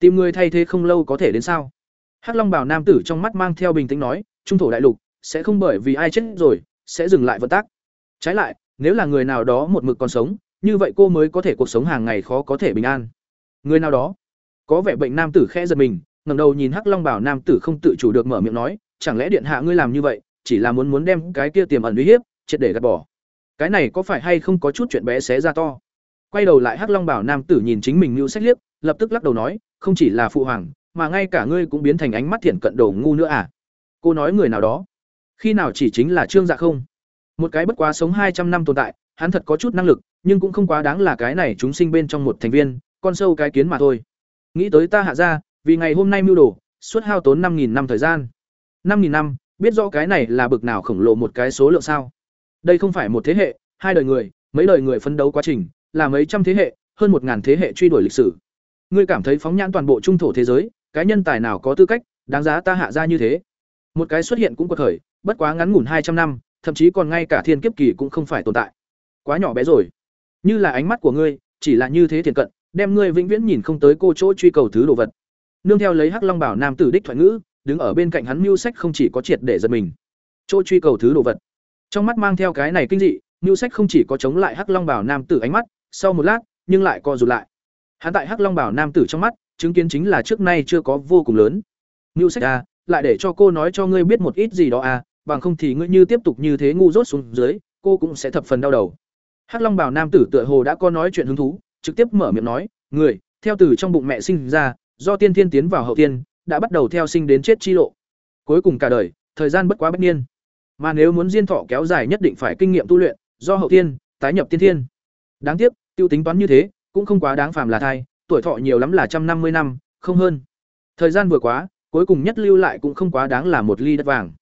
tìm người thay thế không lâu có thể đến sao? Hắc long bảo nam tử trong mắt mang theo bình tĩnh nói, trung thổ đại lục, sẽ không bởi vì ai chết rồi, sẽ dừng lại vận tác. Trái lại, nếu là người nào đó một mực còn sống, như vậy cô mới có thể cuộc sống hàng ngày khó có thể bình an. Người nào đó? Có vẻ bệnh nam tử khẽ giật mình, ngẩng đầu nhìn hắc long bảo nam tử không tự chủ được mở miệng nói, chẳng lẽ điện hạ ngươi làm như vậy, chỉ là muốn muốn đem cái kia tiềm ẩn uy hiếp, triệt để gạt bỏ? Cái này có phải hay không có chút chuyện bé xé ra to? Quay đầu lại hắc long bảo nam tử nhìn chính mình mưu sách liếc, lập tức lắc đầu nói, không chỉ là phụ hoàng, mà ngay cả ngươi cũng biến thành ánh mắt thiện cận đồ ngu nữa à? Cô nói người nào đó. Khi nào chỉ chính là trương dạ không? Một cái bất quá sống hai trăm năm tồn tại, hắn thật có chút năng lực, nhưng cũng không quá đáng là cái này chúng sinh bên trong một thành viên, con sâu cái kiến mà thôi. Nghĩ tới ta hạ ra, vì ngày hôm nay mưu đồ, suốt hao tốn năm nghìn năm thời gian. Năm nghìn năm, biết rõ cái này là bực nào khổng lồ một cái số lượng sao? Đây không phải một thế hệ, hai đời người, mấy đời người phấn đấu quá trình là mấy trăm thế hệ, hơn một ngàn thế hệ truy đuổi lịch sử. Ngươi cảm thấy phóng nhãn toàn bộ trung thổ thế giới, cái nhân tài nào có tư cách, đáng giá ta hạ ra như thế? Một cái xuất hiện cũng có thời, bất quá ngắn ngủn hai trăm năm, thậm chí còn ngay cả thiên kiếp kỳ cũng không phải tồn tại. Quá nhỏ bé rồi. Như là ánh mắt của ngươi, chỉ là như thế thiện cận, đem ngươi vĩnh viễn nhìn không tới cô chỗ truy cầu thứ đồ vật. Nương theo lấy hắc long bảo nam tử đích thoại ngữ, đứng ở bên cạnh hắn mưu sách không chỉ có triệt để giật mình. Chỗ truy cầu thứ đồ vật. Trong mắt mang theo cái này kinh dị, mưu sách không chỉ có chống lại hắc long bảo nam tử ánh mắt sau một lát, nhưng lại co rụt lại. Hắn tại hắc long bảo nam tử trong mắt, chứng kiến chính là trước nay chưa có vô cùng lớn. Ngưu sách à lại để cho cô nói cho ngươi biết một ít gì đó à bằng không thì ngươi như tiếp tục như thế ngu dốt xuống dưới, cô cũng sẽ thập phần đau đầu. Hắc long bảo nam tử tựa hồ đã có nói chuyện hứng thú, trực tiếp mở miệng nói, người, theo từ trong bụng mẹ sinh ra, do tiên thiên tiến vào hậu tiên đã bắt đầu theo sinh đến chết chi lộ. Cuối cùng cả đời, thời gian bất quá bất niên. Mà nếu muốn diên thọ kéo dài nhất định phải kinh nghiệm tu luyện, do hậu tiên tái nhập tiên thiên. Đáng tiếc tiêu tính toán như thế, cũng không quá đáng phàm là thai, tuổi thọ nhiều lắm là trăm năm mươi năm, không hơn. Thời gian vừa quá, cuối cùng nhất lưu lại cũng không quá đáng là một ly đất vàng.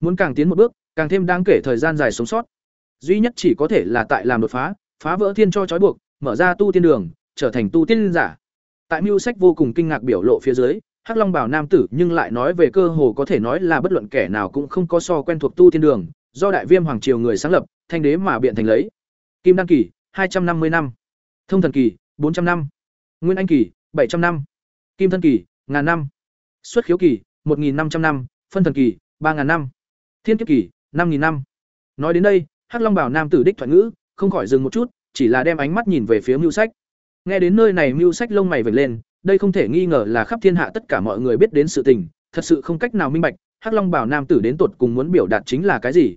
Muốn càng tiến một bước, càng thêm đáng kể thời gian dài sống sót. Duy nhất chỉ có thể là tại làm đột phá phá vỡ thiên cho trói buộc, mở ra tu tiên đường, trở thành tu tiên giả. Tại mưu sách vô cùng kinh ngạc biểu lộ phía dưới, hắc long bảo nam tử nhưng lại nói về cơ hồ có thể nói là bất luận kẻ nào cũng không có so quen thuộc tu tiên đường, do đại viêm hoàng triều người sáng lập, thanh đế mà biện thành lấy. Kim đăng kỳ, hai trăm năm mươi năm thông thần kỳ, bốn trăm năm. Nguyên anh kỳ, bảy trăm năm. Kim thân kỳ, ngàn năm. Xuất khiếu kỳ, một nghìn năm trăm năm. Phân thần kỳ, ba ngàn năm. Thiên kiếp kỳ, năm nghìn năm. Nói đến đây, hắc long bảo nam tử đích thoại ngữ, không khỏi dừng một chút, chỉ là đem ánh mắt nhìn về phía mưu sách. Nghe đến nơi này, mưu sách lông mày vểnh lên, đây không thể nghi ngờ là khắp thiên hạ tất cả mọi người biết đến sự tình, thật sự không cách nào minh bạch, hắc long bảo nam tử đến tột cùng muốn biểu đạt chính là cái gì.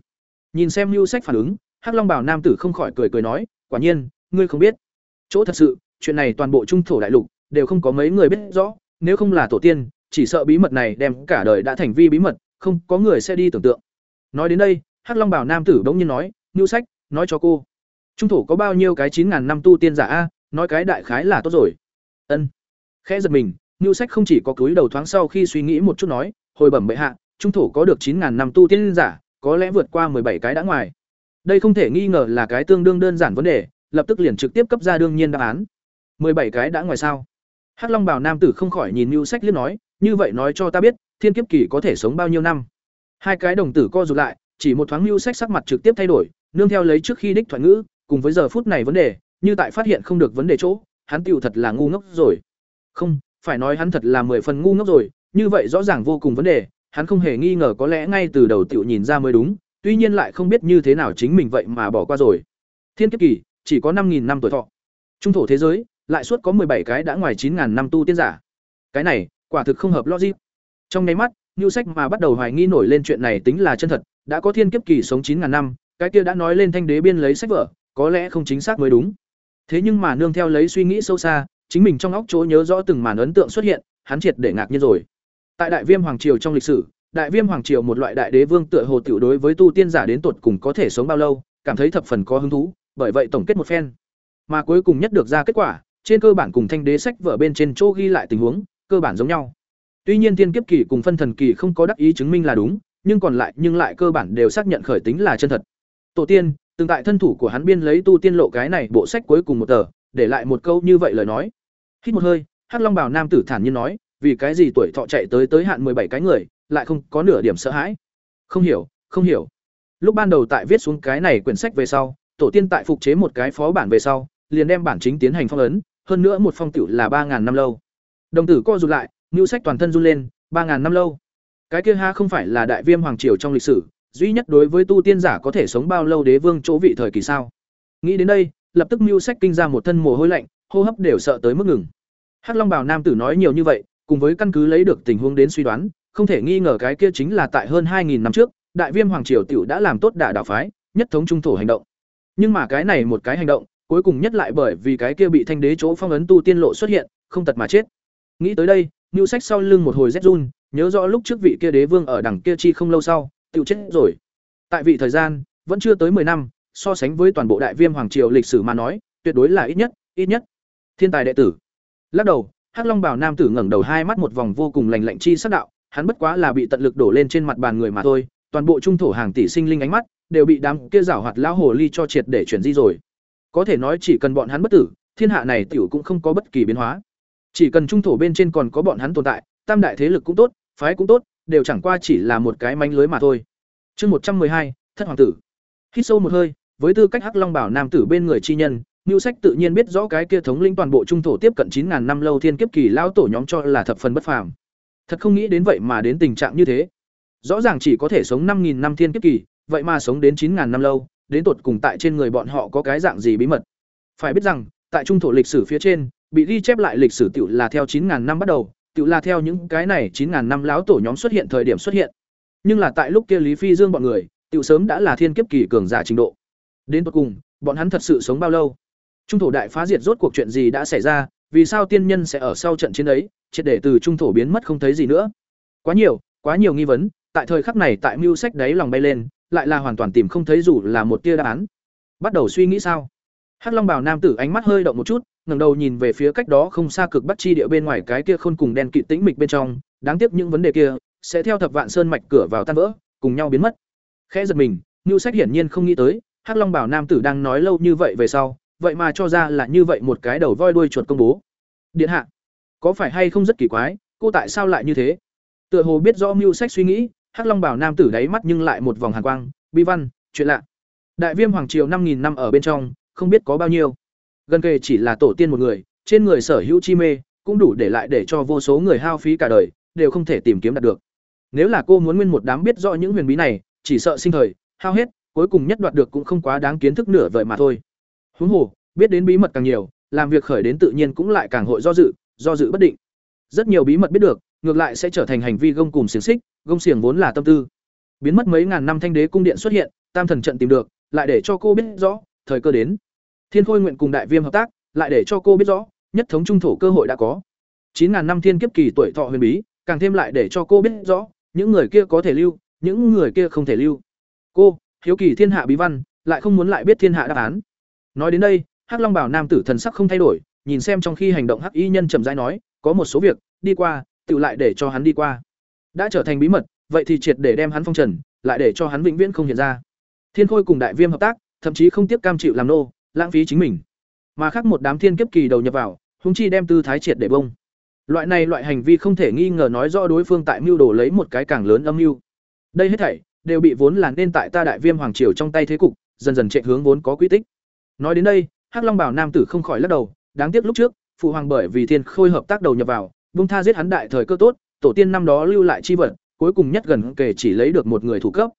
Nhìn xem mưu sách phản ứng, hắc long bảo nam tử không khỏi cười cười nói, quả nhiên, ngươi không biết chỗ thật sự, chuyện này toàn bộ trung thổ đại lục đều không có mấy người biết rõ, nếu không là tổ tiên, chỉ sợ bí mật này đem cả đời đã thành vi bí mật, không có người sẽ đi tưởng tượng. Nói đến đây, hắc long bảo nam tử bỗng nhiên nói, ngưu sách, nói cho cô, trung thổ có bao nhiêu cái chín ngàn năm tu tiên giả a? Nói cái đại khái là tốt rồi. Ân. Khẽ giật mình, ngưu sách không chỉ có cúi đầu thoáng sau khi suy nghĩ một chút nói, hồi bẩm bệ hạ, trung thổ có được chín ngàn năm tu tiên giả, có lẽ vượt qua bảy cái đã ngoài. Đây không thể nghi ngờ là cái tương đương đơn giản vấn đề lập tức liền trực tiếp cấp ra đương nhiên đáp án. Bảy cái đã ngoài sao? Hắc long bảo nam tử không khỏi nhìn Nưu sách liếc nói, như vậy nói cho ta biết, thiên kiếp kỳ có thể sống bao nhiêu năm? Hai cái đồng tử co rụt lại, chỉ một thoáng Nưu sách sắc mặt trực tiếp thay đổi, nương theo lấy trước khi đích thoại ngữ, cùng với giờ phút này vấn đề, như tại phát hiện không được vấn đề chỗ, hắn tiểu thật là ngu ngốc rồi. Không, phải nói hắn thật là mười phần ngu ngốc rồi, như vậy rõ ràng vô cùng vấn đề, hắn không hề nghi ngờ có lẽ ngay từ đầu tiểu nhìn ra mới đúng, tuy nhiên lại không biết như thế nào chính mình vậy mà bỏ qua rồi. Thiên kiếp kỳ chỉ có năm nghìn năm tuổi thọ trung thổ thế giới lại suốt có bảy cái đã ngoài chín ngàn năm tu tiên giả cái này quả thực không hợp logic trong ngay mắt Nưu Sách mà bắt đầu hoài nghi nổi lên chuyện này tính là chân thật, đã có thiên kiếp kỳ sống chín ngàn năm, cái kia đã nói lên thanh đế biên lấy sách vở, có lẽ không chính xác mới đúng. Thế nhưng mà nương theo lấy suy nghĩ sâu xa, chính mình trong óc chỗ nhớ rõ từng màn ấn tượng xuất hiện, hắn triệt để ngạc nhiên rồi. Tại Đại Viêm hoàng triều trong lịch sử, Đại Viêm hoàng triều một loại đại đế vương tựa hồ tiểu đối với tu tiên giả đến tột cùng có thể sống bao lâu, cảm thấy thập phần có hứng thú, bởi vậy tổng kết một phen. Mà cuối cùng nhất được ra kết quả, trên cơ bản cùng thanh đế sách vở bên trên chỗ ghi lại tình huống, cơ bản giống nhau. Tuy nhiên tiên kiếp kỳ cùng phân thần kỳ không có đắc ý chứng minh là đúng, nhưng còn lại nhưng lại cơ bản đều xác nhận khởi tính là chân thật. Tổ tiên, từng tại thân thủ của hắn biên lấy tu tiên lộ cái này bộ sách cuối cùng một tờ, để lại một câu như vậy lời nói. Hít một hơi, Hắc Long Bảo nam tử thản nhiên nói, vì cái gì tuổi thọ chạy tới tới hạn bảy cái người, lại không có nửa điểm sợ hãi. Không hiểu, không hiểu. Lúc ban đầu tại viết xuống cái này quyển sách về sau, tổ tiên tại phục chế một cái phó bản về sau, liền đem bản chính tiến hành phong ấn, hơn nữa một phong tiểu là ba ngàn năm lâu. Đồng tử co rụt lại, nhu sách toàn thân run lên, ba ngàn năm lâu. Cái kia ha không phải là đại viêm hoàng triều trong lịch sử, duy nhất đối với tu tiên giả có thể sống bao lâu đế vương chỗ vị thời kỳ sao? Nghĩ đến đây, lập tức nưu sách kinh ra một thân mồ hôi lạnh, hô hấp đều sợ tới mức ngừng. Hắc Long Bảo nam tử nói nhiều như vậy, cùng với căn cứ lấy được tình huống đến suy đoán, không thể nghi ngờ cái kia chính là tại hơn 2000 năm trước, Đại Viêm Hoàng triều tiểu đã làm tốt đả đảo phái, nhất thống trung thổ hành động. Nhưng mà cái này một cái hành động, cuối cùng nhất lại bởi vì cái kia bị thanh đế chỗ phong ấn tu tiên lộ xuất hiện, không tật mà chết. Nghĩ tới đây, ngưu Sách sau lưng một hồi rét run, nhớ rõ lúc trước vị kia đế vương ở đằng kia chi không lâu sau, tự chết rồi. Tại vị thời gian, vẫn chưa tới 10 năm, so sánh với toàn bộ Đại Viêm Hoàng triều lịch sử mà nói, tuyệt đối là ít nhất, ít nhất. Thiên tài đệ tử. Lắc đầu, Hắc Long Bảo nam tử ngẩng đầu hai mắt một vòng vô cùng lạnh lạnh chi sắc đạo, hắn bất quá là bị tận lực đổ lên trên mặt bàn người mà thôi, toàn bộ trung thổ hàng tỷ sinh linh ánh mắt đều bị đám kia giảo hoạt lão hồ ly cho triệt để chuyển di rồi. Có thể nói chỉ cần bọn hắn bất tử, thiên hạ này tiểu cũng không có bất kỳ biến hóa. Chỉ cần trung thổ bên trên còn có bọn hắn tồn tại, tam đại thế lực cũng tốt, phái cũng tốt, đều chẳng qua chỉ là một cái manh lưới mà thôi. Chương một trăm hai, Thất hoàng tử. Hít sâu một hơi, với tư cách Hắc Long Bảo nam tử bên người chi nhân, Nưu Sách tự nhiên biết rõ cái kia thống lĩnh toàn bộ trung thổ tiếp cận 9000 năm lâu thiên kiếp kỳ lão tổ nhóm cho là thập phần bất phàm. Thật không nghĩ đến vậy mà đến tình trạng như thế. Rõ ràng chỉ có thể sống 5000 năm thiên kiếp kỳ, vậy mà sống đến 9000 năm lâu, đến tột cùng tại trên người bọn họ có cái dạng gì bí mật. Phải biết rằng, tại trung thổ lịch sử phía trên, bị ghi chép lại lịch sử tiểu là theo 9000 năm bắt đầu, tiểu là theo những cái này 9000 năm lão tổ nhóm xuất hiện thời điểm xuất hiện. Nhưng là tại lúc kia Lý Phi Dương bọn người, tiểu sớm đã là thiên kiếp kỳ cường giả trình độ. Đến cuối cùng, bọn hắn thật sự sống bao lâu? Trung thổ đại phá diệt rốt cuộc chuyện gì đã xảy ra, vì sao tiên nhân sẽ ở sau trận chiến ấy, triệt để từ trung thổ biến mất không thấy gì nữa. Quá nhiều, quá nhiều nghi vấn, tại thời khắc này tại mưu sách đấy lòng bay lên, lại là hoàn toàn tìm không thấy dù là một tia đáp án. Bắt đầu suy nghĩ sao? Hắc Long Bảo nam tử ánh mắt hơi động một chút, ngẩng đầu nhìn về phía cách đó không xa cực bắc chi địa bên ngoài cái kia khôn cùng đen kịt tĩnh mịch bên trong, đáng tiếc những vấn đề kia sẽ theo thập vạn sơn mạch cửa vào tan vỡ, cùng nhau biến mất. Khẽ giật mình, mưu Sách hiển nhiên không nghĩ tới, Hắc Long Bảo nam tử đang nói lâu như vậy về sau, vậy mà cho ra là như vậy một cái đầu voi đuôi chuột công bố điện hạ có phải hay không rất kỳ quái cô tại sao lại như thế tựa hồ biết rõ mưu sách suy nghĩ hắc long bảo nam tử đáy mắt nhưng lại một vòng hàn quang, bi văn, chuyện lạ. Đại viêm hoàng triều năm nghìn năm ở bên trong, không biết có bao nhiêu. Gần kề chỉ là tổ tiên một người, trên người sở hữu chi mê, cũng đủ để lại để cho vô số người hao phí cả đời, đều không thể tìm kiếm đạt được. Nếu là cô muốn nguyên một đám biết rõ những huyền bí này, chỉ sợ sinh thời, hao hết, cuối cùng nhất đoạt được cũng không quá đáng kiến thức nửa vời mà thôi. Huống hồ, biết đến bí mật càng nhiều, làm việc khởi đến tự nhiên cũng lại càng hội do dự do dự bất định. Rất nhiều bí mật biết được, ngược lại sẽ trở thành hành vi gông cùng xiềng xích gông xiềng vốn là tâm tư. Biến mất mấy ngàn năm thanh đế cung điện xuất hiện, tam thần trận tìm được, lại để cho cô biết rõ, thời cơ đến. Thiên khôi nguyện cùng đại viêm hợp tác, lại để cho cô biết rõ, nhất thống trung thổ cơ hội đã có. Chín ngàn năm thiên kiếp kỳ tuổi thọ huyền bí, càng thêm lại để cho cô biết rõ, những người kia có thể lưu, những người kia không thể lưu. Cô, hiếu kỳ thiên hạ bí văn, lại không muốn lại biết thiên hạ đáp án. Nói đến đây, hắc long bảo nam tử thần sắc không thay đổi, nhìn xem trong khi hành động hắc y nhân chậm rãi nói, có một số việc, đi qua, tự lại để cho hắn đi qua đã trở thành bí mật, vậy thì triệt để đem hắn phong trần, lại để cho hắn vĩnh viễn không hiện ra. Thiên khôi cùng đại viêm hợp tác, thậm chí không tiếp cam chịu làm nô, lãng phí chính mình. Mà khác một đám thiên kiếp kỳ đầu nhập vào húng chi đem tư thái triệt để bông. Loại này loại hành vi không thể nghi ngờ nói rõ đối phương tại mưu đồ lấy một cái càng lớn âm mưu. Đây hết thảy, đều bị vốn là nên tại ta đại viêm hoàng triều trong tay thế cục, dần dần chạy hướng vốn có quy tích. Nói đến đây, hắc long bảo nam tử không khỏi lắc đầu, đáng tiếc lúc trước, phụ hoàng bởi vì thiên khôi hợp tác đầu nhập vào bung tha giết hắn đại thời cơ tốt tổ tiên năm đó lưu lại chi vật, cuối cùng nhất gần kể chỉ lấy được một người thủ cấp.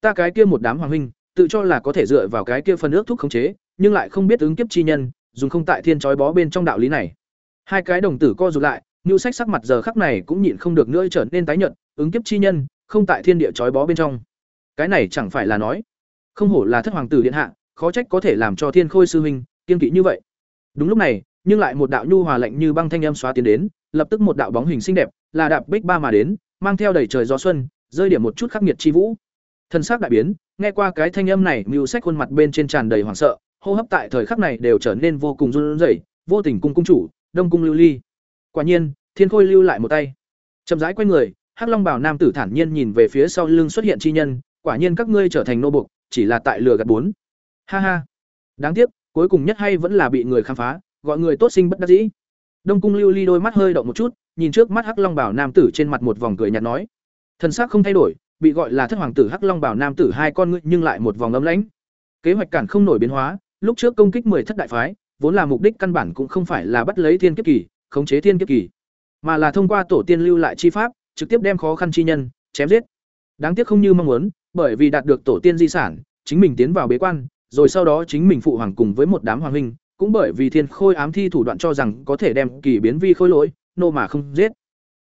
Ta cái kia một đám hoàng huynh, tự cho là có thể dựa vào cái kia phần ước thúc khống chế, nhưng lại không biết ứng kiếp chi nhân, dùng không tại thiên trói bó bên trong đạo lý này. Hai cái đồng tử co rụt lại nhu sách sắc mặt giờ khắc này cũng nhịn không được nữa trở nên tái nhợt, ứng kiếp chi nhân, không tại thiên địa trói bó bên trong. Cái này chẳng phải là nói, không hổ là thất hoàng tử điện hạ, khó trách có thể làm cho thiên khôi sư huynh kiên kỵ như vậy. Đúng lúc này, nhưng lại một đạo nhu hòa lạnh như băng thanh âm xóa tiến đến lập tức một đạo bóng hình xinh đẹp là đạp bích ba mà đến mang theo đầy trời gió xuân rơi điểm một chút khắc nghiệt chi vũ. Thân xác đại biến nghe qua cái thanh âm này mưu sách khuôn mặt bên trên tràn đầy hoảng sợ hô hấp tại thời khắc này đều trở nên vô cùng run rẩy vô tình cung cung chủ đông cung lưu ly. Quả nhiên thiên khôi lưu lại một tay. Chậm rãi quay người hắc long bảo nam tử thản nhiên nhìn về phía sau lưng xuất hiện chi nhân quả nhiên các ngươi trở thành nô bộc, chỉ là tại lừa gạt bốn. Ha ha. Đáng tiếc cuối cùng nhất hay vẫn là bị người khám phá gọi người tốt sinh bất đắc dĩ đông cung lưu ly đôi mắt hơi động một chút nhìn trước mắt hắc long bảo nam tử trên mặt một vòng cười nhạt nói Thần sắc không thay đổi bị gọi là thất hoàng tử hắc long bảo nam tử hai con ngươi nhưng lại một vòng ấm lãnh kế hoạch cản không nổi biến hóa lúc trước công kích mười thất đại phái vốn là mục đích căn bản cũng không phải là bắt lấy thiên kiếp kỳ khống chế thiên kiếp kỳ mà là thông qua tổ tiên lưu lại chi pháp, trực tiếp đem khó khăn chi nhân chém giết. Đáng tiếc không như mong muốn, bởi vì đạt được tổ tiên di sản, chính mình tiến vào bế quan, rồi sau đó chính mình phụ hoàng cùng với một đám hoàng huynh, cũng bởi vì thiên khôi ám thi thủ đoạn cho rằng có thể đem kỳ biến vi khôi lỗi, nô mà không giết.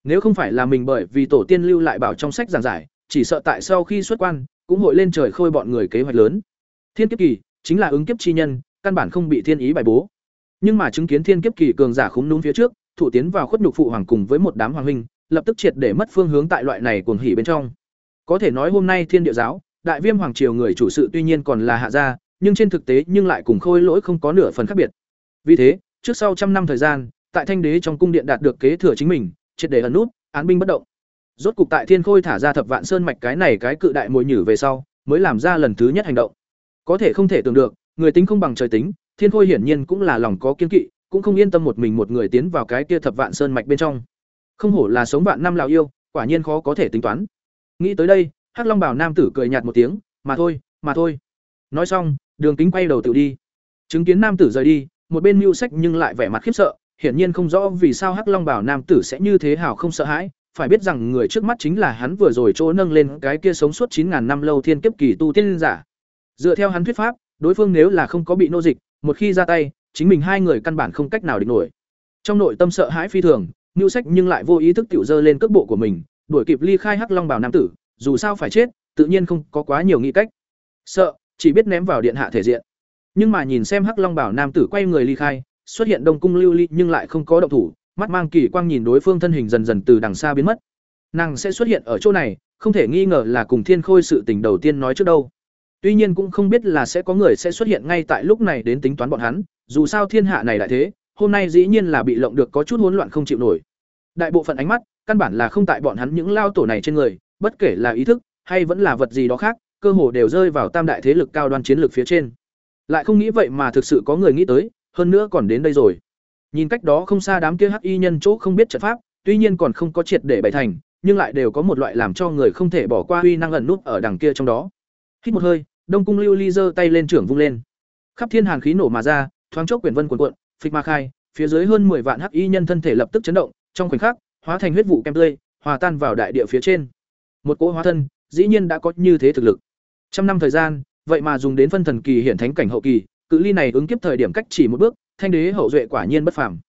Nếu không phải là mình bởi vì tổ tiên lưu lại bảo trong sách giảng giải, chỉ sợ tại sau khi xuất quan, cũng hội lên trời khôi bọn người kế hoạch lớn. Thiên kiếp kỳ chính là ứng kiếp chi nhân, căn bản không bị thiên ý bài bố. Nhưng mà chứng kiến thiên kiếp kỳ cường giả khúm núm phía trước, thủ tiến vào khuất nhục phụ hoàng cùng với một đám hoàng huynh, lập tức triệt để mất phương hướng tại loại này cuồng hỉ bên trong. Có thể nói hôm nay Thiên Địa giáo, Đại Viêm hoàng triều người chủ sự tuy nhiên còn là hạ gia, nhưng trên thực tế nhưng lại cùng khôi lỗi không có nửa phần khác biệt. Vì thế, trước sau trăm năm thời gian, tại Thanh đế trong cung điện đạt được kế thừa chính mình, triệt để ẩn nút, án binh bất động. Rốt cục tại Thiên Khôi thả ra Thập Vạn Sơn mạch cái này cái cự đại mồi nhử về sau, mới làm ra lần thứ nhất hành động. Có thể không thể tưởng được, người tính không bằng trời tính, Thiên Khôi hiển nhiên cũng là lòng có kiên kỵ, cũng không yên tâm một mình một người tiến vào cái kia Thập Vạn Sơn mạch bên trong. Không hổ là sống vạn năm lão yêu, quả nhiên khó có thể tính toán. Nghĩ tới đây, Hắc Long Bảo nam tử cười nhạt một tiếng, "Mà thôi, mà thôi." Nói xong, Đường Kính quay đầu tự đi. Chứng kiến nam tử rời đi, một bên Mưu Sách nhưng lại vẻ mặt khiếp sợ, hiển nhiên không rõ vì sao Hắc Long Bảo nam tử sẽ như thế hào không sợ hãi, phải biết rằng người trước mắt chính là hắn vừa rồi chỗ nâng lên cái kia sống suốt chín ngàn năm lâu thiên kiếp kỳ tu tiên giả. Dựa theo hắn thuyết pháp, đối phương nếu là không có bị nô dịch, một khi ra tay, chính mình hai người căn bản không cách nào địch nổi. Trong nội tâm sợ hãi phi thường, Nưu Sách nhưng lại vô ý thức tiểu dơ lên cước bộ của mình, đuổi kịp ly khai Hắc Long Bảo nam tử, dù sao phải chết, tự nhiên không có quá nhiều nghĩ cách. Sợ, chỉ biết ném vào điện hạ thể diện. Nhưng mà nhìn xem Hắc Long Bảo nam tử quay người ly khai, xuất hiện Đông cung Lưu Ly nhưng lại không có động thủ, mắt mang kỳ quang nhìn đối phương thân hình dần dần từ đằng xa biến mất. Nàng sẽ xuất hiện ở chỗ này, không thể nghi ngờ là cùng Thiên Khôi sự tình đầu tiên nói trước đâu. Tuy nhiên cũng không biết là sẽ có người sẽ xuất hiện ngay tại lúc này đến tính toán bọn hắn, dù sao thiên hạ này lại thế, hôm nay dĩ nhiên là bị lộng được có chút hỗn loạn không chịu nổi. Đại bộ phận ánh mắt, căn bản là không tại bọn hắn những lao tổ này trên người, bất kể là ý thức hay vẫn là vật gì đó khác, cơ hồ đều rơi vào tam đại thế lực cao đoan chiến lược phía trên. Lại không nghĩ vậy mà thực sự có người nghĩ tới, hơn nữa còn đến đây rồi. Nhìn cách đó không xa đám kia hắc y nhân chỗ không biết trận pháp, tuy nhiên còn không có triệt để bày thành, nhưng lại đều có một loại làm cho người không thể bỏ qua uy năng ẩn nút ở đằng kia trong đó. Hít một hơi, Đông cung Lưu Ly giơ tay lên trưởng vung lên. Khắp thiên hàn khí nổ mà ra, thoáng chốc quyển vân cuộn cuộn, phịch ma khai, phía dưới hơn 10 vạn hắc y nhân thân thể lập tức chấn động, trong khoảnh khắc, hóa thành huyết vụ kem tươi, hòa tan vào đại địa phía trên. Một cỗ hóa thân, dĩ nhiên đã có như thế thực lực. Trăm năm thời gian, vậy mà dùng đến phân thần kỳ hiển thánh cảnh hậu kỳ, cự ly này ứng kiếp thời điểm cách chỉ một bước, thanh đế hậu duệ quả nhiên bất phàm.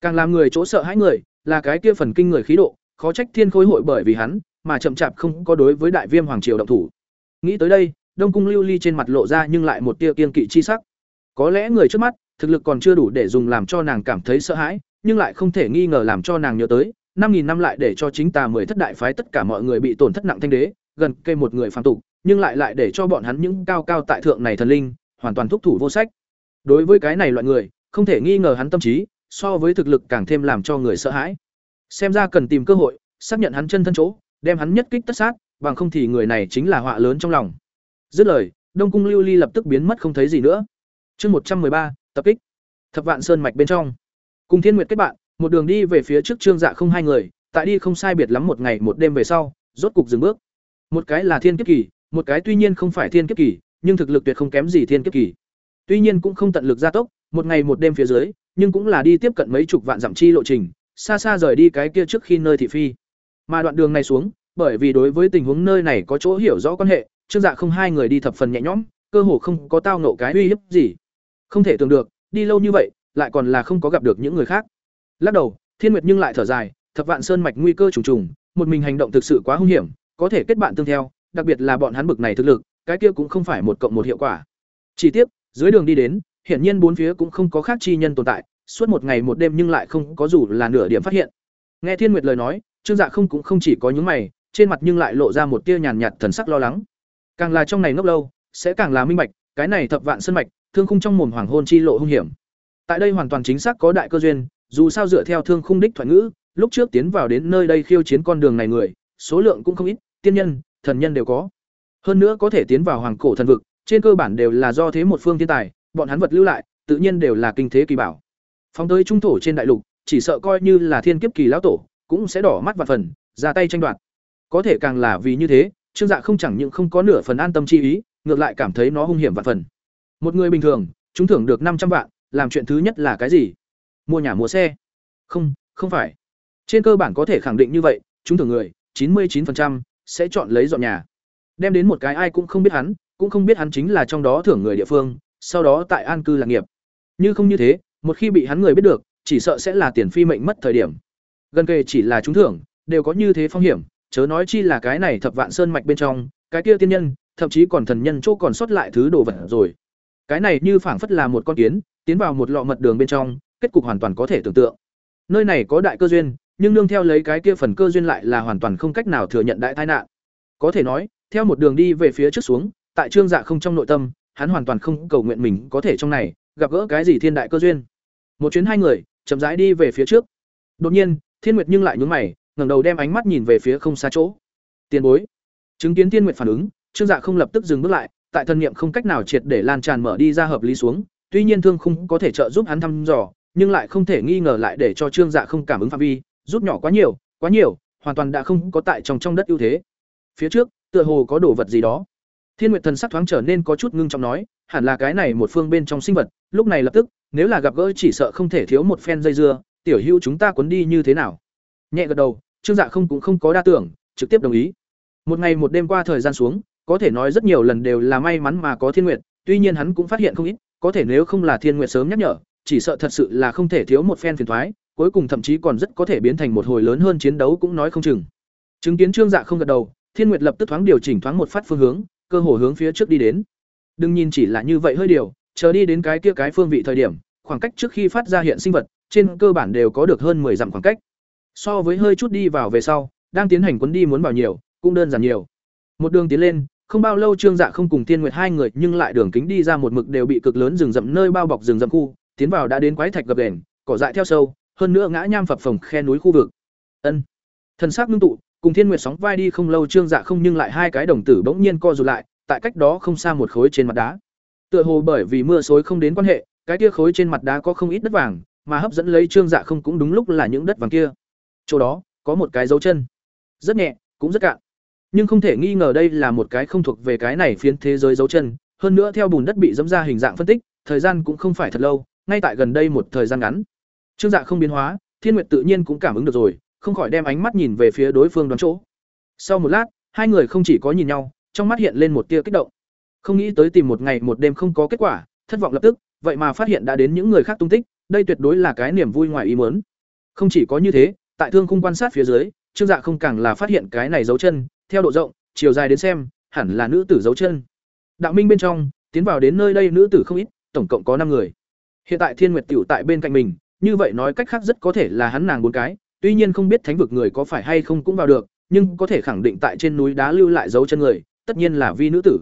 Càng làm người chỗ sợ hãi người, là cái kia phần kinh người khí độ, khó trách thiên khối hội bởi vì hắn, mà chậm chạp không có đối với đại viêm hoàng triều động thủ. Nghĩ tới đây, Đông cung Lưu Ly trên mặt lộ ra nhưng lại một tia kiên kỵ chi sắc. Có lẽ người trước mắt, thực lực còn chưa đủ để dùng làm cho nàng cảm thấy sợ hãi, nhưng lại không thể nghi ngờ làm cho nàng nhớ tới, năm nghìn năm lại để cho chính tà mười thất đại phái tất cả mọi người bị tổn thất nặng thanh đế, gần cây một người phàm tục, nhưng lại lại để cho bọn hắn những cao cao tại thượng này thần linh, hoàn toàn thúc thủ vô sách. Đối với cái này loại người, không thể nghi ngờ hắn tâm trí, so với thực lực càng thêm làm cho người sợ hãi. Xem ra cần tìm cơ hội, xác nhận hắn chân thân chỗ, đem hắn nhất kích tất sát, bằng không thì người này chính là họa lớn trong lòng. Dứt lời, Đông cung Lưu Ly lập tức biến mất không thấy gì nữa. Chương một trăm ba tập kích. Thập Vạn Sơn mạch bên trong. Cùng Thiên Nguyệt kết bạn, một đường đi về phía trước Trương Dạ không hai người, tại đi không sai biệt lắm một ngày một đêm về sau, rốt cục dừng bước. Một cái là Thiên Kiếp Kỳ, một cái tuy nhiên không phải Thiên Kiếp Kỳ, nhưng thực lực tuyệt không kém gì Thiên Kiếp Kỳ. Tuy nhiên cũng không tận lực gia tốc, một ngày một đêm phía dưới, nhưng cũng là đi tiếp cận mấy chục vạn dặm chi lộ trình, xa xa rời đi cái kia trước khi nơi thị phi. Mà đoạn đường này xuống, bởi vì đối với tình huống nơi này có chỗ hiểu rõ quan hệ, Trương Dạ không hai người đi thập phần nhẹ nhõm, cơ hồ không có tao nộ cái uy hiếp gì. Không thể tưởng được, đi lâu như vậy, lại còn là không có gặp được những người khác. Lắc đầu, Thiên Nguyệt nhưng lại thở dài, thập vạn sơn mạch nguy cơ trùng trùng, một mình hành động thực sự quá hung hiểm, có thể kết bạn tương theo, đặc biệt là bọn hắn bực này thực lực, cái kia cũng không phải một cộng một hiệu quả. Chỉ tiếp, dưới đường đi đến, hiển nhiên bốn phía cũng không có khác chi nhân tồn tại, suốt một ngày một đêm nhưng lại không có dù là nửa điểm phát hiện. Nghe Thiên Nguyệt lời nói, Trương Dạ không cũng không chỉ có những mày, trên mặt nhưng lại lộ ra một tia nhàn nhạt thần sắc lo lắng. Càng là trong này ngốc lâu, sẽ càng là minh bạch, cái này thập vạn sơn mạch, thương khung trong mồm hoàng hôn chi lộ hung hiểm. Tại đây hoàn toàn chính xác có đại cơ duyên, dù sao dựa theo thương khung đích thoại ngữ, lúc trước tiến vào đến nơi đây khiêu chiến con đường này người, số lượng cũng không ít, tiên nhân, thần nhân đều có. Hơn nữa có thể tiến vào hoàng cổ thần vực, trên cơ bản đều là do thế một phương thiên tài, bọn hắn vật lưu lại, tự nhiên đều là kinh thế kỳ bảo. Phóng tới trung thổ trên đại lục, chỉ sợ coi như là thiên kiếp kỳ lão tổ, cũng sẽ đỏ mắt vạn phần, ra tay tranh đoạt. Có thể càng là vì như thế, Trương Dạ không chẳng những không có nửa phần an tâm chi ý, ngược lại cảm thấy nó hung hiểm vạn phần. Một người bình thường, chúng thưởng được năm trăm vạn, làm chuyện thứ nhất là cái gì? Mua nhà mua xe? Không, không phải. Trên cơ bản có thể khẳng định như vậy, chúng thường người, chín mươi 99% sẽ chọn lấy dọn nhà. Đem đến một cái ai cũng không biết hắn, cũng không biết hắn chính là trong đó thưởng người địa phương, sau đó tại an cư lạc nghiệp. Như không như thế, một khi bị hắn người biết được, chỉ sợ sẽ là tiền phi mệnh mất thời điểm. Gần kề chỉ là chúng thưởng, đều có như thế phong hiểm, chớ nói chi là cái này thập vạn sơn mạch bên trong, cái kia tiên nhân, thậm chí còn thần nhân chỗ còn sót lại thứ đồ vật rồi. Cái này như phảng phất là một con kiến, tiến vào một lọ mật đường bên trong, kết cục hoàn toàn có thể tưởng tượng. Nơi này có đại cơ duyên, nhưng nương theo lấy cái kia phần cơ duyên lại là hoàn toàn không cách nào thừa nhận đại tai nạn. Có thể nói, theo một đường đi về phía trước xuống, tại Trương Dạ không trong nội tâm, hắn hoàn toàn không cầu nguyện mình có thể trong này gặp gỡ cái gì thiên đại cơ duyên. Một chuyến hai người, chậm rãi đi về phía trước. Đột nhiên, Thiên Nguyệt nhưng lại nhướng mày, ngẩng đầu đem ánh mắt nhìn về phía không xa chỗ. Tiền bối. Chứng kiến Thiên Nguyệt phản ứng, Trương Dạ không lập tức dừng bước lại, tại thân niệm không cách nào triệt để lan tràn mở đi ra hợp lý xuống, tuy nhiên thương khung có thể trợ giúp hắn thăm dò, nhưng lại không thể nghi ngờ lại để cho Trương Dạ không cảm ứng phạm vi, rút nhỏ quá nhiều, quá nhiều, hoàn toàn đã không có tại trong trong đất ưu thế. Phía trước, tựa hồ có đồ vật gì đó. Thiên Nguyệt thần sắc thoáng trở nên có chút ngưng trọng nói, hẳn là cái này một phương bên trong sinh vật, lúc này lập tức, nếu là gặp gỡ chỉ sợ không thể thiếu một phen dây dưa, tiểu hữu chúng ta cuốn đi như thế nào? Nhẹ gật đầu, Trương Dạ không cũng không có đa tưởng, trực tiếp đồng ý. Một ngày một đêm qua thời gian xuống, có thể nói rất nhiều lần đều là may mắn mà có Thiên Nguyệt, tuy nhiên hắn cũng phát hiện không ít, có thể nếu không là Thiên Nguyệt sớm nhắc nhở, chỉ sợ thật sự là không thể thiếu một phen phiền toái, cuối cùng thậm chí còn rất có thể biến thành một hồi lớn hơn chiến đấu cũng nói không chừng. Chứng kiến Trương Dạ không gật đầu, Thiên Nguyệt lập tức thoáng điều chỉnh thoáng một phát phương hướng, cơ hồ hướng phía trước đi đến. Đừng nhìn chỉ là như vậy hơi điều, chờ đi đến cái kia cái phương vị thời điểm, khoảng cách trước khi phát ra hiện sinh vật, trên cơ bản đều có được hơn 10 dặm khoảng cách. So với hơi chút đi vào về sau, đang tiến hành quấn đi muốn vào nhiều, cũng đơn giản nhiều. Một đường tiến lên, không bao lâu Trương Dạ không cùng thiên Nguyệt hai người, nhưng lại đường kính đi ra một mực đều bị cực lớn rừng rậm nơi bao bọc rừng rậm khu, tiến vào đã đến quái thạch gập ghềnh, cỏ dại theo sâu, hơn nữa ngã nham phập phồng khe núi khu vực. Ân. Thần sắc ngưng tụ, cùng Thiên Nguyệt sóng vai đi không lâu Trương Dạ không nhưng lại hai cái đồng tử bỗng nhiên co rụt lại, tại cách đó không xa một khối trên mặt đá. Tựa hồ bởi vì mưa xối không đến quan hệ, cái kia khối trên mặt đá có không ít đất vàng, mà hấp dẫn lấy Trương Dạ không cũng đúng lúc là những đất vàng kia. Chỗ đó, có một cái dấu chân. Rất nhẹ, cũng rất cạn. Nhưng không thể nghi ngờ đây là một cái không thuộc về cái này phiến thế giới dấu chân, hơn nữa theo bùn đất bị dẫm ra hình dạng phân tích, thời gian cũng không phải thật lâu, ngay tại gần đây một thời gian ngắn. Trương Dạ không biến hóa, Thiên Nguyệt tự nhiên cũng cảm ứng được rồi, không khỏi đem ánh mắt nhìn về phía đối phương đoán chỗ. Sau một lát, hai người không chỉ có nhìn nhau, trong mắt hiện lên một tia kích động. Không nghĩ tới tìm một ngày một đêm không có kết quả, thất vọng lập tức, vậy mà phát hiện đã đến những người khác tung tích, đây tuyệt đối là cái niềm vui ngoài ý muốn. Không chỉ có như thế, tại thương khung quan sát phía dưới, Trương Dạ không càng là phát hiện cái này dấu chân, theo độ rộng, chiều dài đến xem, hẳn là nữ tử dấu chân. Đạo Minh bên trong, tiến vào đến nơi đây nữ tử không ít, tổng cộng có năm người. Hiện tại Thiên Nguyệt tiểu tại bên cạnh mình, như vậy nói cách khác rất có thể là hắn nàng bốn cái, tuy nhiên không biết thánh vực người có phải hay không cũng vào được, nhưng có thể khẳng định tại trên núi đá lưu lại dấu chân người, tất nhiên là vi nữ tử.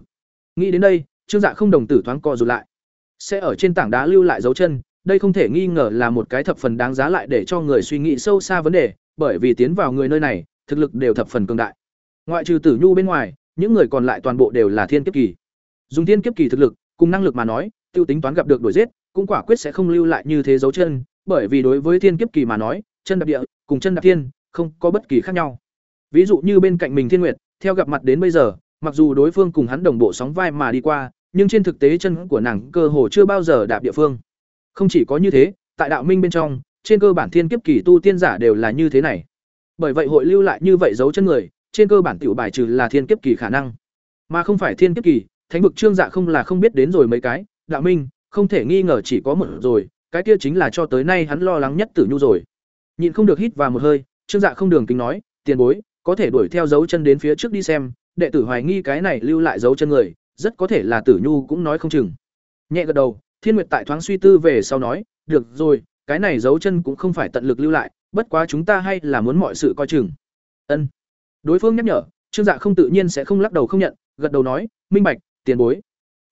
Nghĩ đến đây, Trương Dạ không đồng tử thoáng co rụt lại. Sẽ ở trên tảng đá lưu lại dấu chân, đây không thể nghi ngờ là một cái thập phần đáng giá lại để cho người suy nghĩ sâu xa vấn đề, bởi vì tiến vào người nơi này, thực lực đều thập phần cường đại. Ngoại trừ Tử Nhu bên ngoài, những người còn lại toàn bộ đều là thiên kiếp kỳ. Dùng thiên kiếp kỳ thực lực, cùng năng lực mà nói, tiêu tính toán gặp được đuổi giết, cũng quả quyết sẽ không lưu lại như thế dấu chân, bởi vì đối với thiên kiếp kỳ mà nói, chân đạp địa cùng chân đạp thiên không có bất kỳ khác nhau. Ví dụ như bên cạnh mình Thiên Nguyệt, theo gặp mặt đến bây giờ, mặc dù đối phương cùng hắn đồng bộ sóng vai mà đi qua, nhưng trên thực tế chân của nàng cơ hồ chưa bao giờ đạp địa phương. Không chỉ có như thế, tại đạo minh bên trong, trên cơ bản thiên kiếp kỳ tu tiên giả đều là như thế này. Bởi vậy hội lưu lại như vậy giấu chân người, trên cơ bản tiểu bài trừ là thiên kiếp kỳ khả năng, mà không phải thiên kiếp kỳ, thánh vực trương dạ không là không biết đến rồi mấy cái, đạo minh, không thể nghi ngờ chỉ có một rồi, cái kia chính là cho tới nay hắn lo lắng nhất Tử Nhu rồi. Nhịn không được hít vào một hơi, Trương Dạ không đường kính nói, tiền bối, có thể đuổi theo dấu chân đến phía trước đi xem, đệ tử hoài nghi cái này lưu lại dấu chân người, rất có thể là Tử Nhu cũng nói không chừng. Nhẹ gật đầu, Thiên Nguyệt tại thoáng suy tư về sau nói, được rồi, cái này dấu chân cũng không phải tận lực lưu lại, bất quá chúng ta hay là muốn mọi sự coi chừng. Ân. Đối phương nhắc nhở, Trương Dạ không tự nhiên sẽ không lắc đầu không nhận, gật đầu nói, minh bạch, tiền bối.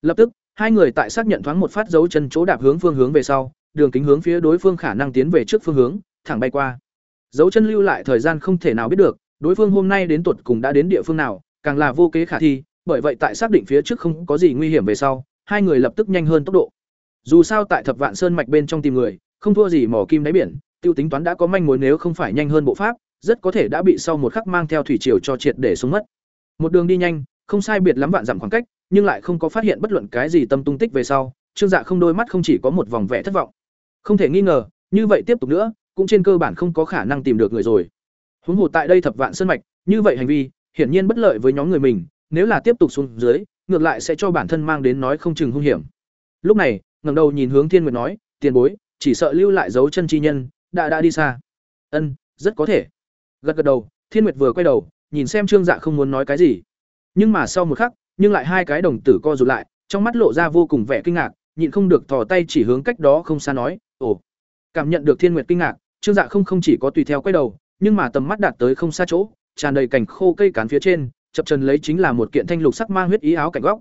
Lập tức, hai người tại xác nhận thoáng một phát dấu chân chỗ đạp hướng phương hướng về sau, đường kính hướng phía đối phương khả năng tiến về trước phương hướng, thẳng bay qua. Dấu chân lưu lại thời gian không thể nào biết được, đối phương hôm nay đến tuột cùng đã đến địa phương nào, càng là vô kế khả thi, bởi vậy tại xác định phía trước không có gì nguy hiểm về sau, hai người lập tức nhanh hơn tốc độ. Dù sao tại Thập Vạn Sơn mạch bên trong tìm người, không thua gì mỏ kim đáy biển, tiêu tính toán đã có manh mối nếu không phải nhanh hơn bộ pháp, rất có thể đã bị sau một khắc mang theo thủy triều cho triệt để xuống mất. Một đường đi nhanh, không sai biệt lắm vạn dặm khoảng cách, nhưng lại không có phát hiện bất luận cái gì tâm tung tích về sau, Trương Dạ không đôi mắt không chỉ có một vòng vẻ thất vọng. Không thể nghi ngờ, như vậy tiếp tục nữa, cũng trên cơ bản không có khả năng tìm được người rồi. Huống hồ tại đây thập vạn sơn mạch, như vậy hành vi, hiển nhiên bất lợi với nhóm người mình, nếu là tiếp tục xuống dưới, ngược lại sẽ cho bản thân mang đến nói không chừng hung hiểm. Lúc này, ngẩng đầu nhìn hướng Thiên Nguyệt nói, "Tiền bối, chỉ sợ lưu lại dấu chân chi nhân, đã đã đi xa." "Ân, rất có thể." Gật gật đầu, Thiên Nguyệt vừa quay đầu, nhìn xem Trương Dạ không muốn nói cái gì. Nhưng mà sau một khắc, nhưng lại hai cái đồng tử co rụt lại, trong mắt lộ ra vô cùng vẻ kinh ngạc, nhịn không được thò tay chỉ hướng cách đó không xa nói, "Ồ." Cảm nhận được Thiên Nguyệt kinh ngạc, Trương Dạ không không chỉ có tùy theo quay đầu, nhưng mà tầm mắt đạt tới không xa chỗ, tràn đầy cảnh khô cây cán phía trên, chập trần lấy chính là một kiện thanh lục sắc mang huyết ý áo cảnh góc.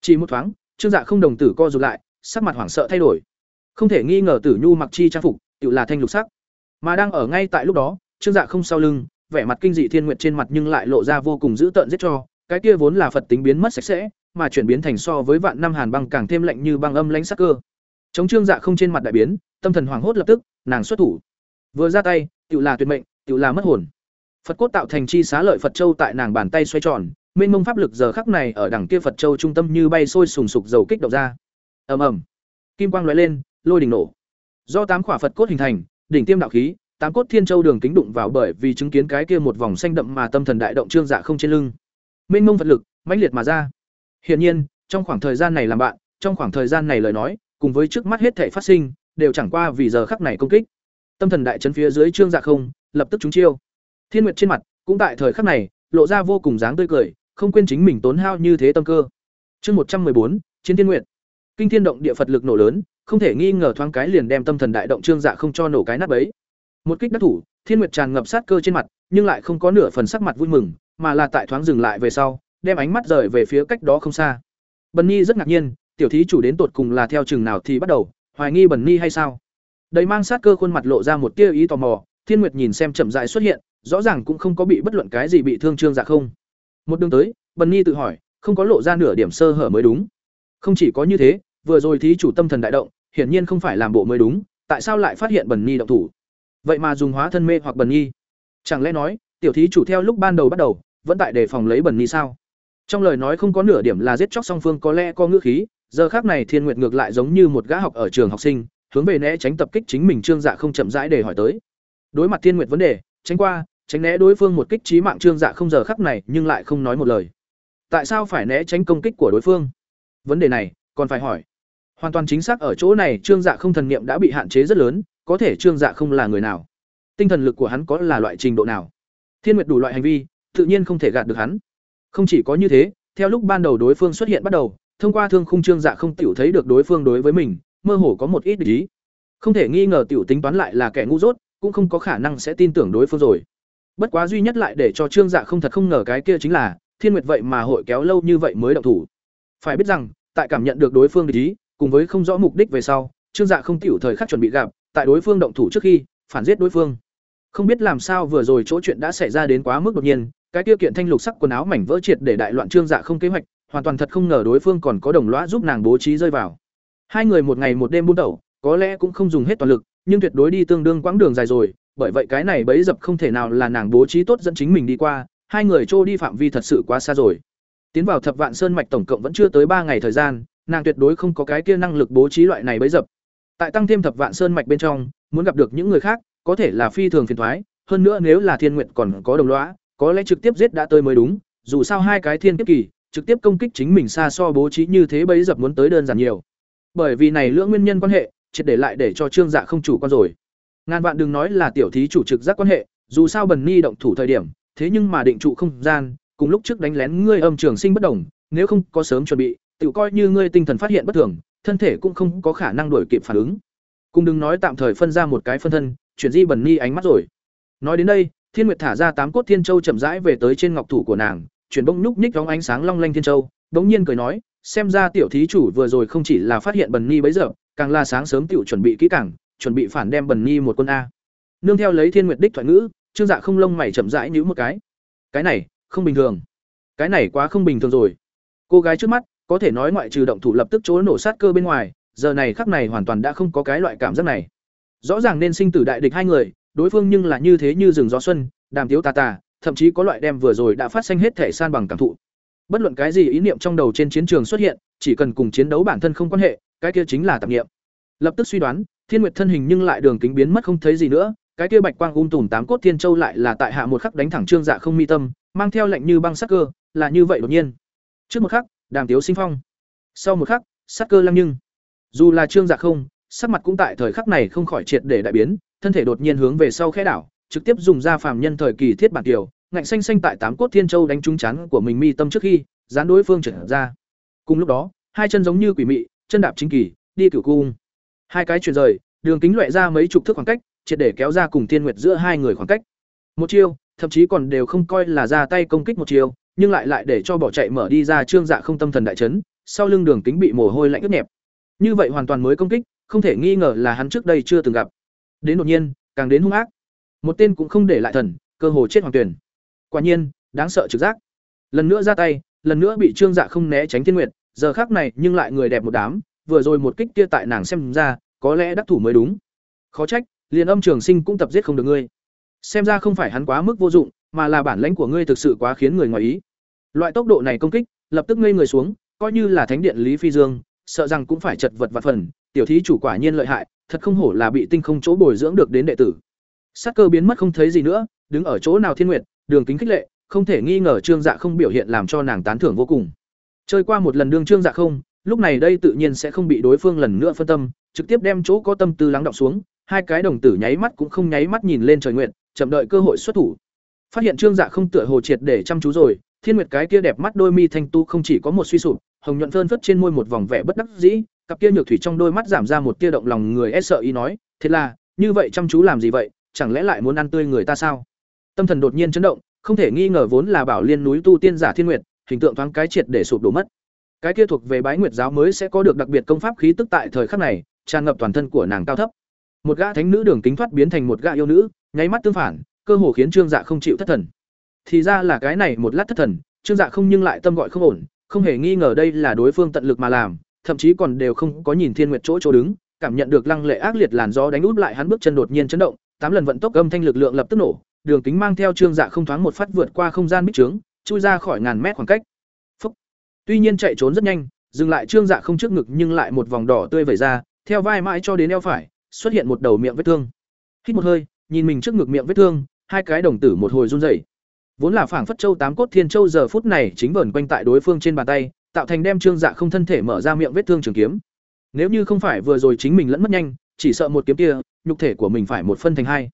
Chỉ một thoáng, Trương Dạ không đồng tử co rụt lại, sắc mặt hoảng sợ thay đổi. Không thể nghi ngờ Tử Nhu mặc chi trang phục, tự là thanh lục sắc. Mà đang ở ngay tại lúc đó, Trương Dạ không sau lưng, vẻ mặt kinh dị thiên nguyệt trên mặt nhưng lại lộ ra vô cùng dữ tợn giết cho, cái kia vốn là Phật tính biến mất sạch sẽ, mà chuyển biến thành so với vạn năm hàn băng càng thêm lạnh như băng âm lãnh sắc cơ. Chống Trương Dạ không trên mặt đại biến, tâm thần hoảng hốt lập tức, nàng xuất thủ. Vừa ra tay, tự là tuyệt mệnh, tự là mất hồn. Phật cốt tạo thành chi xá lợi Phật châu tại nàng bàn tay xoay tròn, mênh mông pháp lực giờ khắc này ở đằng kia Phật châu trung tâm như bay sôi sùng sục dầu kích động ra. Ầm ầm. Kim quang lóe lên, lôi đỉnh nổ. Do tám quả Phật cốt hình thành, đỉnh tiêm đạo khí, tám cốt thiên châu đường kính đụng vào bởi vì chứng kiến cái kia một vòng xanh đậm mà tâm thần đại động trương dạ không trên lưng. Mênh mông Phật lực, mãnh liệt mà ra. Hiển nhiên, trong khoảng thời gian này làm bạn, trong khoảng thời gian này lời nói, cùng với trước mắt hết thảy phát sinh, đều chẳng qua vì giờ khắc này công kích. Tâm thần đại chấn phía dưới trương dạ không, lập tức trúng chiêu. Thiên Nguyệt trên mặt, cũng tại thời khắc này, lộ ra vô cùng dáng tươi cười, không quên chính mình tốn hao như thế tâm cơ. Chương một trăm bốn, Chiến Thiên Nguyệt. Kinh thiên động địa Phật lực nổ lớn, không thể nghi ngờ thoáng cái liền đem tâm thần đại động trương dạ không cho nổ cái nát bấy. Một kích đắc thủ, Thiên Nguyệt tràn ngập sát cơ trên mặt, nhưng lại không có nửa phần sắc mặt vui mừng, mà là tại thoáng dừng lại về sau, đem ánh mắt rời về phía cách đó không xa. Bần Nhi rất ngạc nhiên, tiểu thí chủ đến tột cùng là theo chừng nào thì bắt đầu, hoài nghi bẩn Nhi hay sao? Đầy mang sát cơ khuôn mặt lộ ra một tia ý tò mò, Thiên Nguyệt nhìn xem chậm rãi xuất hiện, rõ ràng cũng không có bị bất luận cái gì bị thương trương dạ không. Một đường tới, Bần Nhi tự hỏi, không có lộ ra nửa điểm sơ hở mới đúng. Không chỉ có như thế, vừa rồi thí chủ tâm thần đại động, hiển nhiên không phải làm bộ mới đúng, tại sao lại phát hiện Bần Nhi động thủ? Vậy mà dùng hóa thân mê hoặc Bần Nhi? Chẳng lẽ nói, tiểu thí chủ theo lúc ban đầu bắt đầu, vẫn tại đề phòng lấy Bần Nhi sao? Trong lời nói không có nửa điểm là giết chóc song phương có lẽ có ngữ khí, giờ khác này Thiên Nguyệt ngược lại giống như một gã học ở trường học sinh, hướng về né tránh tập kích chính mình Trương Dạ không chậm rãi để hỏi tới. Đối mặt Thiên Nguyệt vấn đề, tránh qua, tránh né đối phương một kích trí mạng Trương Dạ không giờ khắc này nhưng lại không nói một lời. Tại sao phải né tránh công kích của đối phương? Vấn đề này, còn phải hỏi. Hoàn toàn chính xác ở chỗ này Trương Dạ không thần niệm đã bị hạn chế rất lớn, có thể Trương Dạ không là người nào? Tinh thần lực của hắn có là loại trình độ nào? Thiên Nguyệt đủ loại hành vi, tự nhiên không thể gạt được hắn. Không chỉ có như thế, theo lúc ban đầu đối phương xuất hiện bắt đầu, thông qua thương khung Trương Dạ không tiểu thấy được đối phương đối với mình, mơ hồ có một ít ý. Không thể nghi ngờ tiểu tính toán lại là kẻ ngu dốt, cũng không có khả năng sẽ tin tưởng đối phương rồi. Bất quá duy nhất lại để cho Trương Dạ không thật không ngờ cái kia chính là, Thiên Nguyệt vậy mà hội kéo lâu như vậy mới động thủ. Phải biết rằng, tại cảm nhận được đối phương địch ý, cùng với không rõ mục đích về sau, Trương Dạ không tiểu thời khắc chuẩn bị gặp, tại đối phương động thủ trước khi, phản giết đối phương. Không biết làm sao vừa rồi chỗ chuyện đã xảy ra đến quá mức đột nhiên, cái tiêu kiện thanh lục sắc quần áo mảnh vỡ triệt để đại loạn Trương Dạ không kế hoạch, hoàn toàn thật không ngờ đối phương còn có đồng lõa giúp nàng bố trí rơi vào. Hai người một ngày một đêm buôn tẩu, có lẽ cũng không dùng hết toàn lực, nhưng tuyệt đối đi tương đương quãng đường dài rồi, bởi vậy cái này bấy dập không thể nào là nàng bố trí tốt dẫn chính mình đi qua, hai người trô đi phạm vi thật sự quá xa rồi. Tiến vào Thập Vạn Sơn mạch tổng cộng vẫn chưa tới ba ngày thời gian, nàng tuyệt đối không có cái kia năng lực bố trí loại này bấy dập. Tại tăng thêm Thập Vạn Sơn mạch bên trong, muốn gặp được những người khác, có thể là phi thường phiền toái, hơn nữa nếu là Thiên Nguyệt còn có đồng lõa, có lẽ trực tiếp giết đã tới mới đúng, dù sao hai cái thiên kiếp kỳ, trực tiếp công kích chính mình xa so bố trí như thế bấy dập muốn tới đơn giản nhiều. Bởi vì này lưỡng nguyên nhân quan hệ, triệt để lại để cho Trương Dạ không chủ quan rồi. Ngàn vạn đừng nói là tiểu thí chủ trực giác quan hệ, dù sao Bần Ni động thủ thời điểm, thế nhưng mà định trụ không gian, cùng lúc trước đánh lén ngươi âm trường sinh bất đồng, nếu không có sớm chuẩn bị, tự coi như ngươi tinh thần phát hiện bất thường, thân thể cũng không có khả năng đuổi kịp phản ứng. Cùng đừng nói tạm thời phân ra một cái phân thân, chuyển di Bần Ni ánh mắt rồi. Nói đến đây, Thiên Nguyệt thả ra tám cốt thiên châu chậm rãi về tới trên ngọc thủ của nàng, chuyển bông núc nhích bóng ánh sáng long lanh thiên châu, đống nhiên cười nói, xem ra tiểu thí chủ vừa rồi không chỉ là phát hiện Bần Ni bấy giờ, càng là sáng sớm tiểu chuẩn bị kỹ càng, chuẩn bị phản đem Bần Nhi một quân a. Nương theo lấy Thiên Nguyệt đích thoại ngữ, Trương Dạ không lông mày chậm rãi nhíu một cái. Cái này, không bình thường. Cái này quá không bình thường rồi. Cô gái trước mắt, có thể nói ngoại trừ động thủ lập tức chối nổ sát cơ bên ngoài, giờ này khắc này hoàn toàn đã không có cái loại cảm giác này. Rõ ràng nên sinh tử đại địch hai người, đối phương nhưng là như thế như rừng gió xuân, đàm tiếu tà tà, thậm chí có loại đem vừa rồi đã phát sinh hết thể san bằng cảm thụ. Bất luận cái gì ý niệm trong đầu trên chiến trường xuất hiện, chỉ cần cùng chiến đấu bản thân không quan hệ, cái kia chính là tạp niệm. Lập tức suy đoán, Thiên Nguyệt thân hình nhưng lại đường kính biến mất không thấy gì nữa, cái kia bạch quang um tùm tám cốt thiên châu lại là tại hạ một khắc đánh thẳng trương dạ không mi tâm mang theo lệnh như băng sắc cơ là như vậy đột nhiên trước một khắc đàm tiếu sinh phong sau một khắc sắc cơ lăng nhưng dù là trương dạ không sắc mặt cũng tại thời khắc này không khỏi triệt để đại biến thân thể đột nhiên hướng về sau khẽ đảo trực tiếp dùng ra phàm nhân thời kỳ thiết bản tiểu ngạnh xanh xanh tại tám cốt thiên châu đánh trúng chán của mình mi tâm trước khi, dán đối phương trở ra. Cùng lúc đó, hai chân giống như quỷ mị, chân đạp chính kỳ, đi cửu cung. Hai cái chuyển rời, đường kính loại ra mấy chục thước khoảng cách, triệt để kéo ra cùng thiên nguyệt giữa hai người khoảng cách. Một chiêu, thậm chí còn đều không coi là ra tay công kích một chiêu, nhưng lại lại để cho bỏ chạy mở đi ra trương dạ không tâm thần đại chấn, sau lưng đường kính bị mồ hôi lạnh ướt nhẹp. Như vậy hoàn toàn mới công kích, không thể nghi ngờ là hắn trước đây chưa từng gặp. Đến đột nhiên, càng đến hung ác một tên cũng không để lại thần, cơ hồ chết hoàng tuyển quả nhiên, đáng sợ trực giác. Lần nữa ra tay, lần nữa bị trương dạ không né tránh thiên nguyệt, giờ khác này nhưng lại người đẹp một đám, vừa rồi một kích kia tại nàng xem ra, có lẽ đắc thủ mới đúng. Khó trách, liền âm trường sinh cũng tập giết không được ngươi. Xem ra không phải hắn quá mức vô dụng, mà là bản lãnh của ngươi thực sự quá khiến người ngoài ý. Loại tốc độ này công kích, lập tức ngây người xuống, coi như là thánh điện lý phi dương, sợ rằng cũng phải chật vật và phần, tiểu thí chủ quả nhiên lợi hại, thật không hổ là bị tinh không chỗ bồi dưỡng được đến đệ tử sắc cơ biến mất không thấy gì nữa, đứng ở chỗ nào thiên nguyệt, đường kính khích lệ, không thể nghi ngờ trương dạ không biểu hiện làm cho nàng tán thưởng vô cùng. Chơi qua một lần đương trương dạ không, lúc này đây tự nhiên sẽ không bị đối phương lần nữa phân tâm, trực tiếp đem chỗ có tâm tư lắng đọng xuống, hai cái đồng tử nháy mắt cũng không nháy mắt nhìn lên trời nguyện chậm đợi cơ hội xuất thủ. Phát hiện trương dạ không tựa hồ triệt để chăm chú rồi, thiên nguyệt cái kia đẹp mắt đôi mi thanh tu không chỉ có một suy sụp, hồng nhuận phơn phất trên môi một vòng vẻ bất đắc dĩ, cặp kia nhược thủy trong đôi mắt giảm ra một tia động lòng người e sợ ý nói thật là, như vậy chăm chú làm gì vậy chẳng lẽ lại muốn ăn tươi người ta sao? Tâm thần đột nhiên chấn động, không thể nghi ngờ vốn là bảo liên núi tu tiên giả thiên nguyệt, hình tượng thoáng cái triệt để sụp đổ mất. Cái kia thuộc về bái nguyệt giáo mới sẽ có được đặc biệt công pháp khí tức tại thời khắc này, tràn ngập toàn thân của nàng cao thấp. Một gã thánh nữ đường kính thoát biến thành một gã yêu nữ, nháy mắt tương phản, cơ hồ khiến trương dạ không chịu thất thần. Thì ra là cái này một lát thất thần, trương dạ không nhưng lại tâm gọi không ổn, không hề nghi ngờ đây là đối phương tận lực mà làm, thậm chí còn đều không có nhìn thiên nguyệt chỗ chỗ đứng, cảm nhận được lăng lệ ác liệt làn gió đánh út lại hắn bước chân đột nhiên chấn động tám lần vận tốc âm thanh lực lượng lập tức nổ, đường kính mang theo trương dạ không thoáng một phát vượt qua không gian bích trướng, chui ra khỏi ngàn mét khoảng cách. Phúc. tuy nhiên chạy trốn rất nhanh, dừng lại trương dạ không trước ngực nhưng lại một vòng đỏ tươi vẩy ra, theo vai mãi cho đến eo phải, xuất hiện một đầu miệng vết thương. Hít một hơi, nhìn mình trước ngực miệng vết thương, hai cái đồng tử một hồi run rẩy. Vốn là phảng phất châu tám cốt thiên châu giờ phút này chính vẩn quanh tại đối phương trên bàn tay, tạo thành đem trương dạ không thân thể mở ra miệng vết thương trường kiếm. Nếu như không phải vừa rồi chính mình lẫn mất nhanh, chỉ sợ một kiếm kia nhục thể của mình phải một phân thành hai.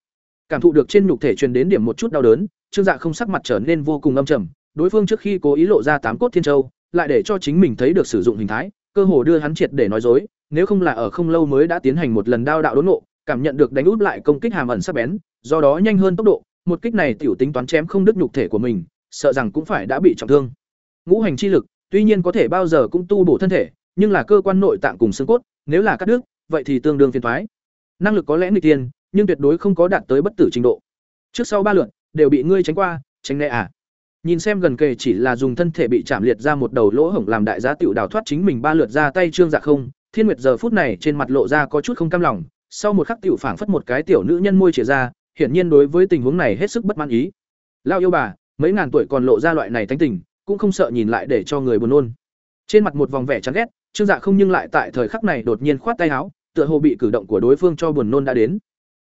Cảm thụ được trên nhục thể truyền đến điểm một chút đau đớn, trương dạ không sắc mặt trở nên vô cùng âm trầm, đối phương trước khi cố ý lộ ra tám cốt thiên châu, lại để cho chính mình thấy được sử dụng hình thái, cơ hồ đưa hắn triệt để nói dối, nếu không là ở không lâu mới đã tiến hành một lần đao đạo đốn nộ cảm nhận được đánh út lại công kích hàm ẩn sắc bén, do đó nhanh hơn tốc độ, một kích này tiểu tính toán chém không đứt nhục thể của mình, sợ rằng cũng phải đã bị trọng thương. Ngũ hành chi lực, tuy nhiên có thể bao giờ cũng tu bổ thân thể, nhưng là cơ quan nội tạng cùng xương cốt, nếu là cắt đứt, vậy thì tương đương phiền thoái năng lực có lẽ người tiên nhưng tuyệt đối không có đạt tới bất tử trình độ. Trước sau ba lượt, đều bị ngươi tránh qua, tránh né à? Nhìn xem gần kề chỉ là dùng thân thể bị chạm liệt ra một đầu lỗ hổng làm đại giá tiểu đào thoát chính mình ba lượt ra tay trương dạ không, thiên nguyệt giờ phút này trên mặt lộ ra có chút không cam lòng, sau một khắc tiểu phảng phất một cái tiểu nữ nhân môi chìa ra, hiển nhiên đối với tình huống này hết sức bất mãn ý. Lao yêu bà, mấy ngàn tuổi còn lộ ra loại này thánh tình, cũng không sợ nhìn lại để cho người buồn nôn. Trên mặt một vòng vẻ chán ghét, trương dạ không nhưng lại tại thời khắc này đột nhiên khoát tay áo tựa hồ bị cử động của đối phương cho buồn nôn đã đến.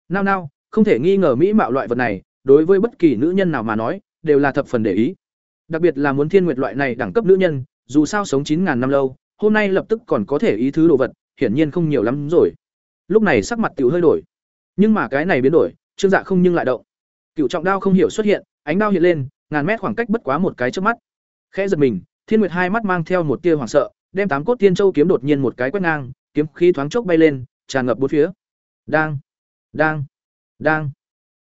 Nao nao, không thể nghi ngờ mỹ mạo loại vật này, đối với bất kỳ nữ nhân nào mà nói, đều là thập phần để ý. Đặc biệt là muốn thiên nguyệt loại này đẳng cấp nữ nhân, dù sao sống chín ngàn năm lâu, hôm nay lập tức còn có thể ý thứ đồ vật, hiển nhiên không nhiều lắm rồi. Lúc này sắc mặt tiểu hơi đổi. Nhưng mà cái này biến đổi, trương dạ không nhưng lại động. Cựu trọng đao không hiểu xuất hiện, ánh đao hiện lên, ngàn mét khoảng cách bất quá một cái trước mắt. Khẽ giật mình, thiên nguyệt hai mắt mang theo một tia hoảng sợ, đem tám cốt tiên châu kiếm đột nhiên một cái quét ngang kiếm khí thoáng chốc bay lên, tràn ngập bốn phía. Đang đang đang.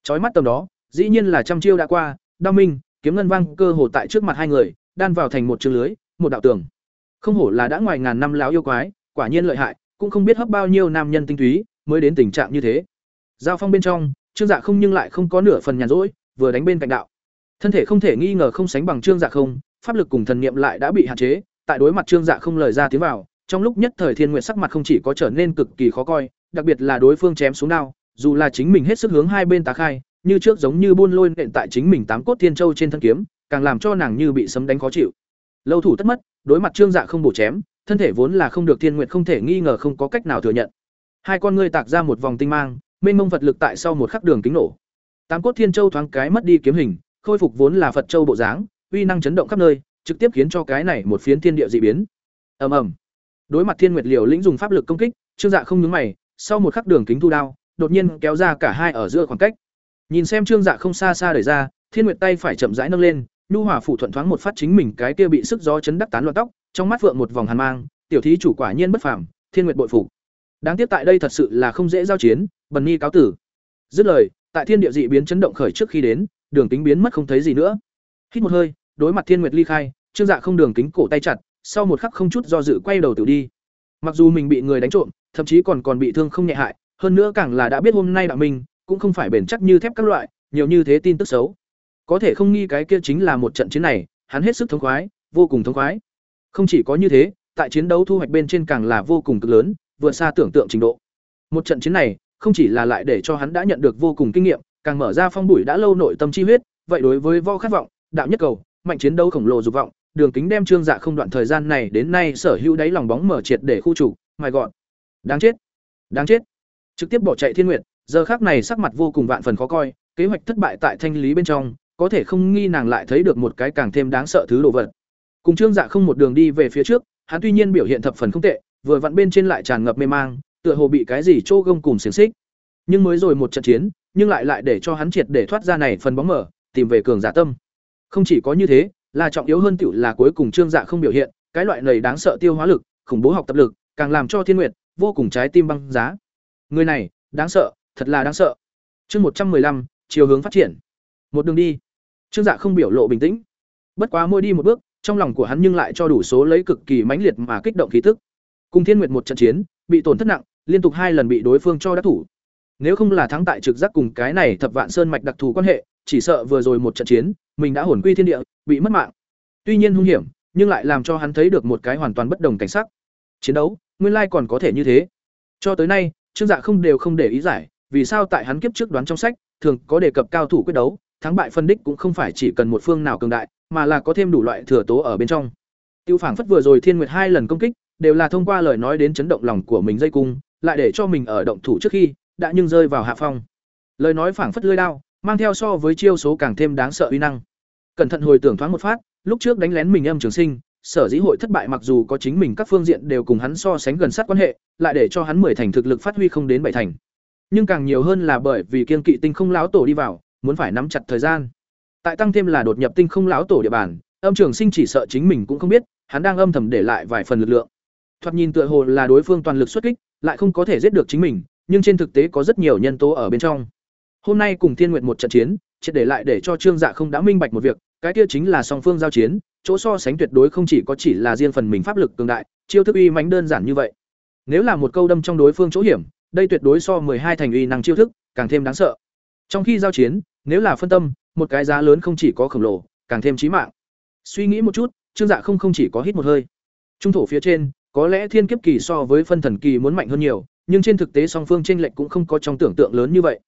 Chói mắt tầm đó, dĩ nhiên là trăm chiêu đã qua, đao minh, kiếm ngân vang cơ hồ tại trước mặt hai người, đan vào thành một trường lưới, một đạo tường. Không hổ là đã ngoài ngàn năm láo yêu quái, quả nhiên lợi hại, cũng không biết hấp bao nhiêu nam nhân tinh túy mới đến tình trạng như thế. Giao phong bên trong, trương dạ không nhưng lại không có nửa phần nhàn rỗi, vừa đánh bên cạnh đạo. Thân thể không thể nghi ngờ không sánh bằng trương dạ không, pháp lực cùng thần niệm lại đã bị hạn chế, tại đối mặt trương dạ không lời ra tiếng vào trong lúc nhất thời thiên nguyện sắc mặt không chỉ có trở nên cực kỳ khó coi đặc biệt là đối phương chém xuống đao dù là chính mình hết sức hướng hai bên tá khai như trước giống như buôn lôi nện tại chính mình tám cốt thiên châu trên thân kiếm càng làm cho nàng như bị sấm đánh khó chịu lâu thủ tất mất đối mặt trương dạ không bổ chém thân thể vốn là không được thiên nguyện không thể nghi ngờ không có cách nào thừa nhận hai con ngươi tạc ra một vòng tinh mang mênh mông vật lực tại sau một khắc đường kính nổ. Tám cốt thiên châu thoáng cái mất đi kiếm hình, khôi phục vốn là Phật châu bộ dáng, uy năng chấn động khắp nơi, trực tiếp khiến cho cái này một phiến thiên địa dị biến. Ầm ầm. Đối mặt Thiên Nguyệt Liều lĩnh dùng pháp lực công kích, Trương Dạ không nhướng mày, sau một khắc đường kính thu đao, đột nhiên kéo ra cả hai ở giữa khoảng cách. Nhìn xem Trương Dạ không xa xa đẩy ra, Thiên Nguyệt tay phải chậm rãi nâng lên, nhu hỏa phủ thuận thoáng một phát chính mình cái kia bị sức gió chấn đắc tán loạn tóc, trong mắt vượng một vòng hàn mang, tiểu thí chủ quả nhiên bất phàm, Thiên Nguyệt bội phục. Đáng tiếc tại đây thật sự là không dễ giao chiến, Bần Nhi cáo tử. Dứt lời, tại thiên địa dị biến chấn động khởi trước khi đến, đường kính biến mất không thấy gì nữa. Hít một hơi, đối mặt Thiên Nguyệt ly khai, Trương Dạ không đường kính cổ tay chặt, sau một khắc không chút do dự quay đầu tự đi. Mặc dù mình bị người đánh trộm, thậm chí còn còn bị thương không nhẹ hại, hơn nữa càng là đã biết hôm nay đạo mình cũng không phải bền chắc như thép các loại, nhiều như thế tin tức xấu. Có thể không nghi cái kia chính là một trận chiến này, hắn hết sức thống khoái, vô cùng thống khoái. Không chỉ có như thế, tại chiến đấu thu hoạch bên trên càng là vô cùng cực lớn, vượt xa tưởng tượng trình độ. Một trận chiến này, không chỉ là lại để cho hắn đã nhận được vô cùng kinh nghiệm, càng mở ra phong bụi đã lâu nội tâm chi huyết, vậy đối với vo khát vọng, đạo nhất cầu, mạnh chiến đấu khổng lồ dục vọng, đường kính đem trương dạ không đoạn thời gian này đến nay sở hữu đáy lòng bóng mở triệt để khu chủ, mài gọn. Đáng chết, đáng chết. Trực tiếp bỏ chạy Thiên Nguyệt, giờ khắc này sắc mặt vô cùng vạn phần khó coi, kế hoạch thất bại tại thanh lý bên trong, có thể không nghi nàng lại thấy được một cái càng thêm đáng sợ thứ đồ vật. Cùng Trương Dạ không một đường đi về phía trước, hắn tuy nhiên biểu hiện thập phần không tệ, vừa vặn bên trên lại tràn ngập mê mang, tựa hồ bị cái gì trô gông cùng xiềng xích. Nhưng mới rồi một trận chiến, nhưng lại lại để cho hắn triệt để thoát ra này phần bóng mở, tìm về cường giả tâm. Không chỉ có như thế, là trọng yếu hơn tiểu là cuối cùng Trương Dạ không biểu hiện, cái loại này đáng sợ tiêu hóa lực, khủng bố học tập lực, càng làm cho Thiên Nguyệt vô cùng trái tim băng giá. Người này, đáng sợ, thật là đáng sợ. Chương một trăm lăm chiều hướng phát triển. Một đường đi. Trương Dạ không biểu lộ bình tĩnh. Bất quá mỗi đi một bước, trong lòng của hắn nhưng lại cho đủ số lấy cực kỳ mãnh liệt mà kích động khí tức. Cùng Thiên Nguyệt một trận chiến, bị tổn thất nặng, liên tục hai lần bị đối phương cho đắc thủ. Nếu không là thắng tại trực giác cùng cái này Thập Vạn Sơn mạch đặc thù quan hệ, chỉ sợ vừa rồi một trận chiến, mình đã hồn quy thiên địa, bị mất mạng. Tuy nhiên hung hiểm, nhưng lại làm cho hắn thấy được một cái hoàn toàn bất đồng cảnh sắc. Chiến đấu, nguyên lai còn có thể như thế. Cho tới nay, Trương Dạ không đều không để ý giải, vì sao tại hắn kiếp trước đoán trong sách, thường có đề cập cao thủ quyết đấu, thắng bại phân đích cũng không phải chỉ cần một phương nào cường đại, mà là có thêm đủ loại thừa tố ở bên trong. Tiêu Phảng phất vừa rồi Thiên Nguyệt hai lần công kích, đều là thông qua lời nói đến chấn động lòng của mình dây cung, lại để cho mình ở động thủ trước khi đã nhưng rơi vào hạ phong. Lời nói phảng phất lưỡi dao, mang theo so với chiêu số càng thêm đáng sợ uy năng. Cẩn thận hồi tưởng thoáng một phát, lúc trước đánh lén mình âm trường sinh, sở dĩ hội thất bại mặc dù có chính mình các phương diện đều cùng hắn so sánh gần sát quan hệ, lại để cho hắn mười thành thực lực phát huy không đến bảy thành. Nhưng càng nhiều hơn là bởi vì kiên kỵ tinh không lão tổ đi vào, muốn phải nắm chặt thời gian. Tại tăng thêm là đột nhập tinh không lão tổ địa bàn, âm trường sinh chỉ sợ chính mình cũng không biết, hắn đang âm thầm để lại vài phần lực lượng. Thoạt nhìn tựa hồ là đối phương toàn lực xuất kích, lại không có thể giết được chính mình, nhưng trên thực tế có rất nhiều nhân tố ở bên trong. Hôm nay cùng Thiên Nguyệt một trận chiến, triệt để lại để cho Trương Dạ không đã minh bạch một việc, cái kia chính là song phương giao chiến, chỗ so sánh tuyệt đối không chỉ có chỉ là riêng phần mình pháp lực cường đại, chiêu thức uy mãnh đơn giản như vậy. Nếu là một câu đâm trong đối phương chỗ hiểm, đây tuyệt đối so hai thành uy năng chiêu thức, càng thêm đáng sợ. Trong khi giao chiến, nếu là phân tâm, một cái giá lớn không chỉ có khổng lồ, càng thêm chí mạng. Suy nghĩ một chút, Trương Dạ không không chỉ có hít một hơi. Trung thổ phía trên, có lẽ thiên kiếp kỳ so với phân thần kỳ muốn mạnh hơn nhiều, nhưng trên thực tế song phương chênh lệch cũng không có trong tưởng tượng lớn như vậy.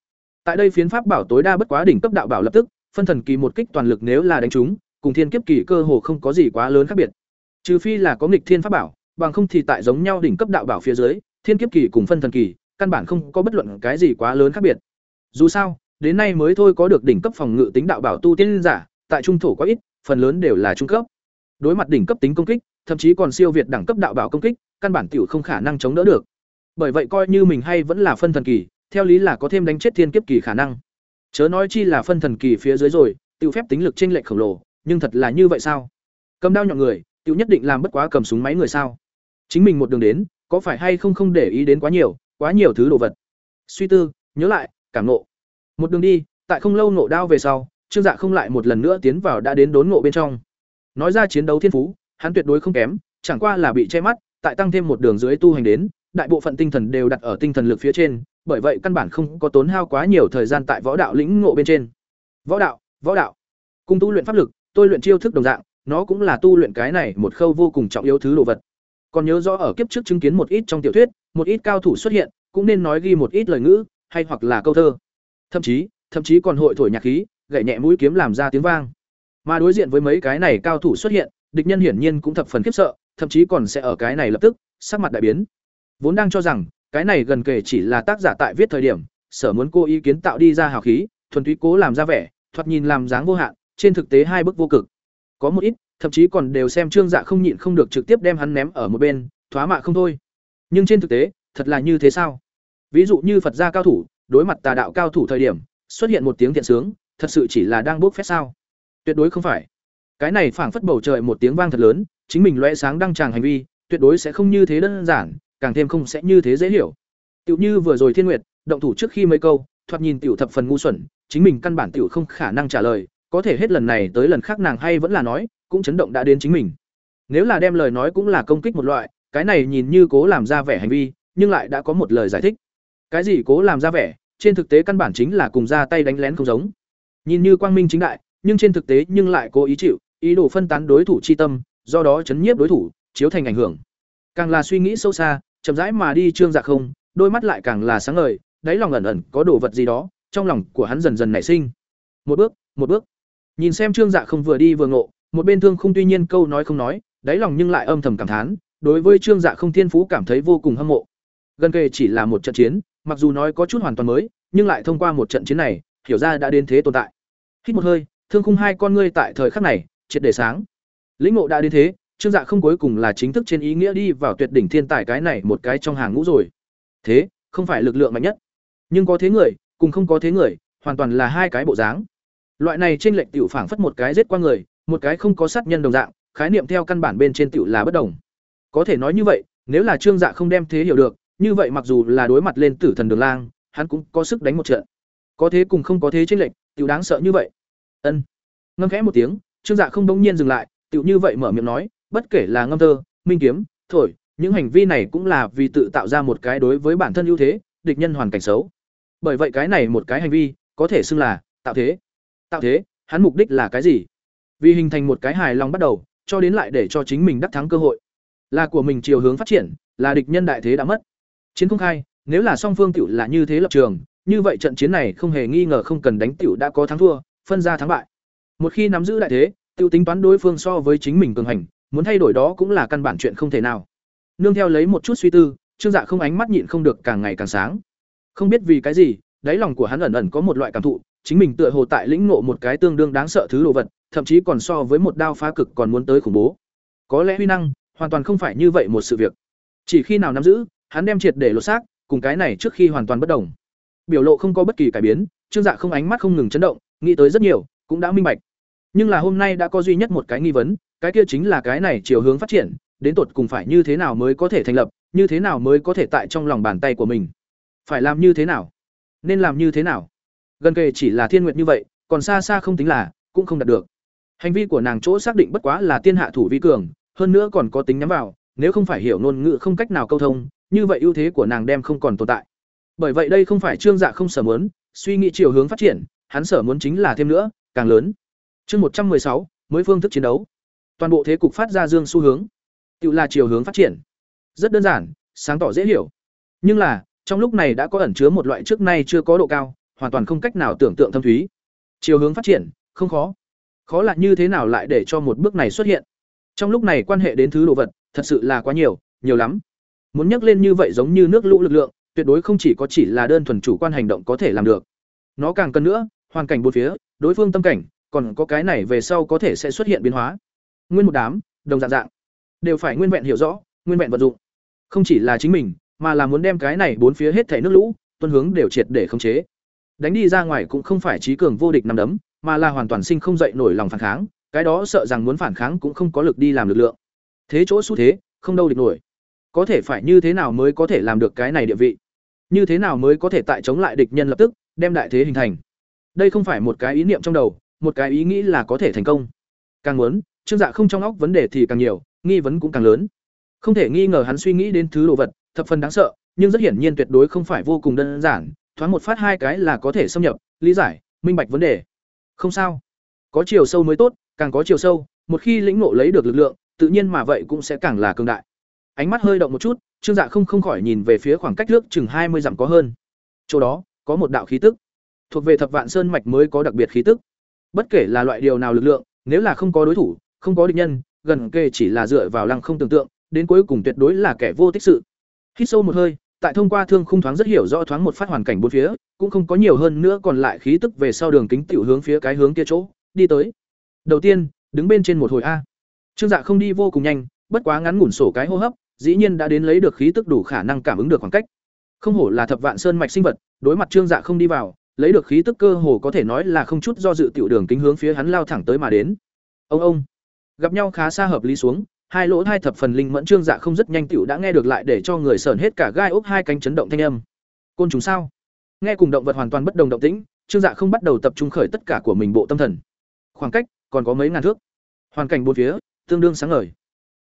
Tại đây phiến pháp bảo tối đa bất quá đỉnh cấp đạo bảo lập tức, phân thần kỳ một kích toàn lực nếu là đánh trúng, cùng thiên kiếp kỳ cơ hồ không có gì quá lớn khác biệt. Trừ phi là có nghịch thiên pháp bảo, bằng không thì tại giống nhau đỉnh cấp đạo bảo phía dưới, thiên kiếp kỳ cùng phân thần kỳ, căn bản không có bất luận cái gì quá lớn khác biệt. Dù sao, đến nay mới thôi có được đỉnh cấp phòng ngự tính đạo bảo tu tiên giả, tại trung thổ quá ít, phần lớn đều là trung cấp. Đối mặt đỉnh cấp tính công kích, thậm chí còn siêu việt đẳng cấp đạo bảo công kích, căn bản tiểu không khả năng chống đỡ được. Bởi vậy coi như mình hay vẫn là phân thần kỳ, theo lý là có thêm đánh chết thiên kiếp kỳ khả năng. Chớ nói chi là phân thần kỳ phía dưới rồi, tiểu phép tính lực chênh lệch khổng lồ, nhưng thật là như vậy sao? Cầm đao nhọn người, tiểu nhất định làm bất quá cầm súng máy người sao? Chính mình một đường đến, có phải hay không không để ý đến quá nhiều, quá nhiều thứ đồ vật. Suy tư, nhớ lại, cảm nộ. Một đường đi, tại không lâu nộ đao về sau, Trương Dạ không lại một lần nữa tiến vào đã đến đốn ngộ bên trong. Nói ra chiến đấu thiên phú, hắn tuyệt đối không kém, chẳng qua là bị che mắt, tại tăng thêm một đường dưới tu hành đến, đại bộ phận tinh thần đều đặt ở tinh thần lực phía trên, bởi vậy căn bản không có tốn hao quá nhiều thời gian tại võ đạo lĩnh ngộ bên trên. Võ đạo, võ đạo. Cung tu luyện pháp lực, tôi luyện chiêu thức đồng dạng, nó cũng là tu luyện cái này một khâu vô cùng trọng yếu thứ đồ vật. Còn nhớ rõ ở kiếp trước chứng kiến một ít trong tiểu thuyết, một ít cao thủ xuất hiện, cũng nên nói ghi một ít lời ngữ, hay hoặc là câu thơ. Thậm chí, thậm chí còn hội thổi nhạc khí, gảy nhẹ mũi kiếm làm ra tiếng vang. Mà đối diện với mấy cái này cao thủ xuất hiện, địch nhân hiển nhiên cũng thập phần khiếp sợ, thậm chí còn sẽ ở cái này lập tức sắc mặt đại biến. Vốn đang cho rằng cái này gần kể chỉ là tác giả tại viết thời điểm, sở muốn cô ý kiến tạo đi ra hào khí, thuần túy cố làm ra vẻ, thoạt nhìn làm dáng vô hạn, trên thực tế hai bức vô cực. Có một ít, thậm chí còn đều xem Trương Dạ không nhịn không được trực tiếp đem hắn ném ở một bên, thoá mạ không thôi. Nhưng trên thực tế, thật là như thế sao? Ví dụ như Phật gia cao thủ, đối mặt tà đạo cao thủ thời điểm, xuất hiện một tiếng thiện sướng, thật sự chỉ là đang bốc phép sao? Tuyệt đối không phải. Cái này phảng phất bầu trời một tiếng vang thật lớn, chính mình loe sáng đăng tràng hành vi, tuyệt đối sẽ không như thế đơn giản, càng thêm không sẽ như thế dễ hiểu. Tiểu như vừa rồi Thiên Nguyệt, động thủ trước khi mấy câu, thoạt nhìn tiểu thập phần ngu xuẩn, chính mình căn bản tiểu không khả năng trả lời, có thể hết lần này tới lần khác nàng hay vẫn là nói, cũng chấn động đã đến chính mình. Nếu là đem lời nói cũng là công kích một loại, cái này nhìn như cố làm ra vẻ hành vi, nhưng lại đã có một lời giải thích. Cái gì cố làm ra vẻ, trên thực tế căn bản chính là cùng ra tay đánh lén không giống. Nhìn như quang minh chính đại, nhưng trên thực tế nhưng lại cố ý chịu, ý đồ phân tán đối thủ chi tâm, do đó chấn nhiếp đối thủ, chiếu thành ảnh hưởng. Càng là suy nghĩ sâu xa, chậm rãi mà đi trương dạ không, đôi mắt lại càng là sáng ngời, đáy lòng ẩn ẩn có đồ vật gì đó, trong lòng của hắn dần dần nảy sinh. Một bước, một bước. Nhìn xem trương dạ không vừa đi vừa ngộ, một bên thương không tuy nhiên câu nói không nói, đáy lòng nhưng lại âm thầm cảm thán, đối với trương dạ không thiên phú cảm thấy vô cùng hâm mộ. Gần kề chỉ là một trận chiến, mặc dù nói có chút hoàn toàn mới, nhưng lại thông qua một trận chiến này, hiểu ra đã đến thế tồn tại. Hít một hơi, thương khung hai con ngươi tại thời khắc này, triệt để sáng. Lĩnh ngộ đã đến thế, Trương Dạ không cuối cùng là chính thức trên ý nghĩa đi vào tuyệt đỉnh thiên tài cái này một cái trong hàng ngũ rồi. Thế, không phải lực lượng mạnh nhất, nhưng có thế người, cùng không có thế người, hoàn toàn là hai cái bộ dáng. Loại này trên lệnh tiểu phảng phất một cái giết qua người, một cái không có sát nhân đồng dạng, khái niệm theo căn bản bên trên tiểu là bất đồng. Có thể nói như vậy, nếu là Trương Dạ không đem thế hiểu được, như vậy mặc dù là đối mặt lên tử thần đường lang, hắn cũng có sức đánh một trận. Có thế cùng không có thế trên lệnh, tiểu đáng sợ như vậy. Ân. Ngâm khẽ một tiếng, Trương Dạ không bỗng nhiên dừng lại, tiểu như vậy mở miệng nói, bất kể là ngâm thơ, minh kiếm, thổi, những hành vi này cũng là vì tự tạo ra một cái đối với bản thân ưu thế, địch nhân hoàn cảnh xấu. Bởi vậy cái này một cái hành vi, có thể xưng là tạo thế. Tạo thế, hắn mục đích là cái gì? Vì hình thành một cái hài lòng bắt đầu, cho đến lại để cho chính mình đắc thắng cơ hội. Là của mình chiều hướng phát triển, là địch nhân đại thế đã mất. Chiến không khai, nếu là song phương tiểu là như thế lập trường, như vậy trận chiến này không hề nghi ngờ không cần đánh tiểu đã có thắng thua, phân ra thắng bại. Một khi nắm giữ đại thế, tiêu tính toán đối phương so với chính mình cường hành, muốn thay đổi đó cũng là căn bản chuyện không thể nào. Nương theo lấy một chút suy tư, Trương Dạ không ánh mắt nhịn không được càng ngày càng sáng. Không biết vì cái gì, đáy lòng của hắn ẩn ẩn có một loại cảm thụ, chính mình tựa hồ tại lĩnh ngộ một cái tương đương đáng sợ thứ đồ vật, thậm chí còn so với một đao phá cực còn muốn tới khủng bố. Có lẽ huy năng, hoàn toàn không phải như vậy một sự việc. Chỉ khi nào nắm giữ, hắn đem triệt để lột xác, cùng cái này trước khi hoàn toàn bất đồng. Biểu lộ không có bất kỳ cải biến, Trương Dạ không ánh mắt không ngừng chấn động, nghĩ tới rất nhiều, cũng đã minh bạch. Nhưng là hôm nay đã có duy nhất một cái nghi vấn, cái kia chính là cái này chiều hướng phát triển, đến tột cùng phải như thế nào mới có thể thành lập, như thế nào mới có thể tại trong lòng bàn tay của mình. Phải làm như thế nào? Nên làm như thế nào? Gần kề chỉ là thiên nguyện như vậy, còn xa xa không tính là, cũng không đạt được. Hành vi của nàng chỗ xác định bất quá là tiên hạ thủ vi cường, hơn nữa còn có tính nhắm vào, nếu không phải hiểu ngôn ngữ không cách nào câu thông, như vậy ưu thế của nàng đem không còn tồn tại. Bởi vậy đây không phải Trương Dạ không sở muốn, suy nghĩ chiều hướng phát triển, hắn sở muốn chính là thêm nữa, càng lớn. Chương một trăm sáu mới phương thức chiến đấu. Toàn bộ thế cục phát ra dương xu hướng, tự là chiều hướng phát triển. Rất đơn giản, sáng tỏ dễ hiểu. Nhưng là, trong lúc này đã có ẩn chứa một loại trước nay chưa có độ cao, hoàn toàn không cách nào tưởng tượng thâm thúy. Chiều hướng phát triển, không khó. Khó là như thế nào lại để cho một bước này xuất hiện. Trong lúc này quan hệ đến thứ đồ vật, thật sự là quá nhiều, nhiều lắm. Muốn nhắc lên như vậy giống như nước lũ lực lượng, tuyệt đối không chỉ có chỉ là đơn thuần chủ quan hành động có thể làm được. Nó càng cần nữa, hoàn cảnh bốn phía, đối phương tâm cảnh, còn có cái này về sau có thể sẽ xuất hiện biến hóa. Nguyên một đám, đồng dạng dạng, đều phải nguyên vẹn hiểu rõ, nguyên vẹn vận dụng. Không chỉ là chính mình, mà là muốn đem cái này bốn phía hết thảy nước lũ, tuân hướng đều triệt để khống chế. Đánh đi ra ngoài cũng không phải trí cường vô địch nằm đấm, mà là hoàn toàn sinh không dậy nổi lòng phản kháng, cái đó sợ rằng muốn phản kháng cũng không có lực đi làm lực lượng. Thế chỗ xu thế, không đâu địch nổi. Có thể phải như thế nào mới có thể làm được cái này địa vị? Như thế nào mới có thể tại chống lại địch nhân lập tức, đem đại thế hình thành? Đây không phải một cái ý niệm trong đầu, một cái ý nghĩ là có thể thành công. Càng muốn, Trương Dạ không trong óc vấn đề thì càng nhiều, nghi vấn cũng càng lớn. Không thể nghi ngờ hắn suy nghĩ đến thứ đồ vật, thập phần đáng sợ, nhưng rất hiển nhiên tuyệt đối không phải vô cùng đơn giản, thoáng một phát hai cái là có thể xâm nhập, lý giải, minh bạch vấn đề. Không sao, có chiều sâu mới tốt, càng có chiều sâu, một khi lĩnh ngộ lấy được lực lượng, tự nhiên mà vậy cũng sẽ càng là cường đại. Ánh mắt hơi động một chút, Trương Dạ không không khỏi nhìn về phía khoảng cách trước chừng hai mươi dặm có hơn. Chỗ đó, có một đạo khí tức, thuộc về Thập Vạn Sơn mạch mới có đặc biệt khí tức. Bất kể là loại điều nào lực lượng, nếu là không có đối thủ, không có địch nhân, gần kề chỉ là dựa vào lăng không tưởng tượng, đến cuối cùng tuyệt đối là kẻ vô tích sự. Hít sâu một hơi, tại thông qua thương khung thoáng rất hiểu rõ thoáng một phát hoàn cảnh bốn phía, cũng không có nhiều hơn nữa còn lại khí tức về sau đường kính tiểu hướng phía cái hướng kia chỗ, đi tới. Đầu tiên, đứng bên trên một hồi a. Trương Dạ không đi vô cùng nhanh, bất quá ngắn ngủn sổ cái hô hấp, dĩ nhiên đã đến lấy được khí tức đủ khả năng cảm ứng được khoảng cách. Không hổ là thập vạn sơn mạch sinh vật, đối mặt Trương Dạ không đi vào, lấy được khí tức cơ hồ có thể nói là không chút do dự tiểu đường kính hướng phía hắn lao thẳng tới mà đến. Ông ông, gặp nhau khá xa hợp lý xuống, hai lỗ hai thập phần linh mẫn Trương Dạ không rất nhanh tiểu đã nghe được lại để cho người sởn hết cả gai ốc hai cánh chấn động thanh âm. Côn trùng sao? Nghe cùng động vật hoàn toàn bất đồng động tĩnh, Trương Dạ không bắt đầu tập trung khởi tất cả của mình bộ tâm thần. Khoảng cách còn có mấy ngàn thước. Hoàn cảnh bốn phía tương đương sáng ngời.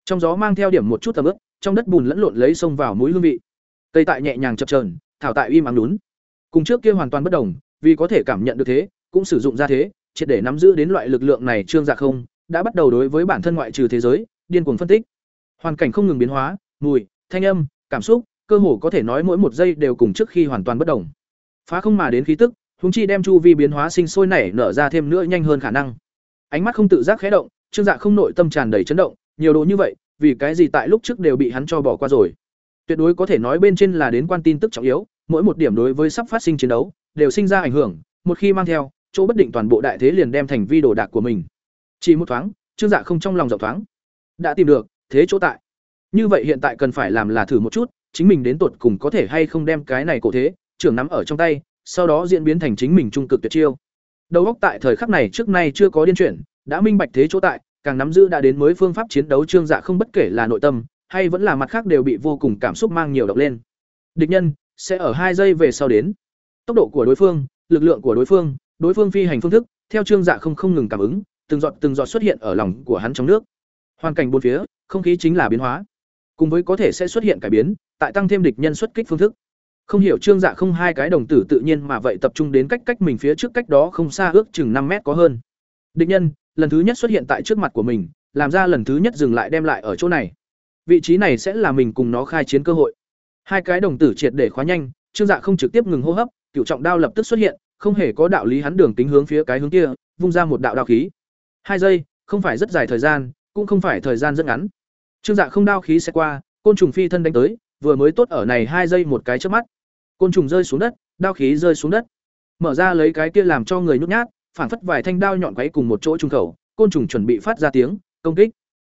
Trong gió mang theo điểm một chút tầm ướp, trong đất bùn lẫn lộn lấy sông vào mũi hương vị. Cây tại nhẹ nhàng chập trờn thảo tại im ắng lún. Cùng trước kia hoàn toàn bất đồng, vì có thể cảm nhận được thế, cũng sử dụng ra thế, triệt để nắm giữ đến loại lực lượng này Trương Dạ không đã bắt đầu đối với bản thân ngoại trừ thế giới, điên cuồng phân tích. Hoàn cảnh không ngừng biến hóa, mùi, thanh âm, cảm xúc, cơ hồ có thể nói mỗi một giây đều cùng trước khi hoàn toàn bất đồng. Phá không mà đến khí tức, húng chi đem chu vi biến hóa sinh sôi nảy nở ra thêm nữa nhanh hơn khả năng. Ánh mắt không tự giác khé động, Trương Dạ không nội tâm tràn đầy chấn động, nhiều đồ như vậy, vì cái gì tại lúc trước đều bị hắn cho bỏ qua rồi. Tuyệt đối có thể nói bên trên là đến quan tin tức trọng yếu, mỗi một điểm đối với sắp phát sinh chiến đấu đều sinh ra ảnh hưởng, một khi mang theo, chỗ bất định toàn bộ đại thế liền đem thành vi đồ đạc của mình. Chỉ một thoáng, Trương Dạ không trong lòng rộng thoáng. Đã tìm được, thế chỗ tại. Như vậy hiện tại cần phải làm là thử một chút, chính mình đến tột cùng có thể hay không đem cái này cổ thế, trưởng nắm ở trong tay, sau đó diễn biến thành chính mình trung cực tuyệt chiêu. Đầu góc tại thời khắc này trước nay chưa có điên chuyển, đã minh bạch thế chỗ tại, càng nắm giữ đã đến mới phương pháp chiến đấu trương dạ không bất kể là nội tâm hay vẫn là mặt khác đều bị vô cùng cảm xúc mang nhiều động lên. Địch nhân sẽ ở hai giây về sau đến. Tốc độ của đối phương, lực lượng của đối phương, đối phương phi hành phương thức, theo trương dạ không không ngừng cảm ứng, từng giọt từng giọt xuất hiện ở lòng của hắn trong nước. Hoàn cảnh bốn phía, không khí chính là biến hóa. Cùng với có thể sẽ xuất hiện cải biến, tại tăng thêm địch nhân xuất kích phương thức. Không hiểu trương dạ không hai cái đồng tử tự nhiên mà vậy tập trung đến cách cách mình phía trước cách đó không xa ước chừng năm mét có hơn. Địch nhân, lần thứ nhất xuất hiện tại trước mặt của mình, làm ra lần thứ nhất dừng lại đem lại ở chỗ này. Vị trí này sẽ là mình cùng nó khai chiến cơ hội. Hai cái đồng tử triệt để khóa nhanh, Trương Dạ không trực tiếp ngừng hô hấp, cựu trọng đao lập tức xuất hiện, không hề có đạo lý hắn đường tính hướng phía cái hướng kia, vung ra một đạo đao khí. Hai giây, không phải rất dài thời gian, cũng không phải thời gian rất ngắn. Trương Dạ không đao khí sẽ qua, côn trùng phi thân đánh tới, vừa mới tốt ở này hai giây một cái chớp mắt. Côn trùng rơi xuống đất, đao khí rơi xuống đất. Mở ra lấy cái kia làm cho người nhút nhát, phản phất vài thanh đao nhọn quấy cùng một chỗ trung khẩu, côn trùng chuẩn bị phát ra tiếng công kích.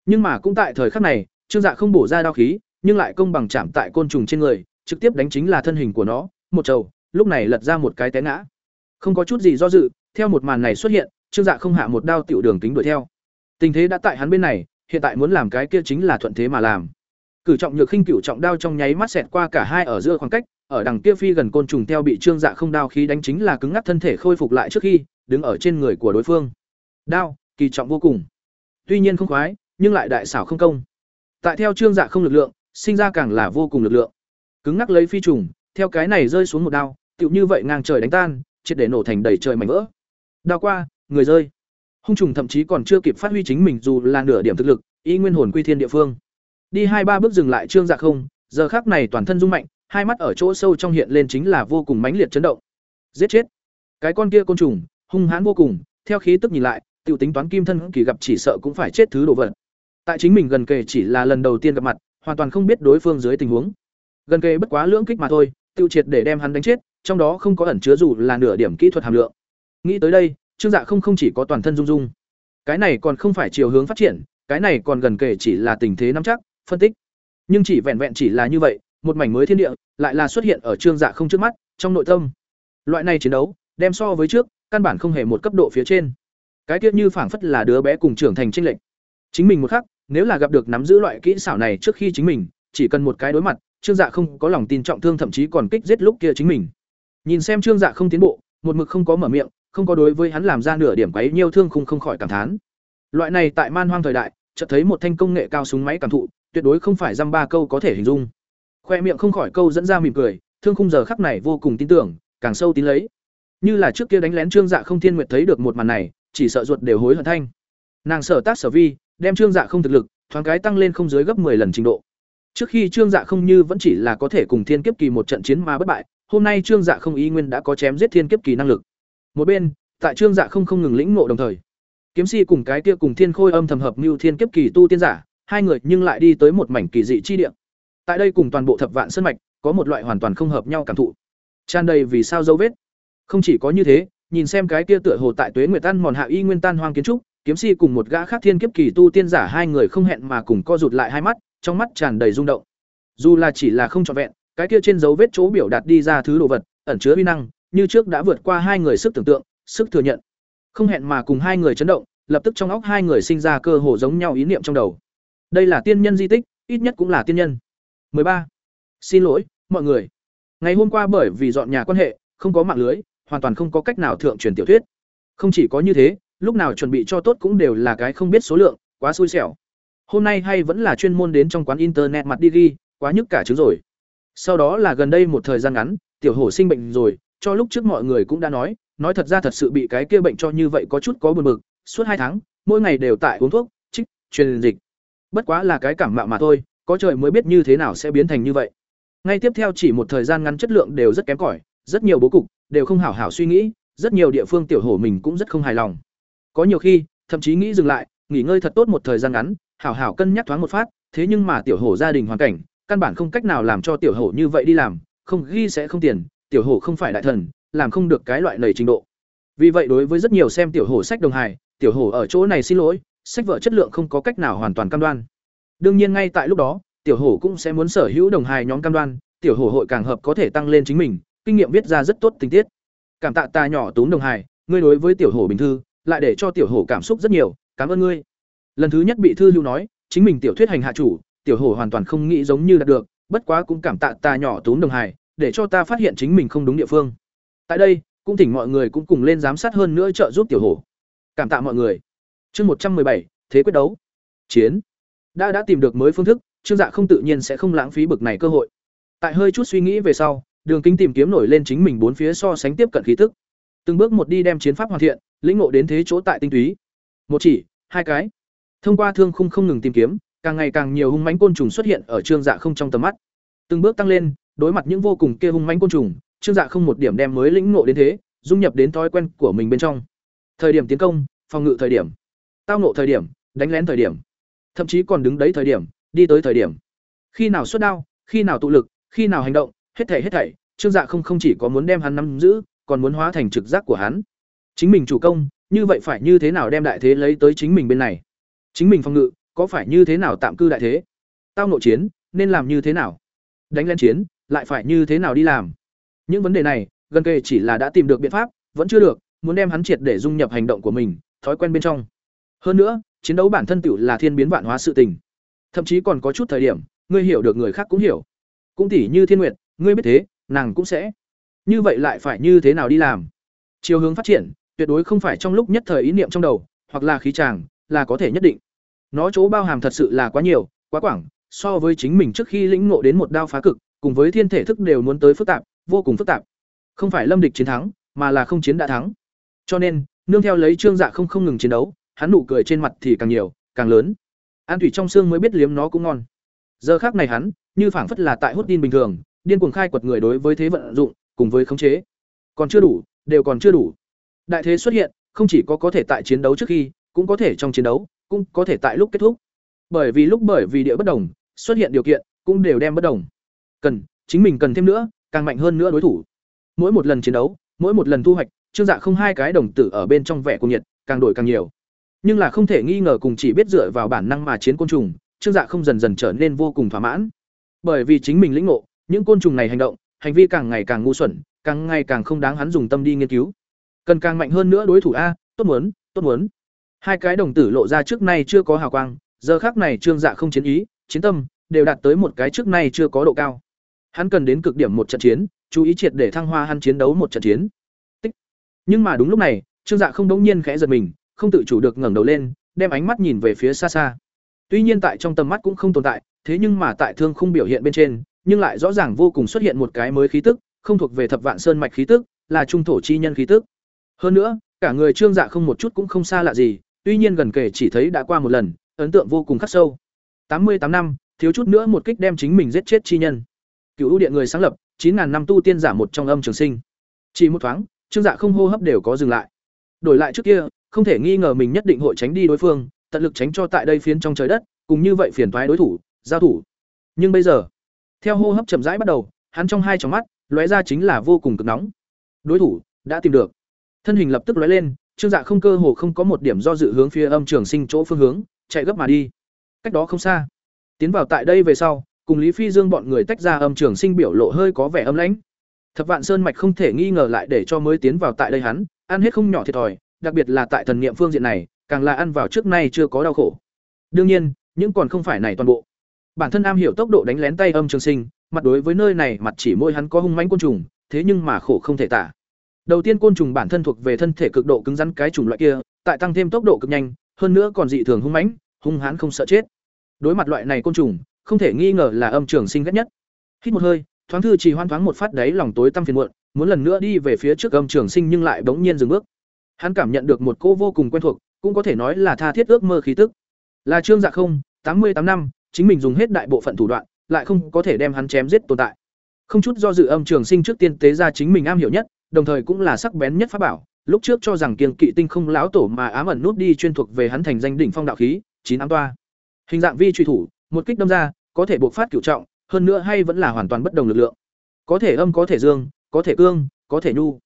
Nhưng mà cũng tại thời khắc này, Trương Dạ không bổ ra đao khí, nhưng lại công bằng chạm tại côn trùng trên người, trực tiếp đánh chính là thân hình của nó, một trầu, lúc này lật ra một cái té ngã. Không có chút gì do dự, theo một màn này xuất hiện, Trương Dạ không hạ một đao tiểu đường tính đuổi theo. Tình thế đã tại hắn bên này, hiện tại muốn làm cái kia chính là thuận thế mà làm. Cử trọng nhược khinh cửu trọng đao trong nháy mắt xẹt qua cả hai ở giữa khoảng cách, ở đằng kia phi gần côn trùng theo bị Trương Dạ không đao khí đánh chính là cứng ngắc thân thể khôi phục lại trước khi, đứng ở trên người của đối phương. Đao, kỳ trọng vô cùng. Tuy nhiên không khoái, nhưng lại đại xảo không công. Tại theo Trương Dạ không lực lượng, sinh ra càng là vô cùng lực lượng. Cứng ngắc lấy phi trùng, theo cái này rơi xuống một đao, tựu như vậy ngang trời đánh tan, triệt để nổ thành đầy trời mảnh vỡ. Đao qua, người rơi. Hung trùng thậm chí còn chưa kịp phát huy chính mình dù là nửa điểm thực lực, y nguyên hồn quy thiên địa phương. Đi hai ba bước dừng lại Trương Dạ không, giờ khắc này toàn thân rung mạnh, hai mắt ở chỗ sâu trong hiện lên chính là vô cùng mãnh liệt chấn động. Giết chết. Cái con kia côn trùng, hung hãn vô cùng, theo khí tức nhìn lại, tiểu tính toán kim thân kỳ gặp chỉ sợ cũng phải chết thứ đồ vật. Tại chính mình gần kề chỉ là lần đầu tiên gặp mặt, hoàn toàn không biết đối phương dưới tình huống. Gần kề bất quá lưỡng kích mà thôi, tiêu triệt để đem hắn đánh chết, trong đó không có ẩn chứa dù là nửa điểm kỹ thuật hàm lượng. Nghĩ tới đây, Trương Dạ không không chỉ có toàn thân rung rung. Cái này còn không phải chiều hướng phát triển, cái này còn gần kề chỉ là tình thế nắm chắc, phân tích. Nhưng chỉ vẹn vẹn chỉ là như vậy, một mảnh mới thiên địa lại là xuất hiện ở Trương Dạ không trước mắt, trong nội tâm. Loại này chiến đấu, đem so với trước, căn bản không hề một cấp độ phía trên cái kia như phảng phất là đứa bé cùng trưởng thành chênh lệch chính mình một khắc nếu là gặp được nắm giữ loại kỹ xảo này trước khi chính mình chỉ cần một cái đối mặt trương dạ không có lòng tin trọng thương thậm chí còn kích giết lúc kia chính mình nhìn xem trương dạ không tiến bộ một mực không có mở miệng không có đối với hắn làm ra nửa điểm quấy nhiêu thương khung không khỏi cảm thán. Loại này tại man hoang thời đại, chợt thấy một thanh công nghệ cao súng máy cảm thụ, tuyệt đối không phải dăm ba câu có thể hình dung. Khoe miệng không khỏi câu dẫn ra mỉm cười, thương khung giờ khắc này vô cùng tin tưởng, càng sâu tín lấy. Như là trước kia đánh lén trương dạ không thiên nguyệt thấy được một màn này, chỉ sợ ruột đều hối hận thanh. Nàng sở tác sở vi, đem trương dạ không thực lực, thoáng cái tăng lên không dưới gấp 10 lần trình độ. Trước khi trương dạ không như vẫn chỉ là có thể cùng thiên kiếp kỳ một trận chiến mà bất bại, hôm nay trương dạ không ý nguyên đã có chém giết thiên kiếp kỳ năng lực một bên, tại trương dạ không không ngừng lĩnh ngộ đồng thời, kiếm si cùng cái kia cùng thiên khôi âm thầm hợp mưu thiên kiếp kỳ tu tiên giả, hai người nhưng lại đi tới một mảnh kỳ dị chi địa. Tại đây cùng toàn bộ thập vạn sơn mạch, có một loại hoàn toàn không hợp nhau cảm thụ. Tràn đầy vì sao dấu vết. Không chỉ có như thế, nhìn xem cái kia tựa hồ tại tuế nguyệt tan mòn hạ y nguyên tan hoang kiến trúc, kiếm si cùng một gã khác thiên kiếp kỳ tu tiên giả hai người không hẹn mà cùng co rụt lại hai mắt, trong mắt tràn đầy rung động. Dù là chỉ là không trọn vẹn, cái kia trên dấu vết chỗ biểu đạt đi ra thứ đồ vật, ẩn chứa uy năng như trước đã vượt qua hai người sức tưởng tượng, sức thừa nhận. Không hẹn mà cùng hai người chấn động, lập tức trong óc hai người sinh ra cơ hồ giống nhau ý niệm trong đầu. Đây là tiên nhân di tích, ít nhất cũng là tiên nhân. 13. xin lỗi, mọi người. Ngày hôm qua bởi vì dọn nhà quan hệ, không có mạng lưới, hoàn toàn không có cách nào thượng truyền tiểu thuyết. Không chỉ có như thế, lúc nào chuẩn bị cho tốt cũng đều là cái không biết số lượng, quá xui xẻo. Hôm nay hay vẫn là chuyên môn đến trong quán internet mặt đi ghi, quá nhức cả trứng rồi. Sau đó là gần đây một thời gian ngắn, tiểu hổ sinh bệnh rồi cho lúc trước mọi người cũng đã nói nói thật ra thật sự bị cái kia bệnh cho như vậy có chút có buồn bực, suốt hai tháng, mỗi ngày đều tại uống thuốc trích truyền dịch. Bất quá là cái cảm mạo mà thôi, có trời mới biết như thế nào sẽ biến thành như vậy. Ngay tiếp theo chỉ một thời gian ngắn chất lượng đều rất kém cỏi, rất nhiều bố cục, đều không hảo hảo suy nghĩ, rất nhiều địa phương tiểu hổ mình cũng rất không hài lòng. Có nhiều khi, thậm chí nghĩ dừng lại, nghỉ ngơi thật tốt một thời gian ngắn, hảo hảo cân nhắc thoáng một phát, thế nhưng mà tiểu hổ gia đình hoàn cảnh, căn bản không cách nào làm cho tiểu hổ như vậy đi làm, không ghi sẽ không tiền tiểu hổ không phải đại thần, làm không được cái loại lầy trình độ. Vì vậy đối với rất nhiều xem tiểu hổ sách đồng hài, tiểu hổ ở chỗ này xin lỗi, sách vở chất lượng không có cách nào hoàn toàn cam đoan. Đương nhiên ngay tại lúc đó, tiểu hổ cũng sẽ muốn sở hữu đồng hài nhóm cam đoan, tiểu hổ hội càng hợp có thể tăng lên chính mình, kinh nghiệm viết ra rất tốt tình tiết. Cảm tạ ta nhỏ túm đồng hài, ngươi đối với tiểu hổ bình thư, lại để cho tiểu hổ cảm xúc rất nhiều, cảm ơn ngươi. Lần thứ nhất bị thư lưu nói, chính mình tiểu thuyết hành hạ chủ, tiểu hổ hoàn toàn không nghĩ giống như đạt được, bất quá cũng cảm tạ ta nhỏ túm đồng hài để cho ta phát hiện chính mình không đúng địa phương. Tại đây, cũng thỉnh mọi người cũng cùng lên giám sát hơn nữa trợ giúp tiểu hổ. Cảm tạ mọi người. Chương một trăm bảy, thế quyết đấu. Chiến. Đã đã tìm được mới phương thức, trương dạ không tự nhiên sẽ không lãng phí bực này cơ hội. Tại hơi chút suy nghĩ về sau, đường kính tìm kiếm nổi lên chính mình bốn phía so sánh tiếp cận khí tức. Từng bước một đi đem chiến pháp hoàn thiện, lĩnh ngộ đến thế chỗ tại tinh túy. Một chỉ, hai cái. Thông qua thương khung không ngừng tìm kiếm, càng ngày càng nhiều hung mãnh côn trùng xuất hiện ở trương dạ không trong tầm mắt. Từng bước tăng lên đối mặt những vô cùng kia hung mãnh côn trùng, trương dạ không một điểm đem mới lĩnh ngộ đến thế, dung nhập đến thói quen của mình bên trong. Thời điểm tiến công, phòng ngự thời điểm, tao nộ thời điểm, đánh lén thời điểm, thậm chí còn đứng đấy thời điểm, đi tới thời điểm. Khi nào xuất đao, khi nào tụ lực, khi nào hành động, hết thảy hết thảy, trương dạ không không chỉ có muốn đem hắn nắm giữ, còn muốn hóa thành trực giác của hắn. Chính mình chủ công, như vậy phải như thế nào đem đại thế lấy tới chính mình bên này? Chính mình phòng ngự, có phải như thế nào tạm cư đại thế? Tao nội chiến, nên làm như thế nào? Đánh lên chiến lại phải như thế nào đi làm? Những vấn đề này, gần kề chỉ là đã tìm được biện pháp, vẫn chưa được, muốn đem hắn triệt để dung nhập hành động của mình, thói quen bên trong. Hơn nữa, chiến đấu bản thân tựu là thiên biến vạn hóa sự tình. Thậm chí còn có chút thời điểm, ngươi hiểu được người khác cũng hiểu. Cũng tỉ như thiên nguyệt, ngươi biết thế, nàng cũng sẽ. Như vậy lại phải như thế nào đi làm? Chiều hướng phát triển, tuyệt đối không phải trong lúc nhất thời ý niệm trong đầu, hoặc là khí tràng là có thể nhất định. Nó chỗ bao hàm thật sự là quá nhiều, quá quảng, so với chính mình trước khi lĩnh ngộ đến một đao phá cực cùng với thiên thể thức đều muốn tới phức tạp, vô cùng phức tạp. Không phải lâm địch chiến thắng, mà là không chiến đã thắng. Cho nên, nương theo lấy trương dạ không không ngừng chiến đấu, hắn nụ cười trên mặt thì càng nhiều, càng lớn. An thủy trong xương mới biết liếm nó cũng ngon. Giờ khác này hắn, như phảng phất là tại hút tin bình thường, điên cuồng khai quật người đối với thế vận dụng, cùng với khống chế. Còn chưa đủ, đều còn chưa đủ. Đại thế xuất hiện, không chỉ có có thể tại chiến đấu trước khi, cũng có thể trong chiến đấu, cũng có thể tại lúc kết thúc. Bởi vì lúc bởi vì địa bất đồng, xuất hiện điều kiện, cũng đều đem bất đồng cần, chính mình cần thêm nữa, càng mạnh hơn nữa đối thủ. Mỗi một lần chiến đấu, mỗi một lần thu hoạch, trương dạ không hai cái đồng tử ở bên trong vẻ cuồng nhiệt, càng đổi càng nhiều. Nhưng là không thể nghi ngờ cùng chỉ biết dựa vào bản năng mà chiến côn trùng, trương dạ không dần dần trở nên vô cùng thỏa mãn. Bởi vì chính mình lĩnh ngộ, những côn trùng này hành động, hành vi càng ngày càng ngu xuẩn, càng ngày càng không đáng hắn dùng tâm đi nghiên cứu. Cần càng mạnh hơn nữa đối thủ a, tốt muốn tốt muốn. Hai cái đồng tử lộ ra trước nay chưa có hào quang, giờ khác này trương dạ không chiến ý, chiến tâm, đều đạt tới một cái trước nay chưa có độ cao hắn cần đến cực điểm một trận chiến, chú ý triệt để thăng hoa hắn chiến đấu một trận chiến. Tích. nhưng mà đúng lúc này, trương dạ không đống nhiên khẽ giật mình, không tự chủ được ngẩng đầu lên, đem ánh mắt nhìn về phía xa xa. Tuy nhiên tại trong tầm mắt cũng không tồn tại, thế nhưng mà tại thương không biểu hiện bên trên, nhưng lại rõ ràng vô cùng xuất hiện một cái mới khí tức, không thuộc về thập vạn sơn mạch khí tức, là trung thổ chi nhân khí tức. Hơn nữa, cả người trương dạ không một chút cũng không xa lạ gì, tuy nhiên gần kể chỉ thấy đã qua một lần, ấn tượng vô cùng khắc sâu. Tám mươi tám năm, thiếu chút nữa một kích đem chính mình giết chết chi nhân cựu ưu điện người sáng lập, chín ngàn năm tu tiên giả một trong âm trường sinh. Chỉ một thoáng, trương dạ không hô hấp đều có dừng lại. Đổi lại trước kia, không thể nghi ngờ mình nhất định hội tránh đi đối phương, tận lực tránh cho tại đây phiến trong trời đất, cùng như vậy phiền thoái đối thủ, giao thủ. Nhưng bây giờ, theo hô hấp chậm rãi bắt đầu, hắn trong hai tròng mắt, lóe ra chính là vô cùng cực nóng. Đối thủ đã tìm được. Thân hình lập tức lóe lên, trương dạ không cơ hồ không có một điểm do dự hướng phía âm trường sinh chỗ phương hướng, chạy gấp mà đi. Cách đó không xa, tiến vào tại đây về sau cùng lý phi dương bọn người tách ra âm trường sinh biểu lộ hơi có vẻ âm lãnh. Thập vạn sơn mạch không thể nghi ngờ lại để cho mới tiến vào tại đây hắn, ăn hết không nhỏ thiệt thòi, đặc biệt là tại thần niệm phương diện này, càng là ăn vào trước nay chưa có đau khổ. Đương nhiên, những còn không phải này toàn bộ. Bản thân am hiểu tốc độ đánh lén tay âm trường sinh, mặt đối với nơi này mặt chỉ môi hắn có hung mãnh côn trùng, thế nhưng mà khổ không thể tả. Đầu tiên côn trùng bản thân thuộc về thân thể cực độ cứng rắn cái chủng loại kia, tại tăng thêm tốc độ cực nhanh, hơn nữa còn dị thường hung mãnh, hung hãn không sợ chết. Đối mặt loại này côn trùng không thể nghi ngờ là âm trường sinh ghét nhất. Hít một hơi, thoáng thư chỉ hoan thoáng một phát đấy lòng tối tăm phiền muộn, muốn lần nữa đi về phía trước âm trường sinh nhưng lại bỗng nhiên dừng bước. Hắn cảm nhận được một cô vô cùng quen thuộc, cũng có thể nói là tha thiết ước mơ khí tức. Là trương dạ không, tám mươi tám năm, chính mình dùng hết đại bộ phận thủ đoạn, lại không có thể đem hắn chém giết tồn tại. Không chút do dự âm trường sinh trước tiên tế ra chính mình am hiểu nhất, đồng thời cũng là sắc bén nhất pháp bảo, lúc trước cho rằng kiêng kỵ tinh không lão tổ mà ám ẩn nút đi chuyên thuộc về hắn thành danh đỉnh phong đạo khí, chín ám toa. Hình dạng vi truy thủ một kích đâm ra, có thể buộc phát cửu trọng, hơn nữa hay vẫn là hoàn toàn bất đồng lực lượng. Có thể âm, có thể dương, có thể cương, có thể nhu.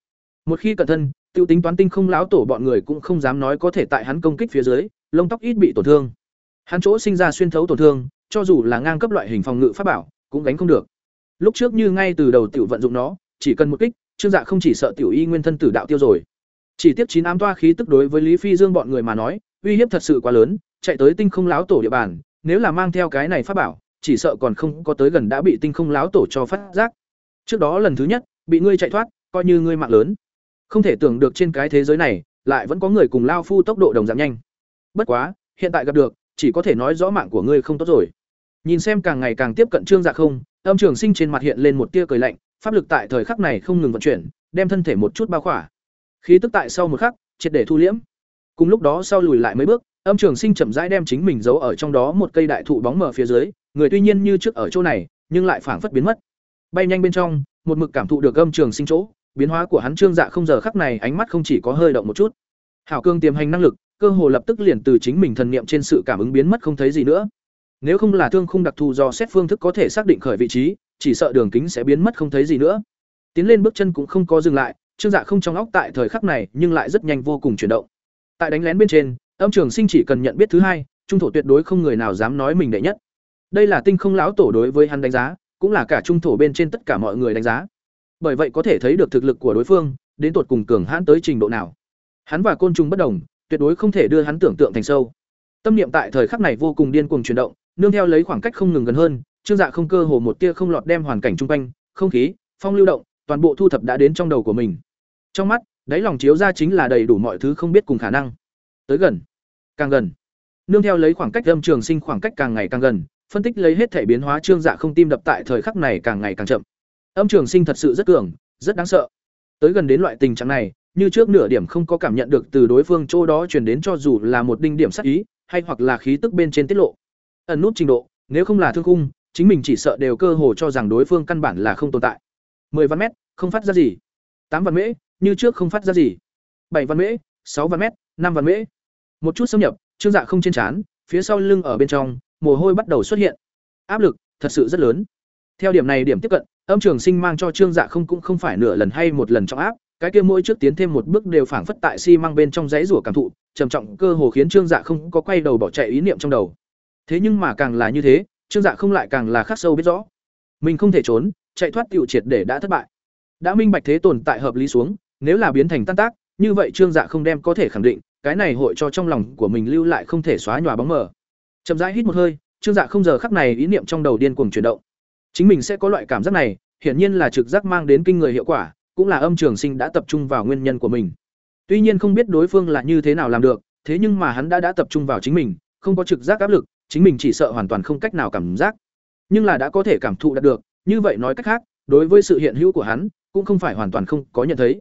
Một khi cẩn thân, tiêu tính toán tinh không láo tổ bọn người cũng không dám nói có thể tại hắn công kích phía dưới, lông tóc ít bị tổn thương. Hắn chỗ sinh ra xuyên thấu tổn thương, cho dù là ngang cấp loại hình phòng ngự pháp bảo, cũng gánh không được. Lúc trước như ngay từ đầu tiểu vận dụng nó, chỉ cần một kích, trương dạ không chỉ sợ tiểu y nguyên thân tử đạo tiêu rồi. Chỉ tiếp chín ám toa khí tức đối với lý phi dương bọn người mà nói, uy hiếp thật sự quá lớn, chạy tới tinh không láo tổ địa bàn nếu là mang theo cái này pháp bảo, chỉ sợ còn không có tới gần đã bị tinh không láo tổ cho phát giác. Trước đó lần thứ nhất, bị ngươi chạy thoát, coi như ngươi mạng lớn. Không thể tưởng được trên cái thế giới này, lại vẫn có người cùng lao phu tốc độ đồng dạng nhanh. Bất quá, hiện tại gặp được, chỉ có thể nói rõ mạng của ngươi không tốt rồi. Nhìn xem càng ngày càng tiếp cận trương dạ không, âm trường sinh trên mặt hiện lên một tia cười lạnh, pháp lực tại thời khắc này không ngừng vận chuyển, đem thân thể một chút bao khỏa. Khí tức tại sau một khắc, triệt để thu liễm. Cùng lúc đó sau lùi lại mấy bước âm trường sinh chậm rãi đem chính mình giấu ở trong đó một cây đại thụ bóng mờ phía dưới, người tuy nhiên như trước ở chỗ này, nhưng lại phảng phất biến mất. Bay nhanh bên trong, một mực cảm thụ được âm trường sinh chỗ, biến hóa của hắn trương dạ không giờ khắc này ánh mắt không chỉ có hơi động một chút. Hảo cương tiềm hành năng lực, cơ hồ lập tức liền từ chính mình thần niệm trên sự cảm ứng biến mất không thấy gì nữa. Nếu không là thương khung đặc thù do xét phương thức có thể xác định khởi vị trí, chỉ sợ đường kính sẽ biến mất không thấy gì nữa. Tiến lên bước chân cũng không có dừng lại, trương dạ không trong óc tại thời khắc này, nhưng lại rất nhanh vô cùng chuyển động. Tại đánh lén bên trên âm trường sinh chỉ cần nhận biết thứ hai, trung thổ tuyệt đối không người nào dám nói mình đệ nhất. Đây là tinh không lão tổ đối với hắn đánh giá, cũng là cả trung thổ bên trên tất cả mọi người đánh giá. Bởi vậy có thể thấy được thực lực của đối phương, đến tột cùng cường hãn tới trình độ nào. Hắn và côn trùng bất đồng, tuyệt đối không thể đưa hắn tưởng tượng thành sâu. Tâm niệm tại thời khắc này vô cùng điên cuồng chuyển động, nương theo lấy khoảng cách không ngừng gần hơn, trương dạ không cơ hồ một tia không lọt đem hoàn cảnh chung quanh, không khí, phong lưu động, toàn bộ thu thập đã đến trong đầu của mình. Trong mắt, đáy lòng chiếu ra chính là đầy đủ mọi thứ không biết cùng khả năng tới gần, càng gần. Nương theo lấy khoảng cách âm trường sinh khoảng cách càng ngày càng gần, phân tích lấy hết thể biến hóa trương dạ không tim đập tại thời khắc này càng ngày càng chậm. Âm trường sinh thật sự rất cường, rất đáng sợ. Tới gần đến loại tình trạng này, như trước nửa điểm không có cảm nhận được từ đối phương chỗ đó truyền đến cho dù là một đinh điểm sắc ý, hay hoặc là khí tức bên trên tiết lộ. Ẩn nút trình độ, nếu không là thương cung chính mình chỉ sợ đều cơ hồ cho rằng đối phương căn bản là không tồn tại. 10 văn mét, không phát ra gì. Tám văn mễ, như trước không phát ra gì. Bảy văn mễ, sáu văn mét, năm văn mễ một chút xâm nhập, trương dạ không trên trán, phía sau lưng ở bên trong, mồ hôi bắt đầu xuất hiện. Áp lực thật sự rất lớn. Theo điểm này điểm tiếp cận, âm trường sinh mang cho trương dạ không cũng không phải nửa lần hay một lần trong áp, cái kia mỗi trước tiến thêm một bước đều phảng phất tại xi、si、mang bên trong dãy rủa cảm thụ, trầm trọng cơ hồ khiến trương dạ không có quay đầu bỏ chạy ý niệm trong đầu. Thế nhưng mà càng là như thế, trương dạ không lại càng là khắc sâu biết rõ. Mình không thể trốn, chạy thoát tiểu triệt để đã thất bại. Đã minh bạch thế tồn tại hợp lý xuống, nếu là biến thành tan tác, như vậy trương dạ không đem có thể khẳng định cái này hội cho trong lòng của mình lưu lại không thể xóa nhòa bóng mờ. Chậm rãi hít một hơi, trương dạ không giờ khắc này ý niệm trong đầu điên cuồng chuyển động. Chính mình sẽ có loại cảm giác này, hiển nhiên là trực giác mang đến kinh người hiệu quả, cũng là âm trường sinh đã tập trung vào nguyên nhân của mình. Tuy nhiên không biết đối phương là như thế nào làm được, thế nhưng mà hắn đã đã tập trung vào chính mình, không có trực giác áp lực, chính mình chỉ sợ hoàn toàn không cách nào cảm giác. Nhưng là đã có thể cảm thụ đạt được, như vậy nói cách khác, đối với sự hiện hữu của hắn, cũng không phải hoàn toàn không có nhận thấy.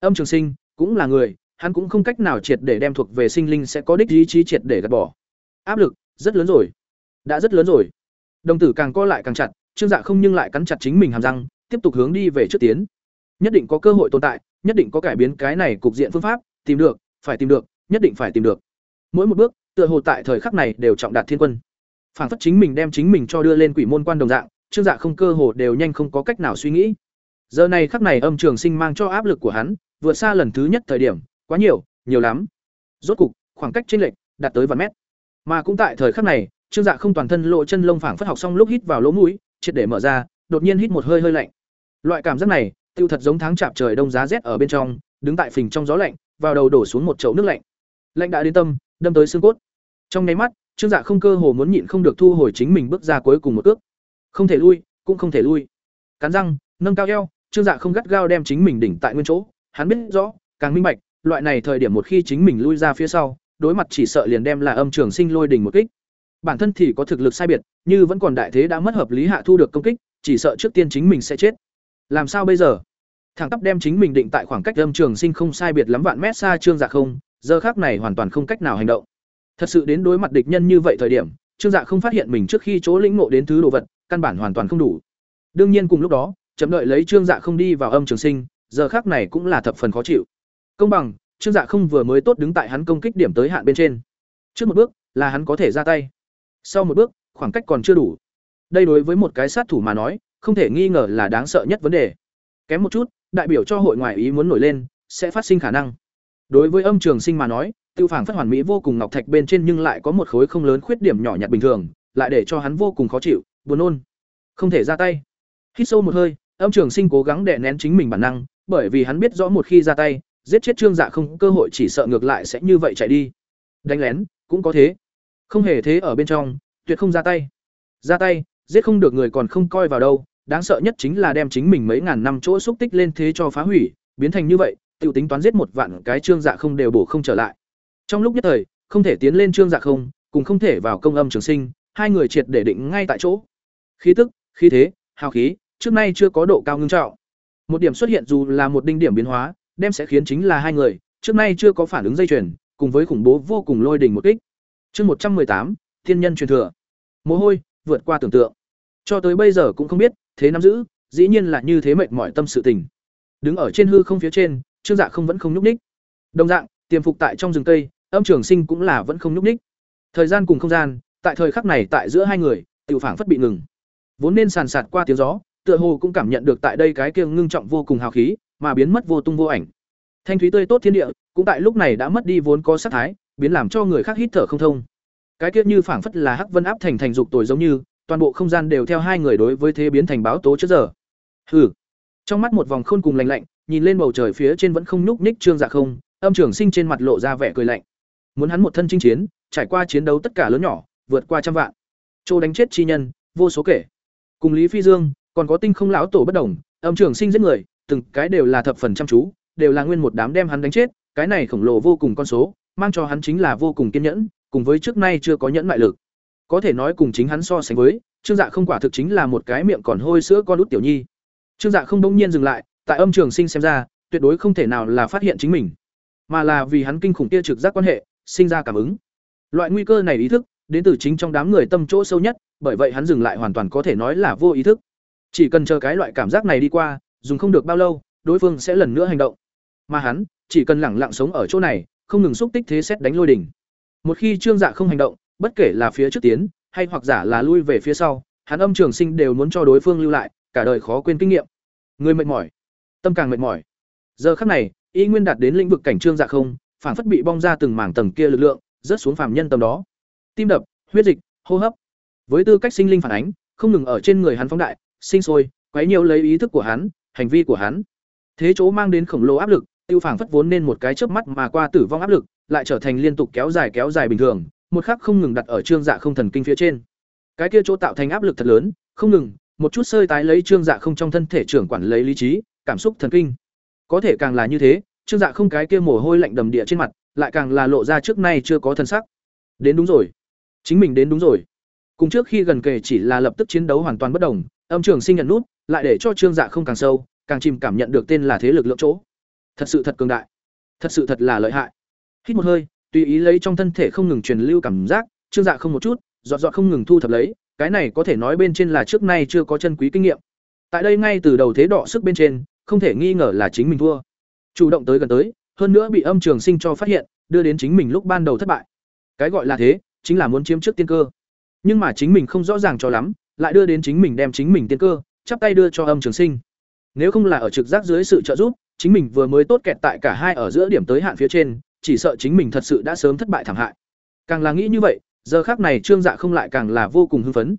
Âm trường sinh, cũng là người hắn cũng không cách nào triệt để đem thuộc về sinh linh sẽ có đích ý chí triệt để gạt bỏ. Áp lực, rất lớn rồi. Đã rất lớn rồi. Đồng tử càng co lại càng chặt, trương dạ không nhưng lại cắn chặt chính mình hàm răng, tiếp tục hướng đi về trước tiến. Nhất định có cơ hội tồn tại, nhất định có cải biến cái này cục diện phương pháp, tìm được, phải tìm được, nhất định phải tìm được. Mỗi một bước, tựa hồ tại thời khắc này đều trọng đạt thiên quân. Phản phất chính mình đem chính mình cho đưa lên quỷ môn quan đồng dạng, trương dạ không cơ hồ đều nhanh không có cách nào suy nghĩ. Giờ này khắc này âm trường sinh mang cho áp lực của hắn, vượt xa lần thứ nhất thời điểm quá nhiều nhiều lắm. Rốt cục, khoảng cách trên lệch đạt tới vài mét. Mà cũng tại thời khắc này, trương dạ không toàn thân lộ chân lông phảng phất học xong lúc hít vào lỗ mũi, triệt để mở ra, đột nhiên hít một hơi hơi lạnh. Loại cảm giác này, tiêu thật giống tháng chạp trời đông giá rét ở bên trong, đứng tại phình trong gió lạnh, vào đầu đổ xuống một chậu nước lạnh. Lạnh đã đến tâm, đâm tới xương cốt. Trong nháy mắt, trương dạ không cơ hồ muốn nhịn không được thu hồi chính mình bước ra cuối cùng một cước. Không thể lui, cũng không thể lui. Cắn răng, nâng cao eo, trương dạ không gắt gao đem chính mình đỉnh tại nguyên chỗ. Hắn biết rõ, càng minh bạch loại này thời điểm một khi chính mình lui ra phía sau, đối mặt chỉ sợ liền đem là âm trường sinh lôi đỉnh một kích. Bản thân thì có thực lực sai biệt, như vẫn còn đại thế đã mất hợp lý hạ thu được công kích, chỉ sợ trước tiên chính mình sẽ chết. Làm sao bây giờ? Thẳng tắp đem chính mình định tại khoảng cách âm trường sinh không sai biệt lắm vạn mét xa trương dạ không, giờ khác này hoàn toàn không cách nào hành động. Thật sự đến đối mặt địch nhân như vậy thời điểm, trương dạ không phát hiện mình trước khi chỗ lĩnh ngộ đến thứ đồ vật, căn bản hoàn toàn không đủ. Đương nhiên cùng lúc đó chấm đợi lấy trương dạ không đi vào âm trường sinh, giờ khác này cũng là thập phần khó chịu công bằng, trương dạ không vừa mới tốt đứng tại hắn công kích điểm tới hạn bên trên. Trước một bước, là hắn có thể ra tay. Sau một bước, khoảng cách còn chưa đủ. Đây đối với một cái sát thủ mà nói, không thể nghi ngờ là đáng sợ nhất vấn đề. Kém một chút, đại biểu cho hội ngoại ý muốn nổi lên, sẽ phát sinh khả năng. Đối với âm trường sinh mà nói, tiêu phản phát hoàn mỹ vô cùng ngọc thạch bên trên nhưng lại có một khối không lớn khuyết điểm nhỏ nhặt bình thường, lại để cho hắn vô cùng khó chịu, buồn nôn. Không thể ra tay. Hít sâu một hơi, âm trường sinh cố gắng đè nén chính mình bản năng, bởi vì hắn biết rõ một khi ra tay giết chết trương dạ không, cơ hội chỉ sợ ngược lại sẽ như vậy chạy đi. Đánh lén, cũng có thế. Không hề thế ở bên trong, tuyệt không ra tay. Ra tay, giết không được người còn không coi vào đâu. Đáng sợ nhất chính là đem chính mình mấy ngàn năm chỗ xúc tích lên thế cho phá hủy. Biến thành như vậy, tiểu tính toán giết một vạn cái trương dạ không đều bổ không trở lại. Trong lúc nhất thời, không thể tiến lên trương dạ không, cùng không thể vào công âm trường sinh, hai người triệt để định ngay tại chỗ. Khí tức, khí thế, hào khí, trước nay chưa có độ cao ngưng trọng. Một điểm xuất hiện dù là một đinh điểm biến hóa đem sẽ khiến chính là hai người, trước nay chưa có phản ứng dây chuyền, cùng với khủng bố vô cùng lôi đình một kích. Chương một trăm tám, thiên nhân truyền thừa. Mồ hôi, vượt qua tưởng tượng. Cho tới bây giờ cũng không biết, thế nắm giữ, dĩ nhiên là như thế mệt mỏi tâm sự tình. Đứng ở trên hư không phía trên, trương dạ không vẫn không nhúc ních đồng dạng, tiềm phục tại trong rừng cây, âm trường sinh cũng là vẫn không nhúc ních thời gian cùng không gian, tại thời khắc này tại giữa hai người tự phảng phất bị ngừng. Vốn nên sàn sạt qua tiếng gió, tựa hồ cũng cảm nhận được tại đây cái kiêng ngưng trọng vô cùng hào khí mà biến mất vô tung vô ảnh. Thanh thúy tươi tốt thiên địa, cũng tại lúc này đã mất đi vốn có sắc thái, biến làm cho người khác hít thở không thông. Cái kia như phảng phất là hắc vân áp thành thành dục tồi giống như, toàn bộ không gian đều theo hai người đối với thế biến thành báo tố trước giờ. Hừ. Trong mắt một vòng khôn cùng lạnh lạnh, nhìn lên bầu trời phía trên vẫn không nhúc nhích trương dạ không, âm trưởng sinh trên mặt lộ ra vẻ cười lạnh. Muốn hắn một thân chinh chiến, trải qua chiến đấu tất cả lớn nhỏ, vượt qua trăm vạn. Chỗ đánh chết chi nhân, vô số kể. Cùng lý phi dương, còn có tinh không lão tổ bất đồng, âm trưởng sinh giết người từng cái đều là thập phần chăm chú, đều là nguyên một đám đem hắn đánh chết, cái này khổng lồ vô cùng con số, mang cho hắn chính là vô cùng kiên nhẫn, cùng với trước nay chưa có nhẫn mại lực. Có thể nói cùng chính hắn so sánh với, trương dạ không quả thực chính là một cái miệng còn hôi sữa con út tiểu nhi. Trương dạ không đông nhiên dừng lại, tại âm trường sinh xem ra, tuyệt đối không thể nào là phát hiện chính mình, mà là vì hắn kinh khủng kia trực giác quan hệ, sinh ra cảm ứng. Loại nguy cơ này ý thức, đến từ chính trong đám người tâm chỗ sâu nhất, bởi vậy hắn dừng lại hoàn toàn có thể nói là vô ý thức. Chỉ cần chờ cái loại cảm giác này đi qua dùng không được bao lâu, đối phương sẽ lần nữa hành động. Mà hắn, chỉ cần lẳng lặng sống ở chỗ này, không ngừng xúc tích thế xét đánh lôi đỉnh. Một khi trương dạ không hành động, bất kể là phía trước tiến, hay hoặc giả là lui về phía sau, hắn âm trường sinh đều muốn cho đối phương lưu lại, cả đời khó quên kinh nghiệm. Người mệt mỏi. Tâm càng mệt mỏi. Giờ khắc này, y nguyên đạt đến lĩnh vực cảnh trương dạ không phản phất bị bong ra từng mảng tầng kia lực lượng, rớt xuống phàm nhân tầm đó. Tim đập, huyết dịch, hô hấp. Với tư cách sinh linh phản ánh, không ngừng ở trên người hắn phóng đại, sinh sôi, quấy nhiều lấy ý thức của hắn hành vi của hắn. Thế chỗ mang đến khổng lồ áp lực, tiêu phảng phất vốn nên một cái chớp mắt mà qua tử vong áp lực, lại trở thành liên tục kéo dài kéo dài bình thường, một khắc không ngừng đặt ở trương dạ không thần kinh phía trên. Cái kia chỗ tạo thành áp lực thật lớn, không ngừng, một chút sơi tái lấy trương dạ không trong thân thể trưởng quản lấy lý trí, cảm xúc thần kinh. Có thể càng là như thế, trương dạ không cái kia mồ hôi lạnh đầm địa trên mặt, lại càng là lộ ra trước nay chưa có thân sắc. Đến đúng rồi. Chính mình đến đúng rồi. Cùng trước khi gần kề chỉ là lập tức chiến đấu hoàn toàn bất đồng, âm trường sinh nhận nút lại để cho trương dạ không càng sâu càng chìm cảm nhận được tên là thế lực lượng chỗ. Thật sự thật cường đại. Thật sự thật là lợi hại. Hít một hơi tùy ý lấy trong thân thể không ngừng truyền lưu cảm giác trương dạ không một chút dọn dọn không ngừng thu thập lấy cái này có thể nói bên trên là trước nay chưa có chân quý kinh nghiệm. Tại đây ngay từ đầu thế đỏ sức bên trên không thể nghi ngờ là chính mình thua. Chủ động tới gần tới hơn nữa bị âm trường sinh cho phát hiện đưa đến chính mình lúc ban đầu thất bại. Cái gọi là thế chính là muốn chiếm trước tiên cơ. Nhưng mà chính mình không rõ ràng cho lắm lại đưa đến chính mình đem chính mình tiên cơ, chắp tay đưa cho Âm Trường Sinh. Nếu không là ở trực giác dưới sự trợ giúp, chính mình vừa mới tốt kẹt tại cả hai ở giữa điểm tới hạn phía trên, chỉ sợ chính mình thật sự đã sớm thất bại thảm hại. Càng là nghĩ như vậy, giờ khác này Trương Dạ không lại càng là vô cùng hưng phấn.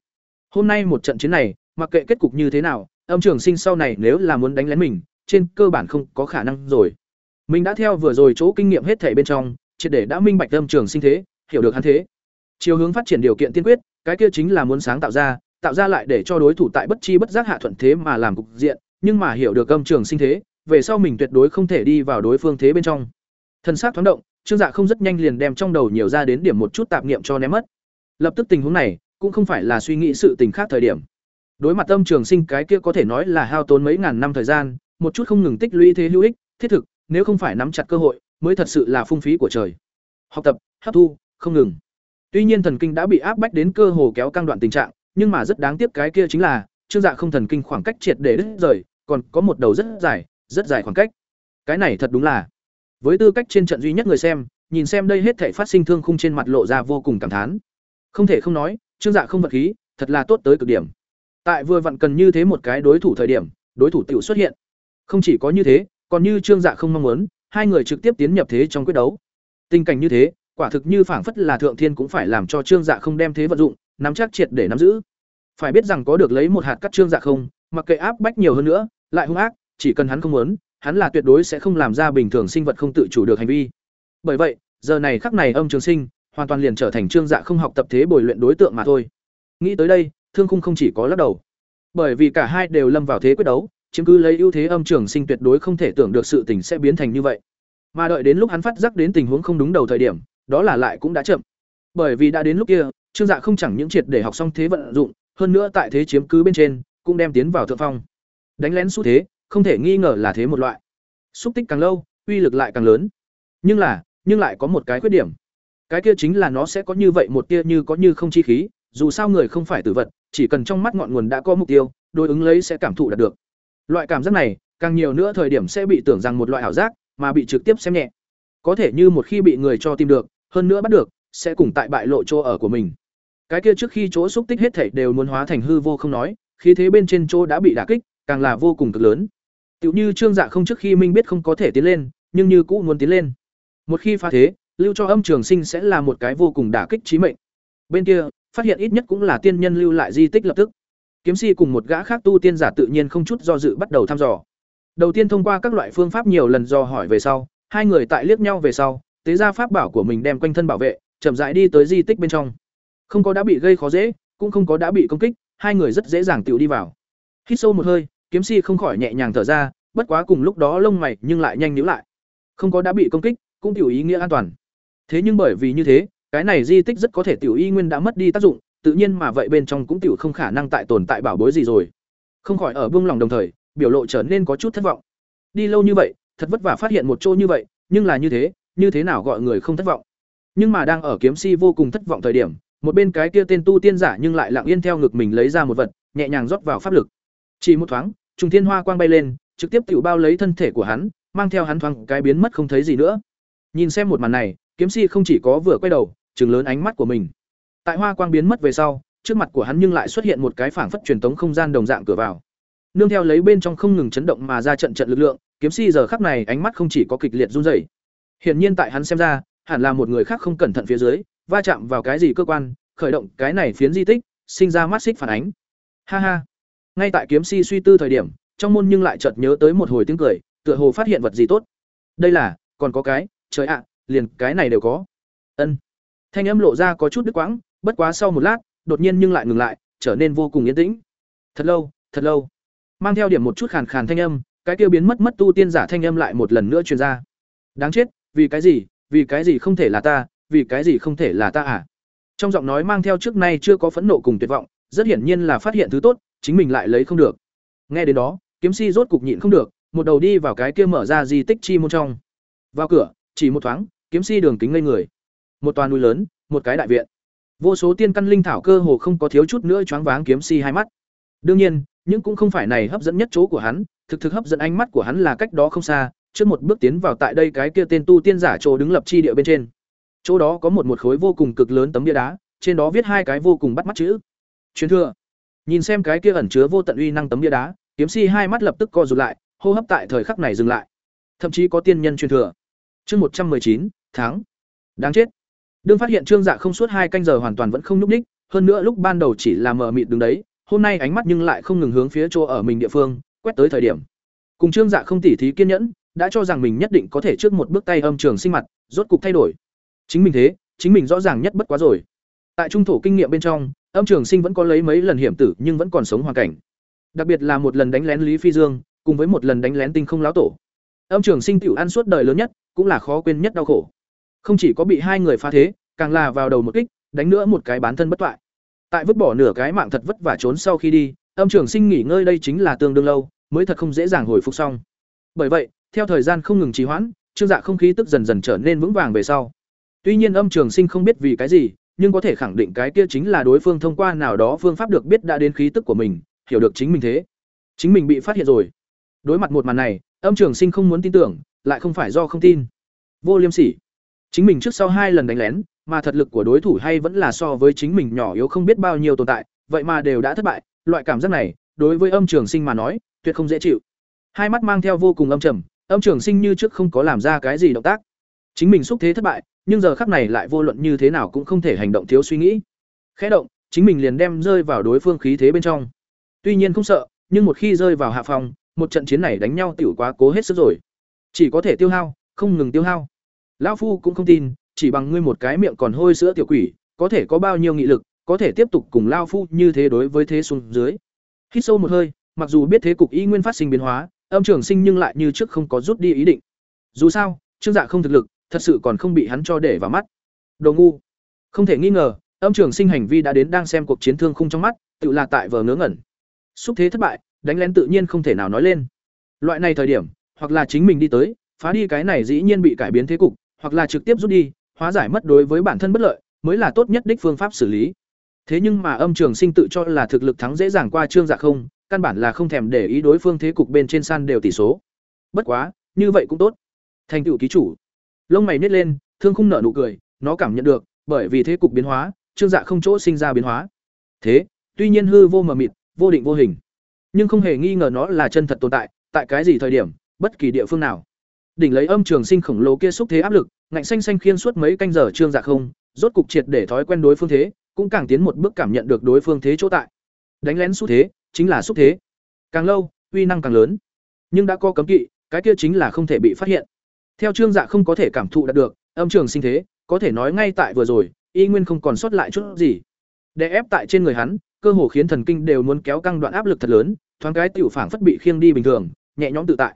Hôm nay một trận chiến này, mặc kệ kết cục như thế nào, Âm Trường Sinh sau này nếu là muốn đánh lén mình, trên cơ bản không có khả năng rồi. Mình đã theo vừa rồi chỗ kinh nghiệm hết thảy bên trong, triệt để đã minh bạch Âm Trường Sinh thế, hiểu được hắn thế. Chiều hướng phát triển điều kiện tiên quyết, cái kia chính là muốn sáng tạo ra, tạo ra lại để cho đối thủ tại bất chi bất giác hạ thuận thế mà làm cục diện, nhưng mà hiểu được âm trường sinh thế, về sau mình tuyệt đối không thể đi vào đối phương thế bên trong. Thân xác thoáng động, Trương Dạ không rất nhanh liền đem trong đầu nhiều ra đến điểm một chút tạp niệm cho ném mất. Lập tức tình huống này, cũng không phải là suy nghĩ sự tình khác thời điểm. Đối mặt âm trường sinh cái kia có thể nói là hao tốn mấy ngàn năm thời gian, một chút không ngừng tích lũy thế hữu ích, thiết thực, nếu không phải nắm chặt cơ hội, mới thật sự là phung phí của trời. Học tập, hấp thu, không ngừng. Tuy nhiên thần kinh đã bị áp bách đến cơ hồ kéo căng đoạn tình trạng, nhưng mà rất đáng tiếc cái kia chính là, Trương Dạ không thần kinh khoảng cách triệt để đứt rời, còn có một đầu rất dài, rất dài khoảng cách. Cái này thật đúng là, với tư cách trên trận duy nhất người xem, nhìn xem đây hết thảy phát sinh thương khung trên mặt lộ ra vô cùng cảm thán. Không thể không nói, Trương Dạ không vật khí, thật là tốt tới cực điểm. Tại vừa vặn cần như thế một cái đối thủ thời điểm, đối thủ tự xuất hiện. Không chỉ có như thế, còn như Trương Dạ không mong muốn, hai người trực tiếp tiến nhập thế trong quyết đấu. Tình cảnh như thế, quả thực như phảng phất là thượng thiên cũng phải làm cho trương dạ không đem thế vận dụng nắm chắc triệt để nắm giữ. Phải biết rằng có được lấy một hạt cắt trương dạ không mặc kệ áp bách nhiều hơn nữa lại hung ác chỉ cần hắn không muốn hắn là tuyệt đối sẽ không làm ra bình thường sinh vật không tự chủ được hành vi. Bởi vậy giờ này khắc này âm trường sinh hoàn toàn liền trở thành trương dạ không học tập thế bồi luyện đối tượng mà thôi. Nghĩ tới đây thương khung không chỉ có lắc đầu. Bởi vì cả hai đều lâm vào thế quyết đấu chiếm cứ lấy ưu thế âm trường sinh tuyệt đối không thể tưởng được sự tình sẽ biến thành như vậy. Mà đợi đến lúc hắn phát giác đến tình huống không đúng đầu thời điểm đó là lại cũng đã chậm. Bởi vì đã đến lúc kia, Trương Dạ không chẳng những triệt để học xong thế vận dụng, hơn nữa tại thế chiếm cứ bên trên, cũng đem tiến vào thượng phong. Đánh lén xu thế, không thể nghi ngờ là thế một loại. Xúc tích càng lâu, uy lực lại càng lớn. Nhưng là, nhưng lại có một cái khuyết điểm. Cái kia chính là nó sẽ có như vậy một tia như có như không chi khí, dù sao người không phải tử vật, chỉ cần trong mắt ngọn nguồn đã có mục tiêu, đối ứng lấy sẽ cảm thụ đạt được. Loại cảm giác này, càng nhiều nữa thời điểm sẽ bị tưởng rằng một loại ảo giác, mà bị trực tiếp xem nhẹ. Có thể như một khi bị người cho tìm được, hơn nữa bắt được sẽ cùng tại bại lộ chỗ ở của mình cái kia trước khi chỗ xúc tích hết thảy đều muốn hóa thành hư vô không nói khí thế bên trên chỗ đã bị đả kích càng là vô cùng cực lớn. Tựu như trương dạ không trước khi minh biết không có thể tiến lên nhưng như cũ muốn tiến lên. Một khi phá thế lưu cho âm trường sinh sẽ là một cái vô cùng đả kích trí mệnh. Bên kia phát hiện ít nhất cũng là tiên nhân lưu lại di tích lập tức. Kiếm si cùng một gã khác tu tiên giả tự nhiên không chút do dự bắt đầu thăm dò. Đầu tiên thông qua các loại phương pháp nhiều lần do hỏi về sau hai người tại liếc nhau về sau tế ra pháp bảo của mình đem quanh thân bảo vệ, chậm rãi đi tới di tích bên trong. Không có đã bị gây khó dễ, cũng không có đã bị công kích, hai người rất dễ dàng tiểu đi vào. Hít sâu một hơi, kiếm si không khỏi nhẹ nhàng thở ra, bất quá cùng lúc đó lông mày nhưng lại nhanh nhíu lại. Không có đã bị công kích, cũng tiểu ý nghĩa an toàn. Thế nhưng bởi vì như thế, cái này di tích rất có thể tiểu y nguyên đã mất đi tác dụng, tự nhiên mà vậy bên trong cũng tiểu không khả năng tại tồn tại bảo bối gì rồi. Không khỏi ở buông lòng đồng thời, biểu lộ trở nên có chút thất vọng. Đi lâu như vậy, thật vất vả phát hiện một chỗ như vậy, nhưng là như thế, như thế nào gọi người không thất vọng. Nhưng mà đang ở kiếm si vô cùng thất vọng thời điểm, một bên cái kia tên tu tiên giả nhưng lại lặng yên theo ngực mình lấy ra một vật, nhẹ nhàng rót vào pháp lực. Chỉ một thoáng, trùng thiên hoa quang bay lên, trực tiếp tự bao lấy thân thể của hắn, mang theo hắn thoáng cái biến mất không thấy gì nữa. Nhìn xem một màn này, kiếm si không chỉ có vừa quay đầu, trừng lớn ánh mắt của mình. Tại hoa quang biến mất về sau, trước mặt của hắn nhưng lại xuất hiện một cái phảng phất truyền tống không gian đồng dạng cửa vào. Nương theo lấy bên trong không ngừng chấn động mà ra trận trận lực lượng, kiếm si giờ khắc này ánh mắt không chỉ có kịch liệt run rẩy, Hiển nhiên tại hắn xem ra, hẳn là một người khác không cẩn thận phía dưới, va chạm vào cái gì cơ quan, khởi động cái này phiến di tích, sinh ra mắt xích phản ánh. Ha ha. Ngay tại kiếm si suy tư thời điểm, trong môn nhưng lại chợt nhớ tới một hồi tiếng cười, tựa hồ phát hiện vật gì tốt. Đây là, còn có cái, trời ạ, liền cái này đều có. Ân. Thanh âm lộ ra có chút đứt quãng, bất quá sau một lát, đột nhiên nhưng lại ngừng lại, trở nên vô cùng yên tĩnh. Thật lâu, thật lâu. Mang theo điểm một chút khàn khàn thanh âm, cái kia biến mất mất tu tiên giả thanh âm lại một lần nữa truyền ra. Đáng chết, vì cái gì vì cái gì không thể là ta vì cái gì không thể là ta à? Trong giọng nói mang theo trước nay chưa có phẫn nộ cùng tuyệt vọng, rất hiển nhiên là phát hiện thứ tốt, chính mình lại lấy không được. Nghe đến đó, kiếm si rốt cục nhịn không được, một đầu đi vào cái kia mở ra di tích chi môn trong. Vào cửa, chỉ một thoáng, kiếm si đường kính ngây người. Một toà núi lớn, một cái đại viện. Vô số tiên căn linh thảo cơ hồ không có thiếu chút nữa choáng váng kiếm si hai mắt. Đương nhiên những cũng không phải này hấp dẫn nhất chỗ của hắn, thực thực hấp dẫn ánh mắt của hắn là cách đó không xa, trước một bước tiến vào tại đây cái kia tên tu tiên giả chỗ đứng lập chi địa bên trên. Chỗ đó có một một khối vô cùng cực lớn tấm bia đá, trên đó viết hai cái vô cùng bắt mắt chữ. Truyền thừa. Nhìn xem cái kia ẩn chứa vô tận uy năng tấm bia đá, kiếm si hai mắt lập tức co rụt lại, hô hấp tại thời khắc này dừng lại. Thậm chí có tiên nhân truyền thừa. Chương một trăm chín tháng. Đáng chết. Đương phát hiện Trương Dạ không suốt hai canh giờ hoàn toàn vẫn không nhúc nhích, hơn nữa lúc ban đầu chỉ là mờ mịt đứng đấy, hôm nay ánh mắt nhưng lại không ngừng hướng phía chỗ ở mình địa phương, quét tới thời điểm. Cùng Trương Dạ không tỉ thí kiên nhẫn, đã cho rằng mình nhất định có thể trước một bước tay âm trường sinh mặt, rốt cục thay đổi. Chính mình thế, chính mình rõ ràng nhất bất quá rồi. Tại trung thổ kinh nghiệm bên trong, âm trường sinh vẫn có lấy mấy lần hiểm tử nhưng vẫn còn sống hoàn cảnh. Đặc biệt là một lần đánh lén Lý Phi Dương, cùng với một lần đánh lén Tinh Không lão tổ. Âm trường sinh tiểu ăn suốt đời lớn nhất, cũng là khó quên nhất đau khổ. Không chỉ có bị hai người phá thế, càng là vào đầu một kích, đánh nữa một cái bán thân bất toại. Tại vứt bỏ nửa cái mạng thật vất vả trốn sau khi đi, âm trường sinh nghỉ ngơi đây chính là tương đương lâu, mới thật không dễ dàng hồi phục xong. Bởi vậy, theo thời gian không ngừng trì hoãn, trương dạ không khí tức dần dần trở nên vững vàng về sau. Tuy nhiên âm trường sinh không biết vì cái gì, nhưng có thể khẳng định cái kia chính là đối phương thông qua nào đó phương pháp được biết đã đến khí tức của mình, hiểu được chính mình thế. Chính mình bị phát hiện rồi. Đối mặt một màn này, âm trường sinh không muốn tin tưởng, lại không phải do không tin. Vô liêm sỉ. Chính mình trước sau hai lần đánh lén, mà thật lực của đối thủ hay vẫn là so với chính mình nhỏ yếu không biết bao nhiêu tồn tại, vậy mà đều đã thất bại, loại cảm giác này, đối với âm trường sinh mà nói, tuyệt không dễ chịu. Hai mắt mang theo vô cùng âm trầm, âm trường sinh như trước không có làm ra cái gì động tác. Chính mình xúc thế thất bại, nhưng giờ khắc này lại vô luận như thế nào cũng không thể hành động thiếu suy nghĩ. Khẽ động, chính mình liền đem rơi vào đối phương khí thế bên trong. Tuy nhiên không sợ, nhưng một khi rơi vào hạ phòng, một trận chiến này đánh nhau tiểu quá cố hết sức rồi. Chỉ có thể tiêu hao, không ngừng tiêu hao. Lão phu cũng không tin, chỉ bằng ngươi một cái miệng còn hôi sữa tiểu quỷ, có thể có bao nhiêu nghị lực, có thể tiếp tục cùng lão phu như thế đối với thế xuống dưới. Hít sâu một hơi, mặc dù biết thế cục y nguyên phát sinh biến hóa, âm trưởng sinh nhưng lại như trước không có rút đi ý định. Dù sao, Trương Dạ không thực lực, thật sự còn không bị hắn cho để vào mắt. Đồ ngu. Không thể nghi ngờ, âm trưởng sinh hành vi đã đến đang xem cuộc chiến thương khung trong mắt, tự là tại vờ ngớ ngẩn. Xúc thế thất bại, đánh lén tự nhiên không thể nào nói lên. Loại này thời điểm, hoặc là chính mình đi tới, phá đi cái này dĩ nhiên bị cải biến thế cục, hoặc là trực tiếp rút đi, hóa giải mất đối với bản thân bất lợi, mới là tốt nhất đích phương pháp xử lý. Thế nhưng mà âm trường sinh tự cho là thực lực thắng dễ dàng qua Trương Dạ không, căn bản là không thèm để ý đối phương thế cục bên trên san đều tỷ số. Bất quá, như vậy cũng tốt. Thành tựu ký chủ. Lông mày nhếch lên, thương khung nở nụ cười, nó cảm nhận được, bởi vì thế cục biến hóa, Trương Dạ không chỗ sinh ra biến hóa. Thế, tuy nhiên hư vô mờ mịt, vô định vô hình, nhưng không hề nghi ngờ nó là chân thật tồn tại, tại cái gì thời điểm, bất kỳ địa phương nào. Đỉnh lấy âm trường sinh khổng lồ kia xúc thế áp lực, ngạnh xanh xanh khiên suốt mấy canh giờ Trương Dạ không, rốt cục triệt để thói quen đối phương thế, cũng càng tiến một bước cảm nhận được đối phương thế chỗ tại. Đánh lén xúc thế, chính là xúc thế. Càng lâu, uy năng càng lớn. Nhưng đã có cấm kỵ, cái kia chính là không thể bị phát hiện. Theo Trương Dạ không có thể cảm thụ đạt được, âm trường sinh thế, có thể nói ngay tại vừa rồi, y nguyên không còn sót lại chút gì. Đè ép tại trên người hắn, cơ hồ khiến thần kinh đều muốn kéo căng đoạn áp lực thật lớn, thoáng cái tiểu phảng phất bị khiêng đi bình thường, nhẹ nhõm tự tại.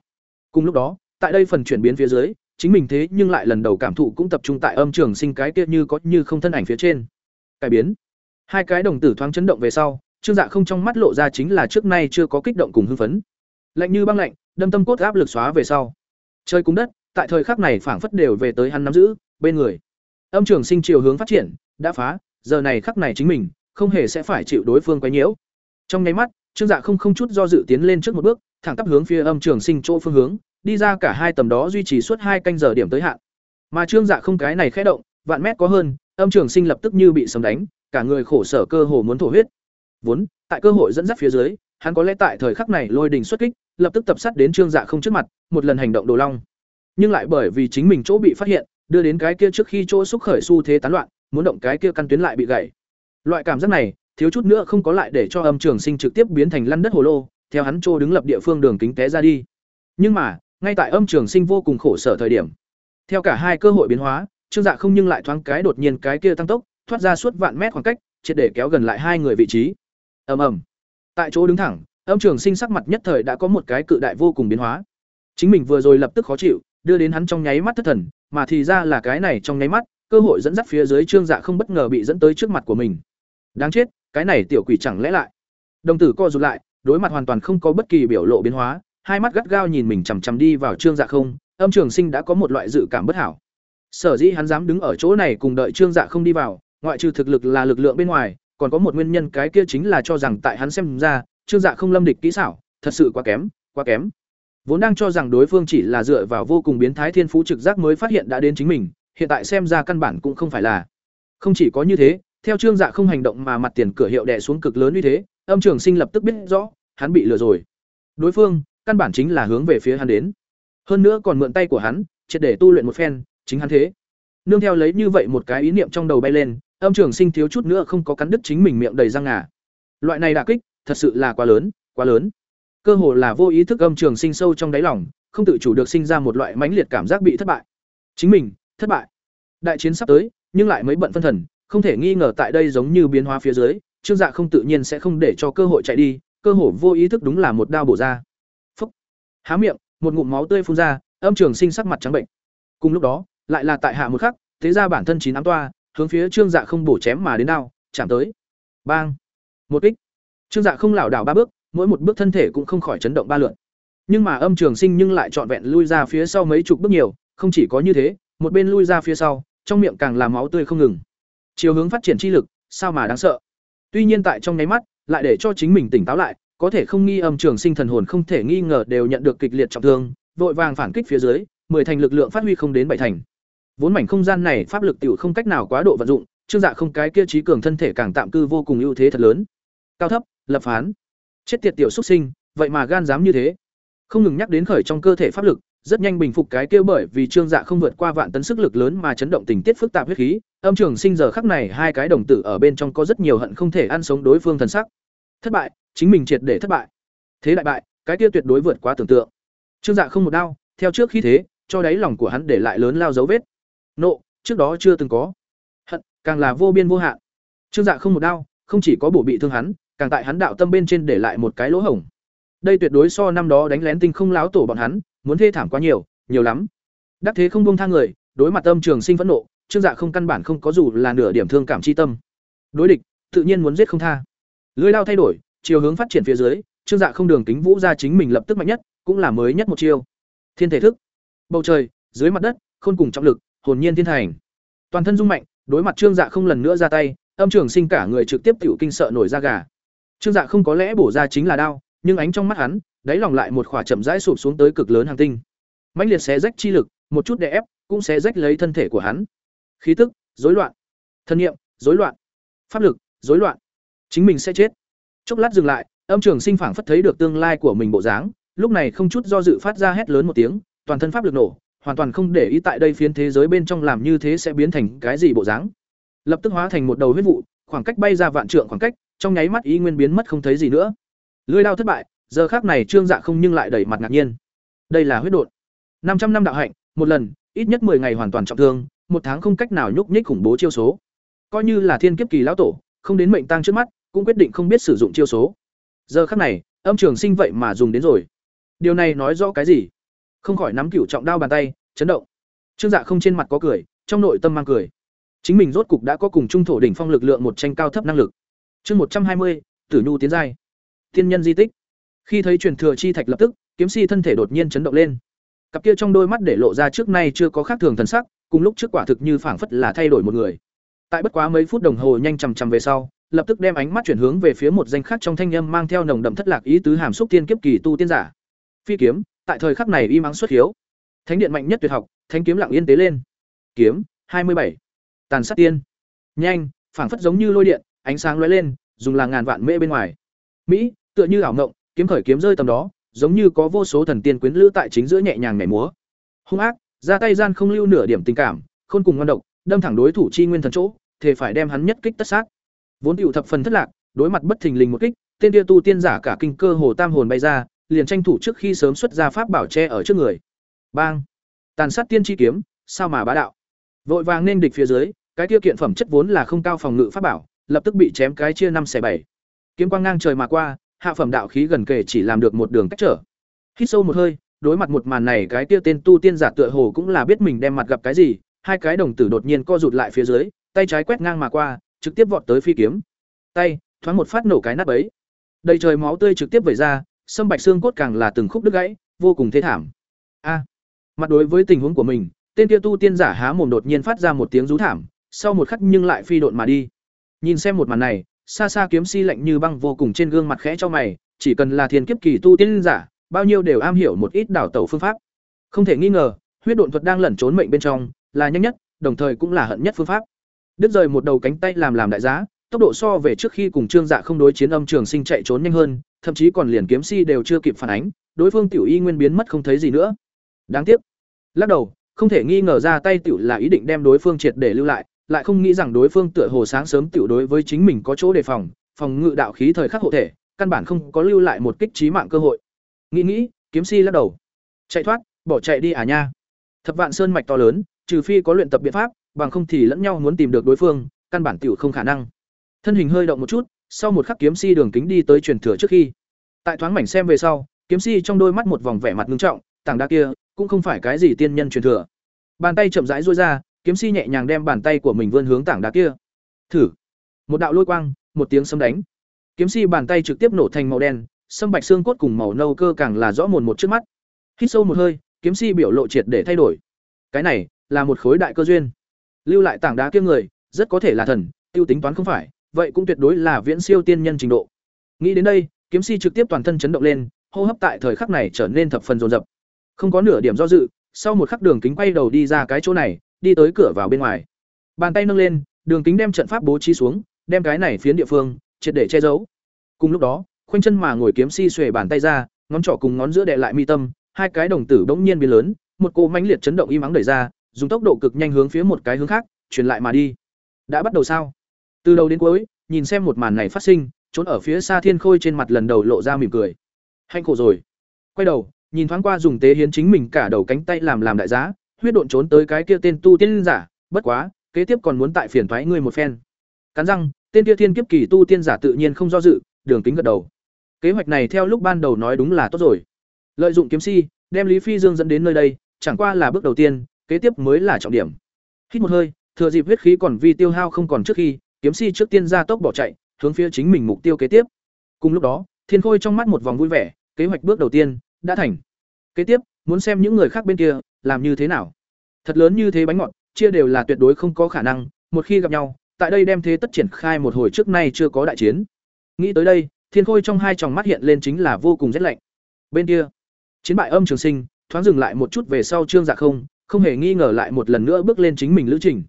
Cùng lúc đó, tại đây phần chuyển biến phía dưới, chính mình thế nhưng lại lần đầu cảm thụ cũng tập trung tại âm trường sinh cái kia như có như không thân ảnh phía trên. Cải biến. Hai cái đồng tử thoáng chấn động về sau, Trương Dạ không trong mắt lộ ra chính là trước nay chưa có kích động cùng hưng phấn. Lạnh như băng lạnh, đâm tâm cốt áp lực xóa về sau. Chơi cung đất, tại thời khắc này phảng phất đều về tới hắn nắm giữ, bên người. Âm trường sinh chiều hướng phát triển, đã phá, giờ này khắc này chính mình, không hề sẽ phải chịu đối phương quấy nhiễu. Trong nháy mắt, Trương Dạ không không chút do dự tiến lên trước một bước, thẳng tắp hướng phía âm trường sinh chỗ phương hướng, đi ra cả hai tầm đó duy trì suốt hai canh giờ điểm tới hạn. Mà Trương Dạ không cái này khẽ động, vạn mét có hơn, âm trường sinh lập tức như bị sấm đánh, cả người khổ sở cơ hồ muốn thổ huyết. Vốn, tại cơ hội dẫn dắt phía dưới, hắn có lẽ tại thời khắc này lôi đình xuất kích, lập tức tập sát đến Trương Dạ không trước mặt, một lần hành động đồ long. Nhưng lại bởi vì chính mình chỗ bị phát hiện, đưa đến cái kia trước khi chỗ xúc khởi xu thế tán loạn, muốn động cái kia căn tuyến lại bị gãy. Loại cảm giác này, thiếu chút nữa không có lại để cho âm trường sinh trực tiếp biến thành lăn đất hồ lô, theo hắn trô đứng lập địa phương đường kính té ra đi. Nhưng mà, ngay tại âm trường sinh vô cùng khổ sở thời điểm, theo cả hai cơ hội biến hóa, Trương Dạ không nhưng lại thoáng cái đột nhiên cái kia tăng tốc, thoát ra suốt vạn mét khoảng cách, triệt để kéo gần lại hai người vị trí. Ầm ầm. Tại chỗ đứng thẳng, âm trường sinh sắc mặt nhất thời đã có một cái cự đại vô cùng biến hóa. Chính mình vừa rồi lập tức khó chịu, đưa đến hắn trong nháy mắt thất thần, mà thì ra là cái này trong nháy mắt, cơ hội dẫn dắt phía dưới Trương Dạ không bất ngờ bị dẫn tới trước mặt của mình. Đáng chết, cái này tiểu quỷ chẳng lẽ lại. Đồng tử co rụt lại, đối mặt hoàn toàn không có bất kỳ biểu lộ biến hóa, hai mắt gắt gao nhìn mình chằm chằm đi vào Trương Dạ không, âm trường sinh đã có một loại dự cảm bất hảo. Sở dĩ hắn dám đứng ở chỗ này cùng đợi Trương Dạ không đi vào, ngoại trừ thực lực là lực lượng bên ngoài, còn có một nguyên nhân cái kia chính là cho rằng tại hắn xem ra, Trương Dạ không lâm địch kỹ xảo, thật sự quá kém, quá kém. Vốn đang cho rằng đối phương chỉ là dựa vào vô cùng biến thái thiên phú trực giác mới phát hiện đã đến chính mình, hiện tại xem ra căn bản cũng không phải là. Không chỉ có như thế, theo Trương Dạ không hành động mà mặt tiền cửa hiệu đè xuống cực lớn như thế, Âm Trường Sinh lập tức biết rõ, hắn bị lừa rồi. Đối phương, căn bản chính là hướng về phía hắn đến. Hơn nữa còn mượn tay của hắn, triệt để tu luyện một phen, chính hắn thế. Nương theo lấy như vậy một cái ý niệm trong đầu bay lên, Âm Trường Sinh thiếu chút nữa không có cắn đứt chính mình miệng đầy răng ngà. Loại này đả kích, thật sự là quá lớn, quá lớn. Cơ hồ là vô ý thức Âm Trường Sinh sâu trong đáy lòng, không tự chủ được sinh ra một loại mãnh liệt cảm giác bị thất bại. Chính mình, thất bại. Đại chiến sắp tới, nhưng lại mấy bận phân thần, không thể nghi ngờ tại đây giống như biến hóa phía dưới, Trương Dạ không tự nhiên sẽ không để cho cơ hội chạy đi, cơ hồ vô ý thức đúng là một đao bổ ra. phúc, Há miệng, một ngụm máu tươi phun ra, âm trường sinh sắc mặt trắng bệnh. Cùng lúc đó, lại là tại hạ một khắc, thế ra bản thân chín ám toa, hướng phía Trương Dạ không bổ chém mà đến đao, chạm tới. Bang. Một kích. Trương Dạ không lảo đảo ba bước, mỗi một bước thân thể cũng không khỏi chấn động ba lượt. Nhưng mà âm trường sinh nhưng lại trọn vẹn lui ra phía sau mấy chục bước nhiều, không chỉ có như thế, một bên lui ra phía sau, trong miệng càng làm máu tươi không ngừng. Chiều hướng phát triển chi lực, sao mà đáng sợ. Tuy nhiên tại trong nháy mắt, lại để cho chính mình tỉnh táo lại, có thể không nghi âm trường sinh thần hồn không thể nghi ngờ đều nhận được kịch liệt trọng thương, vội vàng phản kích phía dưới, mười thành lực lượng phát huy không đến bảy thành. Vốn mảnh không gian này pháp lực tiểu không cách nào quá độ vận dụng, Trương Dạ không cái kia trí cường thân thể càng tạm cư vô cùng ưu thế thật lớn. Cao thấp, lập phán. Chết tiệt tiểu xuất sinh, vậy mà gan dám như thế. Không ngừng nhắc đến khởi trong cơ thể pháp lực, rất nhanh bình phục cái kia bởi vì trương dạ không vượt qua vạn tấn sức lực lớn mà chấn động tình tiết phức tạp huyết khí. Âm trường sinh giờ khắc này hai cái đồng tử ở bên trong có rất nhiều hận không thể ăn sống đối phương thần sắc. Thất bại chính mình triệt để thất bại. Thế đại bại cái kia tuyệt đối vượt quá tưởng tượng. Trương dạ không một đau theo trước khi thế cho đáy lòng của hắn để lại lớn lao dấu vết. Nộ trước đó chưa từng có. Hận càng là vô biên vô hạn. Trương dạ không một đau không chỉ có bổ bị thương hắn càng tại hắn đạo tâm bên trên để lại một cái lỗ hổng. Đây tuyệt đối so năm đó đánh lén tinh không láo tổ bọn hắn, muốn thê thảm quá nhiều nhiều lắm. Đắc thế không buông tha người, đối mặt tâm trường sinh phẫn nộ, trương dạ không căn bản không có dù là nửa điểm thương cảm chi tâm. Đối địch, tự nhiên muốn giết không tha. Lưỡi lao thay đổi, chiều hướng phát triển phía dưới, trương dạ không đường kính vũ ra chính mình lập tức mạnh nhất, cũng là mới nhất một chiêu. Thiên thể thức. Bầu trời, dưới mặt đất, khôn cùng trọng lực, hồn nhiên thiên thành. Toàn thân rung mạnh, đối mặt trương dạ không lần nữa ra tay, âm trường sinh cả người trực tiếp tiểu kinh sợ nổi da gà trương dạ không có lẽ bổ ra chính là đao nhưng ánh trong mắt hắn đáy lòng lại một khỏa chậm rãi sụp xuống tới cực lớn hàng tinh. Mãnh liệt xé rách chi lực một chút đè ép cũng sẽ rách lấy thân thể của hắn. Khí tức rối loạn. Thân niệm, rối loạn. Pháp lực rối loạn. Chính mình sẽ chết. Chốc lát dừng lại âm trường sinh phảng phất thấy được tương lai của mình bộ dáng lúc này không chút do dự phát ra hét lớn một tiếng toàn thân pháp lực nổ hoàn toàn không để ý tại đây phiến thế giới bên trong làm như thế sẽ biến thành cái gì bộ dáng. Lập tức hóa thành một đầu huyết vụ khoảng cách bay ra vạn trượng khoảng cách, trong nháy mắt ý nguyên biến mất không thấy gì nữa. Lưỡi đao thất bại, giờ khác này trương dạ không nhưng lại đẩy mặt ngạc nhiên. Đây là huyết đột. Năm trăm năm đạo hạnh, một lần, ít nhất 10 ngày hoàn toàn trọng thương, một tháng không cách nào nhúc nhích khủng bố chiêu số. Coi như là thiên kiếp kỳ lão tổ, không đến mệnh tăng trước mắt, cũng quyết định không biết sử dụng chiêu số. Giờ khác này, âm trường sinh vậy mà dùng đến rồi. Điều này nói rõ cái gì? Không khỏi nắm cửu trọng đao bàn tay, chấn động. Trương dạ không trên mặt có cười, trong nội tâm mang cười chính mình rốt cục đã có cùng trung thổ đỉnh phong lực lượng một tranh cao thấp năng lực chương một trăm hai mươi tử nhu tiến giai thiên nhân di tích khi thấy truyền thừa chi thạch lập tức, kiếm si thân thể đột nhiên chấn động lên. Cặp kia trong đôi mắt để lộ ra trước nay chưa có khác thường thần sắc, cùng lúc trước quả thực như phảng phất là thay đổi một người. Tại bất quá mấy phút đồng hồ nhanh chằm chằm về sau, lập tức đem ánh mắt chuyển hướng về phía một danh khác trong thanh âm mang theo nồng đậm thất lạc ý tứ hàm xúc tiên kiếp kỳ tu tiên giả. Phi kiếm, tại thời khắc này y mắng xuất hiếu. Thánh điện mạnh nhất tuyệt học, thánh kiếm lặng yên tế lên. Kiếm, hai mươi bảy Tàn sát tiên. Nhanh, phảng phất giống như lôi điện, ánh sáng lóe lên, dùng là ngàn vạn mễ bên ngoài. Mỹ, tựa như ảo ngộng, kiếm khởi kiếm rơi tầm đó giống như có vô số thần tiên quyến lữ tại chính giữa nhẹ nhàng nhảy múa. Hung ác ra tay gian không lưu nửa điểm tình cảm khôn cùng ngon độc đâm thẳng đối thủ chi nguyên thần chỗ thể phải đem hắn nhất kích tất sát. Vốn tựu thập phần thất lạc đối mặt bất thình lình một kích tên tia tu tiên giả cả kinh cơ hồ tam hồn bay ra liền tranh thủ trước khi sớm xuất ra pháp bảo che ở trước người. Bang! Tàn sát tiên chi kiếm sao mà bá đạo? Vội vàng nên địch phía dưới cái tiêu kiện phẩm chất vốn là không cao phòng ngự pháp bảo lập tức bị chém cái chia năm xẻ bảy kiếm quang ngang trời mà qua hạ phẩm đạo khí gần kề chỉ làm được một đường cách trở. Hít sâu một hơi, đối mặt một màn này cái kia tên tu tiên giả tựa hồ cũng là biết mình đem mặt gặp cái gì, hai cái đồng tử đột nhiên co rụt lại phía dưới, tay trái quét ngang mà qua, trực tiếp vọt tới phi kiếm. Tay, thoáng một phát nổ cái nát ấy Đầy trời máu tươi trực tiếp vẩy ra, sâm bạch xương cốt càng là từng khúc đứt gãy, vô cùng thế thảm. A. mặt đối với tình huống của mình, tên kia tu tiên giả há mồm đột nhiên phát ra một tiếng rú thảm, sau một khắc nhưng lại phi độn mà đi. Nhìn xem một màn này, xa xa kiếm si lạnh như băng vô cùng trên gương mặt khẽ cho mày chỉ cần là thiên kiếp kỳ tu tiên giả bao nhiêu đều am hiểu một ít đảo tẩu phương pháp không thể nghi ngờ huyết độn thuật đang lẩn trốn mệnh bên trong là nhanh nhất đồng thời cũng là hận nhất phương pháp đứt rời một đầu cánh tay làm làm đại giá tốc độ so về trước khi cùng Trương Dạ không đối chiến âm trường sinh chạy trốn nhanh hơn, thậm chí còn liền kiếm si đều chưa kịp phản ánh, đối phương tiểu y nguyên biến mất không thấy gì nữa. Đáng tiếc. Lắc đầu, không thể nghi ngờ ra tay tiểu là ý định đem đối phương triệt để lưu lại, lại không nghĩ rằng đối phương tựa hồ sáng sớm tiểu đối với chính mình có chỗ đề phòng, phòng ngự đạo khí thời khắc hộ thể, căn bản không có lưu lại một kích trí mạng cơ hội. Nghĩ nghĩ, kiếm si lắc đầu. Chạy thoát, bỏ chạy đi à nha. Thập vạn sơn mạch to lớn, trừ phi có luyện tập biện pháp, bằng không thì lẫn nhau muốn tìm được đối phương, căn bản tiểu không khả năng. Thân hình hơi động một chút, sau một khắc kiếm si đường kính đi tới truyền thừa trước khi. Tại thoáng mảnh xem về sau, kiếm si trong đôi mắt một vòng vẻ mặt nghiêm trọng, tảng đá kia cũng không phải cái gì tiên nhân truyền thừa. Bàn tay chậm rãi duỗi ra, kiếm si nhẹ nhàng đem bàn tay của mình vươn hướng tảng đá kia. Thử. Một đạo lôi quang, một tiếng sấm đánh. Kiếm si bàn tay trực tiếp nổ thành màu đen, sâm bạch xương cốt cùng màu nâu cơ càng là rõ mồn một trước mắt. Hít sâu một hơi, kiếm si biểu lộ triệt để thay đổi. Cái này là một khối đại cơ duyên. Lưu lại tảng đá kia người, rất có thể là thần, tiêu tính toán không phải, vậy cũng tuyệt đối là viễn siêu tiên nhân trình độ. Nghĩ đến đây, kiếm si trực tiếp toàn thân chấn động lên, hô hấp tại thời khắc này trở nên thập phần rồn rập. Không có nửa điểm do dự, sau một khắc đường kính quay đầu đi ra cái chỗ này, đi tới cửa vào bên ngoài. Bàn tay nâng lên, đường kính đem trận pháp bố trí xuống, đem cái này phiến địa phương triệt để che giấu. Cùng lúc đó, khoanh chân mà ngồi kiếm si xuề bàn tay ra, ngón trỏ cùng ngón giữa đè lại mi tâm, hai cái đồng tử bỗng nhiên biến lớn, một cô mãnh liệt chấn động y mắng đẩy ra, dùng tốc độ cực nhanh hướng phía một cái hướng khác, truyền lại mà đi. Đã bắt đầu sao? Từ đầu đến cuối, nhìn xem một màn này phát sinh, trốn ở phía xa Thiên Khôi trên mặt lần đầu lộ ra mỉm cười. Hạnh khổ rồi. Quay đầu, nhìn thoáng qua dùng tế hiến chính mình cả đầu cánh tay làm làm đại giá, huyết độn trốn tới cái kia tên tu tiên giả, bất quá, kế tiếp còn muốn tại phiền toái ngươi một phen. Cắn răng, tên kia thiên kiếp kỳ tu tiên giả tự nhiên không do dự, đường kính gật đầu. Kế hoạch này theo lúc ban đầu nói đúng là tốt rồi. Lợi dụng kiếm si, đem Lý Phi Dương dẫn đến nơi đây, chẳng qua là bước đầu tiên, kế tiếp mới là trọng điểm. Hít một hơi, thừa dịp huyết khí còn vi tiêu hao không còn trước khi, kiếm si trước tiên ra tốc bỏ chạy, hướng phía chính mình mục tiêu kế tiếp. Cùng lúc đó, Thiên Khôi trong mắt một vòng vui vẻ, kế hoạch bước đầu tiên đã thành. Kế tiếp, muốn xem những người khác bên kia làm như thế nào. Thật lớn như thế bánh ngọt, chia đều là tuyệt đối không có khả năng, một khi gặp nhau, tại đây đem thế tất triển khai một hồi trước nay chưa có đại chiến. Nghĩ tới đây, Thiên Khôi trong hai tròng mắt hiện lên chính là vô cùng rét lạnh. Bên kia, chiến bại âm trường sinh, thoáng dừng lại một chút về sau Trương Dạ không, không hề nghi ngờ lại một lần nữa bước lên chính mình lữ trình.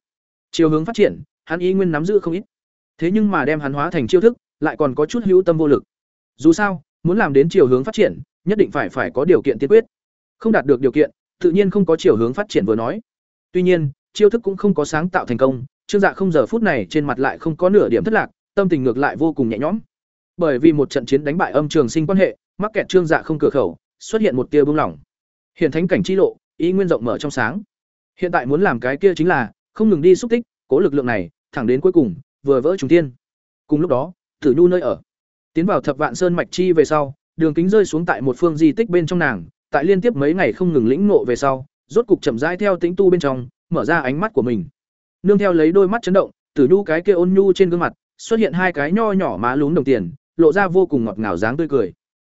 Chiều hướng phát triển, hắn ý nguyên nắm giữ không ít. Thế nhưng mà đem hắn hóa thành chiêu thức, lại còn có chút hữu tâm vô lực. Dù sao, muốn làm đến chiều hướng phát triển, nhất định phải phải có điều kiện tiên quyết. Không đạt được điều kiện, tự nhiên không có chiều hướng phát triển vừa nói. Tuy nhiên, chiêu thức cũng không có sáng tạo thành công, Trương Dạ không giờ phút này trên mặt lại không có nửa điểm thất lạc, tâm tình ngược lại vô cùng nhẹ nhõm. Bởi vì một trận chiến đánh bại âm trường sinh quan hệ, mắc kẹt Trương Dạ không cửa khẩu, xuất hiện một tia bừng lỏng. Hiện thánh cảnh chi lộ, ý nguyên rộng mở trong sáng. Hiện tại muốn làm cái kia chính là không ngừng đi xúc tích, cố lực lượng này, thẳng đến cuối cùng, vừa vỡ trùng tiên. Cùng lúc đó, Tử Nhu nơi ở, tiến vào Thập Vạn Sơn mạch chi về sau, đường kính rơi xuống tại một phương di tích bên trong nàng, tại liên tiếp mấy ngày không ngừng lĩnh ngộ về sau, rốt cục chậm rãi theo tính tu bên trong, mở ra ánh mắt của mình. Nương theo lấy đôi mắt chấn động, Tử Nhu cái kia ôn nhu trên gương mặt, xuất hiện hai cái nho nhỏ má lún đồng tiền, lộ ra vô cùng ngọt ngào dáng tươi cười.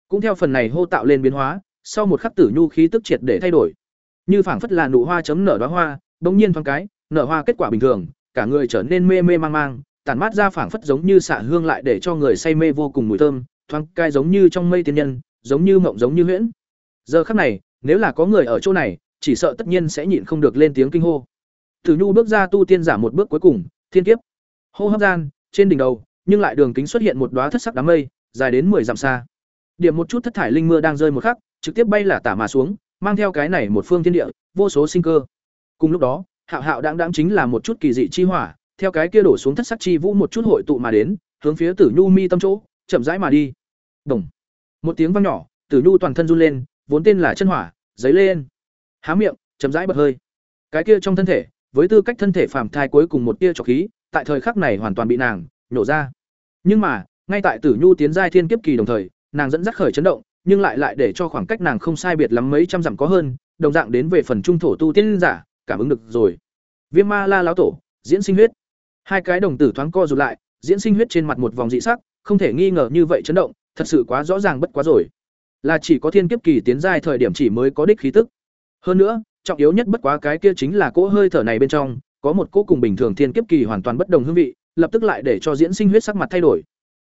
Cũng theo phần này hô tạo lên biến hóa, sau một khắc Tử Nhu khí tức triệt để thay đổi. Như phảng phất là nụ hoa chấm nở đóa hoa, bỗng nhiên thoáng cái, nở hoa kết quả bình thường, cả người trở nên mê mê mang mang, tản mát ra phảng phất giống như xạ hương lại để cho người say mê vô cùng mùi thơm, thoáng cái giống như trong mây tiên nhân, giống như mộng giống như huyễn. Giờ khắc này, nếu là có người ở chỗ này, chỉ sợ tất nhiên sẽ nhịn không được lên tiếng kinh hô. Tử Nhu bước ra tu tiên giả một bước cuối cùng, thiên kiếp. Hô hấp gian, trên đỉnh đầu, nhưng lại đường kính xuất hiện một đóa thất sắc đám mây, dài đến 10 dặm xa. Điểm một chút thất thải linh mưa đang rơi một khắc, trực tiếp bay là tả mà xuống, mang theo cái này một phương thiên địa, vô số sinh cơ. Cùng lúc đó, Hạo Hạo đáng đáng chính là một chút kỳ dị chi hỏa, theo cái kia đổ xuống thất sắc chi vũ một chút hội tụ mà đến, hướng phía Tử Nhu mi tâm chỗ, chậm rãi mà đi. Đồng. Một tiếng vang nhỏ, Tử Nhu toàn thân run lên, vốn tên là chân hỏa, giấy lên. Há miệng, chậm rãi bật hơi. Cái kia trong thân thể, với tư cách thân thể phàm thai cuối cùng một tia trọc khí, tại thời khắc này hoàn toàn bị nàng nhổ ra. Nhưng mà, ngay tại Tử Nhu tiến giai thiên kiếp kỳ đồng thời, nàng dẫn dắt khởi chấn động, nhưng lại lại để cho khoảng cách nàng không sai biệt lắm mấy trăm dặm có hơn, đồng dạng đến về phần trung thổ tu tiên giả, cảm ứng được rồi. Viêm Ma La lão tổ, diễn sinh huyết. Hai cái đồng tử thoáng co rụt lại, diễn sinh huyết trên mặt một vòng dị sắc, không thể nghi ngờ như vậy chấn động, thật sự quá rõ ràng bất quá rồi. Là chỉ có thiên kiếp kỳ tiến giai thời điểm chỉ mới có đích khí tức. Hơn nữa, trọng yếu nhất bất quá cái kia chính là cỗ hơi thở này bên trong, có một cỗ cùng bình thường thiên kiếp kỳ hoàn toàn bất đồng hương vị, lập tức lại để cho diễn sinh huyết sắc mặt thay đổi.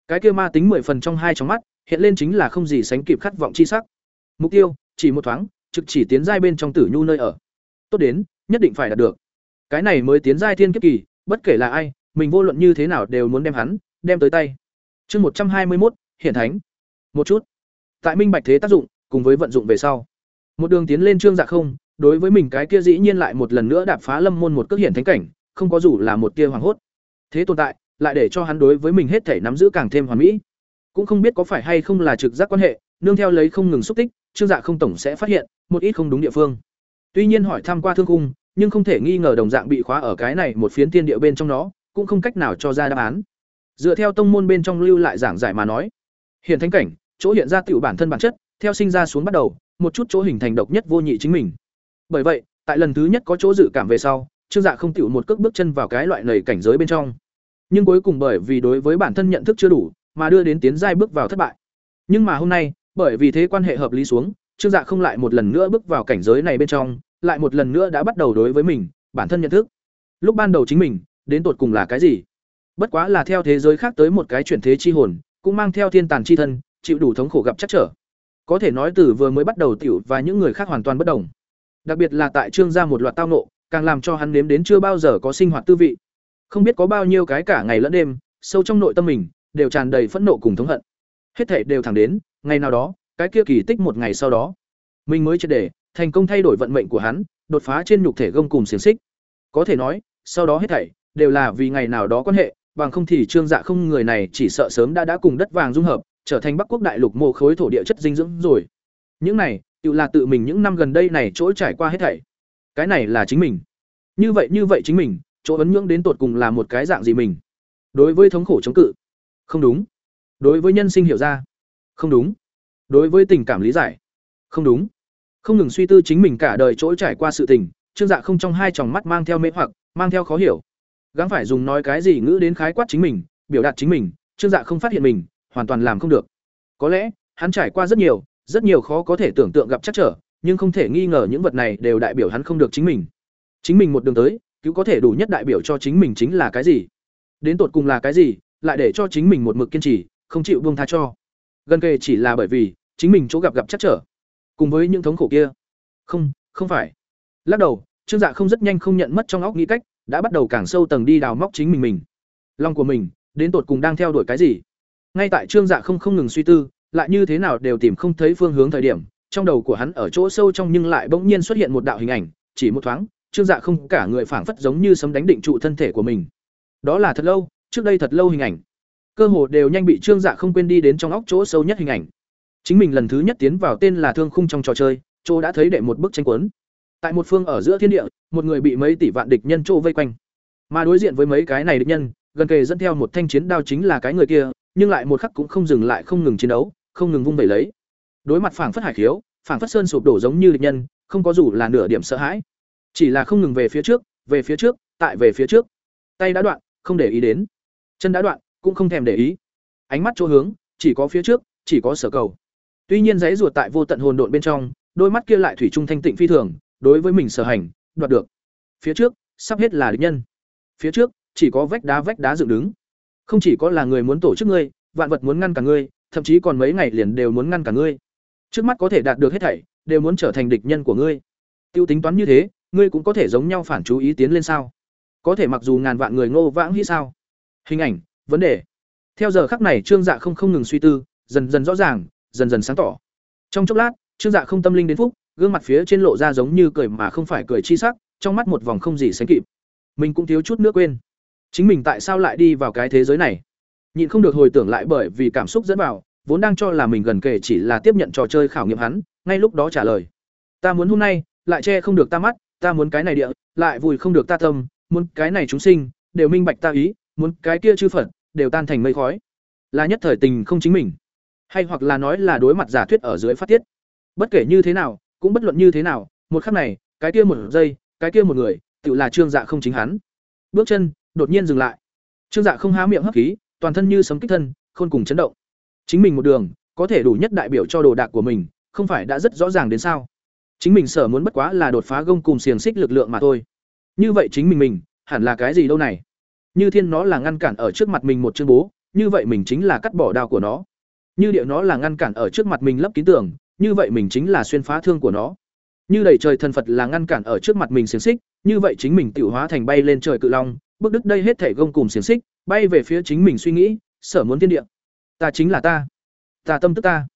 Cái kia ma tính mười phần trong hai trong mắt, hiện lên chính là không gì sánh kịp khát vọng chi sắc. Mục tiêu, chỉ một thoáng, trực chỉ tiến giai bên trong Tử Nhu nơi ở. Tốt đến, nhất định phải đạt được. Cái này mới tiến giai thiên kiếp kỳ, bất kể là ai, mình vô luận như thế nào đều muốn đem hắn đem tới tay. Chương một trăm hai mươi một hiện thánh. Một chút. Tại minh bạch thế tác dụng, cùng với vận dụng về sau. Một đường tiến lên trương dạ không, đối với mình cái kia dĩ nhiên lại một lần nữa đạp phá lâm môn một cước hiển thánh cảnh, không có dù là một tia hoàng hốt. Thế tồn tại, lại để cho hắn đối với mình hết thể nắm giữ càng thêm hoàn mỹ. Cũng không biết có phải hay không là trực giác quan hệ, nương theo lấy không ngừng xúc tích, Trương Dạ không tổng sẽ phát hiện một ít không đúng địa phương. Tuy nhiên hỏi thăm qua thương cung, nhưng không thể nghi ngờ đồng dạng bị khóa ở cái này một phiến tiên địa bên trong nó, cũng không cách nào cho ra đáp án. Dựa theo tông môn bên trong lưu lại giảng giải mà nói, hiện thánh cảnh, chỗ hiện ra tiểu bản thân bản chất, theo sinh ra xuống bắt đầu, một chút chỗ hình thành độc nhất vô nhị chính mình. Bởi vậy, tại lần thứ nhất có chỗ dự cảm về sau, Trương Dạ không tiểu một cước bước chân vào cái loại nảy cảnh giới bên trong. Nhưng cuối cùng bởi vì đối với bản thân nhận thức chưa đủ, mà đưa đến tiến giai bước vào thất bại. Nhưng mà hôm nay, bởi vì thế quan hệ hợp lý xuống, Trương Dạ không lại một lần nữa bước vào cảnh giới này bên trong, lại một lần nữa đã bắt đầu đối với mình, bản thân nhận thức. Lúc ban đầu chính mình, đến tột cùng là cái gì? Bất quá là theo thế giới khác tới một cái chuyển thế chi hồn, cũng mang theo thiên tàn chi thân, chịu đủ thống khổ gặp chắc trở. Có thể nói từ vừa mới bắt đầu tiểu và những người khác hoàn toàn bất đồng. Đặc biệt là tại Trương gia một loạt tao nộ, càng làm cho hắn nếm đến chưa bao giờ có sinh hoạt tư vị. Không biết có bao nhiêu cái cả ngày lẫn đêm, sâu trong nội tâm mình đều tràn đầy phẫn nộ cùng thống hận. Hết thảy đều thẳng đến, ngày nào đó, cái kia kỳ tích một ngày sau đó, mình mới triệt để thành công thay đổi vận mệnh của hắn, đột phá trên nhục thể gông cùng xiềng xích. Có thể nói, sau đó hết thảy đều là vì ngày nào đó quan hệ, bằng không thì Trương Dạ không người này chỉ sợ sớm đã đã cùng đất vàng dung hợp, trở thành Bắc Quốc đại lục mô khối thổ địa chất dinh dưỡng rồi. Những này, tự là tự mình những năm gần đây này chỗ trải qua hết thảy. Cái này là chính mình. Như vậy như vậy chính mình, chỗ ấn nhưỡng đến tột cùng là một cái dạng gì mình? Đối với thống khổ chống cự, không đúng. Đối với nhân sinh hiểu ra, không đúng. Đối với tình cảm lý giải, không đúng. Không ngừng suy tư chính mình cả đời chỗ trải qua sự tình, Trương Dạ không trong hai tròng mắt mang theo mê hoặc, mang theo khó hiểu. Gắng phải dùng nói cái gì ngữ đến khái quát chính mình, biểu đạt chính mình, Trương Dạ không phát hiện mình, hoàn toàn làm không được. Có lẽ, hắn trải qua rất nhiều, rất nhiều khó có thể tưởng tượng gặp chắc trở, nhưng không thể nghi ngờ những vật này đều đại biểu hắn không được chính mình. Chính mình một đường tới, cứu có thể đủ nhất đại biểu cho chính mình chính là cái gì? Đến tột cùng là cái gì, lại để cho chính mình một mực kiên trì, không chịu buông tha cho. Gần kề chỉ là bởi vì chính mình chỗ gặp gặp chắc trở, cùng với những thống khổ kia. Không, không phải. Lắc đầu, Trương Dạ không rất nhanh không nhận mất trong óc nghĩ cách, đã bắt đầu càng sâu tầng đi đào móc chính mình mình. Lòng của mình, đến tột cùng đang theo đuổi cái gì? Ngay tại Trương Dạ không không ngừng suy tư, lại như thế nào đều tìm không thấy phương hướng thời điểm, trong đầu của hắn ở chỗ sâu trong nhưng lại bỗng nhiên xuất hiện một đạo hình ảnh, chỉ một thoáng, Trương Dạ không cả người phảng phất giống như sấm đánh định trụ thân thể của mình. Đó là thật lâu, trước đây thật lâu hình ảnh. Cơ hồ đều nhanh bị Trương Dạ không quên đi đến trong óc chỗ sâu nhất hình ảnh. Chính mình lần thứ nhất tiến vào tên là Thương Khung trong trò chơi, chỗ đã thấy đệ một bức tranh cuốn. Tại một phương ở giữa thiên địa, một người bị mấy tỷ vạn địch nhân chỗ vây quanh. Mà đối diện với mấy cái này địch nhân, gần kề dẫn theo một thanh chiến đao chính là cái người kia, nhưng lại một khắc cũng không dừng lại không ngừng chiến đấu, không ngừng vung vẩy lấy. Đối mặt phảng phất hải khiếu, phảng phất sơn sụp đổ giống như địch nhân, không có dù là nửa điểm sợ hãi. Chỉ là không ngừng về phía trước, về phía trước, tại về phía trước. Tay đã đoạn, không để ý đến. Chân đã đoạn, cũng không thèm để ý. Ánh mắt chỗ hướng, chỉ có phía trước, chỉ có sở cầu. Tuy nhiên giấy ruột tại vô tận hồn độn bên trong, đôi mắt kia lại thủy chung thanh tịnh phi thường, đối với mình sở hành, đoạt được. Phía trước, sắp hết là địch nhân. Phía trước, chỉ có vách đá vách đá dựng đứng. Không chỉ có là người muốn tổ chức ngươi, vạn vật muốn ngăn cả ngươi, thậm chí còn mấy ngày liền đều muốn ngăn cả ngươi. Trước mắt có thể đạt được hết thảy, đều muốn trở thành địch nhân của ngươi. Tiêu tính toán như thế, ngươi cũng có thể giống nhau phản chú ý tiến lên sao? Có thể mặc dù ngàn vạn người ngô vãng hĩ sao? Hình ảnh, vấn đề. Theo giờ khắc này Trương Dạ không không ngừng suy tư, dần dần rõ ràng, dần dần sáng tỏ. Trong chốc lát, Trương Dạ không tâm linh đến phúc, gương mặt phía trên lộ ra giống như cười mà không phải cười chi sắc, trong mắt một vòng không gì sánh kịp. Mình cũng thiếu chút nữa quên, chính mình tại sao lại đi vào cái thế giới này? Nhịn không được hồi tưởng lại bởi vì cảm xúc dẫn vào, vốn đang cho là mình gần kể chỉ là tiếp nhận trò chơi khảo nghiệm hắn, ngay lúc đó trả lời: "Ta muốn hôm nay, lại che không được ta mắt, ta muốn cái này địa, lại vùi không được ta tâm, muốn cái này chúng sinh, đều minh bạch ta ý, muốn cái kia chư Phật, đều tan thành mây khói." Là nhất thời tình không chính mình, hay hoặc là nói là đối mặt giả thuyết ở dưới phát tiết. Bất kể như thế nào, cũng bất luận như thế nào, một khắc này, cái kia một giây, cái kia một người, tự là Trương Dạ không chính hắn. Bước chân đột nhiên dừng lại. Trương Dạ không há miệng hấp khí, toàn thân như sấm kích thân, khôn cùng chấn động. Chính mình một đường, có thể đủ nhất đại biểu cho đồ đạc của mình, không phải đã rất rõ ràng đến sao? Chính mình sở muốn bất quá là đột phá gông cùng xiềng xích lực lượng mà thôi. Như vậy chính mình mình, hẳn là cái gì đâu này? Như thiên nó là ngăn cản ở trước mặt mình một chương bố, như vậy mình chính là cắt bỏ đao của nó. Như điệu nó là ngăn cản ở trước mặt mình lấp kín tường, như vậy mình chính là xuyên phá thương của nó. Như đầy trời thần Phật là ngăn cản ở trước mặt mình xiềng xích, như vậy chính mình tự hóa thành bay lên trời cự long, bước đứt đây hết thể gông cùng xiềng xích, bay về phía chính mình suy nghĩ, sở muốn thiên địa. Ta chính là ta, ta tâm tức ta.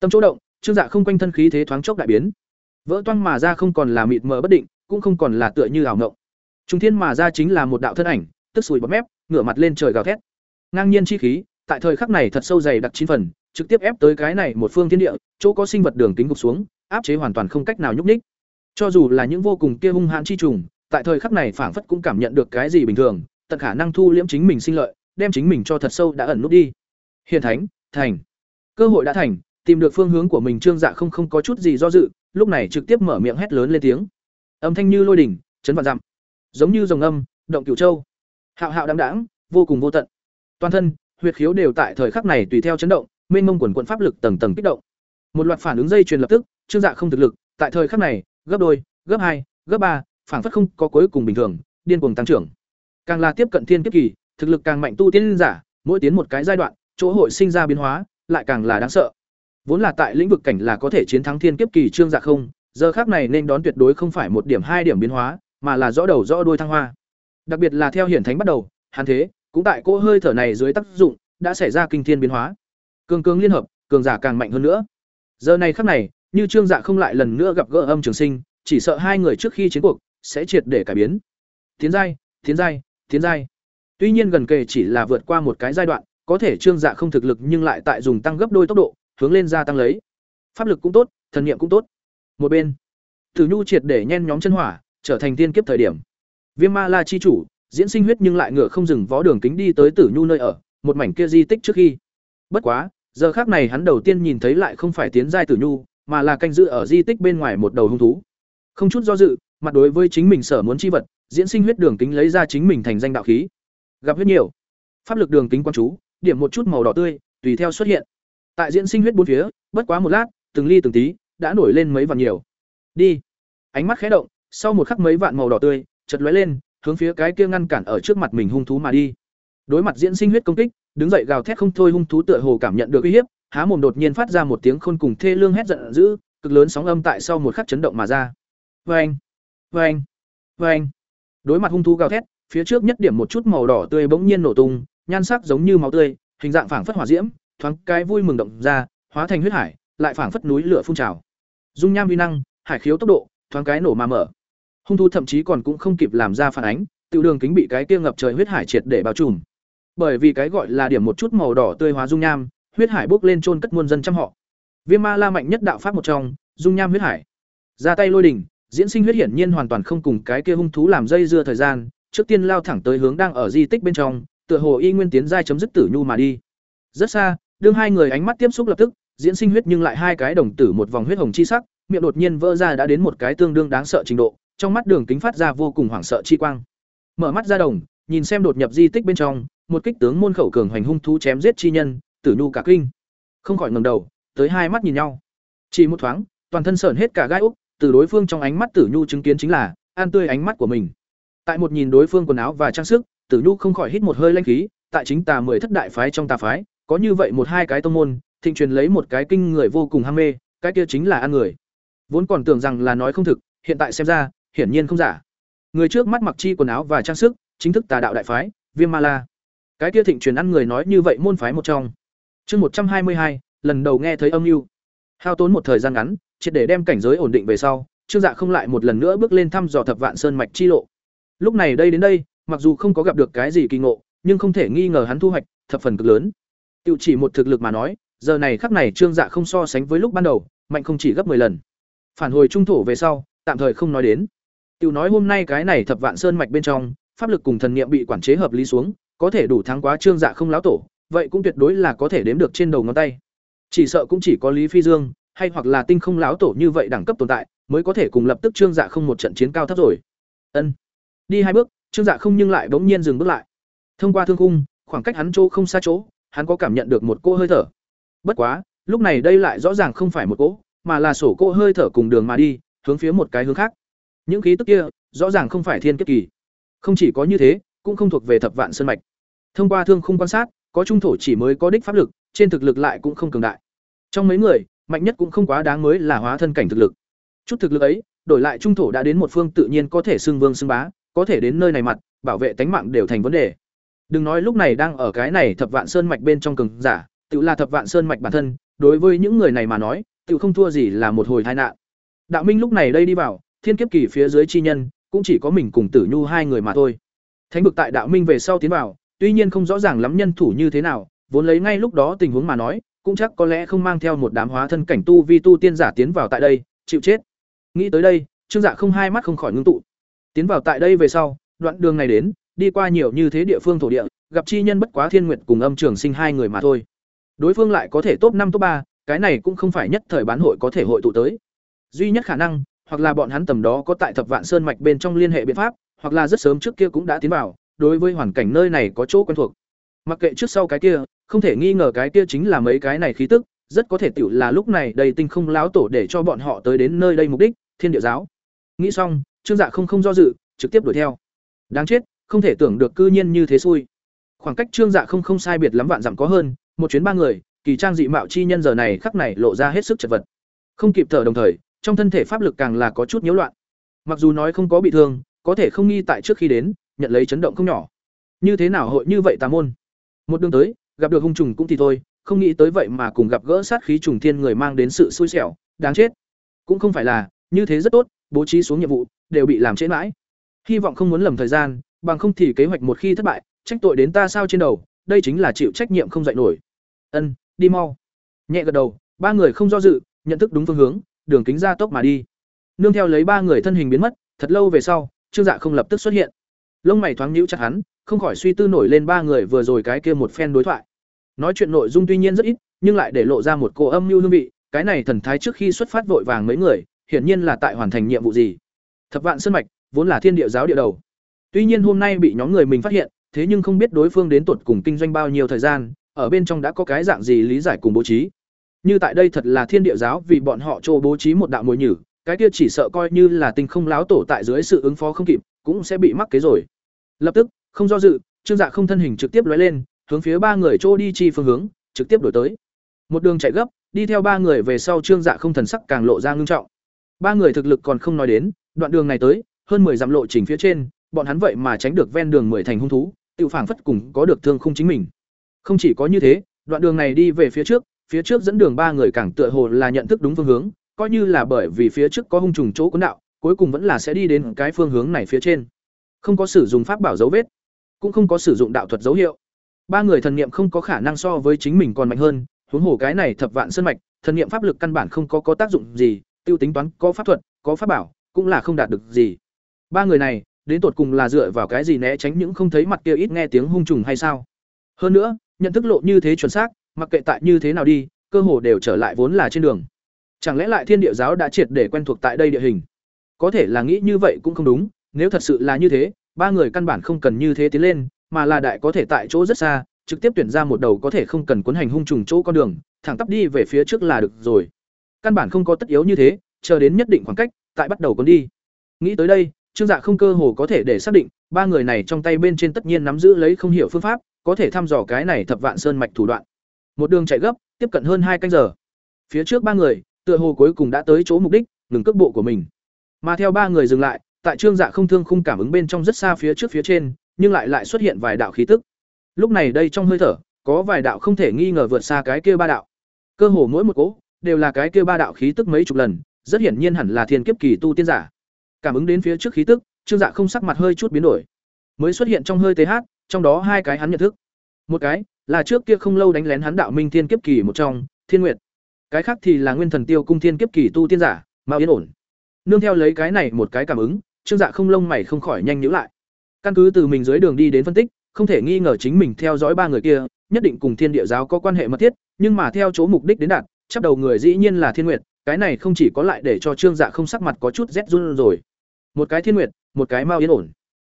Tâm chỗ động, Trương Dạ không quanh thân khí thế thoáng chốc đại biến. Vỡ toang mà ra không còn là mịt mờ bất định, cũng không còn là tựa như ảo ngộng. Trung thiên mà ra chính là một đạo thân ảnh, tức sùi bọt mép, ngửa mặt lên trời gào thét. Ngang nhiên chi khí, tại thời khắc này thật sâu dày đặc chín phần, trực tiếp ép tới cái này một phương thiên địa, chỗ có sinh vật đường kính gục xuống, áp chế hoàn toàn không cách nào nhúc nhích. Cho dù là những vô cùng kia hung hãn chi trùng, tại thời khắc này phảng phất cũng cảm nhận được cái gì bình thường, tận khả năng thu liễm chính mình sinh lợi, đem chính mình cho thật sâu đã ẩn nút đi. Hiền thánh, thành. Cơ hội đã thành, tìm được phương hướng của mình Trương Dạ không không có chút gì do dự, lúc này trực tiếp mở miệng hét lớn lên tiếng. Âm thanh như lôi đỉnh, chấn vạn dặm. Giống như rồng âm, động cửu châu. Hạo hạo đãng đãng, vô cùng vô tận. Toàn thân, huyệt khiếu đều tại thời khắc này tùy theo chấn động, mênh mông quần quần pháp lực tầng tầng kích động. Một loạt phản ứng dây truyền lập tức, Trương Dạ không thực lực, tại thời khắc này, gấp đôi, gấp hai, gấp ba, phản phất không có cuối cùng bình thường, điên cuồng tăng trưởng. Càng là tiếp cận thiên kiếp kỳ, thực lực càng mạnh tu tiên giả, mỗi tiến một cái giai đoạn, chỗ hội sinh ra biến hóa, lại càng là đáng sợ. Vốn là tại lĩnh vực cảnh là có thể chiến thắng thiên kiếp kỳ Trương Dạ không, giờ khác này nên đón tuyệt đối không phải một điểm hai điểm biến hóa, mà là rõ đầu rõ đuôi thăng hoa. Đặc biệt là theo hiển thánh bắt đầu, hắn thế, cũng tại cỗ hơi thở này dưới tác dụng, đã xảy ra kinh thiên biến hóa. Cường cường liên hợp, cường giả càng mạnh hơn nữa. Giờ này khắc này, như Trương Dạ không lại lần nữa gặp gỡ Âm Trường Sinh, chỉ sợ hai người trước khi chiến cuộc sẽ triệt để cải biến. Tiến giai, tiến giai, tiến giai. Tuy nhiên gần kề chỉ là vượt qua một cái giai đoạn, có thể Trương Dạ không thực lực nhưng lại tại dùng tăng gấp đôi tốc độ, hướng lên gia tăng lấy. Pháp lực cũng tốt, thần niệm cũng tốt. Một bên, Tử Nhu triệt để nhen nhóm chân hỏa, trở thành tiên kiếp thời điểm. Viêm Ma La chi chủ, diễn sinh huyết nhưng lại ngựa không dừng vó đường kính đi tới Tử Nhu nơi ở, một mảnh kia di tích trước khi. Bất quá, giờ khác này hắn đầu tiên nhìn thấy lại không phải tiến giai Tử Nhu, mà là canh giữ ở di tích bên ngoài một đầu hung thú. Không chút do dự, mặt đối với chính mình sở muốn chi vật, diễn sinh huyết đường kính lấy ra chính mình thành danh đạo khí. Gặp huyết nhiều, pháp lực đường kính quan chú, điểm một chút màu đỏ tươi, tùy theo xuất hiện. Tại diễn sinh huyết bốn phía, bất quá một lát, từng ly từng tí, đã nổi lên mấy vạn nhiều. Đi. Ánh mắt khẽ động, sau một khắc mấy vạn màu đỏ tươi, chợt lóe lên, hướng phía cái kia ngăn cản ở trước mặt mình hung thú mà đi. Đối mặt diễn sinh huyết công kích, đứng dậy gào thét không thôi hung thú tựa hồ cảm nhận được uy hiếp, há mồm đột nhiên phát ra một tiếng khôn cùng thê lương hét giận dữ, cực lớn sóng âm tại sau một khắc chấn động mà ra. Oeng, Vâng oeng, oeng. Vâng Đối mặt hung thú gào thét, phía trước nhất điểm một chút màu đỏ tươi bỗng nhiên nổ tung, nhan sắc giống như máu tươi, hình dạng phảng phất hỏa diễm, thoáng cái vui mừng động ra, hóa thành huyết hải, lại phảng phất núi lửa phun trào. Dung nham vi năng, hải khiếu tốc độ, thoáng cái nổ mà mở. Hung thú thậm chí còn cũng không kịp làm ra phản ánh, tiểu đường kính bị cái kia ngập trời huyết hải triệt để bao trùm. Bởi vì cái gọi là điểm một chút màu đỏ tươi hóa dung nham, huyết hải bốc lên chôn cất muôn dân trăm họ. Viêm ma la mạnh nhất đạo pháp một trong, dung nham huyết hải. Ra tay lôi đỉnh, diễn sinh huyết hiển nhiên hoàn toàn không cùng cái kia hung thú làm dây dưa thời gian, trước tiên lao thẳng tới hướng đang ở di tích bên trong, tựa hồ y nguyên tiến giai chấm dứt tử nhu mà đi. Rất xa, đương hai người ánh mắt tiếp xúc lập tức, diễn sinh huyết nhưng lại hai cái đồng tử một vòng huyết hồng chi sắc, miệng đột nhiên vỡ ra đã đến một cái tương đương đáng sợ trình độ, trong mắt đường kính phát ra vô cùng hoảng sợ chi quang. Mở mắt ra đồng, nhìn xem đột nhập di tích bên trong, một kích tướng môn khẩu cường hoành hung thú chém giết chi nhân, tử nhu cả kinh. Không khỏi ngầm đầu, tới hai mắt nhìn nhau. Chỉ một thoáng, toàn thân sởn hết cả gai úc từ đối phương trong ánh mắt Tử Nhu chứng kiến chính là an tươi ánh mắt của mình. Tại một nhìn đối phương quần áo và trang sức, Tử Nhu không khỏi hít một hơi lanh khí, tại chính tà mười thất đại phái trong tà phái, có như vậy một hai cái tông môn, thịnh truyền lấy một cái kinh người vô cùng ham mê, cái kia chính là ăn người. Vốn còn tưởng rằng là nói không thực, hiện tại xem ra, hiển nhiên không giả. Người trước mắt mặc chi quần áo và trang sức, chính thức tà đạo đại phái, Viêm Ma La. Cái kia thịnh truyền ăn người nói như vậy môn phái một trong. Chương một trăm hai mươi hai, lần đầu nghe thấy âm mưu. Hao tốn một thời gian ngắn, triệt để đem cảnh giới ổn định về sau, Trương Dạ không lại một lần nữa bước lên thăm dò Thập Vạn Sơn mạch chi lộ. Lúc này đây đến đây, mặc dù không có gặp được cái gì kỳ ngộ, nhưng không thể nghi ngờ hắn thu hoạch thập phần cực lớn. Tiêu chỉ một thực lực mà nói, giờ này khắc này Trương Dạ không so sánh với lúc ban đầu, mạnh không chỉ gấp 10 lần. Phản hồi trung thổ về sau, tạm thời không nói đến. Tiêu nói hôm nay cái này Thập Vạn Sơn mạch bên trong, pháp lực cùng thần niệm bị quản chế hợp lý xuống, có thể đủ thắng quá Trương Dạ không lão tổ, vậy cũng tuyệt đối là có thể đếm được trên đầu ngón tay. Chỉ sợ cũng chỉ có Lý Phi Dương, hay hoặc là tinh không lão tổ như vậy đẳng cấp tồn tại, mới có thể cùng lập tức Trương Dạ không một trận chiến cao thấp rồi. Ân. Đi hai bước, Trương Dạ không nhưng lại bỗng nhiên dừng bước lại. Thông qua thương khung, khoảng cách hắn chỗ không xa chỗ, hắn có cảm nhận được một cô hơi thở. Bất quá, lúc này đây lại rõ ràng không phải một cỗ, mà là sổ cô hơi thở cùng đường mà đi, hướng phía một cái hướng khác. Những khí tức kia, rõ ràng không phải thiên kiếp kỳ. Không chỉ có như thế, cũng không thuộc về thập vạn sơn mạch. Thông qua thương khung quan sát, có trung thổ chỉ mới có đích pháp lực, trên thực lực lại cũng không cường đại. Trong mấy người, mạnh nhất cũng không quá đáng mới là hóa thân cảnh thực lực. Chút thực lực ấy, đổi lại trung thổ đã đến một phương tự nhiên có thể xưng vương xưng bá, có thể đến nơi này mặt, bảo vệ tánh mạng đều thành vấn đề. Đừng nói lúc này đang ở cái này Thập Vạn Sơn mạch bên trong cường giả, tự là Thập Vạn Sơn mạch bản thân, đối với những người này mà nói, tự không thua gì là một hồi tai nạn. Đạo Minh lúc này đây đi vào, thiên kiếp kỳ phía dưới chi nhân, cũng chỉ có mình cùng Tử Nhu hai người mà thôi. Thánh vực tại Đạo Minh về sau tiến vào, tuy nhiên không rõ ràng lắm nhân thủ như thế nào, vốn lấy ngay lúc đó tình huống mà nói, cũng chắc có lẽ không mang theo một đám hóa thân cảnh tu vi tu tiên giả tiến vào tại đây, chịu chết. Nghĩ tới đây, Trương Dạ không hai mắt không khỏi ngưng tụ. Tiến vào tại đây về sau, đoạn đường này đến, đi qua nhiều như thế địa phương thổ địa, gặp chi nhân bất quá Thiên Nguyệt cùng Âm Trường Sinh hai người mà thôi. Đối phương lại có thể top năm top ba, cái này cũng không phải nhất thời bán hội có thể hội tụ tới. Duy nhất khả năng, hoặc là bọn hắn tầm đó có tại Thập Vạn Sơn mạch bên trong liên hệ biện pháp, hoặc là rất sớm trước kia cũng đã tiến vào, đối với hoàn cảnh nơi này có chỗ quen thuộc. Mặc kệ trước sau cái kia, không thể nghi ngờ cái kia chính là mấy cái này khí tức, rất có thể tiểu là lúc này đầy tinh không láo tổ để cho bọn họ tới đến nơi đây mục đích, Thiên Địa giáo. Nghĩ xong, Trương Dạ không không do dự, trực tiếp đuổi theo. Đáng chết, không thể tưởng được cư nhiên như thế xui. Khoảng cách Trương Dạ không không sai biệt lắm vạn dặm có hơn, một chuyến ba người, kỳ trang dị mạo chi nhân giờ này khắc này lộ ra hết sức chật vật. Không kịp thở đồng thời, trong thân thể pháp lực càng là có chút nhiễu loạn. Mặc dù nói không có bị thương, có thể không nghi tại trước khi đến, nhận lấy chấn động không nhỏ. Như thế nào hội như vậy tà môn? Một đường tới, gặp được hung trùng cũng thì thôi, không nghĩ tới vậy mà cùng gặp gỡ sát khí trùng thiên người mang đến sự xui xẻo, đáng chết. Cũng không phải là, như thế rất tốt, bố trí xuống nhiệm vụ, đều bị làm trễ mãi. Hy vọng không muốn lầm thời gian, bằng không thì kế hoạch một khi thất bại, trách tội đến ta sao trên đầu, đây chính là chịu trách nhiệm không dạy nổi. Ân, đi mau. Nhẹ gật đầu, ba người không do dự, nhận thức đúng phương hướng, đường kính ra tốc mà đi. Nương theo lấy ba người thân hình biến mất, thật lâu về sau, Trương Dạ không lập tức xuất hiện. Lông mày thoáng nhíu chặt hắn, không khỏi suy tư nổi lên ba người vừa rồi cái kia một phen đối thoại. Nói chuyện nội dung tuy nhiên rất ít, nhưng lại để lộ ra một cô âm mưu hương vị, cái này thần thái trước khi xuất phát vội vàng mấy người, hiển nhiên là tại hoàn thành nhiệm vụ gì. Thập Vạn Sơn mạch, vốn là thiên địa giáo địa đầu. Tuy nhiên hôm nay bị nhóm người mình phát hiện, thế nhưng không biết đối phương đến tuột cùng kinh doanh bao nhiêu thời gian, ở bên trong đã có cái dạng gì lý giải cùng bố trí. Như tại đây thật là thiên địa giáo vì bọn họ chỗ bố trí một đạo mồi nhử, cái kia chỉ sợ coi như là tinh không láo tổ tại dưới sự ứng phó không kịp, cũng sẽ bị mắc kế rồi. Lập tức, không do dự, Trương Dạ không thân hình trực tiếp lóe lên, hướng phía ba người chỗ đi chi phương hướng, trực tiếp đổi tới. Một đường chạy gấp, đi theo ba người về sau Trương Dạ không thần sắc càng lộ ra ngưng trọng. Ba người thực lực còn không nói đến, đoạn đường này tới, hơn 10 dặm lộ trình phía trên, bọn hắn vậy mà tránh được ven đường mười thành hung thú, tiểu phảng phất cùng có được thương không chính mình. Không chỉ có như thế, đoạn đường này đi về phía trước, phía trước dẫn đường ba người càng tựa hồ là nhận thức đúng phương hướng, coi như là bởi vì phía trước có hung trùng chỗ cuốn đạo, cuối cùng vẫn là sẽ đi đến cái phương hướng này phía trên. Không có sử dụng pháp bảo dấu vết, cũng không có sử dụng đạo thuật dấu hiệu. Ba người thần niệm không có khả năng so với chính mình còn mạnh hơn, huống hồ cái này thập vạn sơn mạch, thần niệm pháp lực căn bản không có có tác dụng gì, tiêu tính toán có pháp thuật, có pháp bảo, cũng là không đạt được gì. Ba người này, đến tột cùng là dựa vào cái gì né tránh những không thấy mặt kia ít nghe tiếng hung trùng hay sao? Hơn nữa, nhận thức lộ như thế chuẩn xác, mặc kệ tại như thế nào đi, cơ hồ đều trở lại vốn là trên đường. Chẳng lẽ lại Thiên Địa giáo đã triệt để quen thuộc tại đây địa hình? Có thể là nghĩ như vậy cũng không đúng, nếu thật sự là như thế, ba người căn bản không cần như thế tiến lên, mà là đại có thể tại chỗ rất xa, trực tiếp tuyển ra một đầu có thể không cần cuốn hành hung trùng chỗ con đường, thẳng tắp đi về phía trước là được rồi. Căn bản không có tất yếu như thế, chờ đến nhất định khoảng cách, tại bắt đầu cuốn đi. Nghĩ tới đây, Trương Dạ không cơ hồ có thể để xác định, ba người này trong tay bên trên tất nhiên nắm giữ lấy không hiểu phương pháp, có thể thăm dò cái này thập vạn sơn mạch thủ đoạn. Một đường chạy gấp, tiếp cận hơn hai canh giờ. Phía trước ba người, tựa hồ cuối cùng đã tới chỗ mục đích, ngừng cước bộ của mình. Mà theo ba người dừng lại, tại Trương Dạ không thương khung cảm ứng bên trong rất xa phía trước phía trên, nhưng lại lại xuất hiện vài đạo khí tức. Lúc này đây trong hơi thở, có vài đạo không thể nghi ngờ vượt xa cái kia ba đạo. Cơ hồ mỗi một cỗ đều là cái kia ba đạo khí tức mấy chục lần, rất hiển nhiên hẳn là thiên kiếp kỳ tu tiên giả. Cảm ứng đến phía trước khí tức trương dạ không sắc mặt hơi chút biến đổi. Mới xuất hiện trong hơi th trong đó hai cái hắn nhận thức. Một cái là trước kia không lâu đánh lén hắn đạo minh thiên kiếp kỳ một trong thiên nguyệt. Cái khác thì là nguyên thần tiêu cung thiên kiếp kỳ tu tiên giả mao yên ổn. Nương theo lấy cái này một cái cảm ứng trương dạ không lông mày không khỏi nhanh nhíu lại căn cứ từ mình dưới đường đi đến phân tích, không thể nghi ngờ chính mình theo dõi ba người kia, nhất định cùng thiên địa giáo có quan hệ mật thiết, nhưng mà theo chỗ mục đích đến đạt chấp đầu người dĩ nhiên là thiên nguyệt, cái này không chỉ có lại để cho trương dạ không sắc mặt có chút rét run rồi. Một cái thiên nguyệt, một cái mao yên ổn.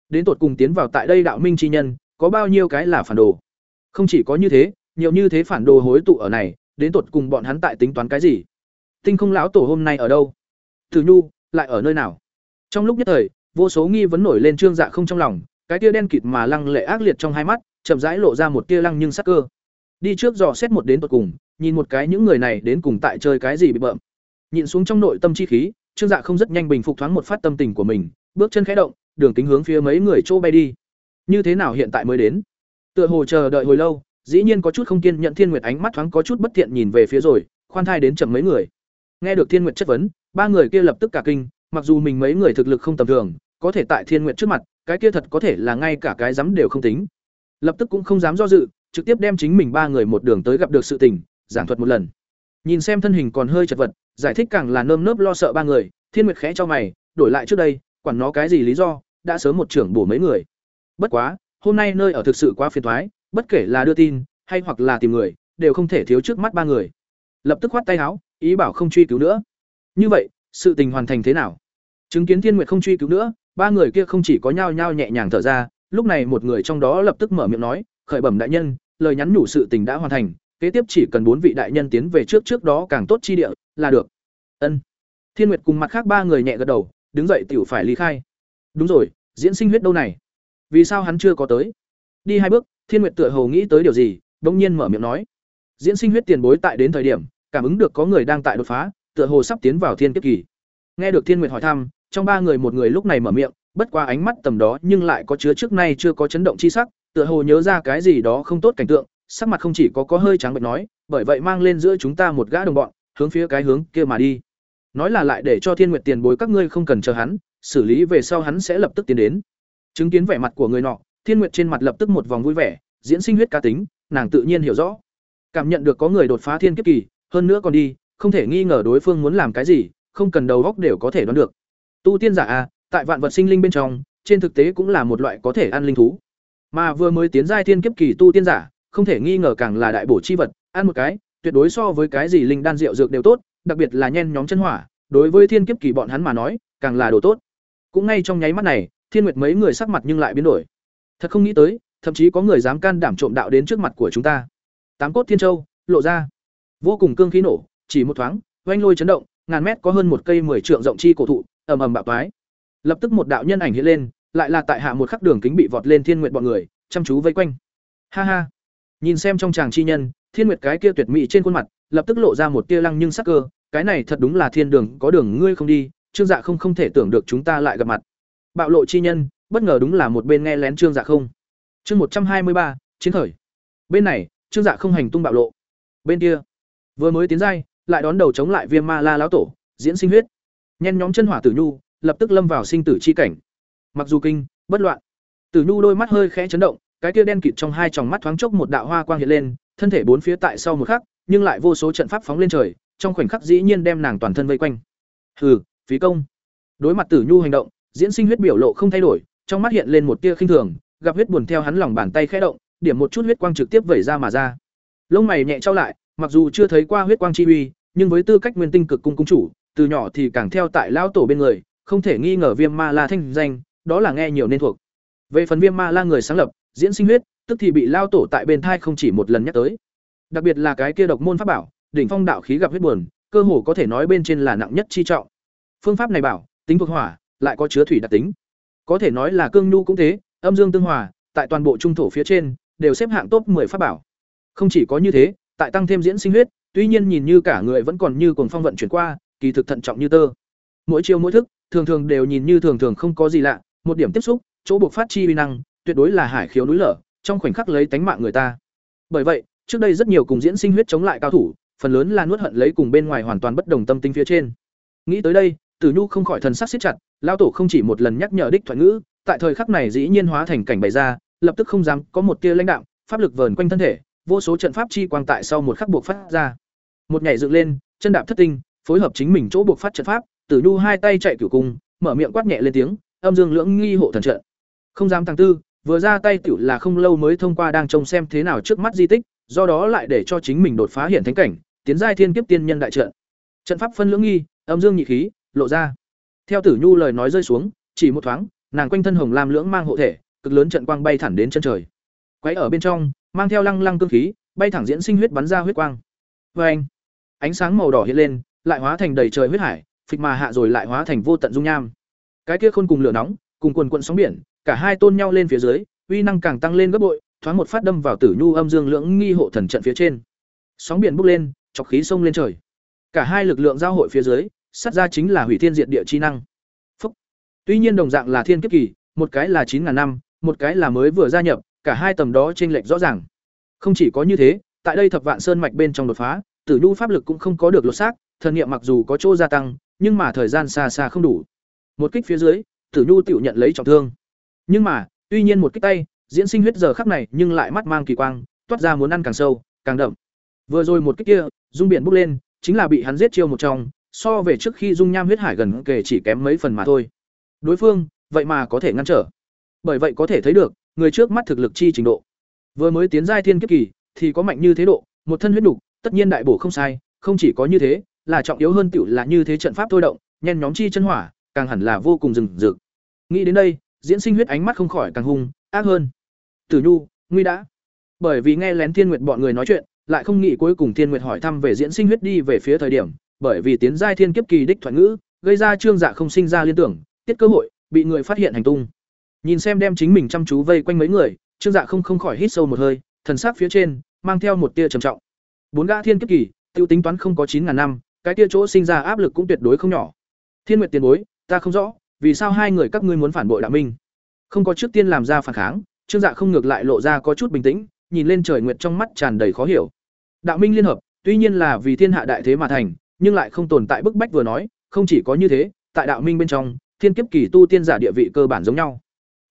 Đến tột cùng tiến vào tại đây đạo minh chi nhân, có bao nhiêu cái là phản đồ? Không chỉ có như thế, nhiều như thế phản đồ hối tụ ở này, đến tột cùng bọn hắn tại tính toán cái gì? Tinh không lão tổ hôm nay ở đâu? Từ nhu, lại ở nơi nào? Trong lúc nhất thời vô số nghi vấn nổi lên trương dạ không trong lòng cái tia đen kịt mà lăng lệ ác liệt trong hai mắt chậm rãi lộ ra một tia lăng nhưng sắc cơ. Đi trước dò xét một đến tột cùng nhìn một cái những người này đến cùng tại chơi cái gì bị bợm. Nhìn xuống trong nội tâm chi khí Trương Dạ không rất nhanh bình phục thoáng một phát tâm tình của mình, bước chân khẽ động, đường kính hướng phía mấy người chỗ bay đi. Như thế nào hiện tại mới đến? Tựa hồ chờ đợi hồi lâu dĩ nhiên có chút không kiên nhận thiên nguyệt ánh mắt thoáng có chút bất thiện nhìn về phía rồi khoan thai đến chậm mấy người. Nghe được thiên nguyệt chất vấn ba người kia lập tức cả kinh mặc dù mình mấy người thực lực không tầm thường có thể tại thiên nguyệt trước mặt cái kia thật có thể là ngay cả cái dám đều không tính. Lập tức cũng không dám do dự trực tiếp đem chính mình ba người một đường tới gặp được sự tình giảng thuật một lần. Nhìn xem thân hình còn hơi chật vật giải thích càng là nơm nớp lo sợ ba người thiên nguyệt khẽ cho mày đổi lại trước đây quản nó cái gì lý do đã sớm một trưởng bổ mấy người. Bất quá hôm nay nơi ở thực sự quá phiền toái, bất kể là đưa tin hay hoặc là tìm người đều không thể thiếu trước mắt ba người. Lập tức khoát tay áo ý bảo không truy cứu nữa. Như vậy sự tình hoàn thành thế nào? Chứng kiến thiên nguyệt không truy cứu nữa, ba người kia không chỉ có nhao nhao nhẹ nhàng thở ra, lúc này một người trong đó lập tức mở miệng nói, khởi bẩm đại nhân, lời nhắn nhủ sự tình đã hoàn thành, kế tiếp chỉ cần bốn vị đại nhân tiến về trước trước đó càng tốt chi địa, là được. Ân. Thiên nguyệt cùng mặt khác ba người nhẹ gật đầu, đứng dậy tiểu phải ly khai. Đúng rồi, diễn sinh huyết đâu này? Vì sao hắn chưa có tới? Đi hai bước, thiên nguyệt tựa hồ nghĩ tới điều gì bỗng nhiên mở miệng nói, diễn sinh huyết tiền bối tại đến thời điểm, cảm ứng được có người đang tại đột phá, tựa hồ sắp tiến vào thiên kiếp kỳ. Nghe được thiên nguyệt hỏi thăm trong ba người một người lúc này mở miệng, bất qua ánh mắt tầm đó nhưng lại có chứa trước nay chưa có chấn động chi sắc, tựa hồ nhớ ra cái gì đó không tốt cảnh tượng, sắc mặt không chỉ có có hơi trắng bệch nói, bởi vậy mang lên giữa chúng ta một gã đồng bọn, hướng phía cái hướng kia mà đi. Nói là lại để cho thiên nguyệt tiền bối các ngươi không cần chờ hắn, xử lý về sau hắn sẽ lập tức tiến đến. Chứng kiến vẻ mặt của người nọ, thiên nguyệt trên mặt lập tức một vòng vui vẻ, diễn sinh huyết cá tính, nàng tự nhiên hiểu rõ. Cảm nhận được có người đột phá thiên kiếp kỳ, hơn nữa còn đi, không thể nghi ngờ đối phương muốn làm cái gì, không cần đầu góc đều có thể đoán được tu tiên giả a, tại vạn vật sinh linh bên trong, trên thực tế cũng là một loại có thể ăn linh thú. Mà vừa mới tiến giai thiên kiếp kỳ tu tiên giả, không thể nghi ngờ càng là đại bổ chi vật, ăn một cái, tuyệt đối so với cái gì linh đan rượu dược đều tốt, đặc biệt là nhen nhóm chân hỏa, đối với thiên kiếp kỳ bọn hắn mà nói, càng là đồ tốt. Cũng ngay trong nháy mắt này, thiên nguyệt mấy người sắc mặt nhưng lại biến đổi. Thật không nghĩ tới, thậm chí có người dám can đảm trộm đạo đến trước mặt của chúng ta. Tám cốt thiên châu, lộ ra. Vô cùng cương khí nổ, chỉ một thoáng oanh lôi chấn động, ngàn mét có hơn một cây mười trượng rộng chi cổ thụ ầm ầm bạo toái. Lập tức một đạo nhân ảnh hiện lên, lại là tại hạ một khắc đường kính bị vọt lên thiên nguyệt bọn người, chăm chú vây quanh. Ha ha. Nhìn xem trong chàng chi nhân, thiên nguyệt cái kia tuyệt mỹ trên khuôn mặt, lập tức lộ ra một tia lăng nhưng sắc cơ, cái này thật đúng là thiên đường, có đường ngươi không đi, trương dạ không không thể tưởng được chúng ta lại gặp mặt. Bạo lộ chi nhân, bất ngờ đúng là một bên nghe lén trương dạ không. Chương một trăm hai mươi ba, chiến khởi. Bên này, trương dạ không hành tung bạo lộ. Bên kia, vừa mới tiến giai, lại đón đầu chống lại viêm ma la lão tổ, diễn sinh huyết nhen nhóm chân hỏa tử nhu, lập tức lâm vào sinh tử chi cảnh. Mặc dù kinh, bất loạn. Tử nhu đôi mắt hơi khẽ chấn động, cái kia đen kịt trong hai tròng mắt thoáng chốc một đạo hoa quang hiện lên, thân thể bốn phía tại sau một khắc, nhưng lại vô số trận pháp phóng lên trời, trong khoảnh khắc dĩ nhiên đem nàng toàn thân vây quanh. Hừ, phí công. Đối mặt tử nhu hành động, diễn sinh huyết biểu lộ không thay đổi, trong mắt hiện lên một tia khinh thường, gặp huyết buồn theo hắn lòng bàn tay khẽ động, điểm một chút huyết quang trực tiếp vẩy ra mà ra. Lông mày nhẹ trao lại, mặc dù chưa thấy qua huyết quang chi uy, nhưng với tư cách nguyên tinh cực cung cung chủ từ nhỏ thì càng theo tại lão tổ bên người, không thể nghi ngờ viêm ma la thanh danh, đó là nghe nhiều nên thuộc. Về phần viêm ma la người sáng lập, diễn sinh huyết, tức thì bị lao tổ tại bên thai không chỉ một lần nhắc tới. Đặc biệt là cái kia độc môn pháp bảo, đỉnh phong đạo khí gặp huyết buồn, cơ hồ có thể nói bên trên là nặng nhất chi trọng. Phương pháp này bảo, tính thuộc hỏa, lại có chứa thủy đặc tính. Có thể nói là cương nhu cũng thế, âm dương tương hòa, tại toàn bộ trung thổ phía trên, đều xếp hạng top 10 pháp bảo. Không chỉ có như thế, tại tăng thêm diễn sinh huyết, tuy nhiên nhìn như cả người vẫn còn như cuồng phong vận chuyển qua kỳ thực thận trọng như tơ. Mỗi chiêu mỗi thức, thường thường đều nhìn như thường thường không có gì lạ, một điểm tiếp xúc, chỗ buộc phát chi uy năng, tuyệt đối là hải khiếu núi lở, trong khoảnh khắc lấy tánh mạng người ta. Bởi vậy, trước đây rất nhiều cùng diễn sinh huyết chống lại cao thủ, phần lớn là nuốt hận lấy cùng bên ngoài hoàn toàn bất đồng tâm tính phía trên. Nghĩ tới đây, tử nhu không khỏi thần sắc siết chặt lao tổ không chỉ một lần nhắc nhở đích thoại ngữ, tại thời khắc này dĩ nhiên hóa thành cảnh bày ra, lập tức không dám có một tia lãnh đạo pháp lực vờn quanh thân thể, vô số trận pháp chi quang tại sau một khắc buộc phát ra. Một nhảy dựng lên, chân đạp thất tinh phối hợp chính mình chỗ buộc phát trận pháp, tử nhu hai tay chạy cửu cung, mở miệng quát nhẹ lên tiếng, âm dương lưỡng nghi hộ thần trận. Không dám tăng tư, vừa ra tay tiểu là không lâu mới thông qua đang trông xem thế nào trước mắt di tích, do đó lại để cho chính mình đột phá hiện thánh cảnh, tiến giai thiên kiếp tiên nhân đại trận. Trận pháp phân lưỡng nghi, âm dương nhị khí, lộ ra. Theo tử nhu lời nói rơi xuống, chỉ một thoáng, nàng quanh thân hồng lam lưỡng mang hộ thể, cực lớn trận quang bay thẳng đến chân trời. Quấy ở bên trong, mang theo lăng lăng cương khí, bay thẳng diễn sinh huyết bắn ra huyết quang. Vê anh ánh sáng màu đỏ hiện lên lại hóa thành đầy trời huyết hải phịch mà hạ rồi lại hóa thành vô tận dung nham cái kia khôn cùng lửa nóng cùng quần quần sóng biển cả hai tôn nhau lên phía dưới uy năng càng tăng lên gấp bội thoáng một phát đâm vào tử nhu âm dương lưỡng nghi hộ thần trận phía trên sóng biển bốc lên chọc khí sông lên trời cả hai lực lượng giao hội phía dưới sát ra chính là hủy thiên diệt địa chi năng Phúc. tuy nhiên đồng dạng là thiên kiếp kỳ một cái là chín ngàn năm, một cái là mới vừa gia nhập, cả hai tầm đó chênh lệch rõ ràng. Không chỉ có như thế, tại đây thập vạn sơn mạch bên trong đột phá, Tử Nhu pháp lực cũng không có được lột xác, thần niệm mặc dù có chỗ gia tăng, nhưng mà thời gian xa xa không đủ. Một kích phía dưới, Tử Nhu tiểu nhận lấy trọng thương. Nhưng mà, tuy nhiên một kích tay, diễn sinh huyết giờ khắc này nhưng lại mắt mang kỳ quang, toát ra muốn ăn càng sâu, càng đậm. Vừa rồi một kích kia, dung biển bốc lên, chính là bị hắn giết chiêu một trong, so về trước khi dung nham huyết hải gần kề chỉ kém mấy phần mà thôi. Đối phương, vậy mà có thể ngăn trở. Bởi vậy có thể thấy được, người trước mắt thực lực chi trình độ. Vừa mới tiến giai thiên kiếp kỳ, thì có mạnh như thế độ, một thân huyết đủ, tất nhiên đại bổ không sai, không chỉ có như thế, là trọng yếu hơn tiểu là như thế trận pháp thôi động, nhen nhóm chi chân hỏa, càng hẳn là vô cùng rừng rực. Nghĩ đến đây, diễn sinh huyết ánh mắt không khỏi càng hung, ác hơn. Tử Nhu, nguy đã. Bởi vì nghe lén Thiên Nguyệt bọn người nói chuyện, lại không nghĩ cuối cùng Thiên Nguyệt hỏi thăm về diễn sinh huyết đi về phía thời điểm, bởi vì tiến giai thiên kiếp kỳ đích thoại ngữ, gây ra trương dạ không sinh ra liên tưởng, tiết cơ hội, bị người phát hiện hành tung. Nhìn xem đem chính mình chăm chú vây quanh mấy người, trương dạ không không khỏi hít sâu một hơi, thần sắc phía trên mang theo một tia trầm trọng. Bốn gã thiên kiếp kỳ, tiêu tính toán không có chín ngàn năm, cái tia chỗ sinh ra áp lực cũng tuyệt đối không nhỏ. Thiên Nguyệt tiền bối, ta không rõ, vì sao hai người các ngươi muốn phản bội Đạo Minh? Không có trước tiên làm ra phản kháng, Trương Dạ không ngược lại lộ ra có chút bình tĩnh, nhìn lên trời nguyệt trong mắt tràn đầy khó hiểu. Đạo Minh liên hợp, tuy nhiên là vì thiên hạ đại thế mà thành, nhưng lại không tồn tại bức bách vừa nói, không chỉ có như thế, tại Đạo Minh bên trong, thiên kiếp kỳ tu tiên giả địa vị cơ bản giống nhau.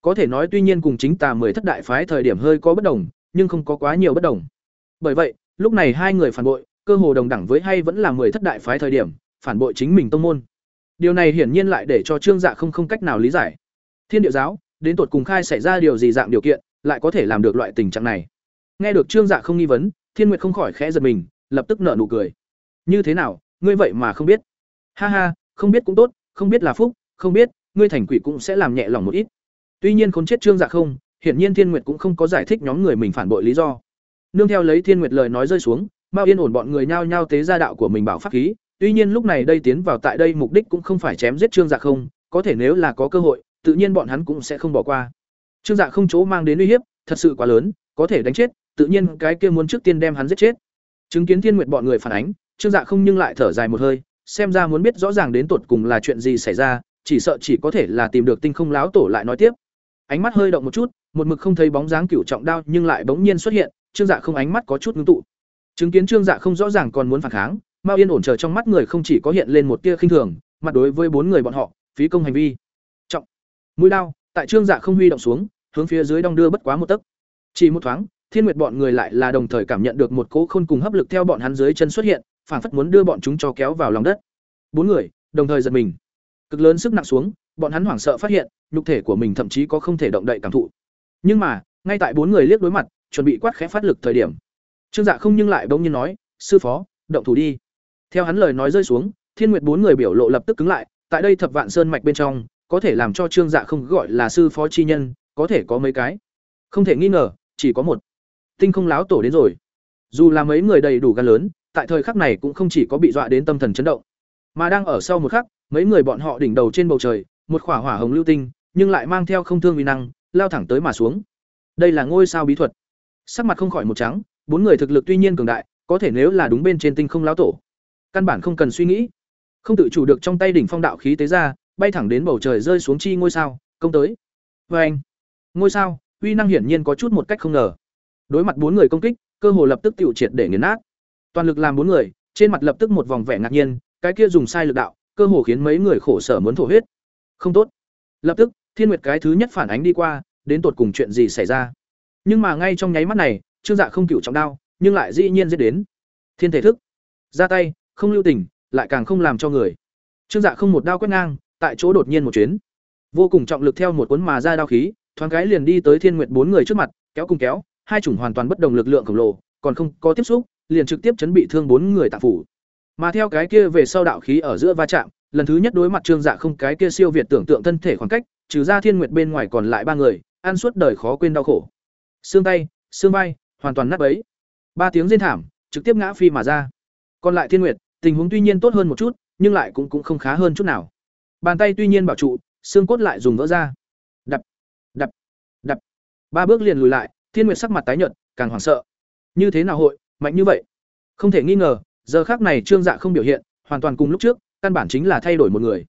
Có thể nói tuy nhiên cùng chính tà mười thất đại phái thời điểm hơi có bất đồng, nhưng không có quá nhiều bất đồng. Bởi vậy, lúc này hai người phản bội, cơ hồ đồng đẳng với hay vẫn là mười thất đại phái thời điểm, phản bội chính mình tông môn. Điều này hiển nhiên lại để cho Trương Dạ không không cách nào lý giải. Thiên địa giáo, đến tột cùng khai xảy ra điều gì dạng điều kiện, lại có thể làm được loại tình trạng này. Nghe được Trương Dạ không nghi vấn, Thiên Nguyệt không khỏi khẽ giật mình, lập tức nở nụ cười. Như thế nào, ngươi vậy mà không biết? Ha ha, không biết cũng tốt, không biết là phúc, không biết, ngươi thành quỷ cũng sẽ làm nhẹ lòng một ít. Tuy nhiên khốn chết Trương Dạ không, hiển nhiên Thiên Nguyệt cũng không có giải thích nhóm người mình phản bội lý do. Nương theo lấy Thiên Nguyệt lời nói rơi xuống, Mao Yên ổn bọn người nhao nhao tế ra đạo của mình bảo pháp khí, tuy nhiên lúc này đây tiến vào tại đây mục đích cũng không phải chém giết Trương Dạ không, có thể nếu là có cơ hội, tự nhiên bọn hắn cũng sẽ không bỏ qua. Trương Dạ không chỗ mang đến uy hiếp, thật sự quá lớn, có thể đánh chết, tự nhiên cái kia muốn trước tiên đem hắn giết chết. Chứng kiến Thiên Nguyệt bọn người phản ánh, Trương Dạ không nhưng lại thở dài một hơi, xem ra muốn biết rõ ràng đến tột cùng là chuyện gì xảy ra, chỉ sợ chỉ có thể là tìm được Tinh Không láo tổ lại nói tiếp. Ánh mắt hơi động một chút, một mực không thấy bóng dáng cửu trọng đao nhưng lại bỗng nhiên xuất hiện, Trương Dạ không ánh mắt có chút ngưng tụ. Chứng kiến Trương Dạ không rõ ràng còn muốn phản kháng, Mao Yên ổn chờ trong mắt người không chỉ có hiện lên một tia khinh thường, mặt đối với bốn người bọn họ, phí công hành vi. Trọng. Mũi lao tại Trương Dạ không huy động xuống, hướng phía dưới đong đưa bất quá một tấc. Chỉ một thoáng, Thiên Nguyệt bọn người lại là đồng thời cảm nhận được một cỗ khôn cùng hấp lực theo bọn hắn dưới chân xuất hiện, phảng phất muốn đưa bọn chúng cho kéo vào lòng đất. Bốn người, đồng thời giật mình. Cực lớn sức nặng xuống, bọn hắn hoảng sợ phát hiện, nhục thể của mình thậm chí có không thể động đậy cảm thụ. Nhưng mà, ngay tại bốn người liếc đối mặt, chuẩn bị quát khẽ phát lực thời điểm, Trương Dạ không nhưng lại bỗng nhiên nói, "Sư phó, động thủ đi." Theo hắn lời nói rơi xuống, Thiên Nguyệt bốn người biểu lộ lập tức cứng lại, tại đây Thập Vạn Sơn mạch bên trong, có thể làm cho Trương Dạ không gọi là sư phó chi nhân, có thể có mấy cái. Không thể nghi ngờ, chỉ có một. Tinh không láo tổ đến rồi. Dù là mấy người đầy đủ gan lớn, tại thời khắc này cũng không chỉ có bị dọa đến tâm thần chấn động, mà đang ở sau một khắc, mấy người bọn họ đỉnh đầu trên bầu trời, một khỏa hỏa hồng lưu tinh, nhưng lại mang theo không thương uy năng, lao thẳng tới mà xuống. Đây là ngôi sao bí thuật. Sắc mặt không khỏi một trắng, bốn người thực lực tuy nhiên cường đại, có thể nếu là đúng bên trên tinh không lão tổ, căn bản không cần suy nghĩ, không tự chủ được trong tay đỉnh phong đạo khí tế ra, bay thẳng đến bầu trời rơi xuống chi ngôi sao, công tới. vê anh, ngôi sao, uy năng hiển nhiên có chút một cách không ngờ. Đối mặt bốn người công kích, cơ hồ lập tức tiêu triệt để nghiền nát. Toàn lực làm bốn người, trên mặt lập tức một vòng vẻ ngạc nhiên, cái kia dùng sai lực đạo, cơ hồ khiến mấy người khổ sở muốn thổ huyết. Không tốt. Lập tức, Thiên Nguyệt cái thứ nhất phản ánh đi qua, đến tột cùng chuyện gì xảy ra. Nhưng mà ngay trong nháy mắt này, Trương Dạ không cựu trọng đao, nhưng lại dĩ nhiên giết đến. Thiên thể thức, ra tay, không lưu tình, lại càng không làm cho người. Trương Dạ không một đao quét ngang, tại chỗ đột nhiên một chuyến, vô cùng trọng lực theo một cuốn mà ra đao khí, thoáng cái liền đi tới Thiên Nguyệt bốn người trước mặt, kéo cùng kéo, hai chủng hoàn toàn bất đồng lực lượng khổng lồ, còn không có tiếp xúc, liền trực tiếp chấn bị thương bốn người tạm phủ. Mà theo cái kia về sau đạo khí ở giữa va chạm, lần thứ nhất đối mặt Trương Dạ không cái kia siêu việt tưởng tượng thân thể khoảng cách, trừ ra Thiên Nguyệt bên ngoài còn lại ba người, ăn suốt đời khó quên đau khổ. Xương tay, xương vai, hoàn toàn nát bấy. Ba tiếng rên thảm, trực tiếp ngã phi mà ra. Còn lại Thiên Nguyệt, tình huống tuy nhiên tốt hơn một chút, nhưng lại cũng cũng không khá hơn chút nào. Bàn tay tuy nhiên bảo trụ, xương cốt lại dùng vỡ ra. Đập, đập, đập. Ba bước liền lùi lại, Thiên Nguyệt sắc mặt tái nhợt, càng hoảng sợ. Như thế nào hội, mạnh như vậy? Không thể nghi ngờ, giờ khác này Trương Dạ không biểu hiện, hoàn toàn cùng lúc trước, căn bản chính là thay đổi một người.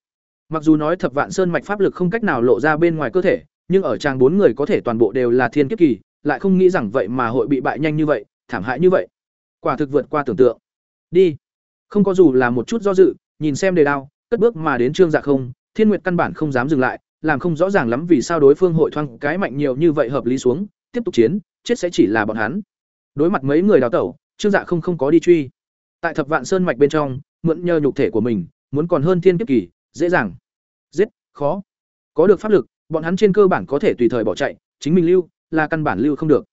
Mặc dù nói Thập Vạn Sơn mạch pháp lực không cách nào lộ ra bên ngoài cơ thể, nhưng ở trang bốn người có thể toàn bộ đều là thiên kiếp kỳ lại không nghĩ rằng vậy mà hội bị bại nhanh như vậy, thảm hại như vậy. Quả thực vượt qua tưởng tượng. Đi. Không có dù là một chút do dự, nhìn xem đề đao, cất bước mà đến trương dạ không, thiên nguyệt căn bản không dám dừng lại, làm không rõ ràng lắm vì sao đối phương hội thoang cái mạnh nhiều như vậy hợp lý xuống, tiếp tục chiến, chết sẽ chỉ là bọn hắn. Đối mặt mấy người đào tẩu, trương dạ không không có đi truy. Tại thập vạn sơn mạch bên trong, mượn nhờ nhục thể của mình, muốn còn hơn thiên kiếp kỳ, dễ dàng. Giết, khó. Có được pháp lực, bọn hắn trên cơ bản có thể tùy thời bỏ chạy, chính mình lưu là căn bản lưu không được.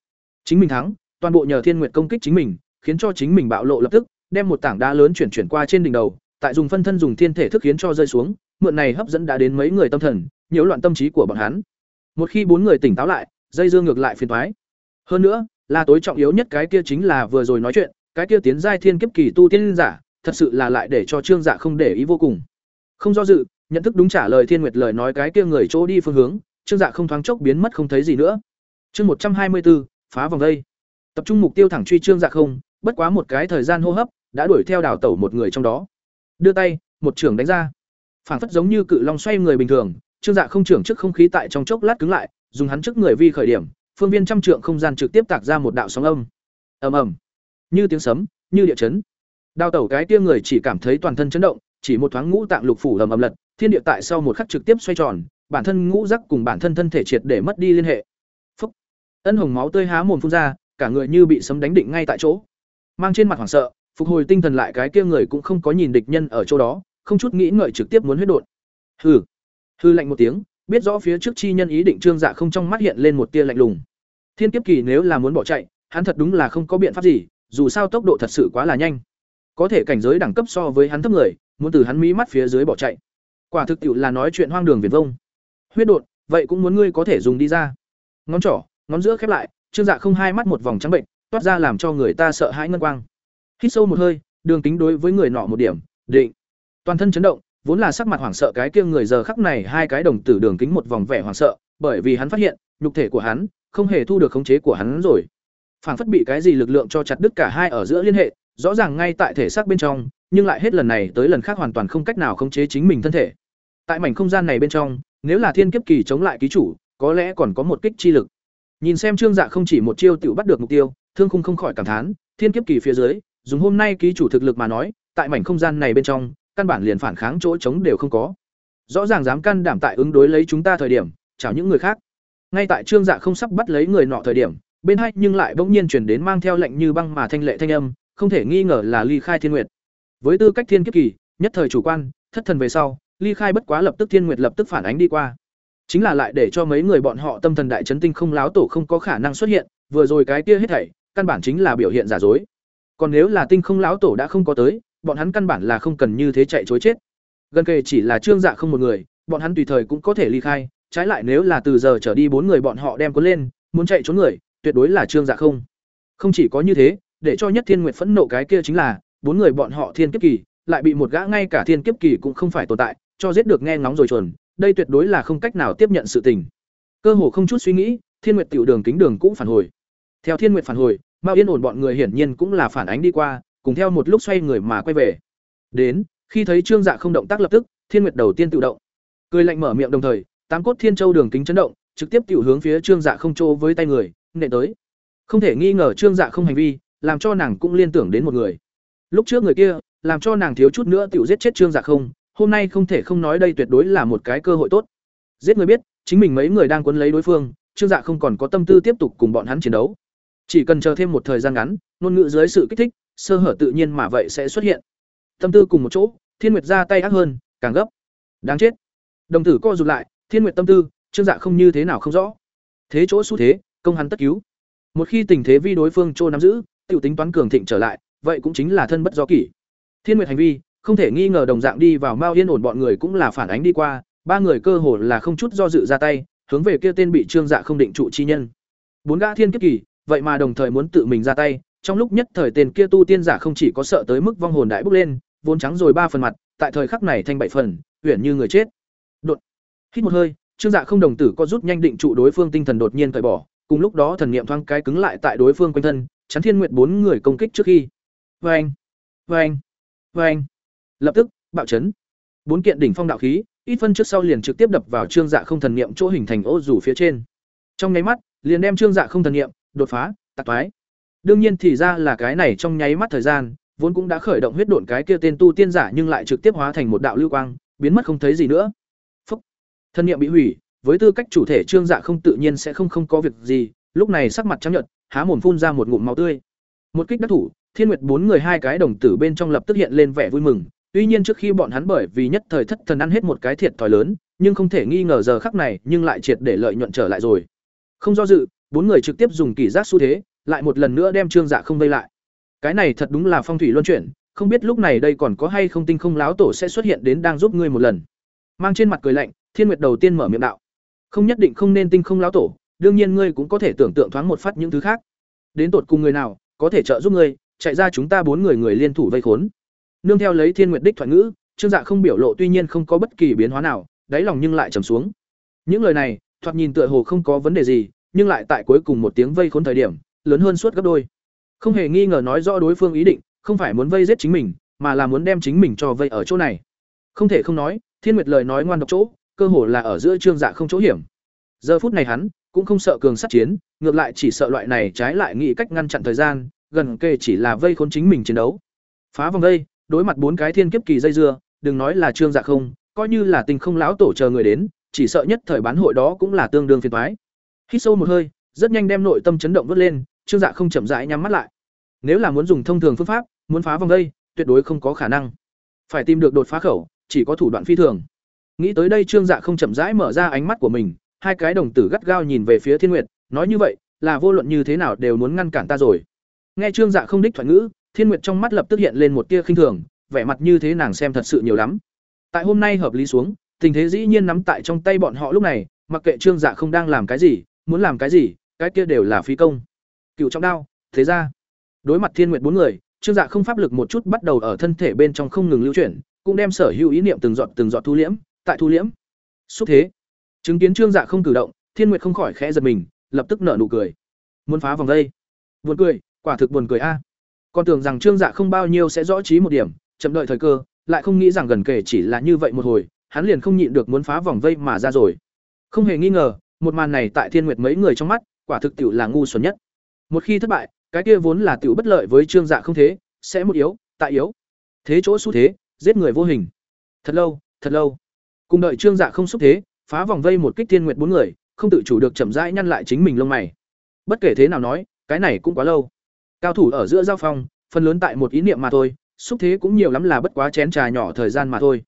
Chính mình thắng, toàn bộ nhờ thiên nguyệt công kích chính mình, khiến cho chính mình bạo lộ lập tức, đem một tảng đá lớn chuyển chuyển qua trên đỉnh đầu, tại dùng phân thân dùng thiên thể thức khiến cho rơi xuống, mượn này hấp dẫn đã đến mấy người tâm thần, nhiễu loạn tâm trí của bọn hắn. Một khi bốn người tỉnh táo lại, dây dương ngược lại phiền thoái hơn nữa, là tối trọng yếu nhất cái kia chính là vừa rồi nói chuyện, cái kia tiến giai thiên kiếp kỳ tu tiên giả, thật sự là lại để cho trương dạ không để ý vô cùng. Không do dự, nhận thức đúng trả lời thiên nguyệt lời nói cái kia người chỗ đi phương hướng, trương dạ không thoáng chốc biến mất không thấy gì nữa chương một trăm hai mươi bốn phá vòng đây. Tập trung mục tiêu thẳng truy trương dạ không, bất quá một cái thời gian hô hấp đã đuổi theo đảo tẩu một người trong đó. Đưa tay, một trưởng đánh ra. Phảng phất giống như cự long xoay người bình thường, trương dạ không trưởng trước không khí tại trong chốc lát cứng lại, dùng hắn trước người vi khởi điểm, phương viên trăm trượng không gian trực tiếp tạc ra một đạo sóng âm. Ầm ầm. Như tiếng sấm, như địa chấn. Đào tẩu cái kia người chỉ cảm thấy toàn thân chấn động, chỉ một thoáng ngũ tạng lục phủ ầm ầm lật, thiên địa tại sau một khắc trực tiếp xoay tròn, bản thân ngũ giác cùng bản thân thân thể triệt để mất đi liên hệ ân hồng máu tươi há mồm phun ra, cả người như bị sấm đánh định ngay tại chỗ. Mang trên mặt hoảng sợ, phục hồi tinh thần lại cái kia người cũng không có nhìn địch nhân ở chỗ đó, không chút nghĩ ngợi trực tiếp muốn huyết đột hừ. Hư lạnh một tiếng, biết rõ phía trước chi nhân ý định trương dạ không trong mắt hiện lên một tia lạnh lùng. Thiên kiếp kỳ nếu là muốn bỏ chạy, hắn thật đúng là không có biện pháp gì, dù sao tốc độ thật sự quá là nhanh. Có thể cảnh giới đẳng cấp so với hắn thấp người, muốn từ hắn mí mắt phía dưới bỏ chạy. Quả thực tiệu là nói chuyện hoang đường viền vông. Huyết đột vậy cũng muốn ngươi có thể dùng đi ra. Ngón trỏ ngón giữa khép lại, trương dạ không hai mắt một vòng trắng bệnh, toát ra làm cho người ta sợ hãi ngân quang. Hít sâu một hơi, đường kính đối với người nọ một điểm, định. Toàn thân chấn động, vốn là sắc mặt hoảng sợ cái kia người giờ khắc này hai cái đồng tử đường kính một vòng vẻ hoảng sợ, bởi vì hắn phát hiện, nhục thể của hắn không hề thu được khống chế của hắn rồi. Phảng phất bị cái gì lực lượng cho chặt đứt cả hai ở giữa liên hệ, rõ ràng ngay tại thể xác bên trong, nhưng lại hết lần này tới lần khác hoàn toàn không cách nào khống chế chính mình thân thể. Tại mảnh không gian này bên trong, nếu là thiên kiếp kỳ chống lại ký chủ, có lẽ còn có một kích chi lực nhìn xem trương dạ không chỉ một chiêu tiểu bắt được mục tiêu, thương khung không khỏi cảm thán, thiên kiếp kỳ phía dưới, dùng hôm nay ký chủ thực lực mà nói, tại mảnh không gian này bên trong, căn bản liền phản kháng chỗ chống đều không có. Rõ ràng dám can đảm tại ứng đối lấy chúng ta thời điểm, chào những người khác. Ngay tại trương dạ không sắp bắt lấy người nọ thời điểm, bên hai nhưng lại bỗng nhiên chuyển đến mang theo lệnh như băng mà thanh lệ thanh âm, không thể nghi ngờ là ly khai thiên nguyệt. Với tư cách thiên kiếp kỳ, nhất thời chủ quan, thất thần về sau, ly khai bất quá lập tức thiên nguyệt lập tức phản ánh đi qua chính là lại để cho mấy người bọn họ tâm thần đại chấn tinh không láo tổ không có khả năng xuất hiện, vừa rồi cái kia hết thảy, căn bản chính là biểu hiện giả dối. Còn nếu là tinh không láo tổ đã không có tới, bọn hắn căn bản là không cần như thế chạy chối chết. Gần kề chỉ là trương dạ không một người, bọn hắn tùy thời cũng có thể ly khai, trái lại nếu là từ giờ trở đi bốn người bọn họ đem cuốn lên, muốn chạy trốn người, tuyệt đối là trương dạ không. Không chỉ có như thế, để cho nhất thiên nguyệt phẫn nộ cái kia chính là, bốn người bọn họ thiên kiếp kỳ, lại bị một gã ngay cả thiên kiếp kỳ cũng không phải tồn tại, cho giết được nghe ngóng rồi chuẩn đây tuyệt đối là không cách nào tiếp nhận sự tình. Cơ hồ không chút suy nghĩ, thiên nguyệt tiểu đường kính đường cũng phản hồi. Theo thiên nguyệt phản hồi, mao yên ổn bọn người hiển nhiên cũng là phản ánh đi qua, cùng theo một lúc xoay người mà quay về. Đến, khi thấy trương dạ không động tác lập tức, thiên nguyệt đầu tiên tự động. Cười lạnh mở miệng đồng thời, tám cốt thiên châu đường kính chấn động, trực tiếp tiểu hướng phía trương dạ không trô với tay người nệ tới. Không thể nghi ngờ trương dạ không hành vi, làm cho nàng cũng liên tưởng đến một người. Lúc trước người kia, làm cho nàng thiếu chút nữa tiểu giết chết trương dạ không hôm nay không thể không nói đây tuyệt đối là một cái cơ hội tốt. Giết người biết, chính mình mấy người đang quấn lấy đối phương, trương dạ không còn có tâm tư tiếp tục cùng bọn hắn chiến đấu. Chỉ cần chờ thêm một thời gian ngắn, ngôn ngữ dưới sự kích thích, sơ hở tự nhiên mà vậy sẽ xuất hiện. Tâm tư cùng một chỗ, thiên nguyệt ra tay ác hơn, càng gấp. Đáng chết. Đồng tử co rụt lại, thiên nguyệt tâm tư, trương dạ không như thế nào không rõ. Thế chỗ xu thế, công hắn tất cứu. Một khi tình thế vi đối phương trô nắm giữ, tiểu tính toán cường thịnh trở lại, vậy cũng chính là thân bất do kỷ. Thiên nguyệt hành vi không thể nghi ngờ đồng dạng đi vào mao yên ổn bọn người cũng là phản ánh đi qua, ba người cơ hồ là không chút do dự ra tay, hướng về kia tên bị trương dạ không định trụ chi nhân. Bốn gã thiên kiếp kỳ, vậy mà đồng thời muốn tự mình ra tay, trong lúc nhất thời tên kia tu tiên giả không chỉ có sợ tới mức vong hồn đại bốc lên, vốn trắng rồi ba phần mặt, tại thời khắc này thanh bảy phần uyển như người chết. Đột. Hít một hơi, trương dạ không đồng tử có rút nhanh định trụ đối phương tinh thần đột nhiên cởi bỏ, cùng lúc đó thần niệm thoáng cái cứng lại tại đối phương quanh thân, chắn thiên nguyện bốn người công kích trước khi. Vê anh vê anh vê anh lập tức, bạo chấn. Bốn kiện đỉnh phong đạo khí, ít phân trước sau liền trực tiếp đập vào trương dạ không thần niệm chỗ hình thành ô rủ phía trên. Trong nháy mắt, liền đem trương dạ không thần niệm đột phá, tạc toái. Đương nhiên thì ra là cái này trong nháy mắt thời gian, vốn cũng đã khởi động huyết độn cái kia tên tu tiên giả nhưng lại trực tiếp hóa thành một đạo lưu quang, biến mất không thấy gì nữa. Phúc. Thần niệm bị hủy, với tư cách chủ thể trương dạ không tự nhiên sẽ không không có việc gì, lúc này sắc mặt trắng nhợt, há mồm phun ra một ngụm máu tươi. Một kích đắc thủ, thiên nguyệt bốn người hai cái đồng tử bên trong lập tức hiện lên vẻ vui mừng tuy nhiên trước khi bọn hắn bởi vì nhất thời thất thần ăn hết một cái thiệt thòi lớn, nhưng không thể nghi ngờ giờ khắc này nhưng lại triệt để lợi nhuận trở lại rồi. Không do dự, bốn người trực tiếp dùng kỷ giác xu thế, lại một lần nữa đem trương dạ không vây lại. Cái này thật đúng là phong thủy luân chuyển, không biết lúc này đây còn có hay không tinh không láo tổ sẽ xuất hiện đến đang giúp ngươi một lần. Mang trên mặt cười lạnh, thiên nguyệt đầu tiên mở miệng đạo. Không nhất định không nên tinh không láo tổ, đương nhiên ngươi cũng có thể tưởng tượng thoáng một phát những thứ khác. Đến tột cùng người nào có thể trợ giúp ngươi, chạy ra chúng ta bốn người người liên thủ vây khốn nương theo lấy thiên nguyệt đích thoại ngữ, trương dạ không biểu lộ tuy nhiên không có bất kỳ biến hóa nào, đáy lòng nhưng lại trầm xuống. Những lời này, thoạt nhìn tựa hồ không có vấn đề gì, nhưng lại tại cuối cùng một tiếng vây khốn thời điểm, lớn hơn suốt gấp đôi. Không hề nghi ngờ nói rõ đối phương ý định, không phải muốn vây giết chính mình, mà là muốn đem chính mình cho vây ở chỗ này. Không thể không nói, thiên nguyệt lời nói ngoan độc chỗ, cơ hồ là ở giữa trương dạ không chỗ hiểm. Giờ phút này hắn, cũng không sợ cường sát chiến, ngược lại chỉ sợ loại này trái lại nghĩ cách ngăn chặn thời gian, gần kề chỉ là vây khốn chính mình chiến đấu. Phá vòng vây đối mặt bốn cái thiên kiếp kỳ dây dưa đừng nói là trương dạ không coi như là tình không lão tổ chờ người đến chỉ sợ nhất thời bán hội đó cũng là tương đương phiền toái. Hít sâu một hơi rất nhanh đem nội tâm chấn động vớt lên trương dạ không chậm rãi nhắm mắt lại. Nếu là muốn dùng thông thường phương pháp muốn phá vòng đây, tuyệt đối không có khả năng. Phải tìm được đột phá khẩu chỉ có thủ đoạn phi thường. Nghĩ tới đây trương dạ không chậm rãi mở ra ánh mắt của mình hai cái đồng tử gắt gao nhìn về phía thiên nguyệt nói như vậy là vô luận như thế nào đều muốn ngăn cản ta rồi. Nghe trương dạ không đích thoại ngữ thiên nguyệt trong mắt lập tức hiện lên một tia khinh thường, vẻ mặt như thế nàng xem thật sự nhiều lắm. Tại hôm nay hợp lý xuống, tình thế dĩ nhiên nắm tại trong tay bọn họ lúc này, mặc kệ trương dạ không đang làm cái gì, muốn làm cái gì, cái kia đều là phi công. Cựu trong đao, thế ra. Đối mặt thiên nguyệt bốn người, trương dạ không pháp lực một chút bắt đầu ở thân thể bên trong không ngừng lưu chuyển, cũng đem sở hữu ý niệm từng giọt từng giọt thu liễm, tại thu liễm. Xúc thế. Chứng kiến trương dạ không cử động, thiên nguyệt không khỏi khẽ giật mình, lập tức nở nụ cười. Muốn phá vòng đây. Buồn cười, quả thực buồn cười a con tưởng rằng trương dạ không bao nhiêu sẽ rõ trí một điểm, chậm đợi thời cơ, lại không nghĩ rằng gần kể chỉ là như vậy một hồi, hắn liền không nhịn được muốn phá vòng vây mà ra rồi. Không hề nghi ngờ, một màn này tại thiên nguyệt mấy người trong mắt, quả thực tiểu là ngu xuẩn nhất. Một khi thất bại, cái kia vốn là tiểu bất lợi với trương dạ không thế, sẽ một yếu, tại yếu. Thế chỗ xu thế, giết người vô hình. Thật lâu thật lâu. Cùng đợi trương dạ không xúc thế, phá vòng vây một kích thiên nguyệt bốn người, không tự chủ được chậm rãi nhăn lại chính mình lông mày. Bất kể thế nào nói, cái này cũng quá lâu cao thủ ở giữa giao phong, phần lớn tại một ý niệm mà thôi, xúc thế cũng nhiều lắm là bất quá chén trà nhỏ thời gian mà thôi.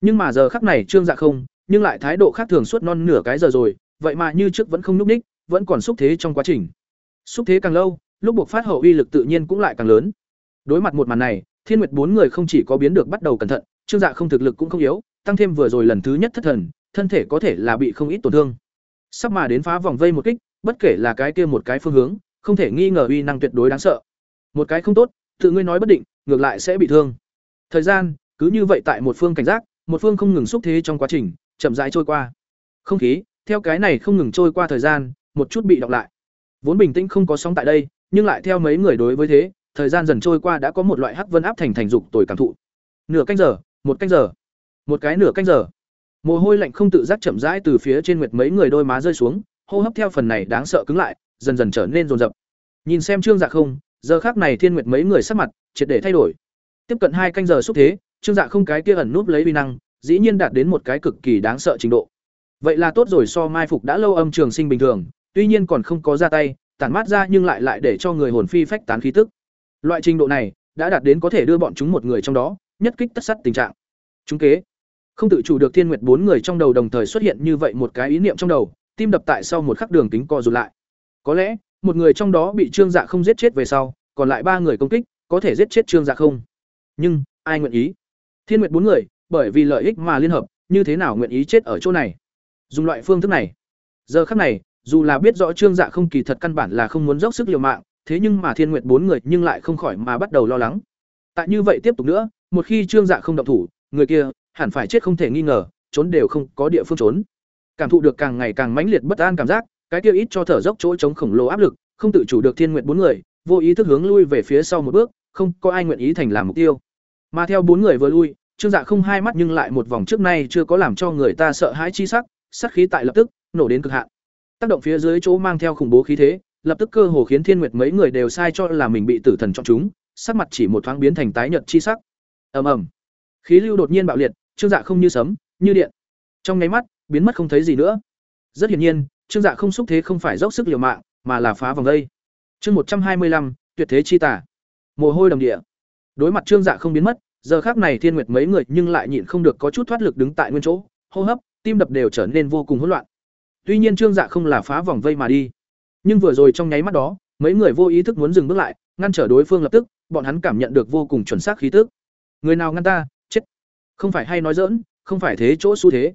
Nhưng mà giờ khắc này trương dạ không, nhưng lại thái độ khác thường suốt non nửa cái giờ rồi, vậy mà như trước vẫn không nhúc ních, vẫn còn xúc thế trong quá trình. Xúc thế càng lâu, lúc buộc phát hậu uy lực tự nhiên cũng lại càng lớn. Đối mặt một màn này, thiên nguyệt bốn người không chỉ có biến được bắt đầu cẩn thận, trương dạ không thực lực cũng không yếu, tăng thêm vừa rồi lần thứ nhất thất thần, thân thể có thể là bị không ít tổn thương. Sắp mà đến phá vòng vây một kích, bất kể là cái kia một cái phương hướng không thể nghi ngờ uy năng tuyệt đối đáng sợ. Một cái không tốt, tự ngươi nói bất định, ngược lại sẽ bị thương. Thời gian, cứ như vậy tại một phương cảnh giác, một phương không ngừng xúc thế trong quá trình, chậm rãi trôi qua. Không khí, theo cái này không ngừng trôi qua thời gian, một chút bị đọc lại. Vốn bình tĩnh không có sóng tại đây, nhưng lại theo mấy người đối với thế, thời gian dần trôi qua đã có một loại hắc vân áp thành thành dục tồi cảm thụ. Nửa canh giờ, một canh giờ. Một cái nửa canh giờ. Mồ hôi lạnh không tự giác chậm rãi từ phía trên nguyệt mấy người đôi má rơi xuống, hô hấp theo phần này đáng sợ cứng lại dần dần trở nên rồn rập. Nhìn xem trương dạ không, giờ khác này thiên nguyệt mấy người sắc mặt, triệt để thay đổi. Tiếp cận hai canh giờ xúc thế, trương dạ không cái kia ẩn núp lấy vi năng, dĩ nhiên đạt đến một cái cực kỳ đáng sợ trình độ. Vậy là tốt rồi, so mai phục đã lâu âm trường sinh bình thường, tuy nhiên còn không có ra tay, tản mát ra nhưng lại lại để cho người hồn phi phách tán khí tức. Loại trình độ này, đã đạt đến có thể đưa bọn chúng một người trong đó, nhất kích tất sắt tình trạng. Chúng kế. Không tự chủ được thiên nguyệt bốn người trong đầu đồng thời xuất hiện như vậy một cái ý niệm trong đầu, tim đập tại sau một khắc đường kính co rụt lại có lẽ, một người trong đó bị trương dạ không giết chết về sau, còn lại ba người công kích, có thể giết chết trương dạ không. Nhưng, ai nguyện ý? Thiên nguyệt bốn người, bởi vì lợi ích mà liên hợp, như thế nào nguyện ý chết ở chỗ này? Dùng loại phương thức này. Giờ khắc này, dù là biết rõ trương dạ không kỳ thật căn bản là không muốn dốc sức liều mạng, thế nhưng mà thiên nguyệt bốn người nhưng lại không khỏi mà bắt đầu lo lắng. Tại như vậy tiếp tục nữa, một khi trương dạ không động thủ, người kia hẳn phải chết không thể nghi ngờ, trốn đều không có địa phương trốn. Cảm thụ được càng ngày càng mãnh liệt bất an cảm giác cái kia ít cho thở dốc chỗ chống khổng lồ áp lực không tự chủ được thiên nguyện bốn người vô ý thức hướng lui về phía sau một bước không có ai nguyện ý thành làm mục tiêu mà theo bốn người vừa lui Trương Dạ không hai mắt nhưng lại một vòng trước nay chưa có làm cho người ta sợ hãi chi sắc, sát khí tại lập tức nổ đến cực hạn. Tác động phía dưới chỗ mang theo khủng bố khí thế, lập tức cơ hồ khiến Thiên Nguyệt mấy người đều sai cho là mình bị tử thần chọn chúng, sắc mặt chỉ một thoáng biến thành tái nhợt chi sắc. Ầm ầm. Khí lưu đột nhiên bạo liệt, Trương Dạ không như sấm, như điện. Trong nháy mắt, biến mất không thấy gì nữa. Rất hiển nhiên, Trương Dạ không xúc thế không phải dốc sức liều mạng, mà là phá vòng đây. Chương một trăm hai mươi lăm, tuyệt thế chi tả. Mồ hôi đồng địa. Đối mặt Trương Dạ không biến mất, giờ khác này Thiên Nguyệt mấy người nhưng lại nhịn không được có chút thoát lực đứng tại nguyên chỗ, hô hấp, tim đập đều trở nên vô cùng hỗn loạn. Tuy nhiên Trương Dạ không là phá vòng vây mà đi, nhưng vừa rồi trong nháy mắt đó, mấy người vô ý thức muốn dừng bước lại, ngăn trở đối phương lập tức, bọn hắn cảm nhận được vô cùng chuẩn xác khí tức. Người nào ngăn ta, chết. Không phải hay nói giỡn, không phải thế chỗ xu thế,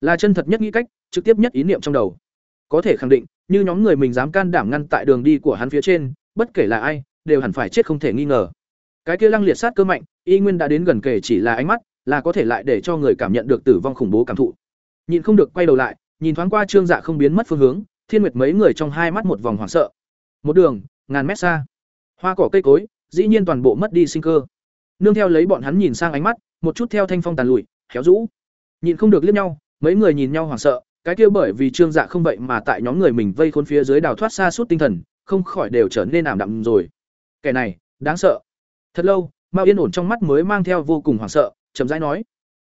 là chân thật nhất nghĩ cách, trực tiếp nhất ý niệm trong đầu. Có thể khẳng định, như nhóm người mình dám can đảm ngăn tại đường đi của hắn phía trên, bất kể là ai, đều hẳn phải chết không thể nghi ngờ. Cái kia lăng liệt sát cơ mạnh, y nguyên đã đến gần kể chỉ là ánh mắt, là có thể lại để cho người cảm nhận được tử vong khủng bố cảm thụ. Nhìn không được quay đầu lại, nhìn thoáng qua Trương Dạ không biến mất phương hướng, Thiên Nguyệt mấy người trong hai mắt một vòng hoảng sợ. Một đường, ngàn mét xa, hoa cỏ cây cối, dĩ nhiên toàn bộ mất đi sinh cơ. Nương theo lấy bọn hắn nhìn sang ánh mắt, một chút theo thanh phong tàn lùi, khéo rũ. Nhìn không được liếc nhau, mấy người nhìn nhau hoảng sợ, cái kia bởi vì Trương Dạ không vậy mà tại nhóm người mình vây khốn phía dưới đào thoát xa suốt tinh thần, không khỏi đều trở nên ảm đạm rồi. Kẻ này, đáng sợ. Thật lâu, Mao Yên ổn trong mắt mới mang theo vô cùng hoảng sợ, chậm rãi nói.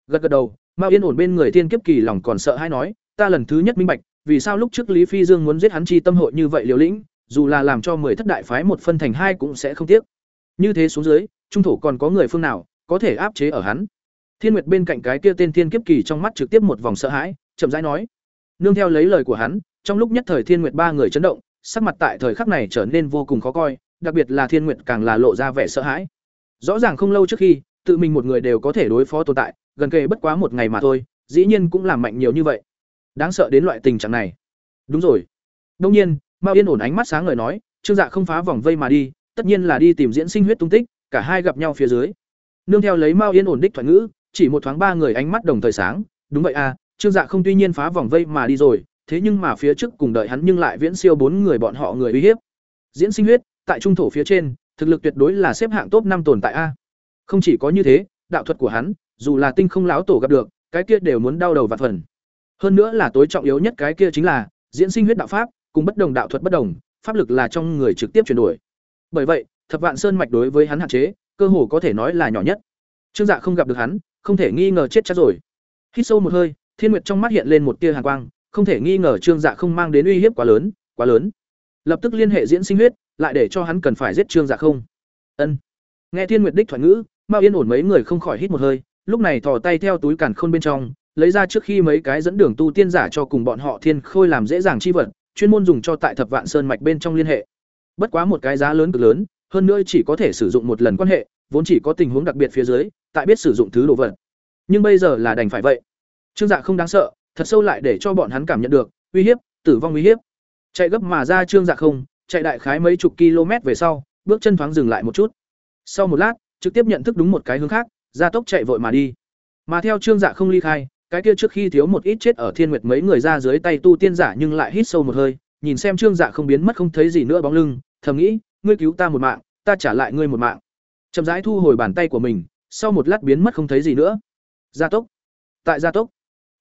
Gật gật đầu, Mao Yên ổn bên người Thiên Kiếp Kỳ lòng còn sợ hay nói, ta lần thứ nhất minh bạch, vì sao lúc trước Lý Phi Dương muốn giết hắn chi tâm hội như vậy liều lĩnh, dù là làm cho mười thất đại phái một phân thành hai cũng sẽ không tiếc. Như thế xuống dưới, trung thủ còn có người phương nào có thể áp chế ở hắn? Thiên Nguyệt bên cạnh cái kia tên Thiên Kiếp Kỳ trong mắt trực tiếp một vòng sợ hãi, chậm rãi nói. Nương theo lấy lời của hắn, trong lúc nhất thời Thiên Nguyệt ba người chấn động, sắc mặt tại thời khắc này trở nên vô cùng khó coi, đặc biệt là Thiên Nguyệt càng là lộ ra vẻ sợ hãi. Rõ ràng không lâu trước khi, tự mình một người đều có thể đối phó tồn tại, gần kề bất quá một ngày mà thôi, dĩ nhiên cũng làm mạnh nhiều như vậy. Đáng sợ đến loại tình trạng này. Đúng rồi. Đương nhiên, Mao Yên ổn ánh mắt sáng ngời nói, Trương Dạ không phá vòng vây mà đi, tất nhiên là đi tìm diễn sinh huyết tung tích, cả hai gặp nhau phía dưới. Nương theo lấy Mao Yên ổn đích thoại ngữ, chỉ một thoáng ba người ánh mắt đồng thời sáng, đúng vậy à, Trương Dạ không tuy nhiên phá vòng vây mà đi rồi, thế nhưng mà phía trước cùng đợi hắn nhưng lại viễn siêu bốn người bọn họ người uy hiếp. Diễn sinh huyết, tại trung thổ phía trên, thực lực tuyệt đối là xếp hạng top năm tồn tại a. Không chỉ có như thế, đạo thuật của hắn, dù là tinh không láo tổ gặp được, cái kia đều muốn đau đầu vạn phần. Hơn nữa là tối trọng yếu nhất cái kia chính là diễn sinh huyết đạo pháp, cùng bất đồng đạo thuật bất đồng, pháp lực là trong người trực tiếp chuyển đổi. Bởi vậy, Thập Vạn Sơn mạch đối với hắn hạn chế, cơ hồ có thể nói là nhỏ nhất. Trương Dạ không gặp được hắn, không thể nghi ngờ chết chắc rồi. Hít sâu một hơi, Thiên Nguyệt trong mắt hiện lên một tia hàn quang, không thể nghi ngờ Trương Dạ không mang đến uy hiếp quá lớn, quá lớn. Lập tức liên hệ diễn sinh huyết, lại để cho hắn cần phải giết Trương Dạ không. Ân. Nghe Thiên Nguyệt đích thoại ngữ, Mao Yên ổn mấy người không khỏi hít một hơi, lúc này thò tay theo túi càn khôn bên trong, lấy ra trước khi mấy cái dẫn đường tu tiên giả cho cùng bọn họ thiên khôi làm dễ dàng chi vật, chuyên môn dùng cho tại Thập Vạn Sơn mạch bên trong liên hệ. Bất quá một cái giá lớn cực lớn, hơn nữa chỉ có thể sử dụng một lần quan hệ, vốn chỉ có tình huống đặc biệt phía dưới, tại biết sử dụng thứ đồ vật. Nhưng bây giờ là đành phải vậy. Trương Dạ không đáng sợ, thật sâu lại để cho bọn hắn cảm nhận được uy hiếp, tử vong uy hiếp. Chạy gấp mà ra Trương Dạ không, chạy đại khái mấy chục km về sau, bước chân thoáng dừng lại một chút. Sau một lát, trực tiếp nhận thức đúng một cái hướng khác, ra tốc chạy vội mà đi. Mà theo Trương Dạ không ly khai, cái kia trước khi thiếu một ít chết ở Thiên Nguyệt mấy người ra dưới tay tu tiên giả nhưng lại hít sâu một hơi, nhìn xem Trương Dạ không biến mất không thấy gì nữa bóng lưng, thầm nghĩ, ngươi cứu ta một mạng, ta trả lại ngươi một mạng. Chậm rãi thu hồi bàn tay của mình, sau một lát biến mất không thấy gì nữa. Gia tốc. Tại gia tốc.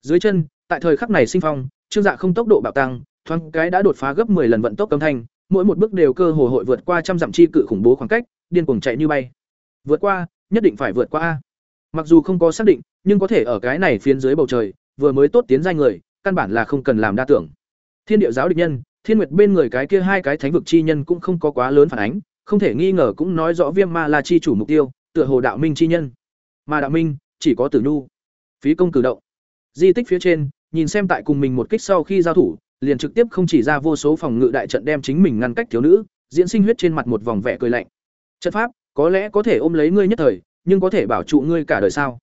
Dưới chân, tại thời khắc này sinh phong, Trương Dạ không tốc độ bạo tăng, thoáng cái đã đột phá gấp 10 lần vận tốc cấm thanh, mỗi một bước đều cơ hồ hội vượt qua trăm dặm chi cự khủng bố khoảng cách, điên cuồng chạy như bay. Vượt qua, nhất định phải vượt qua a. Mặc dù không có xác định, nhưng có thể ở cái này phiến dưới bầu trời, vừa mới tốt tiến giai người, căn bản là không cần làm đa tưởng. Thiên địa giáo địch nhân, Thiên Nguyệt bên người cái kia hai cái thánh vực chi nhân cũng không có quá lớn phản ánh, không thể nghi ngờ cũng nói rõ Viêm Ma là chi chủ mục tiêu, tựa hồ đạo minh chi nhân. Mà đạo minh, chỉ có Tử Nhu. Phí công cử động. Di tích phía trên, nhìn xem tại cùng mình một kích sau khi giao thủ, liền trực tiếp không chỉ ra vô số phòng ngự đại trận đem chính mình ngăn cách thiếu nữ, diễn sinh huyết trên mặt một vòng vẻ cười lạnh. Trận pháp, có lẽ có thể ôm lấy ngươi nhất thời, nhưng có thể bảo trụ ngươi cả đời sao?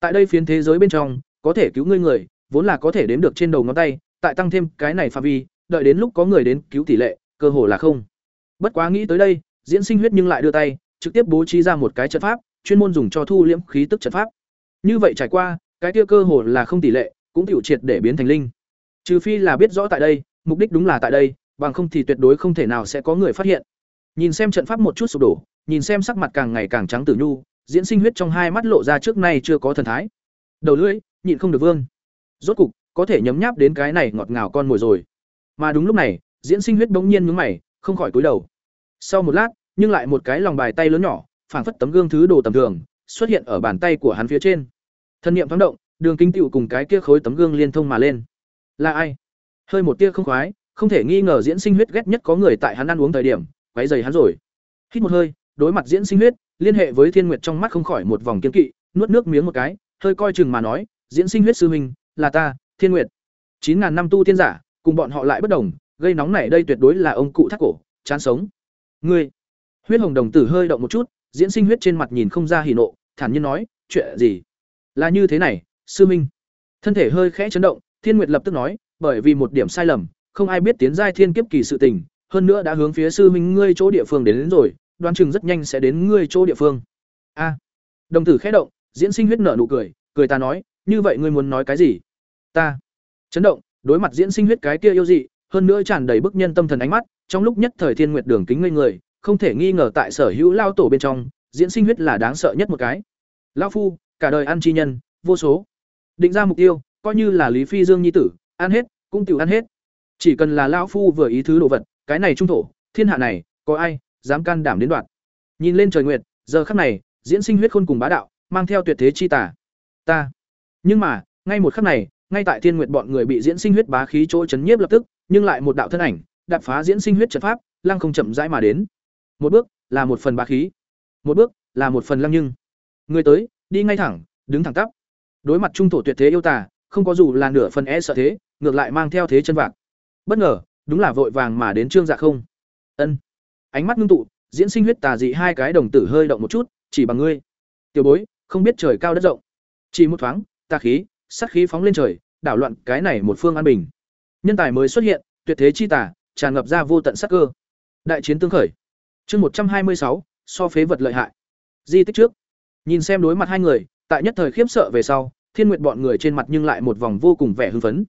Tại đây phiến thế giới bên trong, có thể cứu ngươi người, vốn là có thể đếm được trên đầu ngón tay, tại tăng thêm cái này pha vi, đợi đến lúc có người đến cứu tỷ lệ, cơ hồ là không. Bất quá nghĩ tới đây, diễn sinh huyết nhưng lại đưa tay, trực tiếp bố trí ra một cái trận pháp, chuyên môn dùng cho thu liễm khí tức trận pháp. Như vậy trải qua, cái kia cơ hồ là không tỷ lệ, cũng tiểu triệt để biến thành linh. Trừ phi là biết rõ tại đây, mục đích đúng là tại đây, bằng không thì tuyệt đối không thể nào sẽ có người phát hiện. Nhìn xem trận pháp một chút sụp đổ, nhìn xem sắc mặt càng ngày càng trắng tử nhu, diễn sinh huyết trong hai mắt lộ ra trước nay chưa có thần thái. Đầu lưỡi nhịn không được vương. Rốt cục có thể nhấm nháp đến cái này ngọt ngào con mồi rồi. Mà đúng lúc này diễn sinh huyết bỗng nhiên nhướng mày không khỏi cúi đầu. Sau một lát nhưng lại một cái lòng bài tay lớn nhỏ phảng phất tấm gương thứ đồ tầm thường xuất hiện ở bàn tay của hắn phía trên thân niệm thoáng động, đường kinh tựu cùng cái kia khối tấm gương liên thông mà lên. Là ai? Hơi một tia không khoái, không thể nghi ngờ diễn sinh huyết ghét nhất có người tại hắn ăn uống thời điểm, quấy dày hắn rồi. Hít một hơi, đối mặt diễn sinh huyết, liên hệ với thiên nguyệt trong mắt không khỏi một vòng kiên kỵ, nuốt nước miếng một cái, hơi coi chừng mà nói, diễn sinh huyết sư huynh, là ta, thiên nguyệt. Chín ngàn năm tu tiên giả, cùng bọn họ lại bất đồng, gây nóng này đây tuyệt đối là ông cụ thắt cổ, chán sống. Ngươi, huyết hồng đồng tử hơi động một chút, diễn sinh huyết trên mặt nhìn không ra hỉ nộ, thản nhiên nói, chuyện gì? Là như thế này sư minh. Thân thể hơi khẽ chấn động thiên nguyệt lập tức nói bởi vì một điểm sai lầm không ai biết tiến giai thiên kiếp kỳ sự tình hơn nữa đã hướng phía sư minh ngươi chỗ địa phương đến, đến rồi đoán chừng rất nhanh sẽ đến ngươi chỗ địa phương. A. Đồng tử khẽ động diễn sinh huyết nở nụ cười cười ta nói như vậy ngươi muốn nói cái gì? Ta. Chấn động đối mặt diễn sinh huyết cái kia yêu dị hơn nữa tràn đầy bức nhân tâm thần ánh mắt trong lúc nhất thời thiên nguyệt đường kính ngây người không thể nghi ngờ tại sở hữu lao tổ bên trong diễn sinh huyết là đáng sợ nhất một cái. Lao phu cả đời ăn chi nhân, vô số. Định ra mục tiêu, coi như là lý phi dương nhi tử, ăn hết, cũng tiểu ăn hết. Chỉ cần là lao phu vừa ý thứ đồ vật, cái này trung thổ, thiên hạ này, có ai dám can đảm đến đoạt? Nhìn lên trời nguyệt, giờ khắc này, diễn sinh huyết khôn cùng bá đạo, mang theo tuyệt thế chi tả ta. Nhưng mà, ngay một khắc này, ngay tại thiên nguyệt bọn người bị diễn sinh huyết bá khí chỗ chấn nhiếp lập tức, nhưng lại một đạo thân ảnh, đạp phá diễn sinh huyết trận pháp, lăng không chậm rãi mà đến. Một bước là một phần bá khí. Một bước là một phần lăng nhưng. Người tới đi ngay thẳng, đứng thẳng tắp. Đối mặt trung thổ tuyệt thế yêu tà, không có dù là nửa phần e sợ thế, ngược lại mang theo thế chân vạc. Bất ngờ, đúng là vội vàng mà đến trương dạ không. Ân. Ánh mắt ngưng tụ, diễn sinh huyết tà dị hai cái đồng tử hơi động một chút, chỉ bằng ngươi. Tiểu bối, không biết trời cao đất rộng. Chỉ một thoáng, tà khí, sát khí phóng lên trời, đảo loạn cái này một phương an bình. Nhân tài mới xuất hiện, tuyệt thế chi tà, tràn ngập ra vô tận sắc cơ. Đại chiến tương khởi. Chương một trăm hai mươi sáu, so phế vật lợi hại. Di tích trước nhìn xem đối mặt hai người, tại nhất thời khiếp sợ về sau, thiên nguyệt bọn người trên mặt nhưng lại một vòng vô cùng vẻ hưng phấn.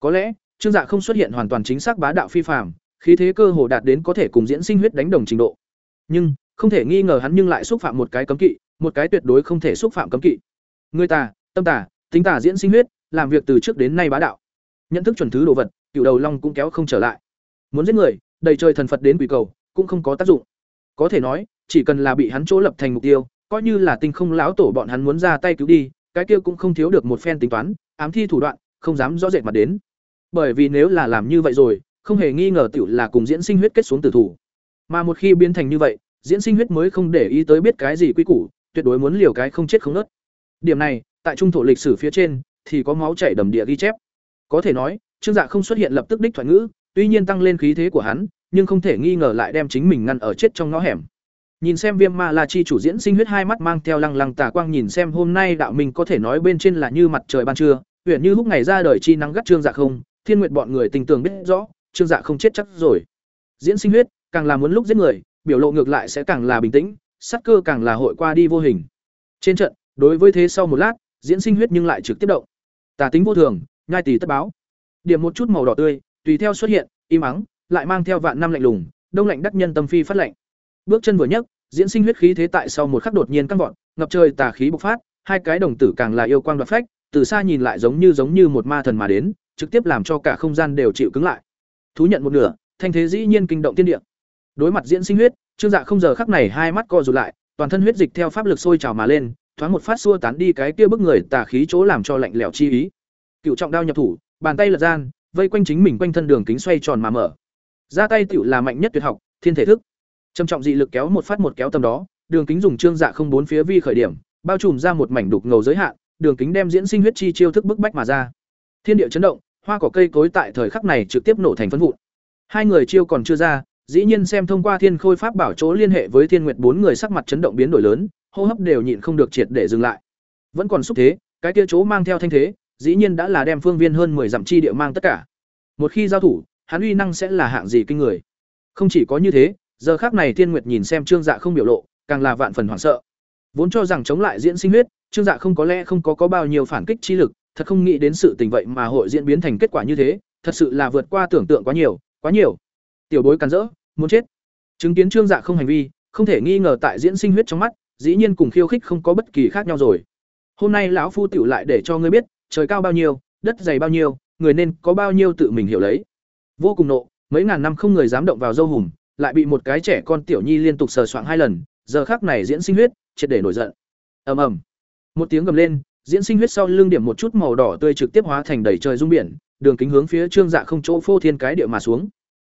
Có lẽ, trương dạ không xuất hiện hoàn toàn chính xác bá đạo phi phàm, khí thế cơ hồ đạt đến có thể cùng diễn sinh huyết đánh đồng trình độ. Nhưng, không thể nghi ngờ hắn nhưng lại xúc phạm một cái cấm kỵ, một cái tuyệt đối không thể xúc phạm cấm kỵ. Người tà tâm tà tính tà diễn sinh huyết, làm việc từ trước đến nay bá đạo. Nhận thức chuẩn thứ đồ vật cựu đầu long cũng kéo không trở lại. Muốn giết người, đầy trời thần phật đến quỷ cầu, cũng không có tác dụng. Có thể nói, chỉ cần là bị hắn chỗ lập thành mục tiêu coi như là tinh không láo tổ bọn hắn muốn ra tay cứu đi, cái kia cũng không thiếu được một phen tính toán, ám thi thủ đoạn, không dám rõ rệt mặt đến. Bởi vì nếu là làm như vậy rồi, không hề nghi ngờ tiểu là cùng diễn sinh huyết kết xuống tử thủ. Mà một khi biến thành như vậy, diễn sinh huyết mới không để ý tới biết cái gì quy củ, tuyệt đối muốn liều cái không chết không nớt. Điểm này, tại trung thổ lịch sử phía trên, thì có máu chảy đầm địa ghi chép. Có thể nói, trương dạ không xuất hiện lập tức đích thoại ngữ, tuy nhiên tăng lên khí thế của hắn, nhưng không thể nghi ngờ lại đem chính mình ngăn ở chết trong ngõ hẻm nhìn xem viêm ma la chi chủ diễn sinh huyết hai mắt mang theo lăng lăng tà quang nhìn xem hôm nay đạo mình có thể nói bên trên là như mặt trời ban trưa, huyện như lúc ngày ra đời chi nắng gắt trương dạ không, thiên nguyện bọn người tình tường biết rõ, trương dạ không chết chắc rồi. Diễn sinh huyết, càng là muốn lúc giết người, biểu lộ ngược lại sẽ càng là bình tĩnh sắc cơ càng là hội qua đi vô hình. Trên trận, đối với thế sau một lát, diễn sinh huyết nhưng lại trực tiếp động. Tà tính vô thường, nhai tỷ tất báo. Điểm một chút màu đỏ tươi, tùy theo xuất hiện, im ắng, lại mang theo vạn năm lạnh lùng, đông lạnh đắc nhân tâm phi phát lạnh bước chân vừa nhấc, diễn sinh huyết khí thế tại sau một khắc đột nhiên căng vọt, ngập trời tà khí bộc phát, hai cái đồng tử càng là yêu quang đoạt phách, từ xa nhìn lại giống như giống như một ma thần mà đến, trực tiếp làm cho cả không gian đều chịu cứng lại. Thú nhận một nửa, thanh thế dĩ nhiên kinh động tiên địa. Đối mặt diễn sinh huyết, trương dạ không giờ khắc này hai mắt co rụt lại, toàn thân huyết dịch theo pháp lực sôi trào mà lên, thoáng một phát xua tán đi cái kia bức người tà khí chỗ làm cho lạnh lẽo chi ý. Cựu trọng đao nhập thủ, bàn tay lật gian, vây quanh chính mình quanh thân đường kính xoay tròn mà mở. Ra tay tiểu là mạnh nhất tuyệt học, thiên thể thức trầm trọng dị lực kéo một phát một kéo tầm đó, đường kính dùng trương dạ không bốn phía vi khởi điểm, bao trùm ra một mảnh đục ngầu giới hạn, đường kính đem diễn sinh huyết chi chiêu thức bức bách mà ra. Thiên địa chấn động, hoa cỏ cây cối tại thời khắc này trực tiếp nổ thành phân vụn. Hai người chiêu còn chưa ra, dĩ nhiên xem thông qua thiên khôi pháp bảo chỗ liên hệ với thiên nguyệt bốn người sắc mặt chấn động biến đổi lớn, hô hấp đều nhịn không được triệt để dừng lại. Vẫn còn xúc thế, cái kia chỗ mang theo thanh thế, dĩ nhiên đã là đem phương viên hơn 10 dặm chi địa mang tất cả. Một khi giao thủ, hắn uy năng sẽ là hạng gì kinh người? Không chỉ có như thế giờ khác này thiên nguyệt nhìn xem trương dạ không biểu lộ, càng là vạn phần hoảng sợ. Vốn cho rằng chống lại diễn sinh huyết, trương dạ không có lẽ không có có bao nhiêu phản kích chi lực, thật không nghĩ đến sự tình vậy mà hội diễn biến thành kết quả như thế, thật sự là vượt qua tưởng tượng quá nhiều quá nhiều. Tiểu bối cắn rỡ, muốn chết. Chứng kiến trương dạ không hành vi, không thể nghi ngờ tại diễn sinh huyết trong mắt, dĩ nhiên cùng khiêu khích không có bất kỳ khác nhau rồi. Hôm nay lão phu tiểu lại để cho ngươi biết, trời cao bao nhiêu, đất dày bao nhiêu, người nên có bao nhiêu tự mình hiểu lấy. Vô cùng nộ, mấy ngàn năm không người dám động vào dâu hùm lại bị một cái trẻ con tiểu nhi liên tục sờ soạng hai lần, giờ khác này diễn sinh huyết, triệt để nổi giận. Ầm ầm. Một tiếng gầm lên, diễn sinh huyết sau lưng điểm một chút màu đỏ tươi trực tiếp hóa thành đầy trời rung biển, đường kính hướng phía trương dạ không chỗ phô thiên cái địa mà xuống.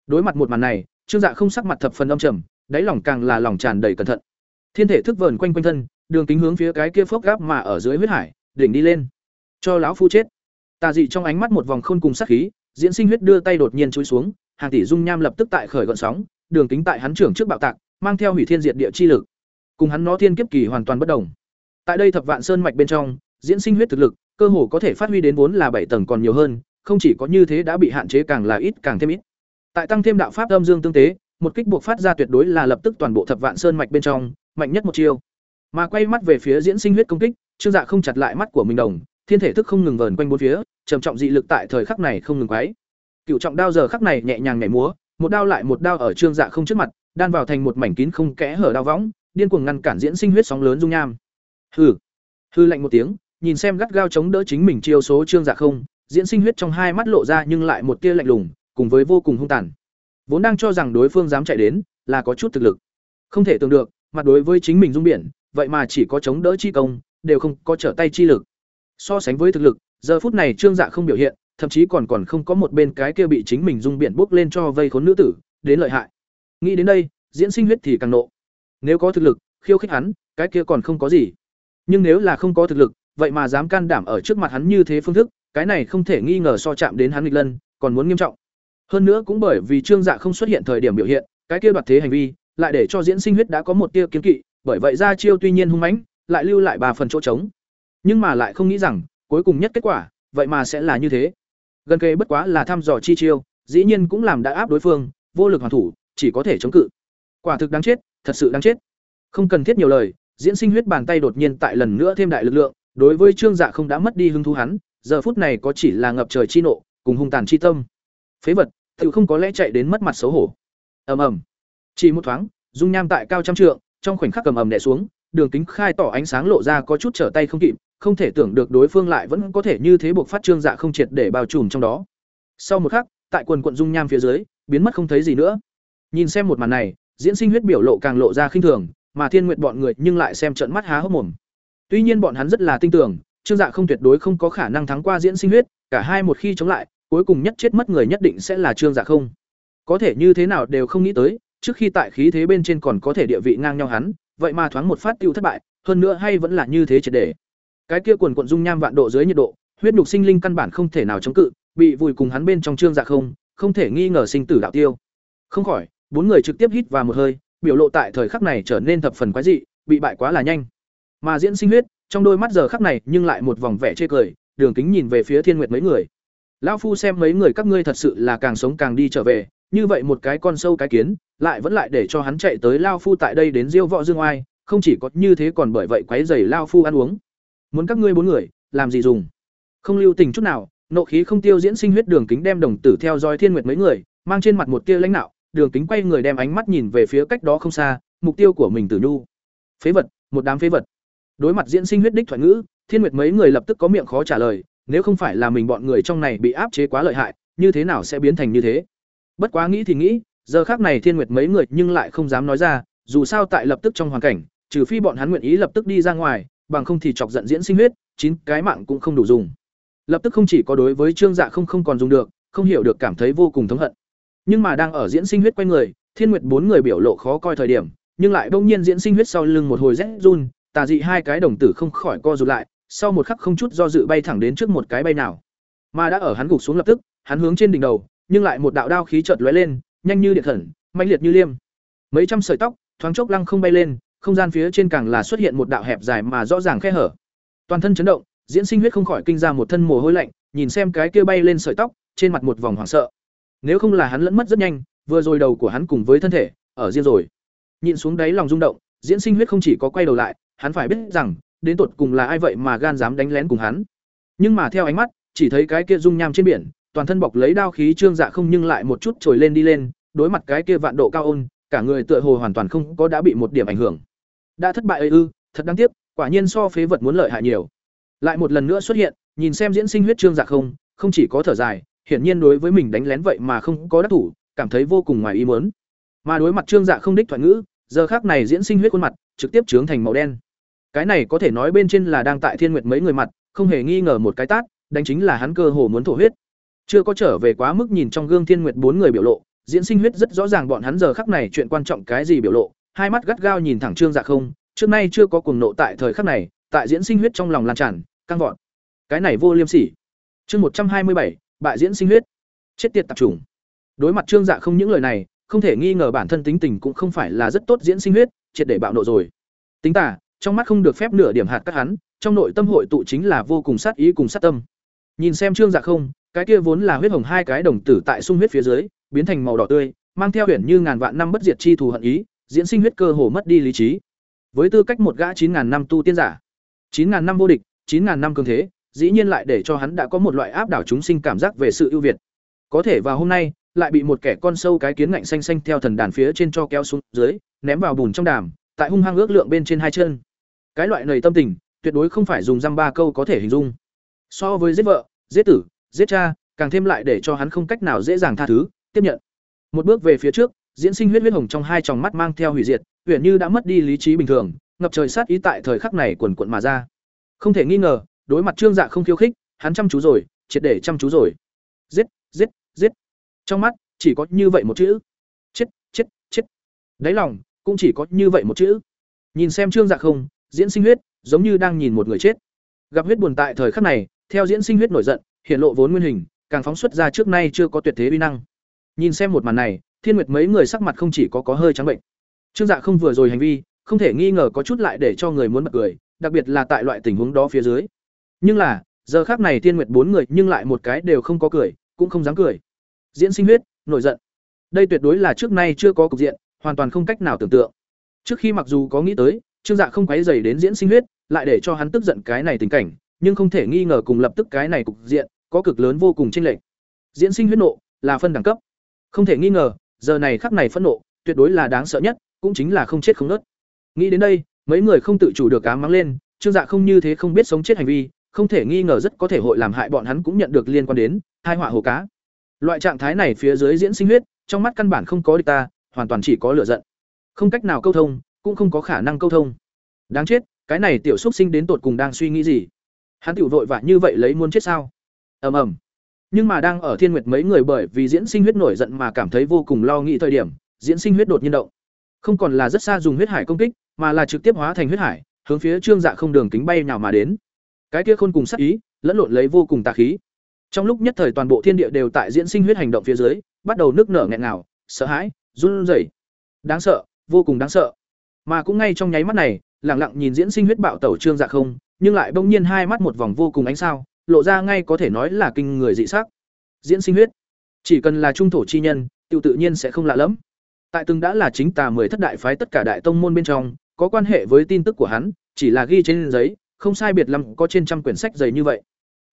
Đối mặt một màn này, trương dạ không sắc mặt thập phần âm trầm, đáy lòng càng là lòng tràn đầy cẩn thận. Thiên thể thức vờn quanh quanh thân, đường kính hướng phía cái kia phốc gáp mà ở dưới huyết hải, đỉnh đi lên. Cho lão phu chết. Tà dị trong ánh mắt một vòng khôn cùng sắc khí, diễn sinh huyết đưa tay đột nhiên chui xuống, hàng tỷ dung nham lập tức tại khởi gọn sóng đường kính tại hắn trưởng trước bạo tạc, mang theo hủy thiên diệt địa chi lực. Cùng hắn nó thiên kiếp kỳ hoàn toàn bất đồng. Tại đây thập vạn sơn mạch bên trong, diễn sinh huyết thực lực, cơ hồ có thể phát huy đến vốn là bảy tầng còn nhiều hơn, không chỉ có như thế đã bị hạn chế càng là ít càng thêm ít. Tại tăng thêm đạo pháp âm dương tương tế, một kích buộc phát ra tuyệt đối là lập tức toàn bộ thập vạn sơn mạch bên trong, mạnh nhất một chiêu. Mà quay mắt về phía diễn sinh huyết công kích, trương dạ không chặt lại mắt của mình đồng, thiên thể thức không ngừng vờn quanh bốn phía, trầm trọng dị lực tại thời khắc này không ngừng quấy. Cựu trọng đao giờ khắc này nhẹ nhàng nhảy múa một đao lại một đao ở trương dạ không trước mặt, đan vào thành một mảnh kín không kẽ hở đao võng, điên cuồng ngăn cản diễn sinh huyết sóng lớn dung nham. Hừ. Hư lạnh một tiếng, nhìn xem gắt gao chống đỡ chính mình chiêu số trương dạ không, diễn sinh huyết trong hai mắt lộ ra nhưng lại một tia lạnh lùng, cùng với vô cùng hung tàn. Vốn đang cho rằng đối phương dám chạy đến, là có chút thực lực. Không thể tưởng được mặt đối với chính mình dung biển, vậy mà chỉ có chống đỡ chi công, đều không có trở tay chi lực. So sánh với thực lực, giờ phút này trương dạ không biểu hiện thậm chí còn còn không có một bên cái kia bị chính mình dung biển bốc lên cho vây khốn nữ tử, đến lợi hại. Nghĩ đến đây, diễn sinh huyết thì càng nộ. Nếu có thực lực, khiêu khích hắn, cái kia còn không có gì. Nhưng nếu là không có thực lực, vậy mà dám can đảm ở trước mặt hắn như thế phương thức, cái này không thể nghi ngờ so chạm đến hắn nghịch lân, còn muốn nghiêm trọng. Hơn nữa cũng bởi vì trương dạ không xuất hiện thời điểm biểu hiện, cái kia đoạt thế hành vi, lại để cho diễn sinh huyết đã có một tia kiến kỵ, bởi vậy ra chiêu tuy nhiên hung mãnh, lại lưu lại ba phần chỗ trống. Nhưng mà lại không nghĩ rằng, cuối cùng nhất kết quả, vậy mà sẽ là như thế gần kề bất quá là thăm dò chi chiêu, dĩ nhiên cũng làm đã áp đối phương, vô lực hoàn thủ, chỉ có thể chống cự. Quả thực đáng chết, thật sự đáng chết. Không cần thiết nhiều lời, diễn sinh huyết bàn tay đột nhiên tại lần nữa thêm đại lực lượng, đối với trương dạ không đã mất đi hứng thú hắn, giờ phút này có chỉ là ngập trời chi nộ, cùng hung tàn chi tâm. Phế vật, tự không có lẽ chạy đến mất mặt xấu hổ. Ầm ầm. Chỉ một thoáng, dung nham tại cao trăm trượng, trong khoảnh khắc cầm ầm đè xuống, đường kính khai tỏ ánh sáng lộ ra có chút trở tay không kịp không thể tưởng được đối phương lại vẫn có thể như thế buộc phát trương dạ không triệt để bao trùm trong đó. Sau một khắc, tại quần quận dung nham phía dưới, biến mất không thấy gì nữa. Nhìn xem một màn này, diễn sinh huyết biểu lộ càng lộ ra khinh thường, mà thiên nguyện bọn người nhưng lại xem trận mắt há hốc mồm. Tuy nhiên bọn hắn rất là tin tưởng, trương dạ không tuyệt đối không có khả năng thắng qua diễn sinh huyết, cả hai một khi chống lại, cuối cùng nhất chết mất người nhất định sẽ là trương dạ không. Có thể như thế nào đều không nghĩ tới, trước khi tại khí thế bên trên còn có thể địa vị ngang nhau hắn, vậy mà thoáng một phát tiêu thất bại, hơn nữa hay vẫn là như thế triệt để cái kia quần quận dung nham vạn độ dưới nhiệt độ, huyết nhục sinh linh căn bản không thể nào chống cự, bị vùi cùng hắn bên trong trương dạ không không thể nghi ngờ sinh tử đạo tiêu. Không khỏi, bốn người trực tiếp hít vào một hơi, biểu lộ tại thời khắc này trở nên thập phần quái dị, bị bại quá là nhanh. Mà diễn sinh huyết, trong đôi mắt giờ khắc này nhưng lại một vòng vẻ chê cười, đường kính nhìn về phía thiên nguyệt mấy người. Lão phu xem mấy người các ngươi thật sự là càng sống càng đi trở về, như vậy một cái con sâu cái kiến, lại vẫn lại để cho hắn chạy tới lao phu tại đây đến diêu võ dương oai, không chỉ có như thế còn bởi vậy quấy dày lao phu ăn uống muốn các ngươi bốn người, làm gì dùng? Không lưu tình chút nào, nộ khí không tiêu diễn sinh huyết đường kính đem đồng tử theo dõi thiên nguyệt mấy người, mang trên mặt một tia lãnh đạo đường kính quay người đem ánh mắt nhìn về phía cách đó không xa, mục tiêu của mình tử nhu. Phế vật, một đám phế vật. Đối mặt diễn sinh huyết đích thoại ngữ, thiên nguyệt mấy người lập tức có miệng khó trả lời, nếu không phải là mình bọn người trong này bị áp chế quá lợi hại, như thế nào sẽ biến thành như thế? Bất quá nghĩ thì nghĩ, giờ khác này thiên nguyệt mấy người nhưng lại không dám nói ra, dù sao tại lập tức trong hoàn cảnh, trừ phi bọn hắn nguyện ý lập tức đi ra ngoài bằng không thì chọc giận diễn sinh huyết, chín cái mạng cũng không đủ dùng. Lập tức không chỉ có đối với trương dạ không không còn dùng được, không hiểu được cảm thấy vô cùng thống hận. Nhưng mà đang ở diễn sinh huyết quay người, thiên nguyệt bốn người biểu lộ khó coi thời điểm, nhưng lại bỗng nhiên diễn sinh huyết sau lưng một hồi rét run, tà dị hai cái đồng tử không khỏi co rụt lại, sau một khắc không chút do dự bay thẳng đến trước một cái bay nào. Mà đã ở hắn gục xuống lập tức, hắn hướng trên đỉnh đầu, nhưng lại một đạo đao khí chợt lóe lên, nhanh như điện thần mãnh liệt như liêm. Mấy trăm sợi tóc, thoáng chốc lăng không bay lên không gian phía trên càng là xuất hiện một đạo hẹp dài mà rõ ràng khe hở. Toàn thân chấn động, diễn sinh huyết không khỏi kinh ra một thân mồ hôi lạnh, nhìn xem cái kia bay lên sợi tóc, trên mặt một vòng hoảng sợ. Nếu không là hắn lẫn mất rất nhanh, vừa rồi đầu của hắn cùng với thân thể, ở riêng rồi. Nhìn xuống đáy lòng rung động, diễn sinh huyết không chỉ có quay đầu lại, hắn phải biết rằng, đến tột cùng là ai vậy mà gan dám đánh lén cùng hắn. Nhưng mà theo ánh mắt, chỉ thấy cái kia dung nham trên biển, toàn thân bọc lấy đao khí trương dạ không nhưng lại một chút trồi lên đi lên, đối mặt cái kia vạn độ cao ôn, cả người tựa hồ hoàn toàn không có đã bị một điểm ảnh hưởng đã thất bại ấy ư, thật đáng tiếc, quả nhiên so phế vật muốn lợi hại nhiều. Lại một lần nữa xuất hiện, nhìn xem diễn sinh huyết trương dạ không không chỉ có thở dài, hiển nhiên đối với mình đánh lén vậy mà không có đắc thủ, cảm thấy vô cùng ngoài ý muốn. Mà đối mặt trương dạ không đích thoại ngữ, giờ khác này diễn sinh huyết khuôn mặt, trực tiếp trướng thành màu đen. Cái này có thể nói bên trên là đang tại thiên nguyệt mấy người mặt, không hề nghi ngờ một cái tát, đánh chính là hắn cơ hồ muốn thổ huyết. Chưa có trở về quá mức nhìn trong gương thiên nguyệt bốn người biểu lộ, diễn sinh huyết rất rõ ràng bọn hắn giờ khắc này chuyện quan trọng cái gì biểu lộ hai mắt gắt gao nhìn thẳng trương dạ không, trước nay chưa có cuồng nộ tại thời khắc này, tại diễn sinh huyết trong lòng lan tràn, căng vọt. Cái này vô liêm sỉ. Chương một trăm hai mươi bảy, bại diễn sinh huyết. Chết tiệt tạp trùng đối mặt trương dạ không những lời này, không thể nghi ngờ bản thân tính tình cũng không phải là rất tốt diễn sinh huyết, triệt để bạo nộ rồi. Tính tả trong mắt không được phép nửa điểm hạt cắt hắn, trong nội tâm hội tụ chính là vô cùng sát ý cùng sát tâm. Nhìn xem trương dạ không, cái kia vốn là huyết hồng hai cái đồng tử tại sung huyết phía dưới, biến thành màu đỏ tươi, mang theo huyền như ngàn vạn năm bất diệt chi thù hận ý diễn sinh huyết cơ hồ mất đi lý trí. Với tư cách một gã chín ngàn năm tu tiên giả, chín ngàn năm vô địch, chín ngàn năm cường thế, dĩ nhiên lại để cho hắn đã có một loại áp đảo chúng sinh cảm giác về sự ưu việt. Có thể vào hôm nay, lại bị một kẻ con sâu cái kiến ngạnh xanh xanh theo thần đàn phía trên cho kéo xuống dưới, ném vào bùn trong đàm, tại hung hăng ước lượng bên trên hai chân. Cái loại nầy tâm tình, tuyệt đối không phải dùng răng ba câu có thể hình dung. So với giết vợ, giết tử, giết cha, càng thêm lại để cho hắn không cách nào dễ dàng tha thứ, tiếp nhận. Một bước về phía trước diễn sinh huyết huyết hồng trong hai tròng mắt mang theo hủy diệt huyện như đã mất đi lý trí bình thường, ngập trời sát ý tại thời khắc này quần quận mà ra. Không thể nghi ngờ, đối mặt trương dạ không khiêu khích, hắn chăm chú rồi, triệt để chăm chú rồi. Giết giết giết. Trong mắt, chỉ có như vậy một chữ. Chết chết chết. Đáy lòng, cũng chỉ có như vậy một chữ. Nhìn xem trương dạ không, diễn sinh huyết, giống như đang nhìn một người chết. Gặp huyết buồn tại thời khắc này, theo diễn sinh huyết nổi giận, hiện lộ vốn nguyên hình, càng phóng xuất ra trước nay chưa có tuyệt thế uy năng. Nhìn xem một màn này thiên nguyệt mấy người sắc mặt không chỉ có có hơi trắng bệnh. Trương dạ không vừa rồi hành vi, không thể nghi ngờ có chút lại để cho người muốn bật cười, đặc biệt là tại loại tình huống đó phía dưới. Nhưng là, giờ khác này thiên nguyệt bốn người nhưng lại một cái đều không có cười, cũng không dám cười. Diễn sinh huyết, nổi giận. Đây tuyệt đối là trước nay chưa có cục diện, hoàn toàn không cách nào tưởng tượng. Trước khi mặc dù có nghĩ tới, trương dạ không quấy dày đến diễn sinh huyết, lại để cho hắn tức giận cái này tình cảnh, nhưng không thể nghi ngờ cùng lập tức cái này cục diện, có cực lớn vô cùng chênh lệch. Diễn sinh huyết nộ là phân đẳng cấp. Không thể nghi ngờ giờ này khắc này phẫn nộ, tuyệt đối là đáng sợ nhất, cũng chính là không chết không nớt. Nghĩ đến đây, mấy người không tự chủ được cá mắng lên, trương dạ không như thế không biết sống chết hành vi, không thể nghi ngờ rất có thể hội làm hại bọn hắn cũng nhận được liên quan đến, hai họa hồ cá. Loại trạng thái này phía dưới diễn sinh huyết, trong mắt căn bản không có địch ta, hoàn toàn chỉ có lửa giận. Không cách nào câu thông, cũng không có khả năng câu thông. Đáng chết, cái này tiểu xúc sinh đến tột cùng đang suy nghĩ gì? Hắn tiểu vội vã như vậy lấy muốn chết sao? Ầm ầm nhưng mà đang ở thiên nguyệt mấy người bởi vì diễn sinh huyết nổi giận mà cảm thấy vô cùng lo nghĩ thời điểm, diễn sinh huyết đột nhiên động. Không còn là rất xa dùng huyết hải công kích, mà là trực tiếp hóa thành huyết hải, hướng phía trương dạ không đường kính bay nào mà đến. Cái kia khôn cùng sắc ý, lẫn lộn lấy vô cùng tà khí. Trong lúc nhất thời toàn bộ thiên địa đều tại diễn sinh huyết hành động phía dưới, bắt đầu nước nở nghẹn ngào, sợ hãi, run rẩy. Đáng sợ, vô cùng đáng sợ. Mà cũng ngay trong nháy mắt này lẳng lặng nhìn diễn sinh huyết bạo tẩu trương dạ không, nhưng lại bỗng nhiên hai mắt một vòng vô cùng ánh sao lộ ra ngay có thể nói là kinh người dị sắc. Diễn sinh huyết. Chỉ cần là trung thổ chi nhân tiêu tự nhiên sẽ không lạ lẫm. Tại từng đã là chính tà mười thất đại phái tất cả đại tông môn bên trong, có quan hệ với tin tức của hắn, chỉ là ghi trên giấy, không sai biệt lắm có trên trăm quyển sách dày như vậy.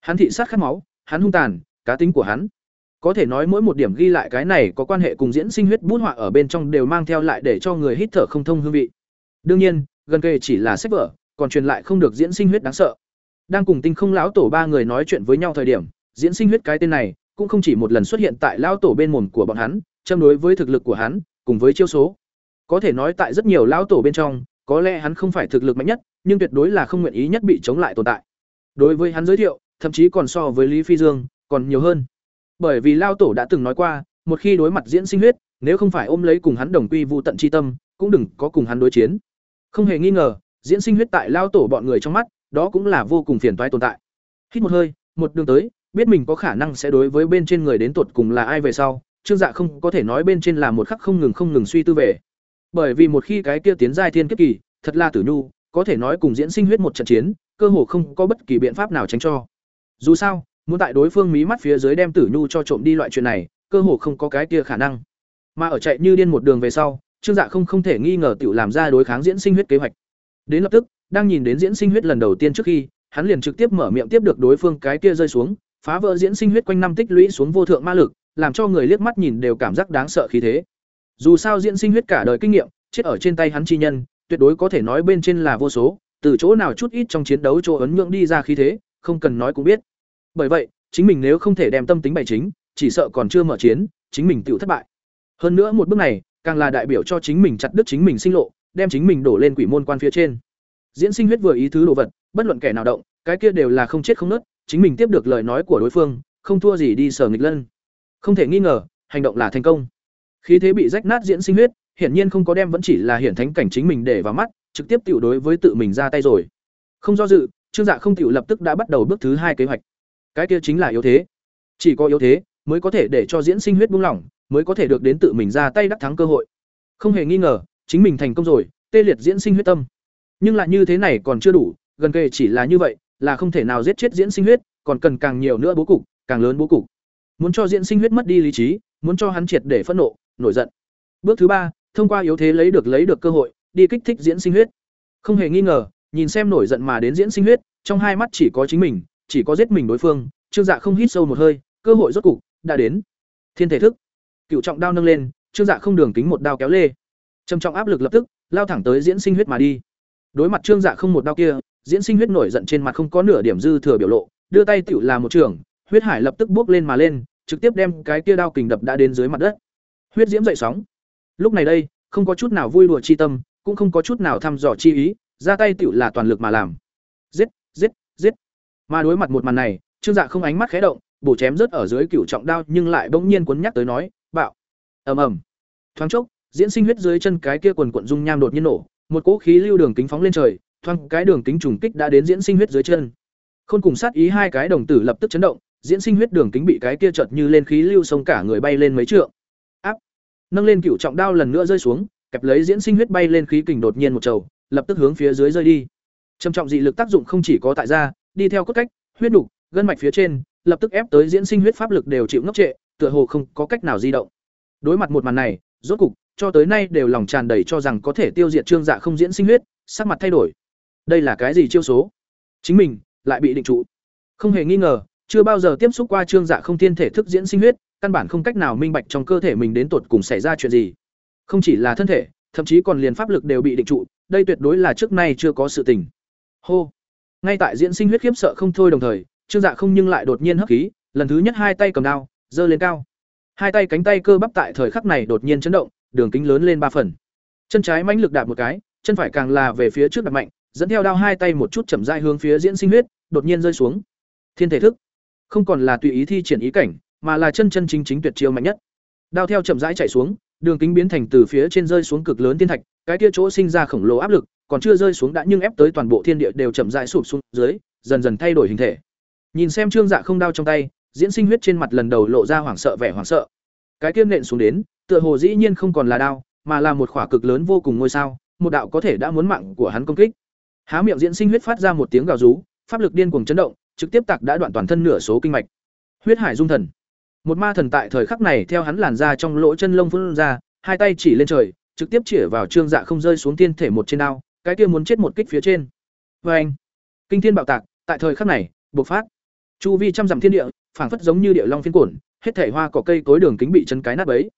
Hắn thị sát khát máu, hắn hung tàn, cá tính của hắn. Có thể nói mỗi một điểm ghi lại cái này có quan hệ cùng diễn sinh huyết bút họa ở bên trong đều mang theo lại để cho người hít thở không thông hương vị. Đương nhiên, gần kề chỉ là sách vở, còn truyền lại không được diễn sinh huyết đáng sợ đang cùng tinh không lão tổ ba người nói chuyện với nhau thời điểm, diễn sinh huyết cái tên này, cũng không chỉ một lần xuất hiện tại lão tổ bên mồm của bọn hắn, châm đối với thực lực của hắn, cùng với chiêu số. Có thể nói tại rất nhiều lão tổ bên trong, có lẽ hắn không phải thực lực mạnh nhất, nhưng tuyệt đối là không nguyện ý nhất bị chống lại tồn tại. Đối với hắn giới thiệu, thậm chí còn so với lý phi dương, còn nhiều hơn. Bởi vì lao tổ đã từng nói qua, một khi đối mặt diễn sinh huyết, nếu không phải ôm lấy cùng hắn đồng quy vụ tận c h i tâm, cũng đừng có cùng hắn đối chiến. Không hề nghi ngờ, diễn sinh huyết tại lao tổ bọn người trong mắt đó cũng là vô cùng phiền toái tồn tại. Hít một hơi, một đường tới, biết mình có khả năng sẽ đối với bên trên người đến tột cùng là ai về sau, trương dạ không có thể nói bên trên là một khắc không ngừng không ngừng suy tư về. Bởi vì một khi cái kia tiến giai thiên kiếp kỳ, thật là tử nhu, có thể nói cùng diễn sinh huyết một trận chiến, cơ hồ không có bất kỳ biện pháp nào tránh cho. Dù sao, muốn tại đối phương mí mắt phía dưới đem tử nhu cho trộm đi loại chuyện này, cơ hồ không có cái kia khả năng. Mà ở chạy như điên một đường về sau, trương dạ không không thể nghi ngờ tự làm ra đối kháng diễn sinh huyết kế hoạch đến lập tức đang nhìn đến diễn sinh huyết lần đầu tiên trước khi hắn liền trực tiếp mở miệng tiếp được đối phương cái kia rơi xuống phá vỡ diễn sinh huyết quanh năm tích lũy xuống vô thượng ma lực làm cho người liếc mắt nhìn đều cảm giác đáng sợ khí thế dù sao diễn sinh huyết cả đời kinh nghiệm chết ở trên tay hắn chi nhân tuyệt đối có thể nói bên trên là vô số, từ chỗ nào chút ít trong chiến đấu chỗ ấn nhượng đi ra khí thế, không cần nói cũng biết. Bởi vậy, chính mình nếu không thể đem tâm tính bày chính, chỉ sợ còn chưa mở chiến, chính mình tự thất bại. Hơn nữa một bước này, càng là đại biểu cho chính mình chặt đứt chính mình sinh lộ, đem chính mình đổ lên quỷ môn quan phía trên. Diễn sinh huyết vừa ý thứ đồ vật, bất luận kẻ nào động, cái kia đều là không chết không nứt, chính mình tiếp được lời nói của đối phương, không thua gì đi sở nghịch lân. Không thể nghi ngờ, hành động là thành công. Khí thế bị rách nát diễn sinh huyết, hiển nhiên không có đem vẫn chỉ là hiển thánh cảnh chính mình để vào mắt, trực tiếp tiểu đối với tự mình ra tay rồi. Không do dự, Trương Dạ không tiểu lập tức đã bắt đầu bước thứ hai kế hoạch. Cái kia chính là yếu thế. Chỉ có yếu thế mới có thể để cho diễn sinh huyết buông lỏng, mới có thể được đến tự mình ra tay đắc thắng cơ hội. Không hề nghi ngờ, chính mình thành công rồi, tê liệt diễn sinh huyết tâm. Nhưng lại như thế này còn chưa đủ, gần kề chỉ là như vậy, là không thể nào giết chết diễn sinh huyết, còn cần càng nhiều nữa bố cục, càng lớn bố cục. Muốn cho diễn sinh huyết mất đi lý trí, muốn cho hắn triệt để phẫn nộ, nổi giận. Bước thứ ba, thông qua yếu thế lấy được lấy được cơ hội, đi kích thích diễn sinh huyết. Không hề nghi ngờ, nhìn xem nổi giận mà đến diễn sinh huyết, trong hai mắt chỉ có chính mình, chỉ có giết mình đối phương, Trương Dạ không hít sâu một hơi, cơ hội rốt cục đã đến. Thiên thể thức. Cựu trọng đao nâng lên, Trương Dạ không đường kính một đao kéo lê. Trầm trọng áp lực lập tức lao thẳng tới diễn sinh huyết mà đi. Đối mặt Trương Dạ không một đao kia, diễn sinh huyết nổi giận trên mặt không có nửa điểm dư thừa biểu lộ, đưa tay tựu là một trường, huyết hải lập tức bước lên mà lên, trực tiếp đem cái kia đao kình đập đã đến dưới mặt đất. Huyết diễm dậy sóng. Lúc này đây, không có chút nào vui đùa chi tâm, cũng không có chút nào thăm dò chi ý, ra tay tựu là toàn lực mà làm. Giết, giết, giết. Mà đối mặt một màn này, Trương Dạ không ánh mắt khé động, bổ chém rớt ở dưới cửu trọng đao, nhưng lại bỗng nhiên cuốn nhắc tới nói, "Bạo!" Ầm ầm. Thoáng chốc, diễn sinh huyết dưới chân cái kia quần quận dung nham đột nhiên nổ, một cỗ khí lưu đường kính phóng lên trời, thoang cái đường kính trùng kích đã đến diễn sinh huyết dưới chân. Khôn cùng sát ý hai cái đồng tử lập tức chấn động, diễn sinh huyết đường kính bị cái kia chợt như lên khí lưu sông cả người bay lên mấy trượng. Áp. Nâng lên cựu trọng đao lần nữa rơi xuống, kẹp lấy diễn sinh huyết bay lên khí kình đột nhiên một trầu, lập tức hướng phía dưới rơi đi. Trầm trọng dị lực tác dụng không chỉ có tại da, đi theo cốt cách, huyết đủ, gân mạch phía trên, lập tức ép tới diễn sinh huyết pháp lực đều chịu ngốc trệ, tựa hồ không có cách nào di động. Đối mặt một màn này, rốt cục, cho tới nay đều lòng tràn đầy cho rằng có thể tiêu diệt Trương Dạ không diễn sinh huyết, sắc mặt thay đổi. Đây là cái gì chiêu số? Chính mình lại bị định trụ. Không hề nghi ngờ, chưa bao giờ tiếp xúc qua Trương Dạ không thiên thể thức diễn sinh huyết, căn bản không cách nào minh bạch trong cơ thể mình đến tột cùng xảy ra chuyện gì. Không chỉ là thân thể, thậm chí còn liền pháp lực đều bị định trụ, đây tuyệt đối là trước nay chưa có sự tình. Hô. Ngay tại diễn sinh huyết khiếp sợ không thôi đồng thời, Trương Dạ không nhưng lại đột nhiên hấp khí, lần thứ nhất hai tay cầm đao, giơ lên cao. Hai tay cánh tay cơ bắp tại thời khắc này đột nhiên chấn động, đường kính lớn lên ba phần. Chân trái mãnh lực đạp một cái, chân phải càng là về phía trước đạp mạnh, dẫn theo đao hai tay một chút chậm rãi hướng phía diễn sinh huyết, đột nhiên rơi xuống. Thiên thể thức, không còn là tùy ý thi triển ý cảnh, mà là chân chân chính chính tuyệt chiêu mạnh nhất. Đao theo chậm rãi chạy xuống, đường kính biến thành từ phía trên rơi xuống cực lớn thiên thạch, cái kia chỗ sinh ra khổng lồ áp lực, còn chưa rơi xuống đã nhưng ép tới toàn bộ thiên địa đều chậm rãi sụp xuống dưới, dần dần thay đổi hình thể. Nhìn xem Trương Dạ không đao trong tay, diễn sinh huyết trên mặt lần đầu lộ ra hoảng sợ vẻ hoảng sợ. Cái kia nện xuống đến, tựa hồ dĩ nhiên không còn là đao, mà là một khỏa cực lớn vô cùng ngôi sao, một đạo có thể đã muốn mạng của hắn công kích. Há miệng diễn sinh huyết phát ra một tiếng gào rú, pháp lực điên cuồng chấn động, trực tiếp tạc đã đoạn toàn thân nửa số kinh mạch. Huyết hải dung thần. Một ma thần tại thời khắc này theo hắn làn ra trong lỗ chân lông phun ra, hai tay chỉ lên trời, trực tiếp chĩa vào trương dạ không rơi xuống tiên thể một trên đao, cái kia muốn chết một kích phía trên. Và anh, kinh thiên bạo tạc, tại thời khắc này, bộc phát. Chu vi trăm dặm thiên địa, phảng phất giống như địa long phiên cuộn, hết thảy hoa cỏ cây cối đường kính bị chấn cái nát bấy.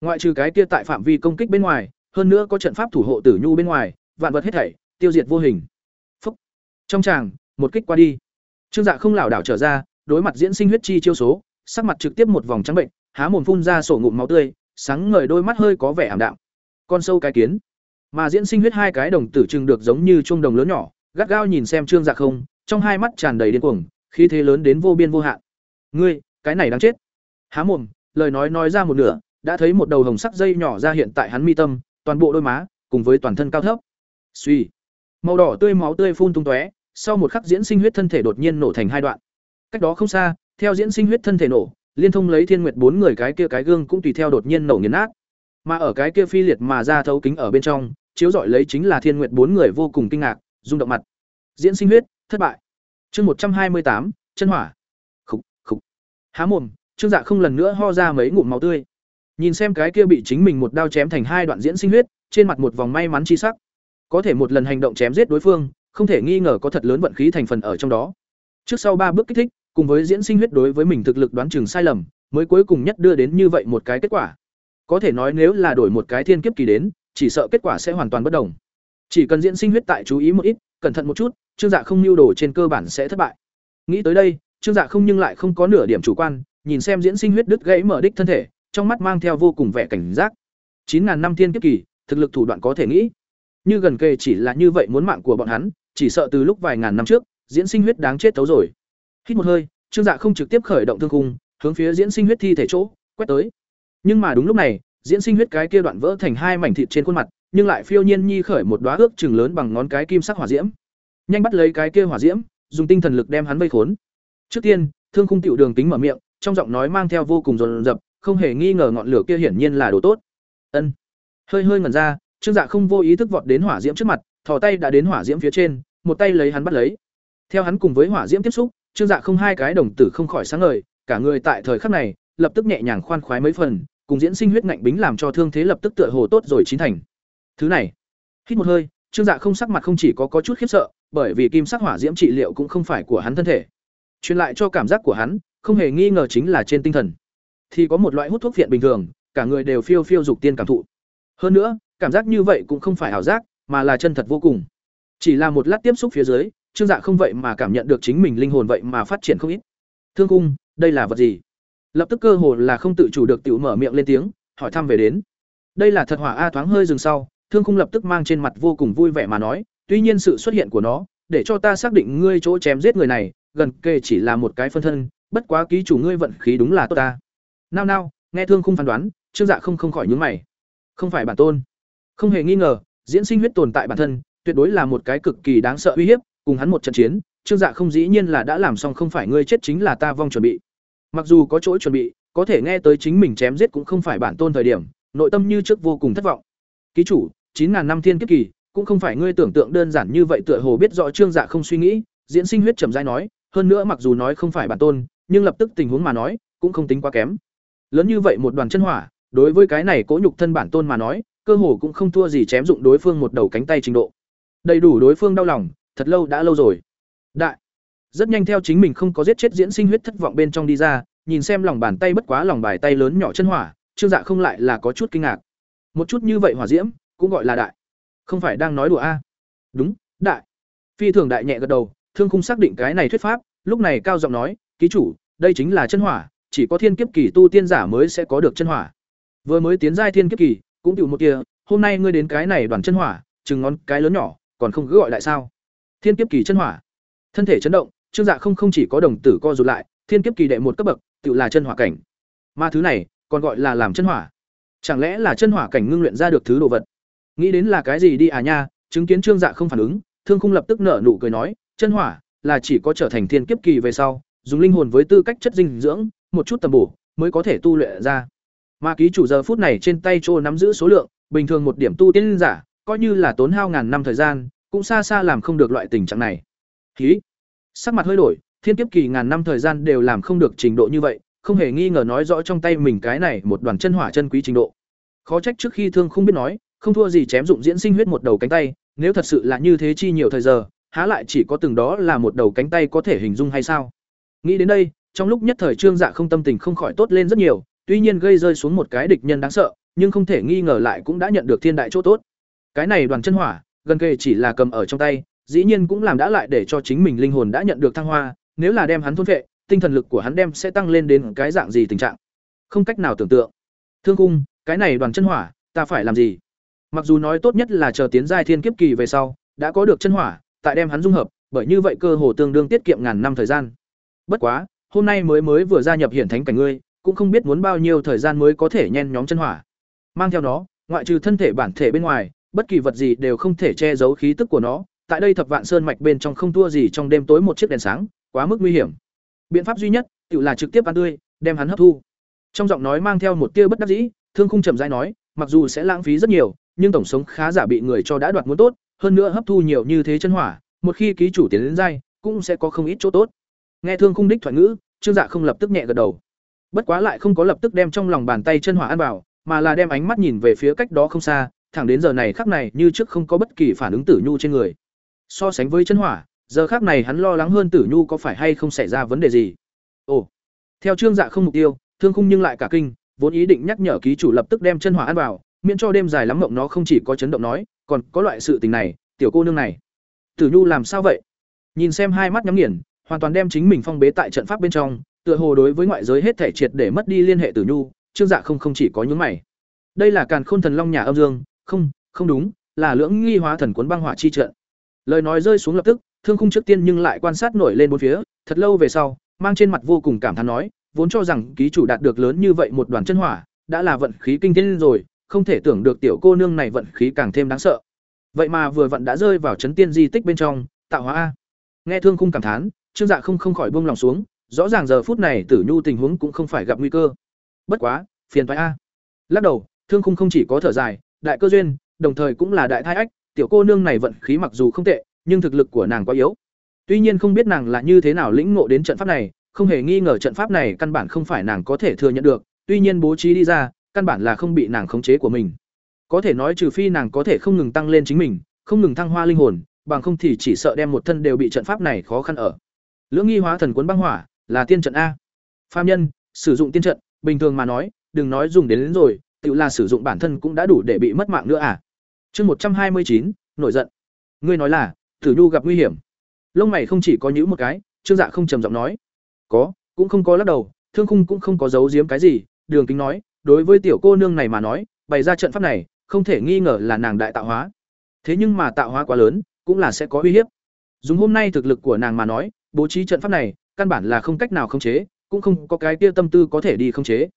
Ngoại trừ cái kia tại phạm vi công kích bên ngoài, hơn nữa có trận pháp thủ hộ tử nhu bên ngoài, vạn vật hết thảy tiêu diệt vô hình. Phúc. Trong tràng, một kích qua đi. Trương Dạ không lảo đảo trở ra, đối mặt diễn sinh huyết chi chiêu số, sắc mặt trực tiếp một vòng trắng bệnh, há mồm phun ra sổ ngụm máu tươi, sáng ngời đôi mắt hơi có vẻ ảm đạm. Con sâu cái kiến, mà diễn sinh huyết hai cái đồng tử trừng được giống như chuông đồng lớn nhỏ, gắt gao nhìn xem Trương Dạ không, trong hai mắt tràn đầy điên cuồng, khí thế lớn đến vô biên vô hạn. Ngươi, cái này đáng chết. Há mồm, lời nói nói ra một nửa, đã thấy một đầu hồng sắc dây nhỏ ra hiện tại hắn mi tâm, toàn bộ đôi má, cùng với toàn thân cao thấp. Suy, màu đỏ tươi máu tươi phun tung tóe, sau một khắc diễn sinh huyết thân thể đột nhiên nổ thành hai đoạn. Cách đó không xa, theo diễn sinh huyết thân thể nổ, liên thông lấy thiên nguyệt bốn người cái kia cái gương cũng tùy theo đột nhiên nổ nghiền nát. Mà ở cái kia phi liệt mà ra thấu kính ở bên trong, chiếu rọi lấy chính là thiên nguyệt bốn người vô cùng kinh ngạc, rung động mặt. Diễn sinh huyết, thất bại. Chương một trăm hai mươi tám chân hỏa. Khục, khục. Há mồm, Trương Dạ không lần nữa ho ra mấy ngụm máu tươi. Nhìn xem cái kia bị chính mình một đao chém thành hai đoạn diễn sinh huyết, trên mặt một vòng may mắn chi sắc. Có thể một lần hành động chém giết đối phương, không thể nghi ngờ có thật lớn vận khí thành phần ở trong đó. Trước sau ba bước kích thích, cùng với diễn sinh huyết đối với mình thực lực đoán chừng sai lầm, mới cuối cùng nhất đưa đến như vậy một cái kết quả. Có thể nói nếu là đổi một cái thiên kiếp kỳ đến, chỉ sợ kết quả sẽ hoàn toàn bất đồng. chỉ cần diễn sinh huyết tại chú ý một ít cẩn thận một chút trương dạ không mưu đồ trên cơ bản sẽ thất bại nghĩ tới đây trương dạ không nhưng lại không có nửa điểm chủ quan nhìn xem diễn sinh huyết đứt gãy mở đích thân thể trong mắt mang theo vô cùng vẻ cảnh giác. Chín ngàn năm thiên kiếp kỳ thực lực thủ đoạn có thể nghĩ. Như gần kề chỉ là như vậy muốn mạng của bọn hắn chỉ sợ từ lúc vài ngàn năm trước diễn sinh huyết đáng chết tấu rồi. Hít một hơi trương dạ không trực tiếp khởi động thương khung hướng phía diễn sinh huyết thi thể chỗ quét tới. Nhưng mà đúng lúc này diễn sinh huyết cái kia đoạn vỡ thành hai mảnh thịt trên khuôn mặt nhưng lại phiêu nhiên nhi khởi một đóa ước chừng lớn bằng ngón cái kim sắc hỏa diễm. Nhanh bắt lấy cái kia hỏa diễm dùng tinh thần lực đem hắn vây khốn. Trước tiên thương khung tiểu đường tính mở miệng trong giọng nói mang theo vô cùng dồn dập, không hề nghi ngờ ngọn lửa kia hiển nhiên là đồ tốt. Ân. Hơi hơi ngẩn ra, trương dạ không vô ý thức vọt đến hỏa diễm trước mặt, thò tay đã đến hỏa diễm phía trên, một tay lấy hắn bắt lấy. Theo hắn cùng với hỏa diễm tiếp xúc, trương dạ không hai cái đồng tử không khỏi sáng ngời, cả người tại thời khắc này, lập tức nhẹ nhàng khoan khoái mấy phần, cùng diễn sinh huyết ngạnh bính làm cho thương thế lập tức tựa hồ tốt rồi chín thành. Thứ này, hít một hơi, trương dạ không sắc mặt không chỉ có có chút khiếp sợ, bởi vì kim sắc hỏa diễm trị liệu cũng không phải của hắn thân thể. Truyền lại cho cảm giác của hắn, không hề nghi ngờ chính là trên tinh thần thì có một loại hút thuốc phiện bình thường, cả người đều phiêu phiêu dục tiên cảm thụ. Hơn nữa, cảm giác như vậy cũng không phải ảo giác, mà là chân thật vô cùng. Chỉ là một lát tiếp xúc phía dưới, trương dạ không vậy mà cảm nhận được chính mình linh hồn vậy mà phát triển không ít. Thương cung, đây là vật gì? Lập tức cơ hồ là không tự chủ được tự mở miệng lên tiếng, hỏi thăm về đến. Đây là thật hỏa a thoáng hơi dừng sau, thương cung lập tức mang trên mặt vô cùng vui vẻ mà nói, tuy nhiên sự xuất hiện của nó, để cho ta xác định ngươi chỗ chém giết người này, gần kề chỉ là một cái phân thân, bất quá ký chủ ngươi vận khí đúng là tốt ta nao nao, nghe thương không phán đoán, trương dạ không không khỏi nhướng mày. Không phải bản tôn. Không hề nghi ngờ, diễn sinh huyết tồn tại bản thân, tuyệt đối là một cái cực kỳ đáng sợ uy hiếp, cùng hắn một trận chiến, trương dạ không dĩ nhiên là đã làm xong không phải ngươi chết chính là ta vong chuẩn bị. Mặc dù có chỗ chuẩn bị, có thể nghe tới chính mình chém giết cũng không phải bản tôn thời điểm, nội tâm như trước vô cùng thất vọng. Ký chủ, chín ngàn năm thiên kiếp kỳ, cũng không phải ngươi tưởng tượng đơn giản như vậy tựa hồ biết rõ trương dạ không suy nghĩ, diễn sinh huyết trầm dai nói, hơn nữa mặc dù nói không phải bản tôn, nhưng lập tức tình huống mà nói, cũng không tính quá kém lớn như vậy một đoàn chân hỏa, đối với cái này cố nhục thân bản tôn mà nói, cơ hồ cũng không thua gì chém dụng đối phương một đầu cánh tay trình độ. Đầy đủ đối phương đau lòng, thật lâu đã lâu rồi. Đại, rất nhanh theo chính mình không có giết chết diễn sinh huyết thất vọng bên trong đi ra, nhìn xem lòng bàn tay bất quá lòng bài tay lớn nhỏ chân hỏa, trương dạ không lại là có chút kinh ngạc. Một chút như vậy hỏa diễm, cũng gọi là đại. Không phải đang nói đùa a? Đúng, đại. Phi thường đại nhẹ gật đầu, thương khung xác định cái này thuyết pháp, lúc này cao giọng nói, ký chủ, đây chính là chân hỏa chỉ có thiên kiếp kỳ tu tiên giả mới sẽ có được chân hỏa. Vừa mới tiến giai thiên kiếp kỳ, cũng tiểu một kia, hôm nay ngươi đến cái này đoàn chân hỏa, chừng ngón cái lớn nhỏ, còn không cứ gọi lại sao? Thiên kiếp kỳ chân hỏa. Thân thể chấn động, trương dạ không không chỉ có đồng tử co rụt lại, thiên kiếp kỳ đệ một cấp bậc, tự là chân hỏa cảnh. Mà thứ này, còn gọi là làm chân hỏa. Chẳng lẽ là chân hỏa cảnh ngưng luyện ra được thứ đồ vật? Nghĩ đến là cái gì đi à nha, chứng kiến trương dạ không phản ứng, thương khung lập tức nở nụ cười nói, chân hỏa, là chỉ có trở thành thiên kiếp kỳ về sau, dùng linh hồn với tư cách chất dinh dưỡng một chút tầm bổ mới có thể tu luyện ra. Mà ký chủ giờ phút này trên tay chỗ nắm giữ số lượng, bình thường một điểm tu tiên giả, coi như là tốn hao ngàn năm thời gian, cũng xa xa làm không được loại tình trạng này. Ký sắc mặt hơi đổi, thiên kiếp kỳ ngàn năm thời gian đều làm không được trình độ như vậy, không hề nghi ngờ nói rõ trong tay mình cái này một đoàn chân hỏa chân quý trình độ. Khó trách trước khi thương không biết nói, không thua gì chém dụng diễn sinh huyết một đầu cánh tay, nếu thật sự là như thế chi nhiều thời giờ, há lại chỉ có từng đó là một đầu cánh tay có thể hình dung hay sao? Nghĩ đến đây trong lúc nhất thời trương dạ không tâm tình không khỏi tốt lên rất nhiều, tuy nhiên gây rơi xuống một cái địch nhân đáng sợ, nhưng không thể nghi ngờ lại cũng đã nhận được thiên đại chỗ tốt. Cái này đoàn chân hỏa, gần kề chỉ là cầm ở trong tay, dĩ nhiên cũng làm đã lại để cho chính mình linh hồn đã nhận được thăng hoa, nếu là đem hắn thôn phệ, tinh thần lực của hắn đem sẽ tăng lên đến cái dạng gì tình trạng? Không cách nào tưởng tượng. Thương cung, cái này đoàn chân hỏa, ta phải làm gì? Mặc dù nói tốt nhất là chờ tiến giai thiên kiếp kỳ về sau, đã có được chân hỏa, tại đem hắn dung hợp, bởi như vậy cơ hồ tương đương tiết kiệm ngàn năm thời gian. Bất quá hôm nay mới mới vừa gia nhập hiển thánh cảnh ngươi, cũng không biết muốn bao nhiêu thời gian mới có thể nhen nhóm chân hỏa. Mang theo nó, ngoại trừ thân thể bản thể bên ngoài, bất kỳ vật gì đều không thể che giấu khí tức của nó. Tại đây thập vạn sơn mạch bên trong không thua gì trong đêm tối một chiếc đèn sáng, quá mức nguy hiểm. Biện pháp duy nhất, tự là trực tiếp ăn tươi, đem hắn hấp thu. Trong giọng nói mang theo một tia bất đắc dĩ, thương khung trầm dai nói, mặc dù sẽ lãng phí rất nhiều, nhưng tổng sống khá giả bị người cho đã đoạt muốn tốt, hơn nữa hấp thu nhiều như thế chân hỏa, một khi ký chủ tiến đến dai cũng sẽ có không ít chỗ tốt nghe thương khung đích thoại ngữ, trương dạ không lập tức nhẹ gật đầu. Bất quá lại không có lập tức đem trong lòng bàn tay chân hỏa ăn vào, mà là đem ánh mắt nhìn về phía cách đó không xa, thẳng đến giờ này khắc này như trước không có bất kỳ phản ứng tử nhu trên người. So sánh với chân hỏa, giờ khắc này hắn lo lắng hơn tử nhu có phải hay không xảy ra vấn đề gì. Ồ, theo trương dạ không mục tiêu, thương khung nhưng lại cả kinh, vốn ý định nhắc nhở ký chủ lập tức đem chân hỏa ăn vào, miễn cho đêm dài lắm mộng nó không chỉ có chấn động nói, còn có loại sự tình này, tiểu cô nương này. Tử nhu làm sao vậy? Nhìn xem hai mắt nhắm nghiền hoàn toàn đem chính mình phong bế tại trận pháp bên trong, tựa hồ đối với ngoại giới hết thể triệt để mất đi liên hệ tử nhu, trương dạ không không chỉ có những mày. Đây là càn khôn thần long nhà âm dương, không không đúng, là lưỡng nghi hóa thần cuốn băng hỏa chi trận. Lời nói rơi xuống lập tức, thương khung trước tiên nhưng lại quan sát nổi lên bốn phía, thật lâu về sau, mang trên mặt vô cùng cảm thán nói, vốn cho rằng ký chủ đạt được lớn như vậy một đoàn chân hỏa, đã là vận khí kinh thiên rồi, không thể tưởng được tiểu cô nương này vận khí càng thêm đáng sợ. Vậy mà vừa vận đã rơi vào chấn tiên di tích bên trong, tạo hóa a. Nghe thương khung cảm thán trương dạ không không khỏi buông lòng xuống, rõ ràng giờ phút này tử nhu tình huống cũng không phải gặp nguy cơ. Bất quá, phiền toái a. Lắc đầu, thương khung không chỉ có thở dài, đại cơ duyên, đồng thời cũng là đại thai ách, tiểu cô nương này vận khí mặc dù không tệ, nhưng thực lực của nàng quá yếu. Tuy nhiên không biết nàng là như thế nào lĩnh ngộ đến trận pháp này, không hề nghi ngờ trận pháp này căn bản không phải nàng có thể thừa nhận được, tuy nhiên bố trí đi ra, căn bản là không bị nàng khống chế của mình. Có thể nói trừ phi nàng có thể không ngừng tăng lên chính mình, không ngừng thăng hoa linh hồn, bằng không thì chỉ sợ đem một thân đều bị trận pháp này khó khăn ở lưỡng nghi hóa thần cuốn băng hỏa là tiên trận a. Phạm nhân sử dụng tiên trận bình thường mà nói đừng nói dùng đến, đến rồi tự là sử dụng bản thân cũng đã đủ để bị mất mạng nữa à? Chương một trăm hai mươi chín nổi giận. Ngươi nói là tử nhu gặp nguy hiểm. Lông mày không chỉ có nhữ một cái trương dạ không trầm giọng nói. Có cũng không có lắc đầu thương khung cũng không có giấu giếm cái gì đường kính nói đối với tiểu cô nương này mà nói bày ra trận pháp này không thể nghi ngờ là nàng đại tạo hóa. Thế nhưng mà tạo hóa quá lớn cũng là sẽ có uy hiếp. Dùng hôm nay thực lực của nàng mà nói bố trí trận pháp này, căn bản là không cách nào khống chế, cũng không có cái kia tâm tư có thể đi khống chế.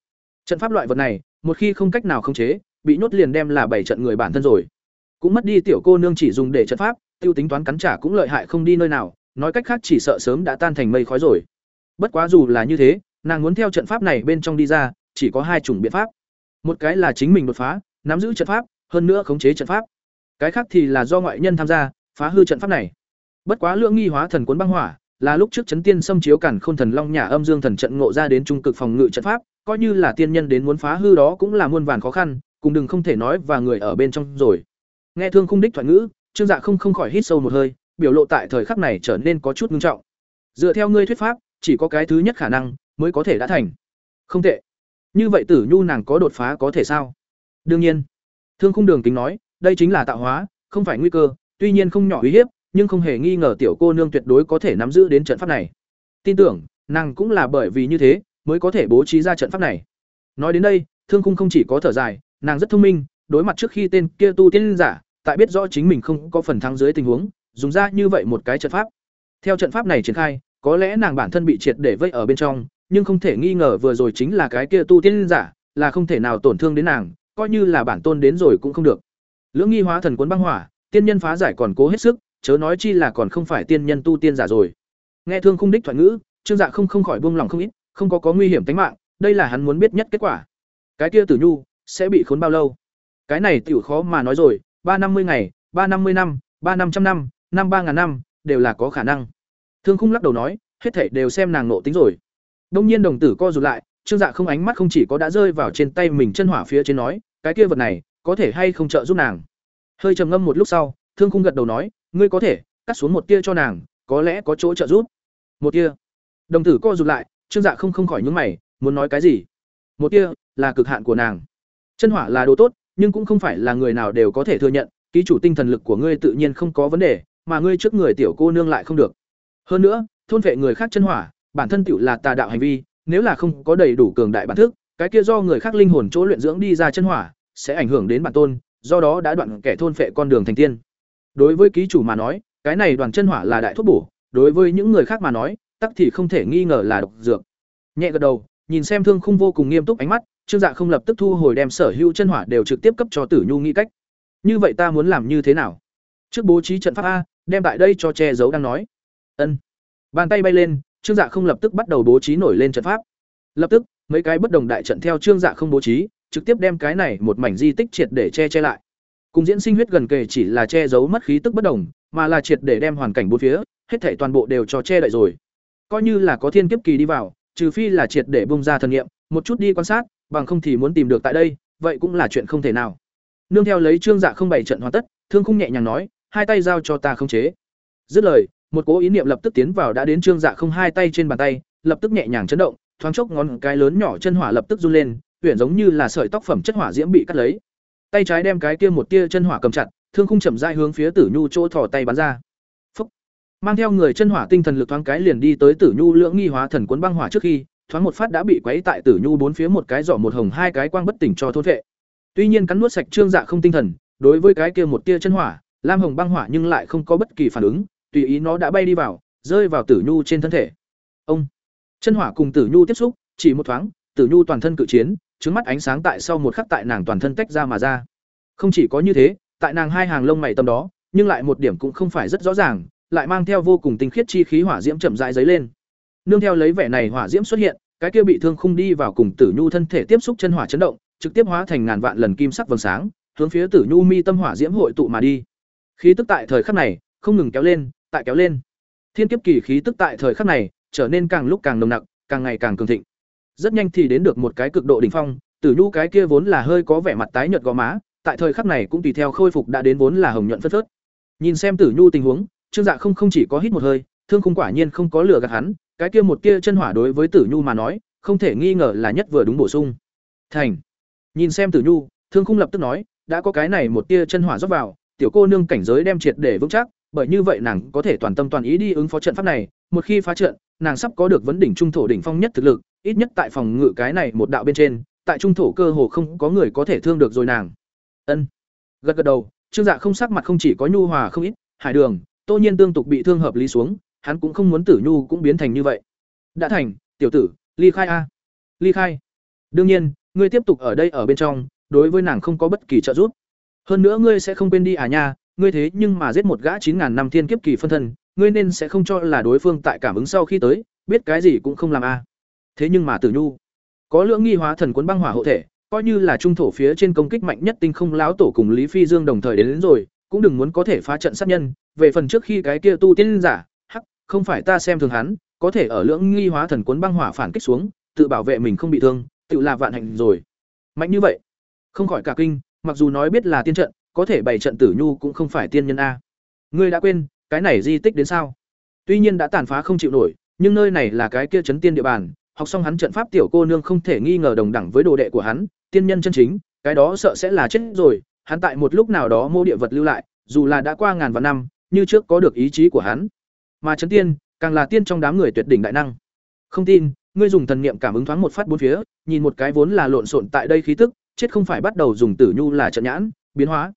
Trận pháp loại vật này, một khi không cách nào khống chế, bị nhốt liền đem là bảy trận người bản thân rồi. Cũng mất đi tiểu cô nương chỉ dùng để trận pháp, tiêu tính toán cắn trả cũng lợi hại không đi nơi nào, nói cách khác chỉ sợ sớm đã tan thành mây khói rồi. Bất quá dù là như thế, nàng muốn theo trận pháp này bên trong đi ra, chỉ có hai chủng biện pháp. Một cái là chính mình đột phá, nắm giữ trận pháp, hơn nữa khống chế trận pháp. Cái khác thì là do ngoại nhân tham gia, phá hư trận pháp này. Bất quá lượng nghi hóa thần cuốn băng hỏa là lúc trước chấn tiên xâm chiếu cản khôn thần long nhà âm dương thần trận ngộ ra đến trung cực phòng ngự trận pháp, coi như là tiên nhân đến muốn phá hư đó cũng là muôn vàn khó khăn, cùng đừng không thể nói và người ở bên trong rồi. Nghe thương khung đích thoại ngữ, trương dạ không không khỏi hít sâu một hơi, biểu lộ tại thời khắc này trở nên có chút ngưng trọng. Dựa theo ngươi thuyết pháp, chỉ có cái thứ nhất khả năng mới có thể đã thành. Không tệ. Như vậy tử nhu nàng có đột phá có thể sao? Đương nhiên. Thương khung đường kính nói, đây chính là tạo hóa, không phải nguy cơ, tuy nhiên không nhỏ uy hiếp nhưng không hề nghi ngờ tiểu cô nương tuyệt đối có thể nắm giữ đến trận pháp này. Tin tưởng, nàng cũng là bởi vì như thế mới có thể bố trí ra trận pháp này. Nói đến đây, thương khung không chỉ có thở dài, nàng rất thông minh, đối mặt trước khi tên kia tu tiên giả, tại biết rõ chính mình không có phần thắng dưới tình huống, dùng ra như vậy một cái trận pháp. Theo trận pháp này triển khai, có lẽ nàng bản thân bị triệt để vây ở bên trong, nhưng không thể nghi ngờ vừa rồi chính là cái kia tu tiên giả, là không thể nào tổn thương đến nàng, coi như là bản tôn đến rồi cũng không được. Lưỡng nghi hóa thần cuốn băng hỏa, tiên nhân phá giải còn cố hết sức chớ nói chi là còn không phải tiên nhân tu tiên giả rồi. Nghe thương khung đích thoại ngữ, trương dạ không không khỏi buông lòng không ít, không có có nguy hiểm tính mạng, đây là hắn muốn biết nhất kết quả. Cái kia tử nhu, sẽ bị khốn bao lâu? Cái này tiểu khó mà nói rồi, ba năm mươi ngày, ba năm mươi năm, ba năm trăm năm năm ba ngàn năm, đều là có khả năng. Thương khung lắc đầu nói, hết thảy đều xem nàng nộ tính rồi. Đông nhiên đồng tử co rụt lại, trương dạ không ánh mắt không chỉ có đã rơi vào trên tay mình chân hỏa phía trên nói, cái kia vật này, có thể hay không trợ giúp nàng? Hơi trầm ngâm một lúc sau, thương khung gật đầu nói ngươi có thể, cắt xuống một tia cho nàng, có lẽ có chỗ trợ giúp. Một tia. Đồng tử co rụt lại, trương dạ không không khỏi nhướng mày, muốn nói cái gì? Một tia là cực hạn của nàng. Chân hỏa là đồ tốt, nhưng cũng không phải là người nào đều có thể thừa nhận, ký chủ tinh thần lực của ngươi tự nhiên không có vấn đề, mà ngươi trước người tiểu cô nương lại không được. Hơn nữa, thôn vệ người khác chân hỏa, bản thân tựu là tà đạo hành vi, nếu là không có đầy đủ cường đại bản thức, cái kia do người khác linh hồn chỗ luyện dưỡng đi ra chân hỏa, sẽ ảnh hưởng đến bản tôn, do đó đã đoạn kẻ thôn phệ con đường thành tiên đối với ký chủ mà nói, cái này đoàn chân hỏa là đại thuốc bổ, đối với những người khác mà nói, tắc thì không thể nghi ngờ là độc dược. Nhẹ gật đầu, nhìn xem thương khung vô cùng nghiêm túc ánh mắt, trương dạ không lập tức thu hồi đem sở hữu chân hỏa đều trực tiếp cấp cho tử nhu nghĩ cách. Như vậy ta muốn làm như thế nào? Trước bố trí trận pháp a, đem tại đây cho che giấu đang nói. Ân. Bàn tay bay lên, trương dạ không lập tức bắt đầu bố trí nổi lên trận pháp. Lập tức, mấy cái bất đồng đại trận theo trương dạ không bố trí, trực tiếp đem cái này một mảnh di tích triệt để che che lại cùng diễn sinh huyết gần kề chỉ là che giấu mất khí tức bất đồng, mà là triệt để đem hoàn cảnh bốn phía, hết thảy toàn bộ đều cho che đậy rồi. Coi như là có thiên kiếp kỳ đi vào, trừ phi là triệt để bung ra thần nghiệm, một chút đi quan sát, bằng không thì muốn tìm được tại đây, vậy cũng là chuyện không thể nào. Nương theo lấy trương dạ không bảy trận hoàn tất, thương không nhẹ nhàng nói, hai tay giao cho ta không chế. Dứt lời, một cố ý niệm lập tức tiến vào đã đến trương dạ không hai tay trên bàn tay, lập tức nhẹ nhàng chấn động, thoáng chốc ngón cái lớn nhỏ chân hỏa lập tức run lên uyển giống như là sợi tóc phẩm chất hỏa diễm bị cắt lấy tay trái đem cái kia một tia chân hỏa cầm chặt thương khung chậm rãi hướng phía Tử Nhu chỗ thò tay bắn ra. Phúc. Mang theo người chân hỏa tinh thần lực thoáng cái liền đi tới Tử Nhu lưỡng nghi hóa thần cuốn băng hỏa trước khi, thoáng một phát đã bị quấy tại Tử Nhu bốn phía một cái giỏ một hồng hai cái quang bất tỉnh cho thôn vệ. Tuy nhiên cắn nuốt sạch trương dạ không tinh thần, đối với cái kia một tia chân hỏa, lam hồng băng hỏa nhưng lại không có bất kỳ phản ứng, tùy ý nó đã bay đi vào, rơi vào Tử Nhu trên thân thể. Ông. Chân hỏa cùng Tử Nhu tiếp xúc, chỉ một thoáng, Tử Nhu toàn thân cự chiến, trứng mắt ánh sáng tại sau một khắc tại nàng toàn thân tách ra mà ra. Không chỉ có như thế, tại nàng hai hàng lông mày tâm đó, nhưng lại một điểm cũng không phải rất rõ ràng, lại mang theo vô cùng tinh khiết chi khí hỏa diễm chậm rãi dấy lên. Nương theo lấy vẻ này hỏa diễm xuất hiện, cái kia bị thương khung đi vào cùng Tử Nhu thân thể tiếp xúc chân hỏa chấn động, trực tiếp hóa thành ngàn vạn lần kim sắc vầng sáng, hướng phía Tử Nhu mi tâm hỏa diễm hội tụ mà đi. Khí tức tại thời khắc này, không ngừng kéo lên, tại kéo lên. Thiên kiếp kỳ khí tức tại thời khắc này, trở nên càng lúc càng nồng nặc, càng ngày càng cường thịnh. Rất nhanh thì đến được một cái cực độ đỉnh phong, Tử Nhu cái kia vốn là hơi có vẻ mặt tái nhợt gò má, tại thời khắc này cũng tùy theo khôi phục đã đến vốn là hồng nhuận phất phớt. Nhìn xem Tử Nhu tình huống, Trương Dạ không không chỉ có hít một hơi, thương khung quả nhiên không có lửa gạt hắn, cái kia một tia chân hỏa đối với Tử Nhu mà nói, không thể nghi ngờ là nhất vừa đúng bổ sung. Thành. Nhìn xem Tử Nhu, thương khung lập tức nói, đã có cái này một tia chân hỏa rót vào, tiểu cô nương cảnh giới đem triệt để vững chắc, bởi như vậy nàng có thể toàn tâm toàn ý đi ứng phó trận pháp này, một khi phá trận, nàng sắp có được vấn đỉnh trung thổ đỉnh phong nhất thực lực, ít nhất tại phòng ngự cái này một đạo bên trên, tại trung thổ cơ hồ không có người có thể thương được rồi nàng. Ân. Gật gật đầu, Trương Dạ không sắc mặt không chỉ có nhu hòa không ít, Hải Đường, Tô Nhiên tương tục bị thương hợp lý xuống, hắn cũng không muốn Tử Nhu cũng biến thành như vậy. Đã thành, tiểu tử, ly khai a. Ly khai. Đương nhiên, ngươi tiếp tục ở đây ở bên trong, đối với nàng không có bất kỳ trợ giúp. Hơn nữa ngươi sẽ không quên đi à nha, ngươi thế nhưng mà giết một gã chín ngàn năm thiên kiếp kỳ phân thân, ngươi nên sẽ không cho là đối phương tại cảm ứng sau khi tới, biết cái gì cũng không làm a. À. Thế nhưng mà Tử Nhu, có lưỡng nghi hóa thần cuốn băng hỏa hộ thể, coi như là trung thổ phía trên công kích mạnh nhất tinh không lão tổ cùng Lý Phi Dương đồng thời đến, đến rồi, cũng đừng muốn có thể phá trận sát nhân, về phần trước khi cái kia tu tiên giả, hắc, không phải ta xem thường hắn, có thể ở lưỡng nghi hóa thần cuốn băng hỏa phản kích xuống, tự bảo vệ mình không bị thương, tự là vạn hạnh rồi. Mạnh như vậy, không khỏi cả kinh, mặc dù nói biết là tiên trận, có thể bày trận tử nhu cũng không phải tiên nhân a. Ngươi đã quên, cái này di tích đến sao? Tuy nhiên đã tàn phá không chịu nổi, nhưng nơi này là cái kia chấn tiên địa bàn, học xong hắn trận pháp tiểu cô nương không thể nghi ngờ đồng đẳng với đồ đệ của hắn, tiên nhân chân chính, cái đó sợ sẽ là chết rồi, hắn tại một lúc nào đó mô địa vật lưu lại, dù là đã qua ngàn vạn năm, như trước có được ý chí của hắn. Mà chấn tiên, càng là tiên trong đám người tuyệt đỉnh đại năng. Không tin, ngươi dùng thần niệm cảm ứng thoáng một phát bốn phía, nhìn một cái vốn là lộn xộn tại đây khí tức, chết không phải bắt đầu dùng tử nhu là trận nhãn, biến hóa.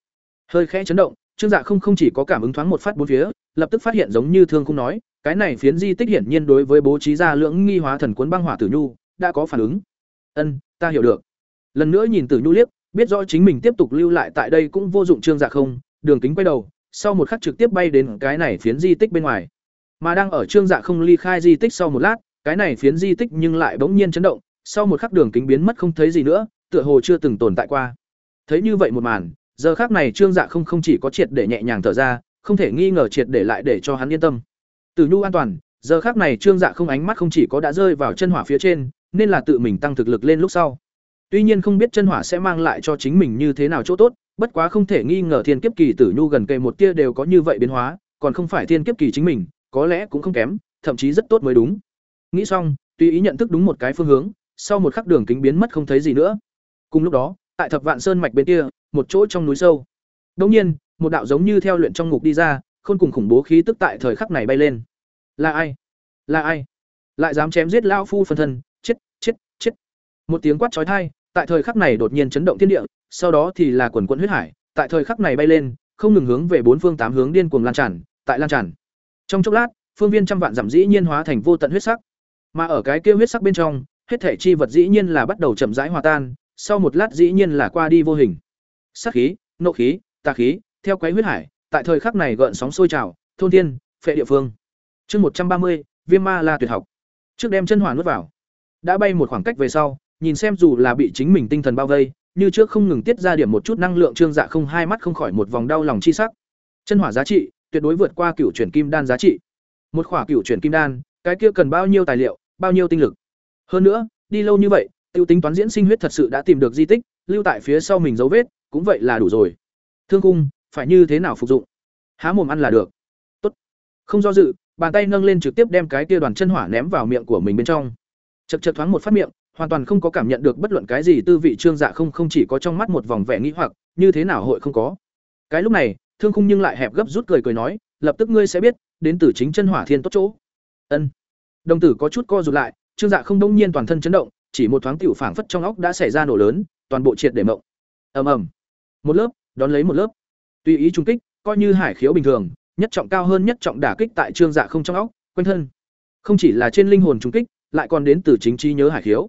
Hơi khẽ chấn động, Trương Dạ không không chỉ có cảm ứng thoáng một phát bốn phía, lập tức phát hiện giống như thương không nói, cái này phiến di tích hiển nhiên đối với bố trí ra lượng nghi hóa thần cuốn băng hỏa tử nhu, đã có phản ứng. Ân, ta hiểu được. Lần nữa nhìn Tử Nhu liếc, biết rõ chính mình tiếp tục lưu lại tại đây cũng vô dụng Trương Dạ không, Đường Kính quay đầu, sau một khắc trực tiếp bay đến cái này phiến di tích bên ngoài. Mà đang ở Trương Dạ không ly khai di tích sau một lát, cái này phiến di tích nhưng lại bỗng nhiên chấn động, sau một khắc Đường Kính biến mất không thấy gì nữa, tựa hồ chưa từng tồn tại qua. Thấy như vậy một màn, giờ khắc này Trương Dạ không không chỉ có triệt để nhẹ nhàng thở ra, không thể nghi ngờ triệt để lại để cho hắn yên tâm. Tử Nhu an toàn, giờ khắc này Trương Dạ không ánh mắt không chỉ có đã rơi vào chân hỏa phía trên, nên là tự mình tăng thực lực lên lúc sau. Tuy nhiên không biết chân hỏa sẽ mang lại cho chính mình như thế nào chỗ tốt, bất quá không thể nghi ngờ thiên kiếp kỳ tử nhu gần cây một tia đều có như vậy biến hóa, còn không phải thiên kiếp kỳ chính mình, có lẽ cũng không kém, thậm chí rất tốt mới đúng. Nghĩ xong, tùy ý nhận thức đúng một cái phương hướng, sau một khắc đường kính biến mất không thấy gì nữa. Cùng lúc đó, tại Thập Vạn Sơn mạch bên kia, một chỗ trong núi sâu. Đột nhiên, một đạo giống như theo luyện trong ngục đi ra, khôn cùng khủng bố khí tức tại thời khắc này bay lên. Là ai? Là ai? Lại dám chém giết lão phu phân thân, chết, chết, chết. Một tiếng quát chói tai, tại thời khắc này đột nhiên chấn động thiên địa, sau đó thì là quần quận huyết hải, tại thời khắc này bay lên, không ngừng hướng về bốn phương tám hướng điên cuồng lan tràn, tại lan tràn. Trong chốc lát, phương viên trăm vạn giảm dĩ nhiên hóa thành vô tận huyết sắc. Mà ở cái kia huyết sắc bên trong, hết thể chi vật dĩ nhiên là bắt đầu chậm rãi hòa tan, sau một lát dĩ nhiên là qua đi vô hình. Sát khí, nộ khí, tà khí, theo quấy huyết hải, tại thời khắc này gợn sóng sôi trào, thôn thiên, phệ địa phương. Chương một trăm ba mươi, Viêm Ma La tuyệt học. Trước đem chân hỏa nuốt vào, đã bay một khoảng cách về sau, nhìn xem dù là bị chính mình tinh thần bao vây như trước không ngừng tiết ra điểm một chút năng lượng trương dạ không hai mắt không khỏi một vòng đau lòng chi sắc chân hỏa giá trị tuyệt đối vượt qua cựu chuyển kim đan giá trị một khỏa cựu chuyển kim đan cái kia cần bao nhiêu tài liệu bao nhiêu tinh lực hơn nữa đi lâu như vậy tiêu tính toán diễn sinh huyết thật sự đã tìm được di tích, lưu tại phía sau mình dấu vết, cũng vậy là đủ rồi. Thương cung phải như thế nào phục dụng? Há mồm ăn là được. Tốt. Không do dự, bàn tay nâng lên trực tiếp đem cái kia đoàn chân hỏa ném vào miệng của mình bên trong. Chậc chậc thoáng một phát miệng, hoàn toàn không có cảm nhận được bất luận cái gì tư vị trương dạ không không chỉ có trong mắt một vòng vẻ nghĩ hoặc, như thế nào hội không có. Cái lúc này, thương khung nhưng lại hẹp gấp rút cười cười nói, lập tức ngươi sẽ biết, đến từ chính chân hỏa thiên tốt chỗ. Ân. Đồng tử có chút co rụt lại, trương dạ không đông nhiên toàn thân chấn động chỉ một thoáng tiểu phảng phất trong óc đã xảy ra nổ lớn, toàn bộ triệt để mộng. Ầm ầm. Một lớp, đón lấy một lớp. Tùy ý trung kích, coi như hải khiếu bình thường, nhất trọng cao hơn nhất trọng đả kích tại trương dạ không trong óc, quanh thân. Không chỉ là trên linh hồn trung kích, lại còn đến từ chính trí nhớ hải khiếu.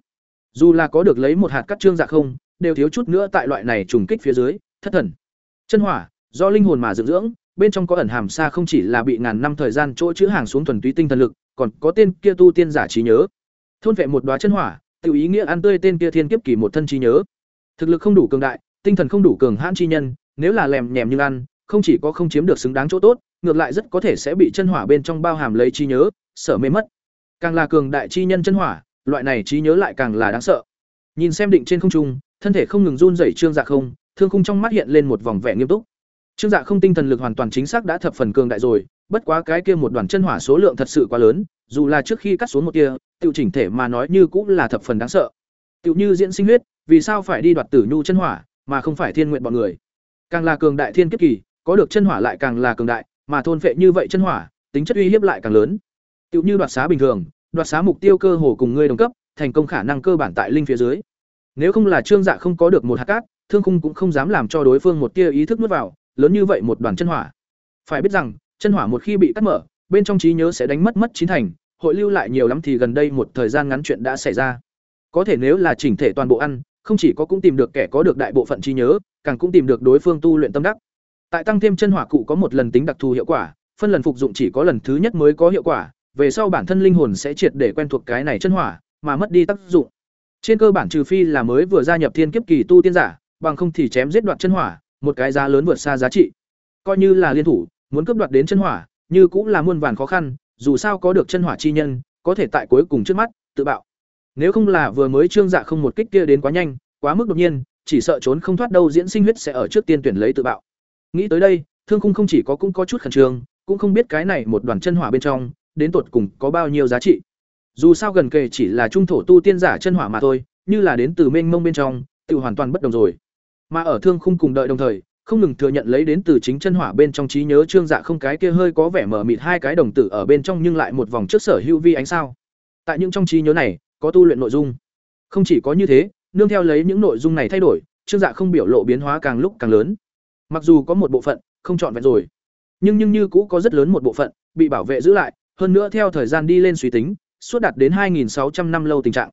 Dù là có được lấy một hạt cắt trương dạ không, đều thiếu chút nữa tại loại này trùng kích phía dưới, thất thần. Chân hỏa, do linh hồn mà dưỡng dưỡng, bên trong có ẩn hàm xa không chỉ là bị ngàn năm thời gian chỗ chữ hàng xuống thuần túy tinh thần lực, còn có tên kia tu tiên giả trí nhớ. Thôn vệ một đóa chân hỏa tự ý nghĩa ăn tươi tên kia thiên kiếp kỳ một thân trí nhớ. Thực lực không đủ cường đại, tinh thần không đủ cường hãn chi nhân, nếu là lèm nhèm nhưng ăn, không chỉ có không chiếm được xứng đáng chỗ tốt, ngược lại rất có thể sẽ bị chân hỏa bên trong bao hàm lấy trí nhớ sở mê mất. Càng là cường đại chi nhân chân hỏa, loại này trí nhớ lại càng là đáng sợ. Nhìn xem định trên không trung, thân thể không ngừng run rẩy trương dạ không, thương khung trong mắt hiện lên một vòng vẻ nghiêm túc. Trương dạ không tinh thần lực hoàn toàn chính xác đã thập phần cường đại rồi, bất quá cái kia một đoàn chân hỏa số lượng thật sự quá lớn dù là trước khi cắt xuống một tia, Tiêu chỉnh thể mà nói như cũng là thập phần đáng sợ. Tiêu như diễn sinh huyết vì sao phải đi đoạt tử nhu chân hỏa mà không phải thiên nguyện bọn người? Càng là cường đại thiên kiếp kỳ có được chân hỏa lại càng là cường đại mà thôn phệ như vậy chân hỏa tính chất uy hiếp lại càng lớn. Tiêu như đoạt xá bình thường đoạt xá mục tiêu cơ hồ cùng ngươi đồng cấp thành công khả năng cơ bản tại linh phía dưới. Nếu không là trương dạ không có được một hạt cát thương khung cũng không dám làm cho đối phương một tia ý thức nuốt vào lớn như vậy một đoàn chân hỏa. Phải biết rằng chân hỏa một khi bị cắt mở bên trong trí nhớ sẽ đánh mất mất chín thành, hội lưu lại nhiều lắm thì gần đây một thời gian ngắn chuyện đã xảy ra. Có thể nếu là chỉnh thể toàn bộ ăn, không chỉ có cũng tìm được kẻ có được đại bộ phận trí nhớ, càng cũng tìm được đối phương tu luyện tâm đắc. Tại tăng thêm chân hỏa cụ có một lần tính đặc thù hiệu quả, phân lần phục dụng chỉ có lần thứ nhất mới có hiệu quả, về sau bản thân linh hồn sẽ triệt để quen thuộc cái này chân hỏa, mà mất đi tác dụng. Trên cơ bản trừ phi là mới vừa gia nhập thiên kiếp kỳ tu tiên giả, bằng không thì chém giết đoạt chân hỏa, một cái giá lớn vượt xa giá trị. Coi như là liên thủ, muốn cướp đoạt đến chân hỏa như cũng là muôn vàn khó khăn, dù sao có được chân hỏa chi nhân, có thể tại cuối cùng trước mắt, tự bạo. Nếu không là vừa mới trương dạ không một kích kia đến quá nhanh, quá mức đột nhiên, chỉ sợ trốn không thoát đâu diễn sinh huyết sẽ ở trước tiên tuyển lấy tự bạo. Nghĩ tới đây, thương khung không chỉ có cũng có chút khẩn trương, cũng không biết cái này một đoàn chân hỏa bên trong, đến tột cùng có bao nhiêu giá trị. Dù sao gần kề chỉ là trung thổ tu tiên giả chân hỏa mà thôi, như là đến từ mênh mông bên trong, tự hoàn toàn bất đồng rồi. Mà ở thương khung cùng đợi đồng thời không ngừng thừa nhận lấy đến từ chính chân hỏa bên trong trí nhớ trương dạ không cái kia hơi có vẻ mở mịt hai cái đồng tử ở bên trong nhưng lại một vòng trước sở hữu vi ánh sao. Tại những trong trí nhớ này, có tu luyện nội dung. Không chỉ có như thế, nương theo lấy những nội dung này thay đổi, trương dạ không biểu lộ biến hóa càng lúc càng lớn. Mặc dù có một bộ phận không chọn vẹn rồi, nhưng nhưng như cũ có rất lớn một bộ phận bị bảo vệ giữ lại, hơn nữa theo thời gian đi lên suy tính, suốt đạt đến 2.600 năm lâu tình trạng.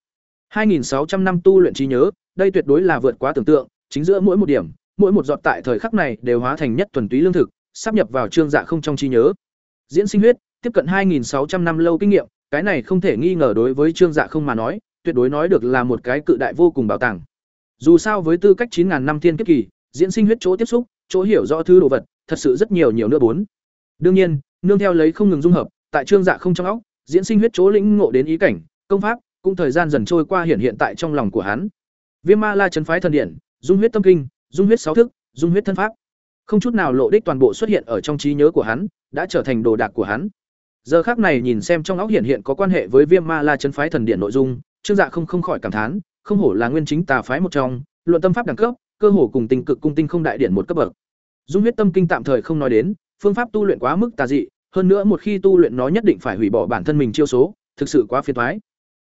2.600 năm tu luyện trí nhớ, đây tuyệt đối là vượt quá tưởng tượng, chính giữa mỗi một điểm mỗi một giọt tại thời khắc này đều hóa thành nhất thuần túy lương thực sắp nhập vào trương dạ không trong trí nhớ. Diễn sinh huyết, tiếp cận 2.600 năm lâu kinh nghiệm, cái này không thể nghi ngờ đối với trương dạ không mà nói, tuyệt đối nói được là một cái cự đại vô cùng bảo tàng. Dù sao với tư cách 9.000 năm thiên kiếp kỳ, diễn sinh huyết chỗ tiếp xúc, chỗ hiểu rõ thứ đồ vật, thật sự rất nhiều nhiều nữa bốn. Đương nhiên, nương theo lấy không ngừng dung hợp, tại trương dạ không trong óc, diễn sinh huyết chỗ lĩnh ngộ đến ý cảnh, công pháp, cũng thời gian dần trôi qua hiện hiện tại trong lòng của hắn. Viêm ma la trấn phái thần điện, dung huyết tâm kinh dung huyết sáu thức, dung huyết thân pháp. Không chút nào lộ đích toàn bộ xuất hiện ở trong trí nhớ của hắn, đã trở thành đồ đạc của hắn. Giờ khác này nhìn xem trong óc hiện hiện có quan hệ với viêm ma la chấn phái thần điện nội dung, trương dạ không không khỏi cảm thán, không hổ là nguyên chính tà phái một trong, luận tâm pháp đẳng cấp, cơ hồ cùng tình cực cung tinh không đại điện một cấp bậc. Dung huyết tâm kinh tạm thời không nói đến, phương pháp tu luyện quá mức tà dị, hơn nữa một khi tu luyện nó nhất định phải hủy bỏ bản thân mình chiêu số, thực sự quá phiền thoái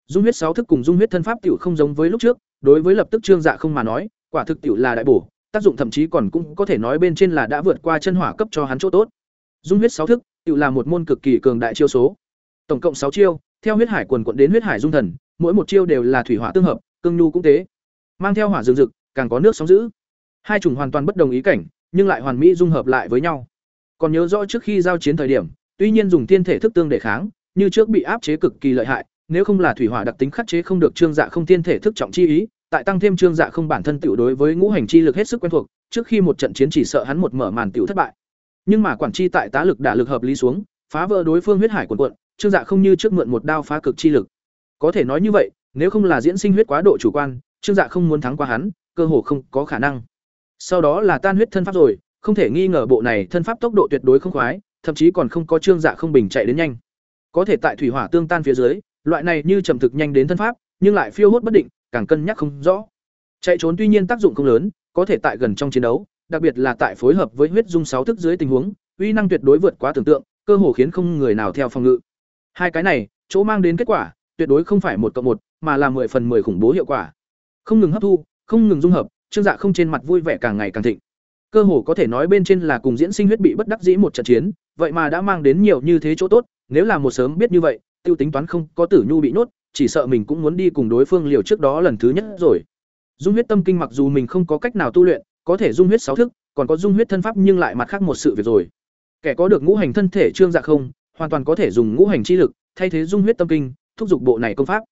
dung huyết sáu thức cùng dung huyết thân pháp tiểu không giống với lúc trước, đối với lập tức trương dạ không mà nói, quả thực tiểu là đại bổ tác dụng thậm chí còn cũng có thể nói bên trên là đã vượt qua chân hỏa cấp cho hắn chỗ tốt. Dung huyết sáu thức, tự là một môn cực kỳ cường đại chiêu số. Tổng cộng sáu chiêu, theo huyết hải quần quận đến huyết hải dung thần, mỗi một chiêu đều là thủy hỏa tương hợp, cương nhu cũng tế. Mang theo hỏa rừng rực càng có nước sóng giữ hai chủng hoàn toàn bất đồng ý cảnh, nhưng lại hoàn mỹ dung hợp lại với nhau. Còn nhớ rõ trước khi giao chiến thời điểm, tuy nhiên dùng thiên thể thức tương để kháng, như trước bị áp chế cực kỳ lợi hại, nếu không là thủy hỏa đặc tính khắc chế không được trương dạ không thiên thể thức trọng chi ý tại tăng thêm trương dạ không bản thân tiểu đối với ngũ hành chi lực hết sức quen thuộc, trước khi một trận chiến chỉ sợ hắn một mở màn tiểu thất bại. Nhưng mà quản chi tại tá lực đả lực hợp lý xuống, phá vỡ đối phương huyết hải quần quận, trương dạ không như trước mượn một đao phá cực chi lực. Có thể nói như vậy, nếu không là diễn sinh huyết quá độ chủ quan, trương dạ không muốn thắng qua hắn, cơ hồ không có khả năng. Sau đó là tan huyết thân pháp rồi, không thể nghi ngờ bộ này thân pháp tốc độ tuyệt đối không khoái, thậm chí còn không có trương dạ không bình chạy đến nhanh. Có thể tại thủy hỏa tương tan phía dưới, loại này như trầm thực nhanh đến thân pháp, nhưng lại phiêu hốt bất định càng cân nhắc không rõ chạy trốn tuy nhiên tác dụng không lớn có thể tại gần trong chiến đấu đặc biệt là tại phối hợp với huyết dung sáu thức dưới tình huống, uy năng tuyệt đối vượt quá tưởng tượng, cơ hồ khiến không người nào theo phòng ngự. Hai cái này, chỗ mang đến kết quả, tuyệt đối không phải một cộng một, mà là 10 phần 10 khủng bố hiệu quả. Không ngừng hấp thu, không ngừng dung hợp, Trương Dạ không trên mặt vui vẻ càng ngày càng thịnh. Cơ hồ có thể nói bên trên là cùng diễn sinh huyết bị bất đắc dĩ một trận chiến, vậy mà đã mang đến nhiều như thế chỗ tốt, nếu là một sớm biết như vậy, tiêu tính toán không có Tử Nhu bị nốt, chỉ sợ mình cũng muốn đi cùng đối phương liều trước đó lần thứ nhất rồi. Dung huyết tâm kinh mặc dù mình không có cách nào tu luyện, có thể dung huyết sáu thức, còn có dung huyết thân pháp nhưng lại mặt khác một sự việc rồi. Kẻ có được ngũ hành thân thể trương dạ không, hoàn toàn có thể dùng ngũ hành chi lực thay thế dung huyết tâm kinh, thúc dục bộ này công pháp.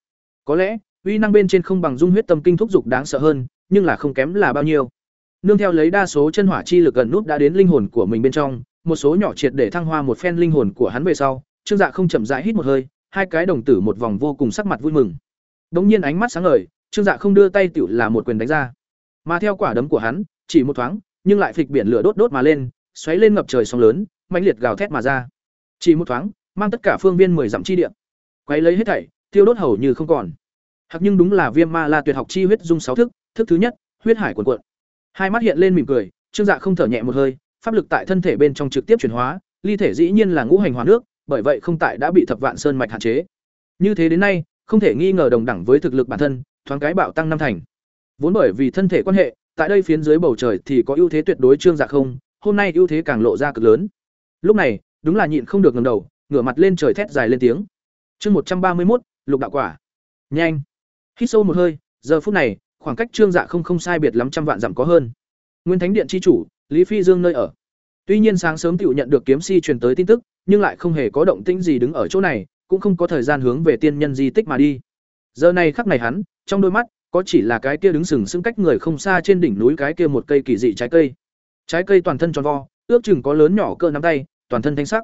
Có lẽ, uy năng bên trên không bằng dung huyết tâm kinh thúc dục đáng sợ hơn, nhưng là không kém là bao nhiêu. Nương theo lấy đa số chân hỏa chi lực gần nút đã đến linh hồn của mình bên trong, một số nhỏ triệt để thăng hoa một phen linh hồn của hắn về sau, Trương Dạ không chậm rãi hít một hơi, hai cái đồng tử một vòng vô cùng sắc mặt vui mừng. Đống nhiên ánh mắt sáng ngời, Trương Dạ không đưa tay tiểu là một quyền đánh ra. Mà theo quả đấm của hắn, chỉ một thoáng, nhưng lại phịch biển lửa đốt đốt mà lên, xoáy lên ngập trời sóng lớn, mãnh liệt gào thét mà ra. Chỉ một thoáng, mang tất cả phương viên mười dặm chi địa. Quấy lấy hết thảy, tiêu đốt hầu như không còn. Hoặc nhưng đúng là Viêm Ma La tuyệt học chi huyết dung sáu thức, thức thứ nhất, huyết hải cuồn cuộn. Hai mắt hiện lên mỉm cười, Trương Dạ không thở nhẹ một hơi, pháp lực tại thân thể bên trong trực tiếp chuyển hóa, ly thể dĩ nhiên là ngũ hành hỏa nước, bởi vậy không tại đã bị thập vạn sơn mạch hạn chế. Như thế đến nay, không thể nghi ngờ đồng đẳng với thực lực bản thân, thoáng cái bạo tăng năm thành. Vốn bởi vì thân thể quan hệ, tại đây phiến dưới bầu trời thì có ưu thế tuyệt đối trương dạ không, hôm nay ưu thế càng lộ ra cực lớn. Lúc này, đúng là nhịn không được ngẩng đầu, ngửa mặt lên trời thét dài lên tiếng. Chương một trăm ba mươi một, lục đạo quả. Nhanh. Hít sâu một hơi, giờ phút này, khoảng cách trương dạ không không sai biệt lắm trăm vạn dặm có hơn. Nguyên Thánh Điện chi chủ, Lý Phi Dương nơi ở. Tuy nhiên sáng sớm tiểu nhận được kiếm si truyền tới tin tức, nhưng lại không hề có động tĩnh gì đứng ở chỗ này, cũng không có thời gian hướng về tiên nhân di tích mà đi. Giờ này khắc này hắn, trong đôi mắt có chỉ là cái kia đứng sừng sững cách người không xa trên đỉnh núi cái kia một cây kỳ dị trái cây. Trái cây toàn thân tròn vo, ước chừng có lớn nhỏ cỡ nắm tay, toàn thân thanh sắc.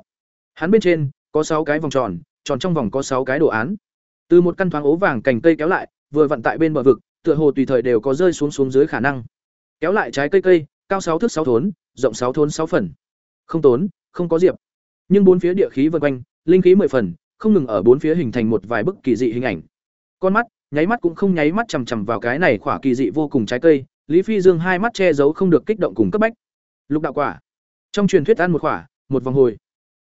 Hắn bên trên có sáu cái vòng tròn, tròn trong vòng có sáu cái đồ án. Từ một căn thoáng ố vàng cành cây kéo lại, vừa vặn tại bên bờ vực, tựa hồ tùy thời đều có rơi xuống xuống dưới khả năng. Kéo lại trái cây cây, cao sáu thước sáu thốn, rộng sáu thốn sáu phần. Không tốn, không có diệp. Nhưng bốn phía địa khí vần quanh, linh khí mười phần, không ngừng ở bốn phía hình thành một vài bức kỳ dị hình ảnh. Con mắt, nháy mắt cũng không nháy mắt chằm chằm vào cái này khỏa kỳ dị vô cùng trái cây, Lý Phi Dương hai mắt che giấu không được kích động cùng cấp bách. Lục đạo quả. Trong truyền thuyết ăn một quả, một vòng hồi,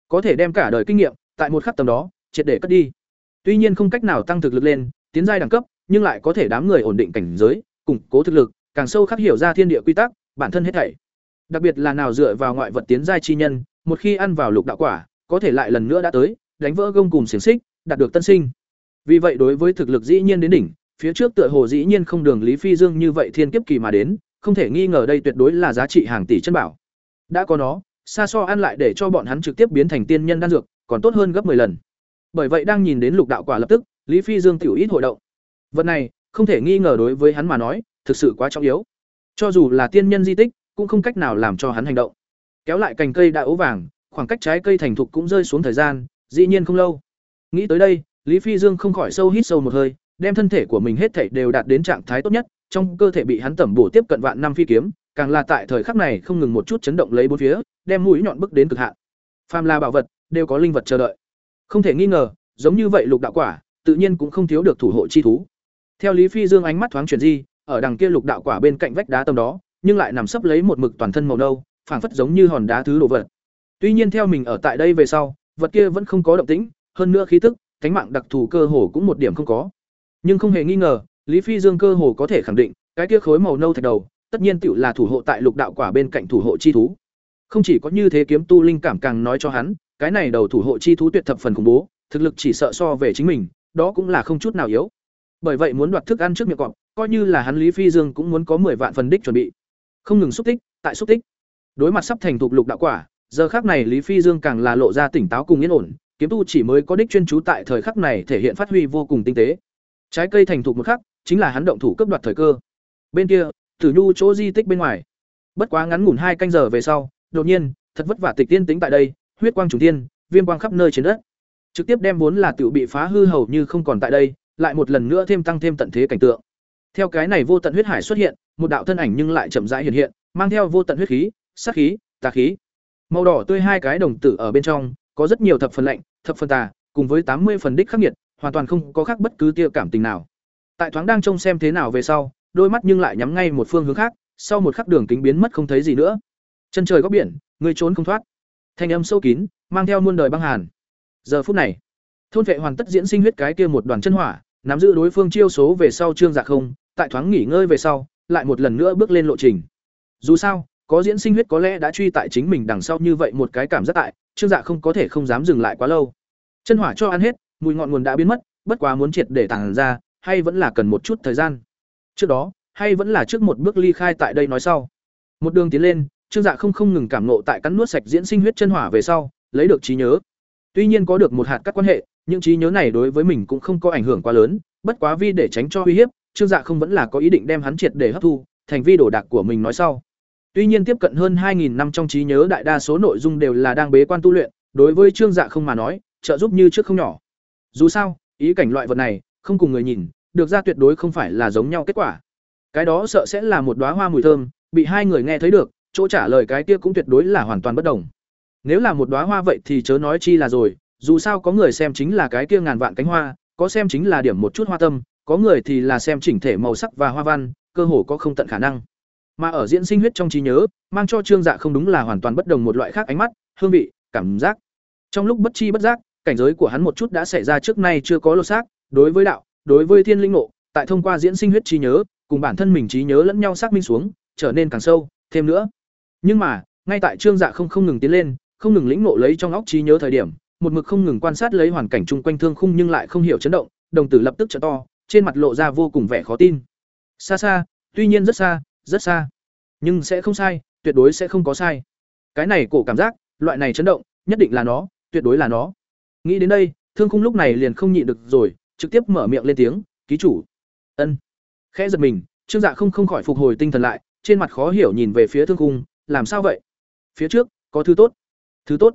có thể đem cả đời kinh nghiệm tại một khắc tầm đó, triệt để cất đi. Tuy nhiên không cách nào tăng thực lực lên, tiến giai đẳng cấp, nhưng lại có thể đám người ổn định cảnh giới, củng cố thực lực, càng sâu khắc hiểu ra thiên địa quy tắc, bản thân hết thảy. Đặc biệt là nào dựa vào ngoại vật tiến giai chi nhân, một khi ăn vào lục đạo quả, có thể lại lần nữa đã tới, đánh vỡ gông cùng xiềng xích, đạt được tân sinh. Vì vậy đối với thực lực dĩ nhiên đến đỉnh, phía trước tựa hồ dĩ nhiên không đường Lý Phi Dương như vậy thiên kiếp kỳ mà đến, không thể nghi ngờ đây tuyệt đối là giá trị hàng tỷ chân bảo. Đã có nó, xa so ăn lại để cho bọn hắn trực tiếp biến thành tiên nhân đan dược, còn tốt hơn gấp 10 lần. Bởi vậy đang nhìn đến lục đạo quả lập tức, Lý Phi Dương tiểu ít hội động. Vật này, không thể nghi ngờ đối với hắn mà nói, thực sự quá trọng yếu. Cho dù là tiên nhân di tích, cũng không cách nào làm cho hắn hành động. Kéo lại cành cây đã ố vàng, khoảng cách trái cây thành thục cũng rơi xuống thời gian, dĩ nhiên không lâu. Nghĩ tới đây, Lý Phi Dương không khỏi sâu hít sâu một hơi, đem thân thể của mình hết thảy đều đạt đến trạng thái tốt nhất, trong cơ thể bị hắn tẩm bổ tiếp cận vạn năm phi kiếm, càng là tại thời khắc này không ngừng một chút chấn động lấy bốn phía, đem mũi nhọn bức đến cực hạn. Phàm là bảo vật, đều có linh vật chờ đợi. Không thể nghi ngờ, giống như vậy lục đạo quả, tự nhiên cũng không thiếu được thủ hộ chi thú. Theo Lý Phi Dương ánh mắt thoáng chuyển di, ở đằng kia lục đạo quả bên cạnh vách đá tầm đó, nhưng lại nằm sấp lấy một mực toàn thân màu nâu, phảng phất giống như hòn đá thứ đồ vật. Tuy nhiên theo mình ở tại đây về sau, vật kia vẫn không có động tĩnh, hơn nữa khí tức, cánh mạng đặc thù cơ hồ cũng một điểm không có. Nhưng không hề nghi ngờ, Lý Phi Dương cơ hồ có thể khẳng định, cái kia khối màu nâu thạch đầu, tất nhiên tựu là thủ hộ tại lục đạo quả bên cạnh thủ hộ chi thú. Không chỉ có như thế kiếm tu linh cảm càng nói cho hắn, cái này đầu thủ hộ chi thú tuyệt thập phần khủng bố, thực lực chỉ sợ so về chính mình, đó cũng là không chút nào yếu. Bởi vậy muốn đoạt thức ăn trước miệng cọp, coi như là hắn Lý Phi Dương cũng muốn có 10 vạn phần đích chuẩn bị. Không ngừng xúc tích, tại xúc tích. Đối mặt sắp thành thục lục đạo quả, giờ khắc này Lý Phi Dương càng là lộ ra tỉnh táo cùng yên ổn, kiếm tu chỉ mới có đích chuyên chú tại thời khắc này thể hiện phát huy vô cùng tinh tế. Trái cây thành thục một khắc chính là hắn động thủ cướp đoạt thời cơ. Bên kia tử nhu chỗ di tích bên ngoài. Bất quá ngắn ngủn hai canh giờ về sau đột nhiên thật vất vả tịch tiên tính tại đây huyết quang trùng tiên viêm quang khắp nơi trên đất. Trực tiếp đem vốn là tiểu bị phá hư hầu như không còn tại đây lại một lần nữa thêm tăng thêm tận thế cảnh tượng theo cái này vô tận huyết hải xuất hiện một đạo thân ảnh nhưng lại chậm rãi hiện hiện mang theo vô tận huyết khí sát khí tà khí. Màu đỏ tươi hai cái đồng tử ở bên trong có rất nhiều thập phần lạnh thập phần tà, cùng với tám mươi phần đích khắc nghiệt, hoàn toàn không có khác bất cứ tia cảm tình nào. Tại thoáng đang trông xem thế nào về sau, đôi mắt nhưng lại nhắm ngay một phương hướng khác, sau một khắc đường kính biến mất không thấy gì nữa. Chân trời góc biển người trốn không thoát. Thanh âm sâu kín mang theo muôn đời băng hàn. Giờ phút này thôn vệ hoàn tất diễn sinh huyết cái kia một đoàn chân hỏa nắm giữ đối phương chiêu số về sau trương dạ không, tại thoáng nghỉ ngơi về sau, lại một lần nữa bước lên lộ trình. Dù sao, có diễn sinh huyết có lẽ đã truy tại chính mình đằng sau như vậy một cái cảm giác tại, trương dạ không có thể không dám dừng lại quá lâu. Chân hỏa cho ăn hết, mùi ngọn nguồn đã biến mất, bất quá muốn triệt để tàng ra, hay vẫn là cần một chút thời gian. Trước đó, hay vẫn là trước một bước ly khai tại đây nói sau. Một đường tiến lên, trương dạ không không ngừng cảm nộ tại cắn nuốt sạch diễn sinh huyết chân hỏa về sau, lấy được trí nhớ tuy nhiên có được một hạt các quan hệ, những trí nhớ này đối với mình cũng không có ảnh hưởng quá lớn, bất quá vi để tránh cho uy hiếp, trương dạ không vẫn là có ý định đem hắn triệt để hấp thu, thành vi đồ đạc của mình nói sau. Tuy nhiên tiếp cận hơn 2000 năm trong trí nhớ đại đa số nội dung đều là đang bế quan tu luyện, đối với trương dạ không mà nói, trợ giúp như trước không nhỏ. Dù sao, ý cảnh loại vật này, không cùng người nhìn, được ra tuyệt đối không phải là giống nhau kết quả. Cái đó sợ sẽ là một đóa hoa mùi thơm, bị hai người nghe thấy được, chỗ trả lời cái kia cũng tuyệt đối là hoàn toàn bất đồng nếu là một đóa hoa vậy thì chớ nói chi là rồi, dù sao có người xem chính là cái kia ngàn vạn cánh hoa, có xem chính là điểm một chút hoa tâm, có người thì là xem chỉnh thể màu sắc và hoa văn, cơ hồ có không tận khả năng. Mà ở diễn sinh huyết trong trí nhớ, mang cho trương dạ không đúng là hoàn toàn bất đồng một loại khác ánh mắt, hương vị, cảm giác. Trong lúc bất chi bất giác, cảnh giới của hắn một chút đã xảy ra trước nay chưa có lô xác, đối với đạo, đối với thiên linh ngộ, tại thông qua diễn sinh huyết trí nhớ, cùng bản thân mình trí nhớ lẫn nhau xác minh xuống, trở nên càng sâu, thêm nữa. Nhưng mà, ngay tại trương dạ không không ngừng tiến lên không ngừng lĩnh ngộ lấy trong óc trí nhớ thời điểm, một mực không ngừng quan sát lấy hoàn cảnh chung quanh thương khung nhưng lại không hiểu chấn động, đồng tử lập tức trở to, trên mặt lộ ra vô cùng vẻ khó tin. Xa xa, tuy nhiên rất xa rất xa. Nhưng sẽ không sai, tuyệt đối sẽ không có sai. Cái này cổ cảm giác, loại này chấn động, nhất định là nó, tuyệt đối là nó. Nghĩ đến đây, thương khung lúc này liền không nhịn được rồi, trực tiếp mở miệng lên tiếng, ký chủ. Ân. Khẽ giật mình, trương dạ không không khỏi phục hồi tinh thần lại, trên mặt khó hiểu nhìn về phía thương khung, làm sao vậy? Phía trước, có thứ tốt thứ tốt.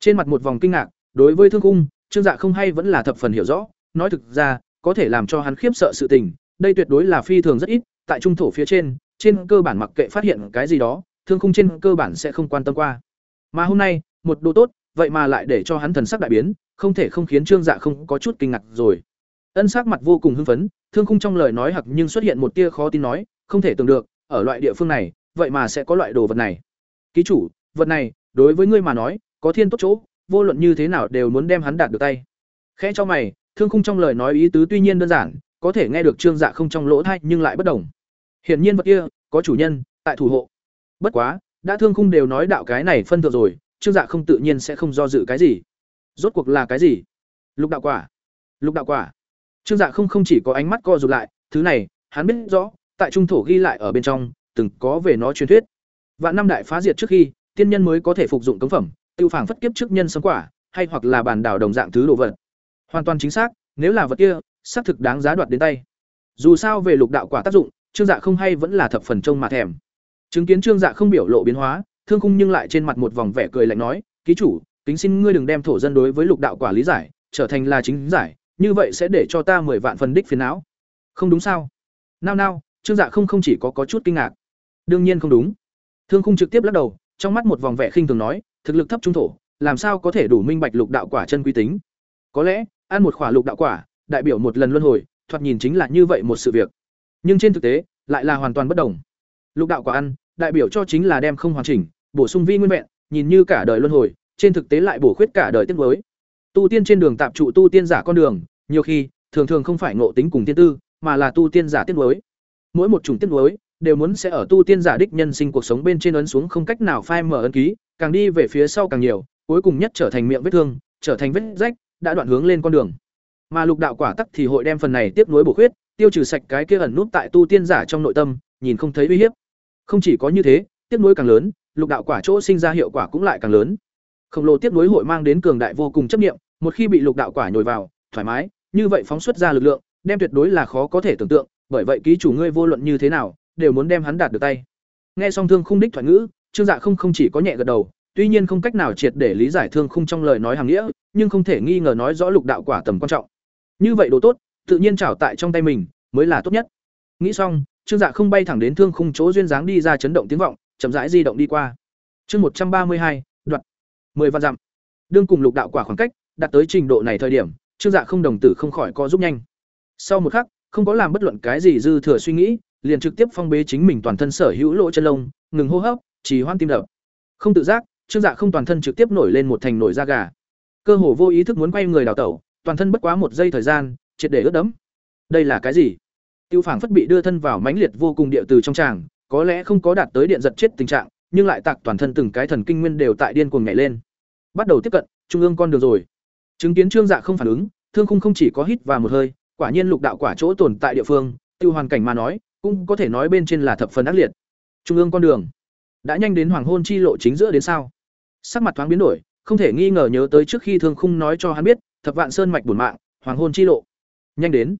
Trên mặt một vòng kinh ngạc đối với thương cung, trương dạ không hay vẫn là thập phần hiểu rõ. Nói thực ra có thể làm cho hắn khiếp sợ sự tình đây tuyệt đối là phi thường rất ít tại trung thổ phía trên trên cơ bản mặc kệ phát hiện cái gì đó thương khung trên cơ bản sẽ không quan tâm qua. Mà hôm nay một đồ tốt vậy mà lại để cho hắn thần sắc đại biến không thể không khiến trương dạ không có chút kinh ngạc rồi. Ân sắc mặt vô cùng hưng phấn thương khung trong lời nói hặc nhưng xuất hiện một tia khó tin nói không thể tưởng được ở loại địa phương này vậy mà sẽ có loại đồ vật này. Ký chủ vật này đối với ngươi mà nói, có thiên tốt chỗ, vô luận như thế nào đều muốn đem hắn đạt được tay. Khẽ cho mày, thương khung trong lời nói ý tứ tuy nhiên đơn giản, có thể nghe được trương dạ không trong lỗ thay nhưng lại bất đồng. Hiển nhiên vật kia, có chủ nhân, tại thủ hộ. Bất quá, đã thương khung đều nói đạo cái này phân thượng rồi, trương dạ không tự nhiên sẽ không do dự cái gì. Rốt cuộc là cái gì? Lục đạo quả. Lục đạo quả. Trương dạ không không chỉ có ánh mắt co rụt lại, thứ này, hắn biết rõ, tại trung thổ ghi lại ở bên trong, từng có về nó truyền thuyết. Vạn năm đại phá diệt trước khi tiên nhân mới có thể phục dụng cống phẩm, tiêu phảng phất kiếp trước nhân sống quả, hay hoặc là bản đảo đồng dạng thứ đồ vật. Hoàn toàn chính xác, nếu là vật kia, xác thực đáng giá đoạt đến tay. Dù sao về lục đạo quả tác dụng, trương dạ không hay vẫn là thập phần trông mà thèm. Chứng kiến trương dạ không biểu lộ biến hóa, thương khung nhưng lại trên mặt một vòng vẻ cười lạnh nói, ký chủ, kính xin ngươi đừng đem thổ dân đối với lục đạo quả lý giải, trở thành là chính giải, như vậy sẽ để cho ta mười vạn phần đích phiền não. Không đúng sao? Nao nao. Trương dạ không không chỉ có có chút kinh ngạc. Đương nhiên không đúng. Thương khung trực tiếp lắc đầu trong mắt một vòng vẻ khinh thường nói, thực lực thấp trung thổ, làm sao có thể đủ minh bạch lục đạo quả chân quý tính? Có lẽ, ăn một khỏa lục đạo quả, đại biểu một lần luân hồi, thoạt nhìn chính là như vậy một sự việc. Nhưng trên thực tế, lại là hoàn toàn bất đồng. Lục đạo quả ăn, đại biểu cho chính là đem không hoàn chỉnh, bổ sung vi nguyên vẹn, nhìn như cả đời luân hồi, trên thực tế lại bổ khuyết cả đời tiết mới tu tiên trên đường tạp trụ tu tiên giả con đường, nhiều khi, thường thường không phải ngộ tính cùng tiên tư, mà là tu tiên giả tiết mới mỗi một chủng tiết mới đều muốn sẽ ở tu tiên giả đích nhân sinh cuộc sống bên trên ấn xuống không cách nào phai mở ấn ký, càng đi về phía sau càng nhiều, cuối cùng nhất trở thành miệng vết thương, trở thành vết rách, đã đoạn hướng lên con đường. Mà lục đạo quả tắc thì hội đem phần này tiếp nối bổ khuyết, tiêu trừ sạch cái kia ẩn nút tại tu tiên giả trong nội tâm, nhìn không thấy uy hiếp. Không chỉ có như thế, tiếp nối càng lớn, lục đạo quả chỗ sinh ra hiệu quả cũng lại càng lớn. Khổng lồ tiếp nối hội mang đến cường đại vô cùng chấp niệm, một khi bị lục đạo quả nhồi vào, thoải mái, như vậy phóng xuất ra lực lượng, đem tuyệt đối là khó có thể tưởng tượng, bởi vậy ký chủ ngươi vô luận như thế nào đều muốn đem hắn đạt được tay. Nghe xong thương khung đích thoại ngữ, trương dạ không không chỉ có nhẹ gật đầu, tuy nhiên không cách nào triệt để lý giải thương khung trong lời nói hàng nghĩa, nhưng không thể nghi ngờ nói rõ lục đạo quả tầm quan trọng. Như vậy đồ tốt, tự nhiên trảo tại trong tay mình, mới là tốt nhất. Nghĩ xong, trương dạ không bay thẳng đến thương khung chỗ duyên dáng đi ra chấn động tiếng vọng, chậm rãi di động đi qua. Chương một trăm ba mươi hai, đoạn. Mười vạn dặm. Đương cùng lục đạo quả khoảng cách đạt tới trình độ này thời điểm, trương dạ không đồng tử không khỏi co giúp nhanh. Sau một khắc, không có làm bất luận cái gì dư thừa suy nghĩ liền trực tiếp phong bế chính mình toàn thân sở hữu lỗ chân lông, ngừng hô hấp, trì hoan tim đập. Không tự giác, Trương Dạ không toàn thân trực tiếp nổi lên một thành nổi da gà. Cơ hồ vô ý thức muốn quay người đảo tẩu, toàn thân bất quá một giây thời gian, triệt để ướt đẫm. Đây là cái gì? Tiêu Phảng phất bị đưa thân vào mãnh liệt vô cùng địa từ trong tràng, có lẽ không có đạt tới điện giật chết tình trạng, nhưng lại tạc toàn thân từng cái thần kinh nguyên đều tại điên cuồng nhảy lên. Bắt đầu tiếp cận trung ương con đường rồi. Chứng kiến Trương Dạ không phản ứng, Thương Khung không chỉ có hít vào một hơi, quả nhiên lục đạo quả chỗ tồn tại địa phương, tiêu hoàn cảnh mà nói, cũng có thể nói bên trên là thập phần ác liệt. Trung ương con đường, đã nhanh đến hoàng hôn chi lộ chính giữa đến sao? Sắc mặt thoáng biến đổi, không thể nghi ngờ nhớ tới trước khi Thương Khung nói cho hắn biết, thập vạn sơn mạch buồn mạng, hoàng hôn chi lộ. Nhanh đến.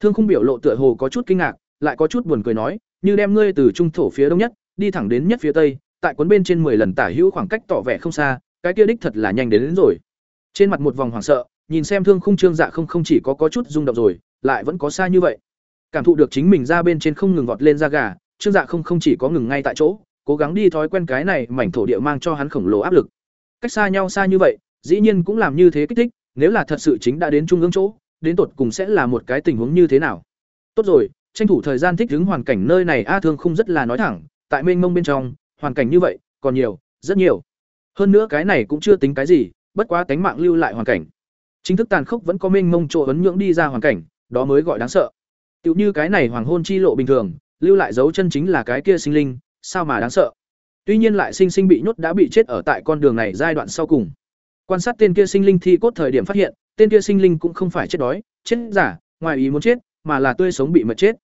Thương Khung biểu lộ tựa hồ có chút kinh ngạc, lại có chút buồn cười nói, như đem ngươi từ trung thổ phía đông nhất, đi thẳng đến nhất phía tây, tại cuốn bên trên 10 lần tả hữu khoảng cách tỏ vẻ không xa, cái kia đích thật là nhanh đến, đến rồi. Trên mặt một vòng hoảng sợ, nhìn xem Thương Khung Trương Dạ không không chỉ có có chút rung động rồi, lại vẫn có xa như vậy. Cảm thụ được chính mình ra bên trên không ngừng vọt lên ra gà, Trương Dạ không không chỉ có ngừng ngay tại chỗ, cố gắng đi thói quen cái này mảnh thổ địa mang cho hắn khổng lồ áp lực. Cách xa nhau xa như vậy, dĩ nhiên cũng làm như thế kích thích, nếu là thật sự chính đã đến trung ương chỗ, đến tột cùng sẽ là một cái tình huống như thế nào. Tốt rồi, tranh thủ thời gian thích ứng hoàn cảnh nơi này A Thương không rất là nói thẳng, tại mênh mông bên trong, hoàn cảnh như vậy, còn nhiều, rất nhiều. Hơn nữa cái này cũng chưa tính cái gì, bất quá tánh mạng lưu lại hoàn cảnh. Chính thức tàn khốc vẫn có mênh mông chỗ ấn nhưỡng đi ra hoàn cảnh, đó mới gọi đáng sợ. Tiểu như cái này hoàng hôn chi lộ bình thường, lưu lại dấu chân chính là cái kia sinh linh, sao mà đáng sợ. Tuy nhiên lại sinh sinh bị nhốt đã bị chết ở tại con đường này giai đoạn sau cùng. Quan sát tên kia sinh linh thi cốt thời điểm phát hiện, tên kia sinh linh cũng không phải chết đói, chết giả, ngoài ý muốn chết, mà là tươi sống bị mệt chết.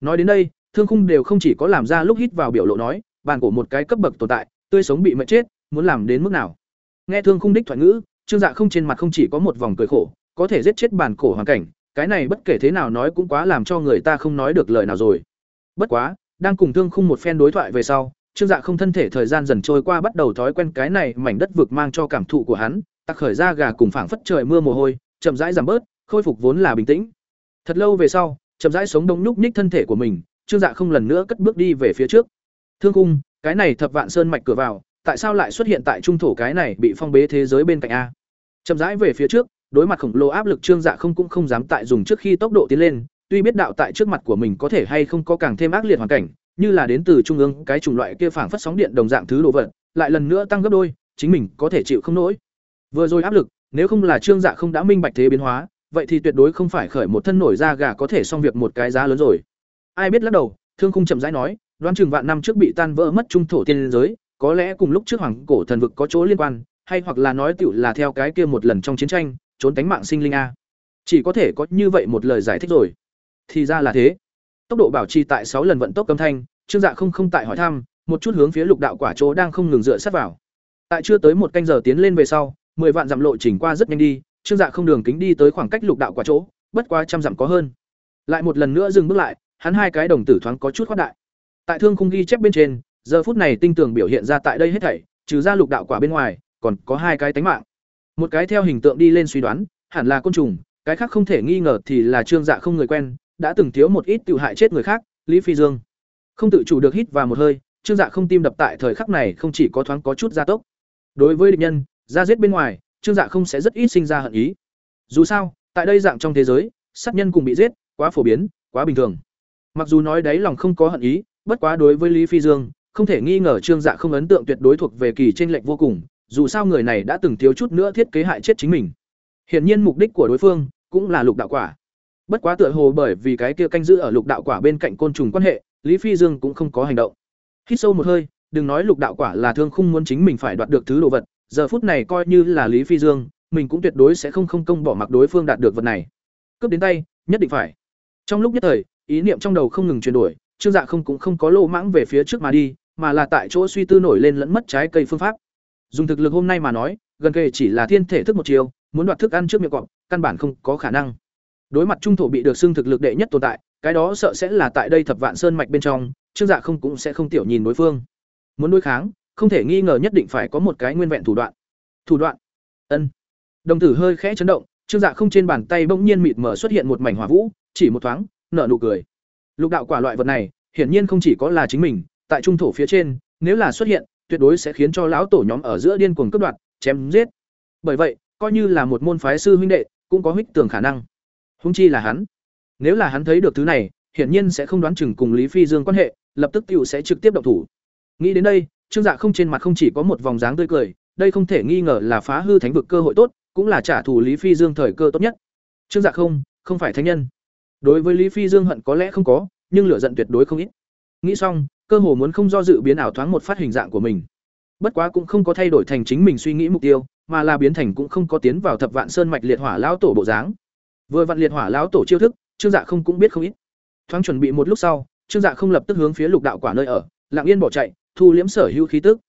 Nói đến đây, Thương Khung đều không chỉ có làm ra lúc hít vào biểu lộ nói, bàn cổ một cái cấp bậc tồn tại, tươi sống bị mệt chết, muốn làm đến mức nào. Nghe Thương Khung đích thoại ngữ, Trương Dạ không trên mặt không chỉ có một vòng cười khổ, có thể giết chết bản cổ hoàn cảnh, cái này bất kể thế nào nói cũng quá làm cho người ta không nói được lời nào rồi. Bất quá, đang cùng Thương Khung một phen đối thoại về sau, Trương Dạ không thân thể thời gian dần trôi qua bắt đầu thói quen cái này mảnh đất vực mang cho cảm thụ của hắn, tắc khởi ra gà cùng phảng phất trời mưa mồ hôi, chậm rãi giảm bớt, khôi phục vốn là bình tĩnh. Thật lâu về sau, chậm rãi sống đông nhúc nhích thân thể của mình, Trương Dạ không lần nữa cất bước đi về phía trước. Thương khung cái này thập vạn sơn mạch cửa vào, tại sao lại xuất hiện tại trung thổ cái này bị phong bế thế giới bên cạnh a? Chậm rãi về phía trước, đối mặt khổng lồ áp lực Trương Dạ không cũng không dám tại dùng trước khi tốc độ tiến lên, tuy biết đạo tại trước mặt của mình có thể hay không có càng thêm ác liệt hoàn cảnh, như là đến từ trung ương cái chủng loại kia phảng phất sóng điện đồng dạng thứ đồ vật, lại lần nữa tăng gấp đôi, chính mình có thể chịu không nổi. Vừa rồi áp lực, nếu không là Trương Dạ không đã minh bạch thế biến hóa, vậy thì tuyệt đối không phải khởi một thân nổi da gà có thể xong việc một cái giá lớn rồi. Ai biết lắc đầu, Thương Khung chậm rãi nói, đoán chừng vạn năm trước bị tan vỡ mất trung thổ tiên giới, có lẽ cùng lúc trước hoàng cổ thần vực có chỗ liên quan, hay hoặc là nói tiểu là theo cái kia một lần trong chiến tranh, trốn tánh mạng sinh linh a. Chỉ có thể có như vậy một lời giải thích rồi. Thì ra là thế. Tốc độ bảo trì tại sáu lần vận tốc âm thanh, Trương Dạ không không tại hỏi thăm, một chút hướng phía lục đạo quả chỗ đang không ngừng dựa sát vào. Tại chưa tới một canh giờ tiến lên về sau, mười vạn dặm lộ chỉnh qua rất nhanh đi, Trương Dạ không đường kính đi tới khoảng cách lục đạo quả chỗ, bất quá trăm dặm có hơn. Lại một lần nữa dừng bước lại, hắn hai cái đồng tử thoáng có chút khoát đại. Tại thương khung ghi chép bên trên, giờ phút này tinh tường biểu hiện ra tại đây hết thảy, trừ ra lục đạo quả bên ngoài, còn có hai cái tánh mạng. Một cái theo hình tượng đi lên suy đoán, hẳn là côn trùng, cái khác không thể nghi ngờ thì là Trương Dạ không người quen, đã từng thiếu một ít tự hại chết người khác, Lý Phi Dương. Không tự chủ được hít vào một hơi, Trương Dạ không tim đập tại thời khắc này không chỉ có thoáng có chút gia tốc. Đối với địch nhân, ra giết bên ngoài, Trương Dạ không sẽ rất ít sinh ra hận ý. Dù sao, tại đây dạng trong thế giới, sát nhân cùng bị giết, quá phổ biến, quá bình thường. Mặc dù nói đấy lòng không có hận ý, bất quá đối với Lý Phi Dương, không thể nghi ngờ Trương Dạ không ấn tượng tuyệt đối thuộc về kỳ trên lệnh vô cùng, dù sao người này đã từng thiếu chút nữa thiết kế hại chết chính mình. Hiển nhiên mục đích của đối phương cũng là lục đạo quả. Bất quá tựa hồ bởi vì cái kia canh giữ ở lục đạo quả bên cạnh côn trùng quan hệ, Lý Phi Dương cũng không có hành động. Hít sâu một hơi, đừng nói lục đạo quả là thương khung muốn chính mình phải đoạt được thứ đồ vật, giờ phút này coi như là Lý Phi Dương, mình cũng tuyệt đối sẽ không không công bỏ mặc đối phương đạt được vật này. Cướp đến tay, nhất định phải. Trong lúc nhất thời, ý niệm trong đầu không ngừng chuyển đổi, Trương Dạ không cũng không có lô mãng về phía trước mà đi, mà là tại chỗ suy tư nổi lên lẫn mất trái cây phương pháp. Dùng thực lực hôm nay mà nói, gần kề chỉ là thiên thể thức một chiều, muốn đoạt thức ăn trước miệng cọp, căn bản không có khả năng. Đối mặt trung thổ bị được xưng thực lực đệ nhất tồn tại, cái đó sợ sẽ là tại đây thập vạn sơn mạch bên trong, Trương Dạ không cũng sẽ không tiểu nhìn đối phương. Muốn đối kháng, không thể nghi ngờ nhất định phải có một cái nguyên vẹn thủ đoạn. Thủ đoạn? Ân. Đồng tử hơi khẽ chấn động, Trương Dạ không trên bàn tay bỗng nhiên mịt mở xuất hiện một mảnh hỏa vũ, chỉ một thoáng, nở nụ cười. Lục đạo quả loại vật này, hiển nhiên không chỉ có là chính mình, tại trung thổ phía trên, nếu là xuất hiện, tuyệt đối sẽ khiến cho lão tổ nhóm ở giữa điên cuồng cướp đoạt, chém giết. Bởi vậy, coi như là một môn phái sư huynh đệ, cũng có huyết tưởng khả năng. Hung chi là hắn. Nếu là hắn thấy được thứ này, hiển nhiên sẽ không đoán chừng cùng Lý Phi Dương quan hệ, lập tức tiểu sẽ trực tiếp động thủ. Nghĩ đến đây, Trương Dạ không trên mặt không chỉ có một vòng dáng tươi cười, đây không thể nghi ngờ là phá hư thánh vực cơ hội tốt, cũng là trả thù Lý Phi Dương thời cơ tốt nhất. Trương Dạ không, không phải thánh nhân. Đối với Lý Phi Dương hận có lẽ không có, nhưng lửa giận tuyệt đối không ít. Nghĩ xong, cơ hồ muốn không do dự biến ảo thoáng một phát hình dạng của mình. Bất quá cũng không có thay đổi thành chính mình suy nghĩ mục tiêu, mà là biến thành cũng không có tiến vào thập vạn sơn mạch liệt hỏa lão tổ bộ dáng. Vừa vạn liệt hỏa lão tổ chiêu thức, Trương Dạ không cũng biết không ít. Thoáng chuẩn bị một lúc sau, Trương Dạ không lập tức hướng phía lục đạo quả nơi ở, lặng yên bỏ chạy, thu liễm sở hữu khí tức.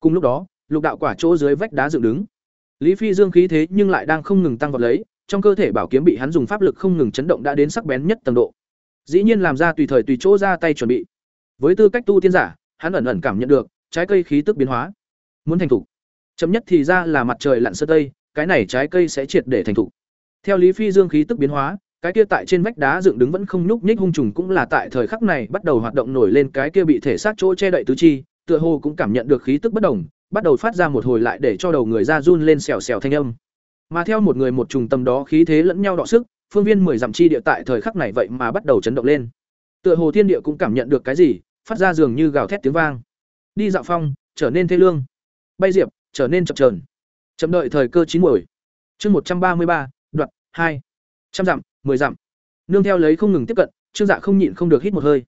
Cùng lúc đó, lục đạo quả chỗ dưới vách đá dựng đứng. Lý Phi Dương khí thế nhưng lại đang không ngừng tăng vọt lấy, trong cơ thể bảo kiếm bị hắn dùng pháp lực không ngừng chấn động đã đến sắc bén nhất tầng độ. Dĩ nhiên làm ra tùy thời tùy chỗ ra tay chuẩn bị. Với tư cách tu tiên giả, hắn ẩn ẩn cảm nhận được trái cây khí tức biến hóa. Muốn thành thục, chậm nhất thì ra là mặt trời lặn sơ tây, cái này trái cây sẽ triệt để thành thục. Theo Lý Phi Dương khí tức biến hóa, cái kia tại trên vách đá dựng đứng vẫn không nhúc nhích hung trùng cũng là tại thời khắc này bắt đầu hoạt động nổi lên cái kia bị thể xác chỗ che đậy tứ chi, tựa hồ cũng cảm nhận được khí tức bất đồng, bắt đầu phát ra một hồi lại để cho đầu người ra run lên xèo xèo thanh âm. Mà theo một người một trùng tầm đó khí thế lẫn nhau đọ sức, phương viên mười dặm chi địa tại thời khắc này vậy mà bắt đầu chấn động lên. Tựa hồ thiên địa cũng cảm nhận được cái gì, phát ra dường như gào thét tiếng vang. Đi dạo phong, trở nên thê lương. Bay diệp, trở nên chập chờn. Chậm đợi thời cơ chín muồi. Chương một trăm ba mươi ba, đoạn hai, Trăm dặm, mười dặm. Nương theo lấy không ngừng tiếp cận, Trương Dạ không nhịn không được hít một hơi.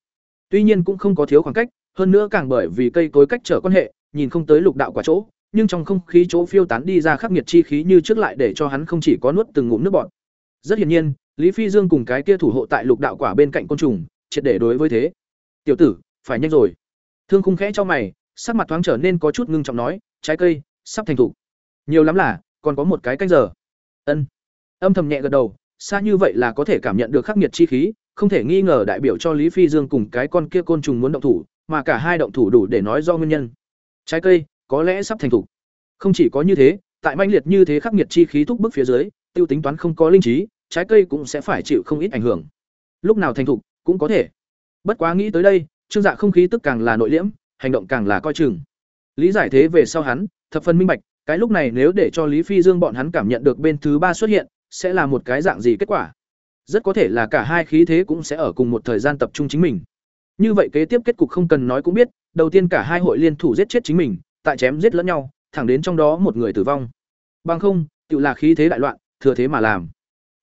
Tuy nhiên cũng không có thiếu khoảng cách, hơn nữa càng bởi vì cây cối cách trở quan hệ, nhìn không tới lục đạo quả chỗ, nhưng trong không khí chỗ phiêu tán đi ra khắc nghiệt chi khí như trước lại để cho hắn không chỉ có nuốt từng ngụm nước bọt. Rất hiển nhiên, Lý Phi Dương cùng cái kia thủ hộ tại lục đạo quả bên cạnh côn trùng, triệt để đối với thế. "Tiểu tử, phải nhanh rồi." Thương khung khẽ cho mày, sắc mặt thoáng trở nên có chút ngưng trọng nói, "Trái cây sắp thành thủ. Nhiều lắm là, còn có một cái canh giờ." Ân. Âm thầm nhẹ gật đầu, xa như vậy là có thể cảm nhận được khắc nghiệt chi khí, không thể nghi ngờ đại biểu cho Lý Phi Dương cùng cái con kia côn trùng muốn động thủ, mà cả hai động thủ đủ để nói do nguyên nhân. Trái cây có lẽ sắp thành thủ. Không chỉ có như thế, tại manh liệt như thế khắc nghiệt chi khí thúc bức phía dưới, tiêu tính toán không có linh trí, trái cây cũng sẽ phải chịu không ít ảnh hưởng. Lúc nào thành thục cũng có thể. Bất quá nghĩ tới đây, Trương Dạ không khí tức càng là nội liễm, hành động càng là coi chừng. Lý giải thế về sau hắn, thập phần minh bạch, cái lúc này nếu để cho Lý Phi Dương bọn hắn cảm nhận được bên thứ ba xuất hiện, sẽ là một cái dạng gì kết quả? Rất có thể là cả hai khí thế cũng sẽ ở cùng một thời gian tập trung chính mình. Như vậy kế tiếp kết cục không cần nói cũng biết, đầu tiên cả hai hội liên thủ giết chết chính mình, tại chém giết lẫn nhau, thẳng đến trong đó một người tử vong. Bằng không, tự là khí thế đại loạn, thừa thế mà làm.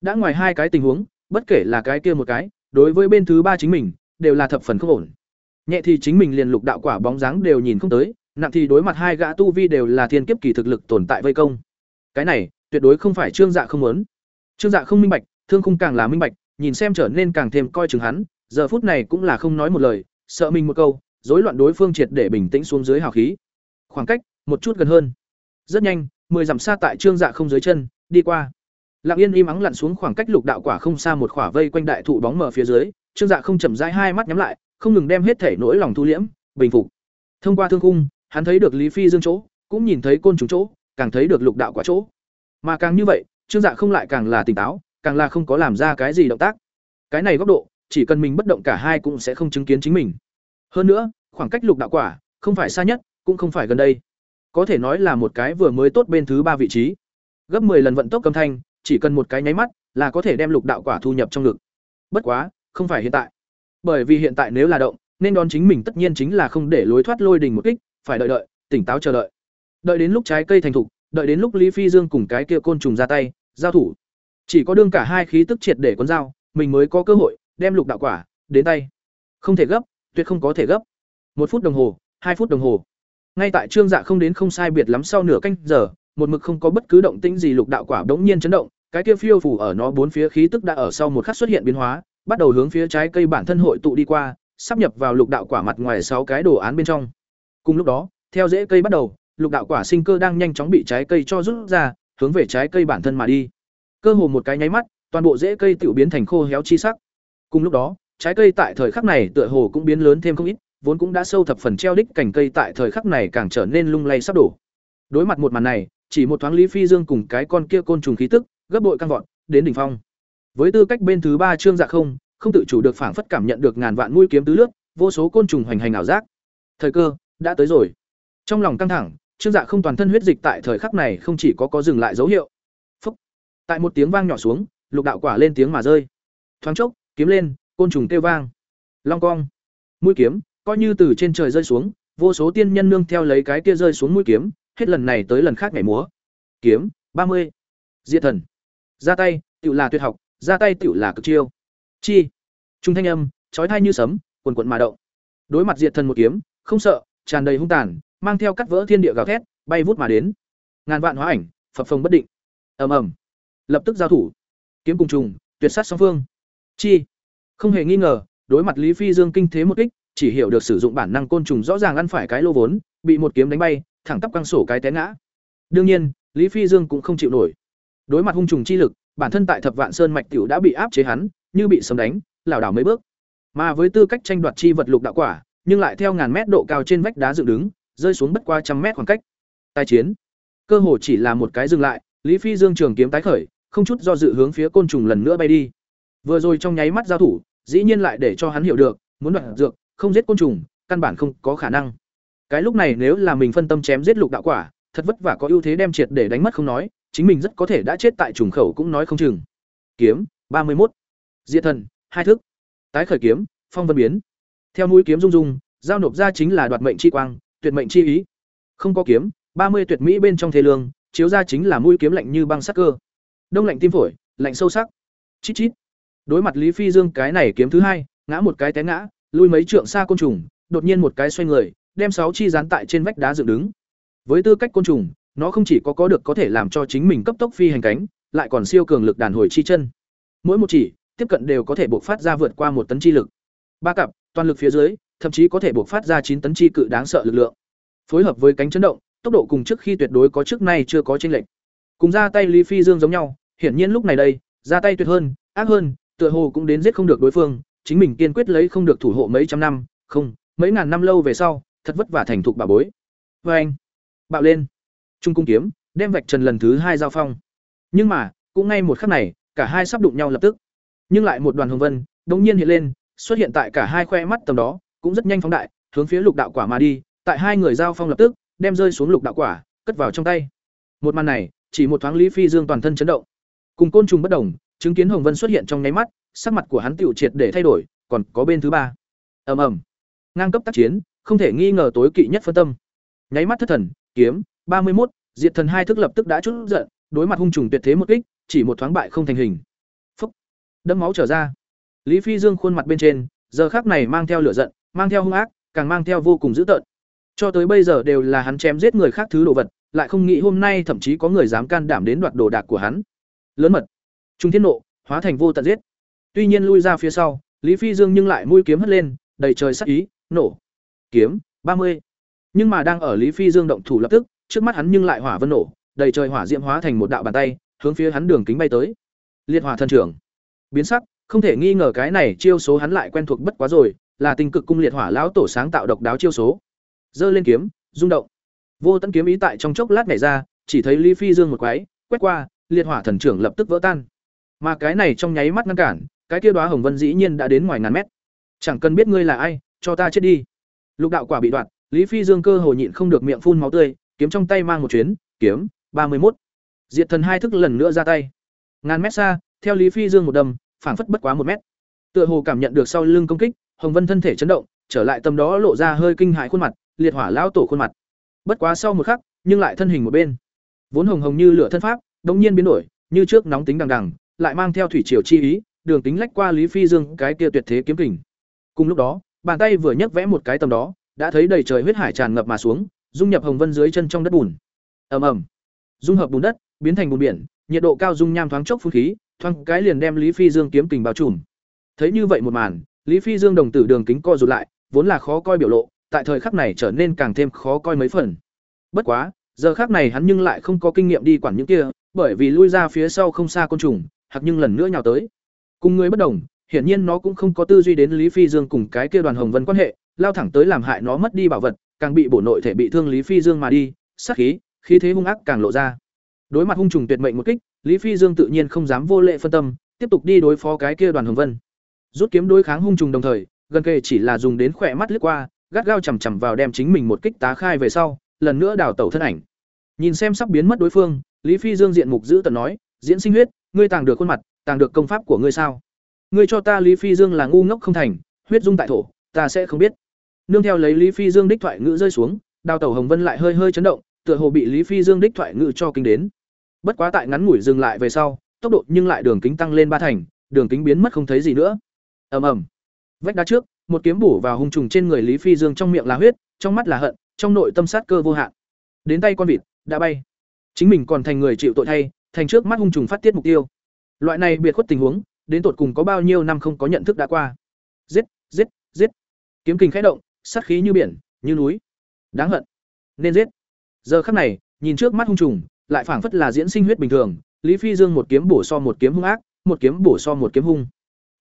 Đã ngoài hai cái tình huống, bất kể là cái kia một cái, đối với bên thứ ba chính mình, đều là thập phần không ổn. Nhẹ thì chính mình liền lục đạo quả bóng dáng đều nhìn không tới, nặng thì đối mặt hai gã tu vi đều là thiên kiếp kỳ thực lực tồn tại vây công. Cái này, tuyệt đối không phải Trương Dạ không muốn. Trương Dạ không minh bạch, Thương Khung càng là minh bạch, nhìn xem trở nên càng thêm coi chừng hắn, giờ phút này cũng là không nói một lời, sợ mình một câu, rối loạn đối phương triệt để bình tĩnh xuống dưới hào khí. Khoảng cách một chút gần hơn. Rất nhanh, mười dặm xa tại Trương Dạ không dưới chân, đi qua. Lặng Yên im ắng lặn xuống khoảng cách lục đạo quả không xa một khỏa vây quanh đại thụ bóng mở phía dưới, Trương Dạ không chậm rãi hai mắt nhắm lại, không ngừng đem hết thể nỗi lòng thu liễm, bình phục. Thông qua thương khung, hắn thấy được Lý Phi Dương chỗ, cũng nhìn thấy côn trùng chỗ, càng thấy được lục đạo quả chỗ. Mà càng như vậy, Trương Dạ không lại càng là tỉnh táo, càng là không có làm ra cái gì động tác. Cái này góc độ, chỉ cần mình bất động cả hai cũng sẽ không chứng kiến chính mình. Hơn nữa, khoảng cách lục đạo quả, không phải xa nhất, cũng không phải gần đây. Có thể nói là một cái vừa mới tốt bên thứ ba vị trí. Gấp 10 lần vận tốc cầm thanh, chỉ cần một cái nháy mắt là có thể đem lục đạo quả thu nhập trong ngực. Bất quá, không phải hiện tại. Bởi vì hiện tại nếu là động, nên đón chính mình tất nhiên chính là không để lối thoát lôi đình một kích, phải đợi đợi, tỉnh táo chờ đợi. Đợi đến lúc trái cây thành thục, đợi đến lúc Lý Phi Dương cùng cái kia côn trùng ra tay, giao thủ. Chỉ có đương cả hai khí tức triệt để cuốn dao, mình mới có cơ hội đem lục đạo quả đến tay. Không thể gấp, tuyệt không có thể gấp. Một phút đồng hồ, hai phút đồng hồ. Ngay tại Trương Dạ không đến không sai biệt lắm sau nửa canh giờ, một mực không có bất cứ động tĩnh gì lục đạo quả đống nhiên chấn động, cái kia phiêu phủ ở nó bốn phía khí tức đã ở sau một khắc xuất hiện biến hóa, bắt đầu hướng phía trái cây bản thân hội tụ đi qua, sắp nhập vào lục đạo quả mặt ngoài sáu cái đồ án bên trong. Cùng lúc đó, theo rễ cây bắt đầu, lục đạo quả sinh cơ đang nhanh chóng bị trái cây cho rút ra, hướng về trái cây bản thân mà đi. Cơ hồ một cái nháy mắt, toàn bộ rễ cây tiểu biến thành khô héo chi sắc. Cùng lúc đó, trái cây tại thời khắc này tựa hồ cũng biến lớn thêm không ít, vốn cũng đã sâu thập phần treo đích cành cây tại thời khắc này càng trở nên lung lay sắp đổ. Đối mặt một màn này, chỉ một thoáng Lý Phi Dương cùng cái con kia côn trùng khí tức, gấp bội căng vọt, đến đỉnh phong. Với tư cách bên thứ ba trương dạ không, không tự chủ được phảng phất cảm nhận được ngàn vạn mũi kiếm tứ lướt, vô số côn trùng hoành hành ảo giác. Thời cơ đã tới rồi. Trong lòng căng thẳng, trương dạ không toàn thân huyết dịch tại thời khắc này không chỉ có có dừng lại dấu hiệu. Phúc. Tại một tiếng vang nhỏ xuống, lục đạo quả lên tiếng mà rơi. Thoáng chốc, kiếm lên, côn trùng kêu vang. long cong mũi kiếm coi như từ trên trời rơi xuống vô số tiên nhân nương theo lấy cái kia rơi xuống mũi kiếm hết lần này tới lần khác nhảy múa kiếm ba mươi diệt thần ra tay tự là tuyệt học ra tay tiểu là cực chiêu. Chi? Trung thanh âm, chói thai như sấm quần quận mà động. Đối mặt diệt thần một kiếm, không sợ, tràn đầy hung tàn, mang theo cắt vỡ thiên địa gào thét, bay vút mà đến. Ngàn vạn hóa ảnh, phập phồng bất định. Ầm ầm. Lập tức giao thủ. Kiếm cùng trùng, tuyệt sát song phương. Chi? Không hề nghi ngờ, đối mặt lý phi dương kinh thế một kích, chỉ hiểu được sử dụng bản năng côn trùng rõ ràng ăn phải cái lô vốn, bị một kiếm đánh bay, thẳng tắp căng sổ cái té ngã. Đương nhiên, lý phi dương cũng không chịu nổi. Đối mặt hung trùng chi lực bản thân tại thập vạn sơn mạch tiểu đã bị áp chế hắn, như bị sấm đánh, lảo đảo mấy bước. Mà với tư cách tranh đoạt chi vật lục đạo quả, nhưng lại theo ngàn mét độ cao trên vách đá dựng đứng, rơi xuống bất qua trăm mét khoảng cách. Tai chiến. Cơ hồ chỉ là một cái dừng lại, lý phi dương trường kiếm tái khởi, không chút do dự hướng phía côn trùng lần nữa bay đi. Vừa rồi trong nháy mắt giao thủ, dĩ nhiên lại để cho hắn hiểu được, muốn đoạt dược, không giết côn trùng, căn bản không có khả năng. Cái lúc này nếu là mình phân tâm chém giết lục đạo quả, thật vất vả có ưu thế đem triệt để đánh mất không nói chính mình rất có thể đã chết tại trùng khẩu cũng nói không chừng. Kiếm, ba mươi một diệt thần, hai thức. Tái khởi kiếm, phong vân biến. Theo mũi kiếm rung rung, giao nộp ra chính là đoạt mệnh chi quang, tuyệt mệnh chi ý. Không có kiếm, ba mươi tuyệt mỹ bên trong thế lương, chiếu ra chính là mũi kiếm lạnh như băng sắc cơ. Đông lạnh tim phổi, lạnh sâu sắc. Chít chít. Đối mặt lý phi dương cái này kiếm thứ hai, ngã một cái té ngã, lui mấy trượng xa côn trùng, đột nhiên một cái xoay người, đem sáu chi dán tại trên vách đá dựng đứng. Với tư cách côn trùng nó không chỉ có có được có thể làm cho chính mình cấp tốc phi hành cánh, lại còn siêu cường lực đàn hồi chi chân. Mỗi một chỉ, tiếp cận đều có thể buộc phát ra vượt qua một tấn chi lực. Ba cặp, toàn lực phía dưới, thậm chí có thể buộc phát ra chín tấn chi cự đáng sợ lực lượng. Phối hợp với cánh chấn động, tốc độ cùng trước khi tuyệt đối có trước nay chưa có tranh lệch. Cùng ra tay lý phi dương giống nhau, hiển nhiên lúc này đây, ra tay tuyệt hơn, ác hơn, tựa hồ cũng đến giết không được đối phương, chính mình kiên quyết lấy không được thủ hộ mấy trăm năm, không, mấy ngàn năm lâu về sau, thật vất vả thành thục bà bối. Vê anh, bạo lên trung cung kiếm, đem vạch trần lần thứ hai giao phong. Nhưng mà, cũng ngay một khắc này, cả hai sắp đụng nhau lập tức. Nhưng lại một đoàn hồng vân, đống nhiên hiện lên, xuất hiện tại cả hai khoe mắt tầm đó, cũng rất nhanh phóng đại, hướng phía lục đạo quả mà đi. Tại hai người giao phong lập tức, đem rơi xuống lục đạo quả, cất vào trong tay. Một màn này, chỉ một thoáng lý phi dương toàn thân chấn động. Cùng côn trùng bất đồng, chứng kiến hồng vân xuất hiện trong nháy mắt, sắc mặt của hắn tựu triệt để thay đổi, còn có bên thứ ba. Ầm ầm. Ngang cấp tác chiến, không thể nghi ngờ tối kỵ nhất phân tâm. Nháy mắt thất thần, kiếm ba mươi một diệt thần hai thức lập tức đã chút giận, đối mặt hung trùng tuyệt thế một kích, chỉ một thoáng bại không thành hình. Phúc. Đâm máu trở ra. Lý phi dương khuôn mặt bên trên, giờ khác này mang theo lửa giận, mang theo hung ác, càng mang theo vô cùng dữ tợn. Cho tới bây giờ đều là hắn chém giết người khác thứ đồ vật, lại không nghĩ hôm nay thậm chí có người dám can đảm đến đoạt đồ đạc của hắn. Lớn mật. Trung thiên nộ, hóa thành vô tận giết. Tuy nhiên lui ra phía sau, lý phi dương nhưng lại mũi kiếm hất lên, đầy trời sắc ý, nổ. Kiếm, ba mươi. Nhưng mà đang ở lý phi dương động thủ lập tức trước mắt hắn nhưng lại hỏa vân nổ, đầy trời hỏa diễm hóa thành một đạo bàn tay, hướng phía hắn đường kính bay tới. Liệt hỏa thần trưởng. Biến sắc, không thể nghi ngờ cái này chiêu số hắn lại quen thuộc bất quá rồi, là tình cực cung liệt hỏa lão tổ sáng tạo độc đáo chiêu số. Giơ lên kiếm, rung động. Vô tận kiếm ý tại trong chốc lát nhảy ra, chỉ thấy lý phi dương một quái, quét qua, liệt hỏa thần trưởng lập tức vỡ tan. Mà cái này trong nháy mắt ngăn cản, cái kia đóa hồng vân dĩ nhiên đã đến ngoài ngàn mét. Chẳng cần biết ngươi là ai, cho ta chết đi. Lục đạo quả bị đoạn lý phi dương cơ hồ nhịn không được miệng phun máu tươi kiếm trong tay mang một chuyến, kiếm, ba mươi một diệt thần hai thức lần nữa ra tay. Ngàn mét xa, theo lý phi dương một đầm phảng phất bất quá một mét. Tựa hồ cảm nhận được sau lưng công kích, hồng vân thân thể chấn động, trở lại tầm đó lộ ra hơi kinh hại khuôn mặt, liệt hỏa lão tổ khuôn mặt. Bất quá sau một khắc, nhưng lại thân hình một bên. Vốn hồng hồng như lửa thân pháp đống nhiên biến đổi, như trước nóng tính đằng đằng, lại mang theo thủy triều chi ý, đường tính lách qua lý phi dương cái kia tuyệt thế kiếm kình. Cùng lúc đó, bàn tay vừa nhấc vẽ một cái tầm đó, đã thấy đầy trời huyết hải tràn ngập mà xuống dung nhập hồng vân dưới chân trong đất bùn. Ầm ầm. Dung hợp bùn đất, biến thành bùn biển, nhiệt độ cao dung nham thoáng chốc phun khí, thoáng cái liền đem lý phi dương kiếm kình bao trùm. Thấy như vậy một màn, lý phi dương đồng tử đường kính co rụt lại, vốn là khó coi biểu lộ, tại thời khắc này trở nên càng thêm khó coi mấy phần. Bất quá, giờ khắc này hắn nhưng lại không có kinh nghiệm đi quản những kia, bởi vì lui ra phía sau không xa côn trùng, hoặc nhưng lần nữa nhào tới. Cùng người bất đồng, hiển nhiên nó cũng không có tư duy đến lý phi dương cùng cái kia đoàn hồng vân quan hệ, lao thẳng tới làm hại nó mất đi bảo vật càng bị bổ nội thể bị thương lý phi dương mà đi, sát khí khí thế hung ác càng lộ ra. Đối mặt hung trùng tuyệt mệnh một kích, lý phi dương tự nhiên không dám vô lệ phân tâm, tiếp tục đi đối phó cái kia đoàn hồng vân. Rút kiếm đối kháng hung trùng đồng thời, gần kề chỉ là dùng đến khỏe mắt lướt qua, gắt gao chằm chằm vào đem chính mình một kích tá khai về sau, lần nữa đào tẩu thân ảnh. Nhìn xem sắp biến mất đối phương, lý phi dương diện mục giữ tận nói, diễn sinh huyết, ngươi tàng được khuôn mặt, tàng được công pháp của ngươi sao? Ngươi cho ta lý phi dương là ngu ngốc không thành, huyết dung tại thổ, ta sẽ không biết nương theo lấy lý phi dương đích thoại ngữ rơi xuống, đào tẩu hồng vân lại hơi hơi chấn động, tựa hồ bị lý phi dương đích thoại ngữ cho kinh đến. Bất quá tại ngắn ngủi dừng lại về sau, tốc độ nhưng lại đường kính tăng lên ba thành, đường kính biến mất không thấy gì nữa. Ầm ầm. Vách đá trước, một kiếm bổ vào hung trùng trên người lý phi dương trong miệng là huyết, trong mắt là hận, trong nội tâm sát cơ vô hạn. Đến tay con vịt, đã bay. Chính mình còn thành người chịu tội thay, thành trước mắt hung trùng phát tiết mục tiêu. Loại này biệt khuất tình huống, đến tột cùng có bao nhiêu năm không có nhận thức đã qua. Giết giết giết. Kiếm kình khẽ động sát khí như biển, như núi. Đáng hận. Nên giết. Giờ khắc này, nhìn trước mắt hung trùng, lại phảng phất là diễn sinh huyết bình thường, lý phi dương một kiếm bổ so một kiếm hung ác, một kiếm bổ so một kiếm hung.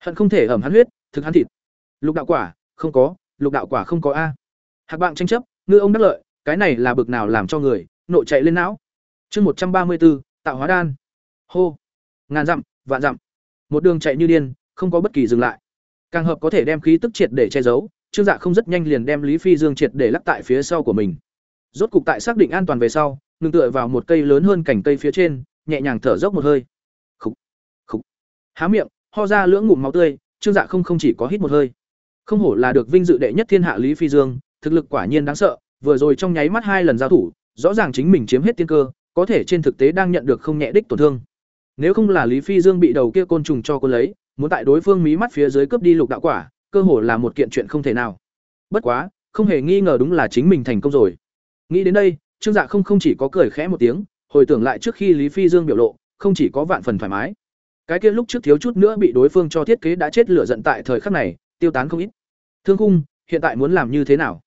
Hận không thể ẩm hắn huyết, thực hắn thịt. Lục đạo quả, không có, lục đạo quả không có a. Hạc bạn tranh chấp, ngư ông đắc lợi, cái này là bực nào làm cho người nội chạy lên não. Chương một trăm ba mươi bốn, tạo hóa đan. Hô. Ngàn dặm, vạn dặm. Một đường chạy như điên, không có bất kỳ dừng lại. Càng hợp có thể đem khí tức triệt để che giấu trương dạ không rất nhanh liền đem lý phi dương triệt để lắc tại phía sau của mình. Rốt cục tại xác định an toàn về sau, ngừng tựa vào một cây lớn hơn cành cây phía trên, nhẹ nhàng thở dốc một hơi. Khúc khúc há miệng, ho ra lưỡng ngụm máu tươi, trương dạ không không chỉ có hít một hơi. Không hổ là được vinh dự đệ nhất thiên hạ lý phi dương, thực lực quả nhiên đáng sợ, vừa rồi trong nháy mắt hai lần giao thủ, rõ ràng chính mình chiếm hết tiên cơ, có thể trên thực tế đang nhận được không nhẹ đích tổn thương. Nếu không là lý phi dương bị đầu kia côn trùng cho cô lấy, muốn tại đối phương mí mắt phía dưới cướp đi lục đạo quả cơ hồ là một kiện chuyện không thể nào. Bất quá, không hề nghi ngờ đúng là chính mình thành công rồi. Nghĩ đến đây, trương dạ không không chỉ có cười khẽ một tiếng, hồi tưởng lại trước khi lý phi dương biểu lộ, không chỉ có vạn phần thoải mái. Cái kia lúc trước thiếu chút nữa bị đối phương cho thiết kế đã chết lửa giận tại thời khắc này, tiêu tán không ít. Thương khung hiện tại muốn làm như thế nào?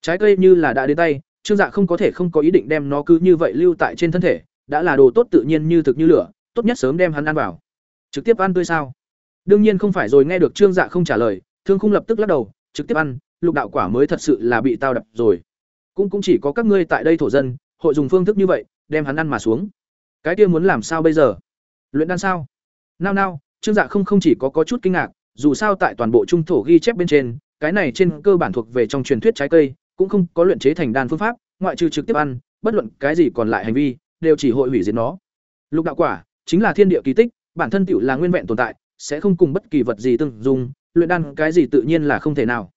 Trái cây như là đã đến tay, trương dạ không có thể không có ý định đem nó cứ như vậy lưu tại trên thân thể, đã là đồ tốt tự nhiên như thực như lửa, tốt nhất sớm đem hắn ăn vào. Trực tiếp ăn tươi sao? Đương nhiên không phải rồi, nghe được trương dạ không trả lời thương khung lập tức lắc đầu, trực tiếp ăn, lục đạo quả mới thật sự là bị tao đập rồi. Cũng cũng chỉ có các ngươi tại đây thổ dân, hội dùng phương thức như vậy, đem hắn ăn mà xuống. Cái kia muốn làm sao bây giờ? Luyện đan sao? Nao nao, trương dạ không không chỉ có có chút kinh ngạc, dù sao tại toàn bộ trung thổ ghi chép bên trên, cái này trên cơ bản thuộc về trong truyền thuyết trái cây, cũng không có luyện chế thành đan phương pháp, ngoại trừ trực tiếp ăn, bất luận cái gì còn lại hành vi, đều chỉ hội hủy diệt nó. Lục đạo quả, chính là thiên địa kỳ tích, bản thân tiểu là nguyên vẹn tồn tại sẽ không cùng bất kỳ vật gì tương dung, luyện đan cái gì tự nhiên là không thể nào.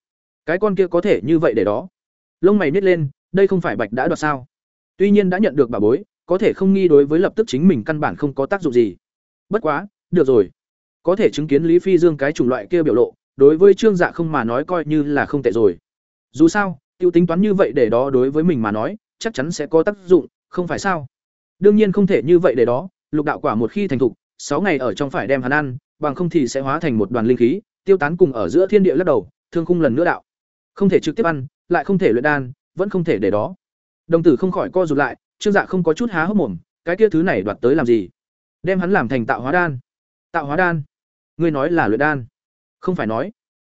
Cái con kia có thể như vậy để đó. Lông mày nhếch lên, đây không phải bạch đã đoạt sao? Tuy nhiên đã nhận được bà bối, có thể không nghi đối với lập tức chính mình căn bản không có tác dụng gì. Bất quá, được rồi. Có thể chứng kiến lý phi dương cái chủng loại kia biểu lộ, đối với trương dạ không mà nói coi như là không tệ rồi. Dù sao, tiêu tính toán như vậy để đó đối với mình mà nói, chắc chắn sẽ có tác dụng, không phải sao? Đương nhiên không thể như vậy để đó, lục đạo quả một khi thành thục, sáu ngày ở trong phải đem hắn ăn bằng không thì sẽ hóa thành một đoàn linh khí, tiêu tán cùng ở giữa thiên địa lắc đầu, thương khung lần nữa đạo. Không thể trực tiếp ăn, lại không thể luyện đan, vẫn không thể để đó. Đồng tử không khỏi co rụt lại, trương dạ không có chút há hốc mồm, cái kia thứ này đoạt tới làm gì? Đem hắn làm thành tạo hóa đan. Tạo hóa đan? Ngươi nói là luyện đan. Không phải nói.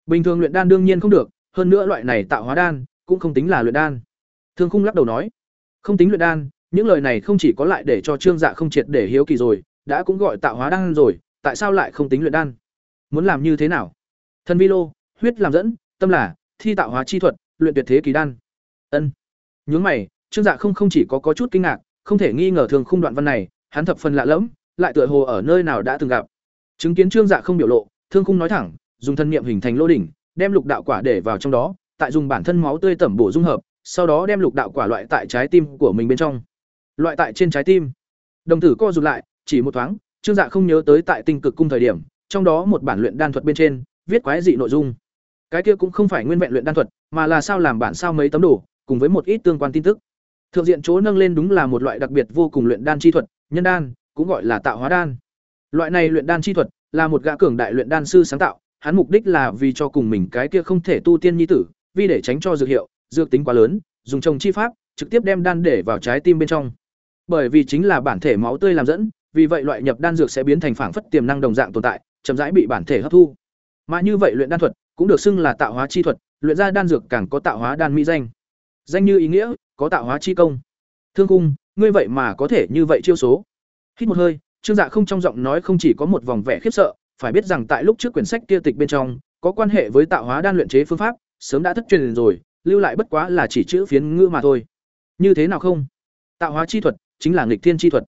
Bình thường luyện đan đương nhiên không được, hơn nữa loại này tạo hóa đan cũng không tính là luyện đan. Thương khung lắc đầu nói. Không tính luyện đan, những lời này không chỉ có lại để cho trương dạ không triệt để hiếu kỳ rồi, đã cũng gọi tạo hóa đan rồi tại sao lại không tính luyện đan? Muốn làm như thế nào? Thân vi lô, huyết làm dẫn, tâm là, thi tạo hóa chi thuật, luyện tuyệt thế kỳ đan. Ân. Nhướng mày, trương dạ không không chỉ có có chút kinh ngạc, không thể nghi ngờ thường khung đoạn văn này, hắn thập phần lạ lẫm, lại tựa hồ ở nơi nào đã từng gặp. Chứng kiến trương dạ không biểu lộ, thương khung nói thẳng, dùng thân niệm hình thành lô đỉnh, đem lục đạo quả để vào trong đó, tại dùng bản thân máu tươi tẩm bổ dung hợp, sau đó đem lục đạo quả loại tại trái tim của mình bên trong. Loại tại trên trái tim. Đồng tử co rụt lại, chỉ một thoáng trương dạ không nhớ tới tại tinh cực cung thời điểm, trong đó một bản luyện đan thuật bên trên, viết quái dị nội dung. Cái kia cũng không phải nguyên vẹn luyện đan thuật, mà là sao làm bản sao mấy tấm đồ, cùng với một ít tương quan tin tức. Thượng diện chỗ nâng lên đúng là một loại đặc biệt vô cùng luyện đan chi thuật, nhân đan, cũng gọi là tạo hóa đan. Loại này luyện đan chi thuật, là một gã cường đại luyện đan sư sáng tạo, hắn mục đích là vì cho cùng mình cái kia không thể tu tiên nhi tử, vì để tránh cho dược hiệu, dược tính quá lớn, dùng trồng chi pháp, trực tiếp đem đan để vào trái tim bên trong. Bởi vì chính là bản thể máu tươi làm dẫn vì vậy loại nhập đan dược sẽ biến thành phảng phất tiềm năng đồng dạng tồn tại, chậm rãi bị bản thể hấp thu. Mà như vậy luyện đan thuật cũng được xưng là tạo hóa chi thuật, luyện ra đan dược càng có tạo hóa đan mỹ danh. Danh như ý nghĩa, có tạo hóa chi công. Thương cung, ngươi vậy mà có thể như vậy chiêu số. Hít một hơi, trương dạ không trong giọng nói không chỉ có một vòng vẻ khiếp sợ, phải biết rằng tại lúc trước quyển sách kia tịch bên trong, có quan hệ với tạo hóa đan luyện chế phương pháp, sớm đã thất truyền rồi, lưu lại bất quá là chỉ chữ phiến ngữ mà thôi. Như thế nào không? Tạo hóa chi thuật chính là nghịch thiên chi thuật.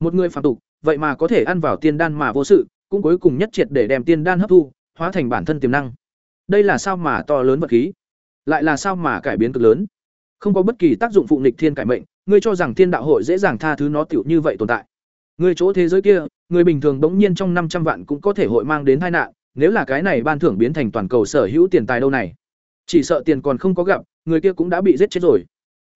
Một người phạm tục vậy mà có thể ăn vào tiên đan mà vô sự, cũng cuối cùng nhất triệt để đem tiên đan hấp thu, hóa thành bản thân tiềm năng. Đây là sao mà to lớn vật khí? Lại là sao mà cải biến cực lớn? Không có bất kỳ tác dụng phụ nghịch thiên cải mệnh, ngươi cho rằng thiên đạo hội dễ dàng tha thứ nó tiểu như vậy tồn tại. Ngươi chỗ thế giới kia, người bình thường bỗng nhiên trong năm trăm vạn cũng có thể hội mang đến tai nạn, nếu là cái này ban thưởng biến thành toàn cầu sở hữu tiền tài đâu này. Chỉ sợ tiền còn không có gặp, người kia cũng đã bị giết chết rồi.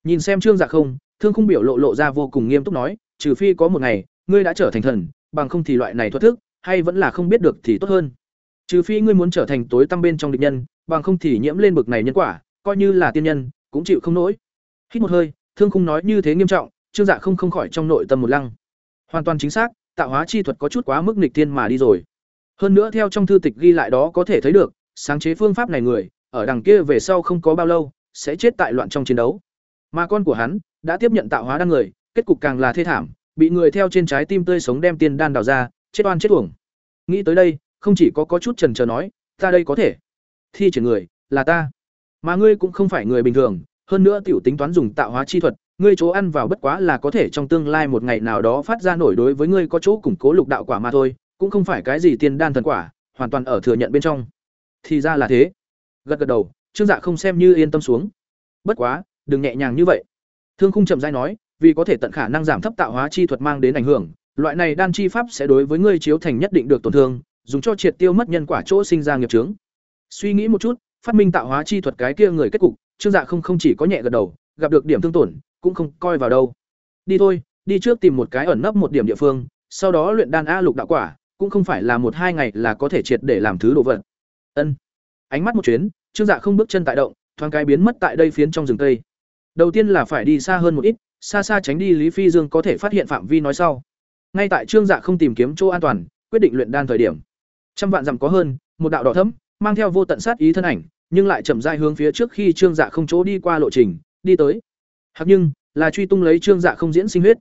Nhìn xem trương dạ không, thương không biểu lộ lộ ra vô cùng nghiêm túc nói, trừ phi có một ngày ngươi đã trở thành thần, bằng không thì loại này thoát thức, hay vẫn là không biết được thì tốt hơn. Trừ phi ngươi muốn trở thành tối tăm bên trong địch nhân, bằng không thì nhiễm lên bực này nhân quả, coi như là tiên nhân, cũng chịu không nổi. Hít một hơi, thương Khung nói như thế nghiêm trọng, trương dạ không không khỏi trong nội tâm một lăng. Hoàn toàn chính xác, tạo hóa chi thuật có chút quá mức nghịch tiên mà đi rồi. Hơn nữa theo trong thư tịch ghi lại đó có thể thấy được, sáng chế phương pháp này người, ở đằng kia về sau không có bao lâu, sẽ chết tại loạn trong chiến đấu. Mà con của hắn, đã tiếp nhận tạo hóa đan người, kết cục càng là thê thảm bị người theo trên trái tim tươi sống đem tiên đan đào ra, chết oan chết uổng. Nghĩ tới đây, không chỉ có có chút trần trờ nói, ta đây có thể. Thi triển người, là ta. Mà ngươi cũng không phải người bình thường, hơn nữa tiểu tính toán dùng tạo hóa chi thuật, ngươi chỗ ăn vào bất quá là có thể trong tương lai một ngày nào đó phát ra nổi đối với ngươi có chỗ củng cố lục đạo quả mà thôi, cũng không phải cái gì tiên đan thần quả, hoàn toàn ở thừa nhận bên trong. Thì ra là thế. Gật gật đầu, trương dạ không xem như yên tâm xuống. Bất quá, đừng nhẹ nhàng như vậy. Thương khung chậm dai nói vì có thể tận khả năng giảm thấp tạo hóa chi thuật mang đến ảnh hưởng, loại này đan chi pháp sẽ đối với ngươi chiếu thành nhất định được tổn thương, dùng cho triệt tiêu mất nhân quả chỗ sinh ra nghiệp chướng. Suy nghĩ một chút, phát minh tạo hóa chi thuật cái kia người kết cục, trương dạ không không chỉ có nhẹ gật đầu, gặp được điểm thương tổn, cũng không coi vào đâu. Đi thôi, đi trước tìm một cái ẩn nấp một điểm địa phương, sau đó luyện đan a lục đạo quả, cũng không phải là một hai ngày là có thể triệt để làm thứ đồ vật. Ân. Ánh mắt một chuyến, trương dạ không bước chân tại động, thoáng cái biến mất tại đây phiến trong rừng tây đầu tiên là phải đi xa hơn một ít xa xa tránh đi lý phi dương có thể phát hiện phạm vi nói sau. Ngay tại trương dạ không tìm kiếm chỗ an toàn, quyết định luyện đan thời điểm. Trăm vạn dặm có hơn, một đạo đỏ thấm mang theo vô tận sát ý thân ảnh, nhưng lại chậm rãi hướng phía trước khi trương dạ không chỗ đi qua lộ trình, đi tới. Hoặc nhưng, là truy tung lấy trương dạ không diễn sinh huyết.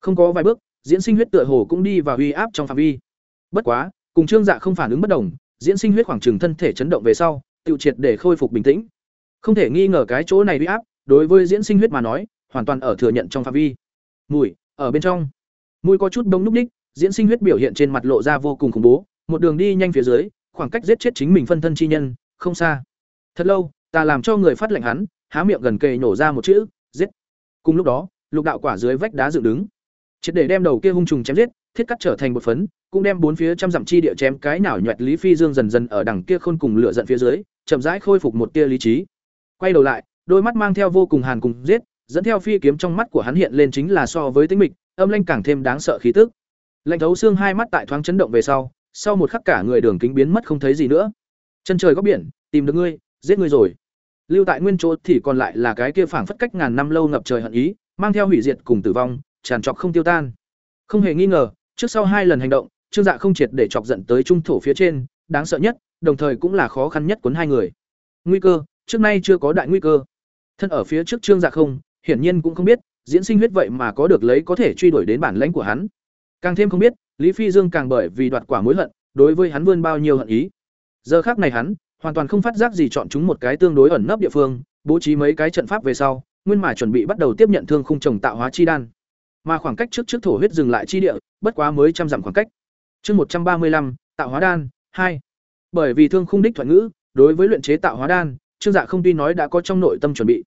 Không có vài bước, diễn sinh huyết tựa hồ cũng đi vào uy áp trong phạm vi. Bất quá, cùng trương dạ không phản ứng bất đồng, diễn sinh huyết khoảng trừng thân thể chấn động về sau tự triệt để khôi phục bình tĩnh. Không thể nghi ngờ cái chỗ này uy áp, đối với diễn sinh huyết mà nói hoàn toàn ở thừa nhận trong phạm vi. Mùi, ở bên trong. Mùi có chút đông núc ních diễn sinh huyết biểu hiện trên mặt lộ ra vô cùng khủng bố, một đường đi nhanh phía dưới, khoảng cách giết chết chính mình phân thân chi nhân, không xa. Thật lâu, ta làm cho người phát lệnh hắn, há miệng gần kề nổ ra một chữ, giết. Cùng lúc đó, lục đạo quả dưới vách đá dựng đứng. Triệt để đem đầu kia hung trùng chém giết, thiết cắt trở thành một phấn, cũng đem bốn phía trăm dặm chi địa chém cái nào nhoẹt lý phi dương dần dần ở đằng kia khôn cùng lửa giận phía dưới, chậm rãi khôi phục một tia lý trí. Quay đầu lại, đôi mắt mang theo vô cùng hàn cùng giết dẫn theo phi kiếm trong mắt của hắn hiện lên chính là so với tính mịch, âm lanh càng thêm đáng sợ khí tức. Lạnh thấu xương hai mắt tại thoáng chấn động về sau sau một khắc cả người đường kính biến mất không thấy gì nữa. Chân trời góc biển, tìm được ngươi, giết ngươi rồi. Lưu tại nguyên chỗ thì còn lại là cái kia phảng phất cách ngàn năm lâu ngập trời hận ý, mang theo hủy diệt cùng tử vong, tràn trọc không tiêu tan. Không hề nghi ngờ, trước sau hai lần hành động, trương dạ không triệt để chọc giận tới trung thổ phía trên, đáng sợ nhất, đồng thời cũng là khó khăn nhất cuốn hai người. Nguy cơ, trước nay chưa có đại nguy cơ. Thân ở phía trước trương dạ không hiển nhiên cũng không biết, diễn sinh huyết vậy mà có được lấy có thể truy đuổi đến bản lãnh của hắn. Càng thêm không biết, lý phi dương càng bởi vì đoạt quả mối hận, đối với hắn vươn bao nhiêu hận ý. Giờ khác này hắn, hoàn toàn không phát giác gì chọn chúng một cái tương đối ẩn nấp địa phương, bố trí mấy cái trận pháp về sau, nguyên mà chuẩn bị bắt đầu tiếp nhận thương khung trồng tạo hóa chi đan. Mà khoảng cách trước trước thổ huyết dừng lại chi địa, bất quá mới trăm dặm khoảng cách. Chương một trăm ba mươi lăm, tạo hóa đan, hai. Bởi vì thương khung đích thuận ngữ, đối với luyện chế tạo hóa đan, trương dạ không tuy nói đã có trong nội tâm chuẩn bị.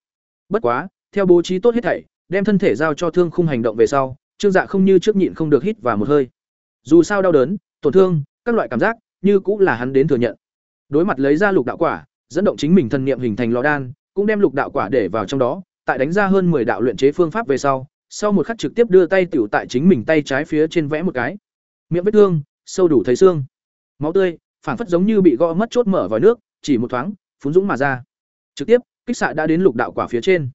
Bất quá theo bố trí tốt hết thảy, đem thân thể giao cho thương khung hành động về sau, trương dạ không như trước nhịn không được hít và một hơi. Dù sao đau đớn, tổn thương, các loại cảm giác, như cũng là hắn đến thừa nhận. Đối mặt lấy ra lục đạo quả, dẫn động chính mình thân niệm hình thành lò đan, cũng đem lục đạo quả để vào trong đó, tại đánh ra hơn 10 đạo luyện chế phương pháp về sau sau một khắc trực tiếp đưa tay tiểu tại chính mình tay trái phía trên vẽ một cái. Miệng vết thương, sâu đủ thấy xương. Máu tươi phản phất giống như bị gõ mất chốt mở vào nước, chỉ một thoáng phún dũng mà ra. Trực tiếp, kích xạ đã đến lục đạo quả phía trên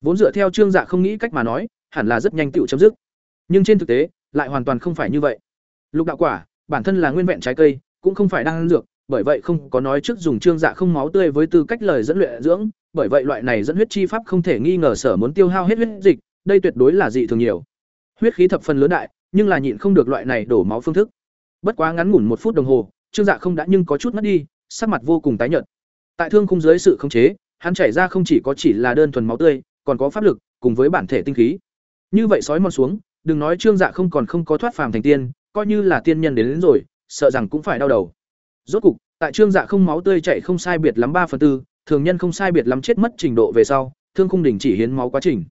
vốn dựa theo trương dạ không nghĩ cách mà nói, hẳn là rất nhanh tựu chấm dứt. Nhưng trên thực tế, lại hoàn toàn không phải như vậy. Lục đạo quả, bản thân là nguyên vẹn trái cây, cũng không phải đang ăn dược, bởi vậy không có nói trước dùng trương dạ không máu tươi với tư cách lời dẫn luyện dưỡng, bởi vậy loại này dẫn huyết chi pháp không thể nghi ngờ sở muốn tiêu hao hết huyết dịch, đây tuyệt đối là dị thường nhiều. Huyết khí thập phần lớn đại, nhưng là nhịn không được loại này đổ máu phương thức. Bất quá ngắn ngủn một phút đồng hồ, trương dạ không đã nhưng có chút mất đi, sắc mặt vô cùng tái nhợt. Tại thương khung dưới sự khống chế, hắn chảy ra không chỉ có chỉ là đơn thuần máu tươi còn có pháp lực cùng với bản thể tinh khí. Như vậy sói mòn xuống đừng nói trương dạ không còn không có thoát phàm thành tiên coi như là tiên nhân đến, đến rồi sợ rằng cũng phải đau đầu. Rốt cục tại trương dạ không máu tươi chảy không sai biệt lắm ba phần tư thường nhân không sai biệt lắm chết mất trình độ về sau thương khung đình chỉ hiến máu quá trình.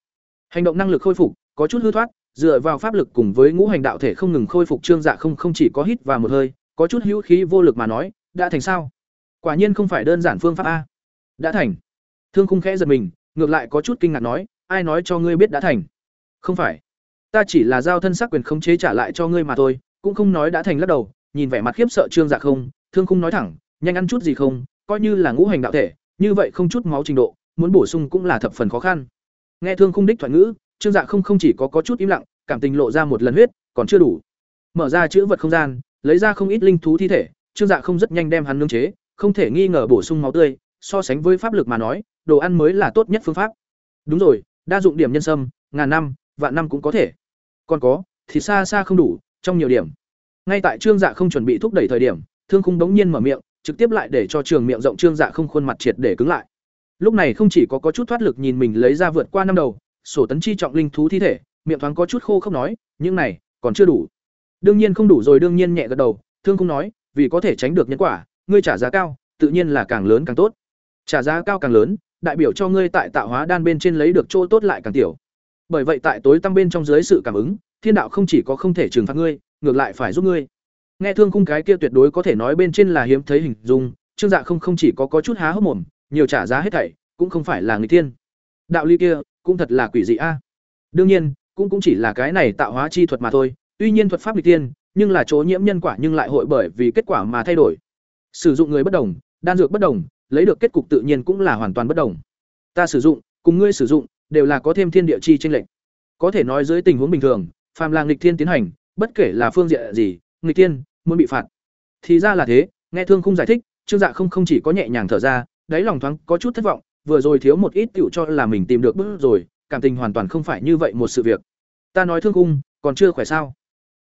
Hành động năng lực khôi phục có chút hư thoát dựa vào pháp lực cùng với ngũ hành đạo thể không ngừng khôi phục trương dạ không không chỉ có hít vào một hơi có chút hữu khí vô lực mà nói đã thành sao? Quả nhiên không phải đơn giản phương pháp a. Đã thành. Thương khung khẽ giật mình ngược lại có chút kinh ngạc nói, ai nói cho ngươi biết đã thành? Không phải. Ta chỉ là giao thân sắc quyền khống chế trả lại cho ngươi mà thôi, cũng không nói đã thành lắc đầu, nhìn vẻ mặt khiếp sợ trương dạ không, thương khung nói thẳng, nhanh ăn chút gì không, coi như là ngũ hành đạo thể, như vậy không chút máu trình độ, muốn bổ sung cũng là thập phần khó khăn. Nghe thương khung đích thoại ngữ, trương dạ không không chỉ có có chút im lặng, cảm tình lộ ra một lần huyết, còn chưa đủ. Mở ra chữ vật không gian, lấy ra không ít linh thú thi thể, trương dạ không rất nhanh đem hắn nương chế, không thể nghi ngờ bổ sung máu tươi so sánh với pháp lực mà nói, đồ ăn mới là tốt nhất phương pháp. Đúng rồi, đa dụng điểm nhân sâm, ngàn năm, vạn năm cũng có thể. Còn có thì xa xa không đủ, trong nhiều điểm. Ngay tại trương dạ không chuẩn bị thúc đẩy thời điểm, thương khung đống nhiên mở miệng, trực tiếp lại để cho trường miệng rộng trương dạ không khuôn mặt triệt để cứng lại. Lúc này không chỉ có có chút thoát lực nhìn mình lấy ra vượt qua năm đầu, sổ tấn chi trọng linh thú thi thể, miệng thoáng có chút khô không nói, những này, còn chưa đủ. Đương nhiên không đủ rồi, đương nhiên nhẹ gật đầu, thương không nói, vì có thể tránh được nhân quả, ngươi trả giá cao, tự nhiên là càng lớn càng tốt trả giá cao càng lớn, đại biểu cho ngươi tại tạo hóa đan bên trên lấy được chỗ tốt lại càng tiểu. Bởi vậy tại tối tăm bên trong dưới sự cảm ứng, thiên đạo không chỉ có không thể trừng phạt ngươi, ngược lại phải giúp ngươi. Nghe thương khung cái kia tuyệt đối có thể nói bên trên là hiếm thấy hình dung, trương dạ không không chỉ có có chút há hốc mồm, nhiều trả giá hết thảy, cũng không phải là người tiên đạo ly kia, cũng thật là quỷ dị a. Đương nhiên, cũng cũng chỉ là cái này tạo hóa chi thuật mà thôi, tuy nhiên thuật pháp người tiên nhưng là chỗ nhiễm nhân quả nhưng lại hội bởi vì kết quả mà thay đổi. Sử dụng người bất đồng, đan dược bất đồng lấy được kết cục tự nhiên cũng là hoàn toàn bất đồng. Ta sử dụng, cùng ngươi sử dụng, đều là có thêm thiên địa chi chênh lệch. Có thể nói dưới tình huống bình thường, phàm là nghịch thiên tiến hành, bất kể là phương diện gì, nghịch tiên muốn bị phạt. Thì ra là thế, nghe thương không giải thích, trương dạ không không chỉ có nhẹ nhàng thở ra, đáy lòng thoáng có chút thất vọng, vừa rồi thiếu một ít tựu cho là mình tìm được bước rồi, cảm tình hoàn toàn không phải như vậy một sự việc. Ta nói thương khung, còn chưa khỏe sao?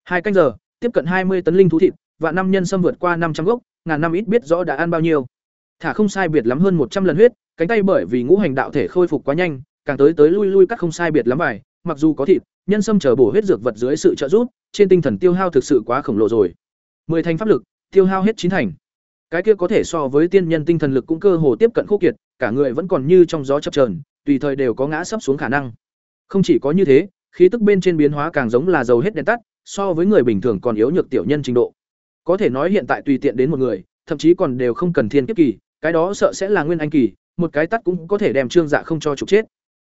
Hai canh giờ, tiếp cận hai mươi tấn linh thú thịt và năm nhân xâm vượt qua năm trăm gốc, ngàn năm ít biết rõ đã ăn bao nhiêu thả không sai biệt lắm hơn một trăm lần huyết cánh tay bởi vì ngũ hành đạo thể khôi phục quá nhanh càng tới tới lui lui cắt không sai biệt lắm vài mặc dù có thịt nhân sâm chờ bổ huyết dược vật dưới sự trợ giúp trên tinh thần tiêu hao thực sự quá khổng lồ rồi. Mười thành pháp lực tiêu hao hết chín thành. Cái kia có thể so với tiên nhân tinh thần lực cũng cơ hồ tiếp cận khô kiệt cả người vẫn còn như trong gió chập chờn, tùy thời đều có ngã sắp xuống khả năng. Không chỉ có như thế khí tức bên trên biến hóa càng giống là dầu hết đèn tắt so với người bình thường còn yếu nhược tiểu nhân trình độ. Có thể nói hiện tại tùy tiện đến một người thậm chí còn đều không cần thiên kiếp kỳ cái đó sợ sẽ là nguyên anh kỳ, một cái tắt cũng có thể đem trương dạ không cho trục chết.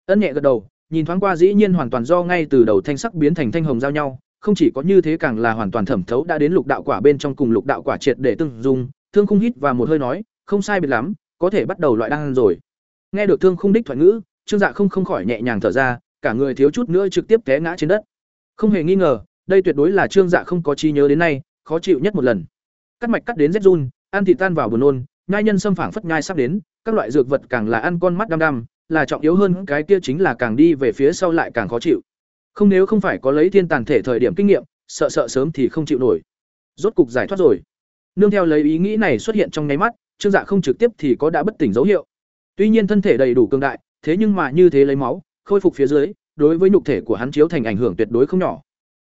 Ân nhẹ gật đầu, nhìn thoáng qua dĩ nhiên hoàn toàn do ngay từ đầu thanh sắc biến thành thanh hồng giao nhau, không chỉ có như thế càng là hoàn toàn thẩm thấu đã đến lục đạo quả bên trong cùng lục đạo quả triệt để từng dùng thương không hít và một hơi nói, không sai biệt lắm, có thể bắt đầu loại đan rồi. Nghe được thương không đích thoại ngữ, trương dạ không không khỏi nhẹ nhàng thở ra, cả người thiếu chút nữa trực tiếp té ngã trên đất. Không hề nghi ngờ, đây tuyệt đối là trương dạ không có chi nhớ đến nay, khó chịu nhất một lần. Cắt mạch cắt đến rét run, ăn thịt tan vào buồn nôn nhai nhân xâm phảng phất nhai sắp đến, các loại dược vật càng là ăn con mắt đăm đăm, là trọng yếu hơn, cái kia chính là càng đi về phía sau lại càng khó chịu. Không nếu không phải có lấy thiên tàn thể thời điểm kinh nghiệm, sợ sợ sớm thì không chịu nổi. Rốt cục giải thoát rồi. Nương theo lấy ý nghĩ này xuất hiện trong nháy mắt, trương dạ không trực tiếp thì có đã bất tỉnh dấu hiệu. Tuy nhiên thân thể đầy đủ cường đại, thế nhưng mà như thế lấy máu, khôi phục phía dưới, đối với nhục thể của hắn chiếu thành ảnh hưởng tuyệt đối không nhỏ.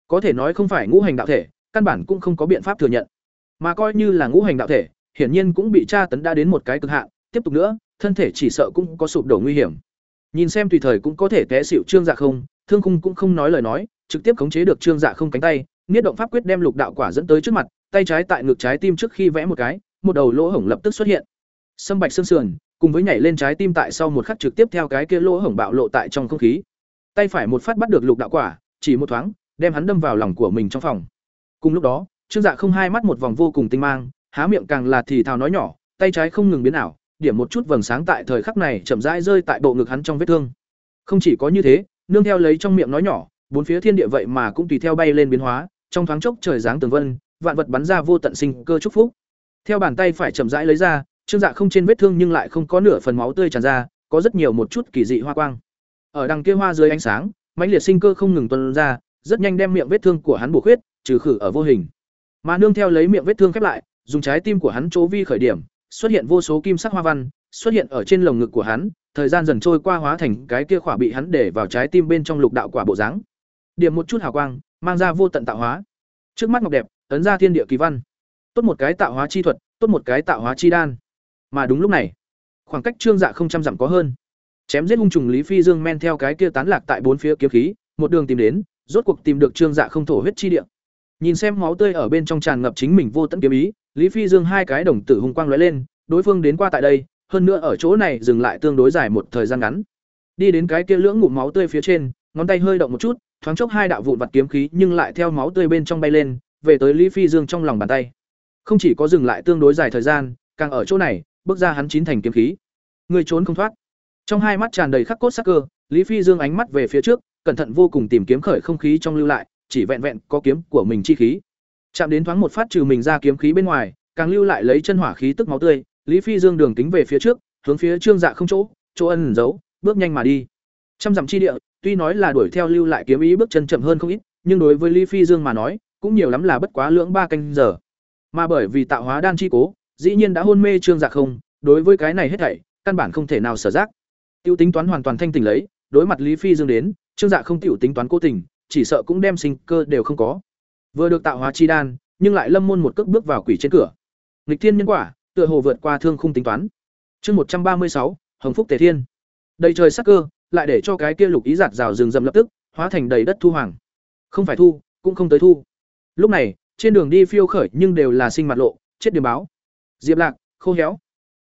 Có thể nói không phải ngũ hành đạo thể, căn bản cũng không có biện pháp thừa nhận. Mà coi như là ngũ hành đạo thể hiển nhiên cũng bị tra tấn đã đến một cái cực hạn, tiếp tục nữa, thân thể chỉ sợ cũng có sụp đổ nguy hiểm. Nhìn xem tùy thời cũng có thể té xỉu trương dạ không, thương khung cũng không nói lời nói, trực tiếp khống chế được trương dạ không cánh tay niết động pháp quyết đem lục đạo quả dẫn tới trước mặt, tay trái tại ngực trái tim trước khi vẽ một cái, một đầu lỗ hổng lập tức xuất hiện. Sâm bạch xương sườn, cùng với nhảy lên trái tim tại sau một khắc trực tiếp theo cái kia lỗ hổng bạo lộ tại trong không khí. Tay phải một phát bắt được lục đạo quả, chỉ một thoáng, đem hắn đâm vào lòng của mình trong phòng. Cùng lúc đó, trương dạ không hai mắt một vòng vô cùng tinh mang há miệng càng là thì thào nói nhỏ, tay trái không ngừng biến ảo, điểm một chút vầng sáng tại thời khắc này chậm rãi rơi tại bộ ngực hắn trong vết thương. Không chỉ có như thế, nương theo lấy trong miệng nói nhỏ, bốn phía thiên địa vậy mà cũng tùy theo bay lên biến hóa, trong thoáng chốc trời dáng tường vân, vạn vật bắn ra vô tận sinh cơ chúc phúc. Theo bàn tay phải chậm rãi lấy ra, trương dạ không trên vết thương nhưng lại không có nửa phần máu tươi tràn ra, có rất nhiều một chút kỳ dị hoa quang. Ở đằng kia hoa dưới ánh sáng, mãnh liệt sinh cơ không ngừng tuôn ra, rất nhanh đem miệng vết thương của hắn bổ khuyết, trừ khử ở vô hình. Mà nương theo lấy miệng vết thương khép lại dùng trái tim của hắn chỗ vi khởi điểm xuất hiện vô số kim sắc hoa văn xuất hiện ở trên lồng ngực của hắn thời gian dần trôi qua hóa thành cái kia khỏa bị hắn để vào trái tim bên trong lục đạo quả bộ dáng điểm một chút hào quang mang ra vô tận tạo hóa trước mắt ngọc đẹp ấn ra thiên địa kỳ văn tốt một cái tạo hóa chi thuật tốt một cái tạo hóa chi đan. Mà đúng lúc này, khoảng cách Trương Dạ không trăm dặm có hơn. Chém giết hung trùng Lý Phi Dương men theo cái kia tán lạc tại bốn phía kiếm khí, một đường tìm đến, rốt cuộc tìm được Trương Dạ không thổ huyết chi địa. Nhìn xem máu tươi ở bên trong tràn ngập chính mình vô tận kiếm ý, Lý Phi Dương hai cái đồng tử hung quang lóe lên, đối phương đến qua tại đây, hơn nữa ở chỗ này dừng lại tương đối dài một thời gian ngắn. Đi đến cái kia lưỡng ngụm máu tươi phía trên, ngón tay hơi động một chút, thoáng chốc hai đạo vụn vặt kiếm khí nhưng lại theo máu tươi bên trong bay lên, về tới Lý Phi Dương trong lòng bàn tay. Không chỉ có dừng lại tương đối dài thời gian, càng ở chỗ này, bước ra hắn chín thành kiếm khí. Người trốn không thoát. Trong hai mắt tràn đầy khắc cốt sắc cơ, Lý Phi Dương ánh mắt về phía trước, cẩn thận vô cùng tìm kiếm khởi không khí trong lưu lại, chỉ vẹn vẹn có kiếm của mình chi khí. Chạm đến thoáng một phát trừ mình ra kiếm khí bên ngoài, càng lưu lại lấy chân hỏa khí tức máu tươi, Lý Phi Dương đường tính về phía trước, hướng phía Trương Dạ không chỗ, chỗ ẩn giấu, bước nhanh mà đi. Trăm dặm chi địa, tuy nói là đuổi theo lưu lại kiếm ý bước chân chậm hơn không ít, nhưng đối với Lý Phi Dương mà nói, cũng nhiều lắm là bất quá lưỡng ba canh giờ. Mà bởi vì tạo hóa đan chi cố, dĩ nhiên đã hôn mê Trương Dạ không, đối với cái này hết thảy, căn bản không thể nào sở giác. Tiêu tính toán hoàn toàn thanh tỉnh lấy, đối mặt Lý Phi Dương đến, Trương Dạ không tiểu tính toán cố tình, chỉ sợ cũng đem sinh cơ đều không có. Vừa được tạo hóa chi đan, nhưng lại lâm môn một cước bước vào quỷ trên cửa. Nghịch thiên nhân quả, tựa hồ vượt qua thương khung tính toán. Chương một trăm ba mươi sáu, Hồng Phúc Tề Thiên. Đầy trời sắc cơ, lại để cho cái kia lục ý giạt rào rừng rậm lập tức hóa thành đầy đất thu hoàng. Không phải thu, cũng không tới thu. Lúc này, trên đường đi phiêu khởi nhưng đều là sinh mặt lộ, chết điểm báo. Diệp Lạc, khô héo.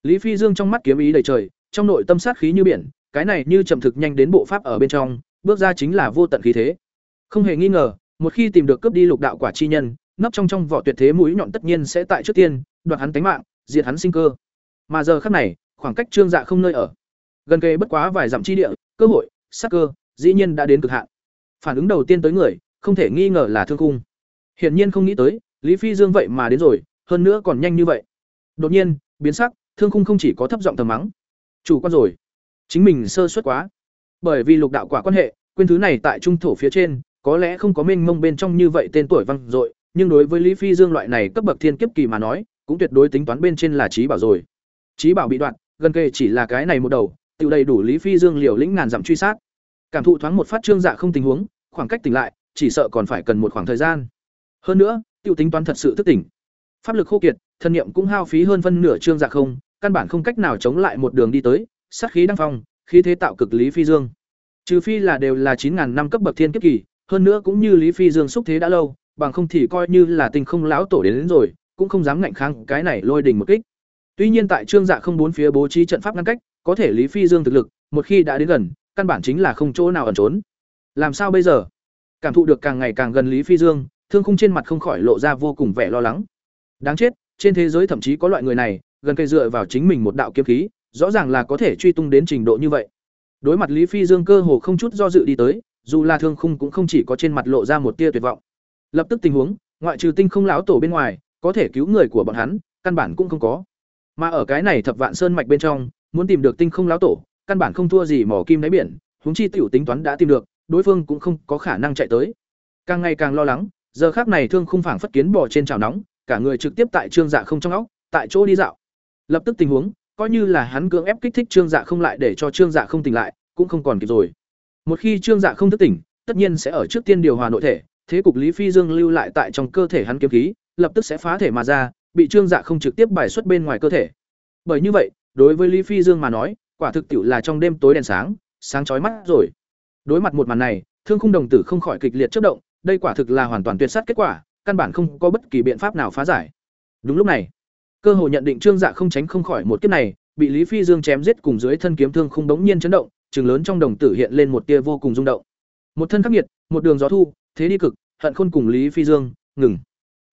Lý Phi Dương trong mắt kiếm ý đầy trời, trong nội tâm sát khí như biển, cái này như chậm thực nhanh đến bộ pháp ở bên trong, bước ra chính là vô tận khí thế. Không hề nghi ngờ, một khi tìm được cướp đi lục đạo quả chi nhân, nấp trong trong vỏ tuyệt thế mũi nhọn tất nhiên sẽ tại trước tiên, đoạt hắn tính mạng, diệt hắn sinh cơ. Mà giờ khắc này, khoảng cách Trương Dạ không nơi ở, gần kề bất quá vài dặm chi địa, cơ hội, sắc cơ, dĩ nhiên đã đến cực hạn. Phản ứng đầu tiên tới người, không thể nghi ngờ là Thương Cung. Hiển nhiên không nghĩ tới, Lý Phi Dương vậy mà đến rồi, hơn nữa còn nhanh như vậy. Đột nhiên, biến sắc, Thương Cung không chỉ có thấp giọng tầm mắng, chủ quan rồi, chính mình sơ suất quá. Bởi vì lục đạo quả quan hệ, quên thứ này tại trung thổ phía trên, có lẽ không có mênh mông bên trong như vậy tên tuổi văng dội, nhưng đối với Lý Phi Dương loại này cấp bậc thiên kiếp kỳ mà nói, cũng tuyệt đối tính toán bên trên là trí bảo rồi. Trí bảo bị đoạn, gần kề chỉ là cái này một đầu, tiêu đầy đủ Lý Phi Dương liều lĩnh ngàn dặm truy sát. Cảm thụ thoáng một phát trương dạ không tình huống, khoảng cách tỉnh lại, chỉ sợ còn phải cần một khoảng thời gian. Hơn nữa, tiêu tính toán thật sự thức tỉnh. Pháp lực khô kiệt, thân niệm cũng hao phí hơn phân nửa trương dạ không, căn bản không cách nào chống lại một đường đi tới, sát khí đăng phong, khí thế tạo cực Lý Phi Dương. Trừ phi là đều là chín ngàn năm cấp bậc thiên kiếp kỳ, hơn nữa cũng như Lý Phi Dương xúc thế đã lâu, bằng không thì coi như là tình không lão tổ đến, đến rồi, cũng không dám ngạnh kháng cái này lôi đình một kích. Tuy nhiên tại Trương Dạ không bốn phía bố trí trận pháp ngăn cách, có thể Lý Phi Dương thực lực, một khi đã đến gần, căn bản chính là không chỗ nào ẩn trốn. Làm sao bây giờ? Cảm thụ được càng ngày càng gần Lý Phi Dương, Thương Khung trên mặt không khỏi lộ ra vô cùng vẻ lo lắng. Đáng chết, trên thế giới thậm chí có loại người này, gần cây dựa vào chính mình một đạo kiếm khí, rõ ràng là có thể truy tung đến trình độ như vậy. Đối mặt Lý Phi Dương cơ hồ không chút do dự đi tới, dù là Thương Khung cũng không chỉ có trên mặt lộ ra một tia tuyệt vọng. Lập tức tình huống, ngoại trừ Tinh Không lão tổ bên ngoài, có thể cứu người của bọn hắn, căn bản cũng không có. Mà ở cái này Thập Vạn Sơn mạch bên trong, muốn tìm được Tinh Không lão tổ, căn bản không thua gì mỏ kim đáy biển, huống chi tiểu tính toán đã tìm được, đối phương cũng không có khả năng chạy tới. Càng ngày càng lo lắng, giờ khắc này Thương Khung phảng phất kiến bò trên chảo nóng, cả người trực tiếp tại Trương Dạ không trong óc, tại chỗ đi dạo. Lập tức tình huống, coi như là hắn cưỡng ép kích thích Trương Dạ không lại để cho Trương Dạ không tỉnh lại, cũng không còn kịp rồi. Một khi Trương Dạ không thức tỉnh, tất nhiên sẽ ở trước tiên điều hòa nội thể, thế cục Lý Phi Dương lưu lại tại trong cơ thể hắn kiếm khí, lập tức sẽ phá thể mà ra, bị Trương Dạ không trực tiếp bài xuất bên ngoài cơ thể. Bởi như vậy, đối với Lý Phi Dương mà nói, quả thực tiệu là trong đêm tối đèn sáng, sáng chói mắt rồi. Đối mặt một màn này, Thương Khung đồng tử không khỏi kịch liệt chất động, đây quả thực là hoàn toàn tuyệt sát kết quả, căn bản không có bất kỳ biện pháp nào phá giải. Đúng lúc này, cơ hội nhận định Trương Dạ không tránh không khỏi một kiếp này, bị Lý Phi Dương chém giết cùng dưới thân kiếm thương không đống nhiên chấn động, trừng lớn trong đồng tử hiện lên một tia vô cùng rung động. Một thân khắc nghiệt, một đường gió thu, thế đi cực, hận khôn cùng Lý Phi Dương, ngừng.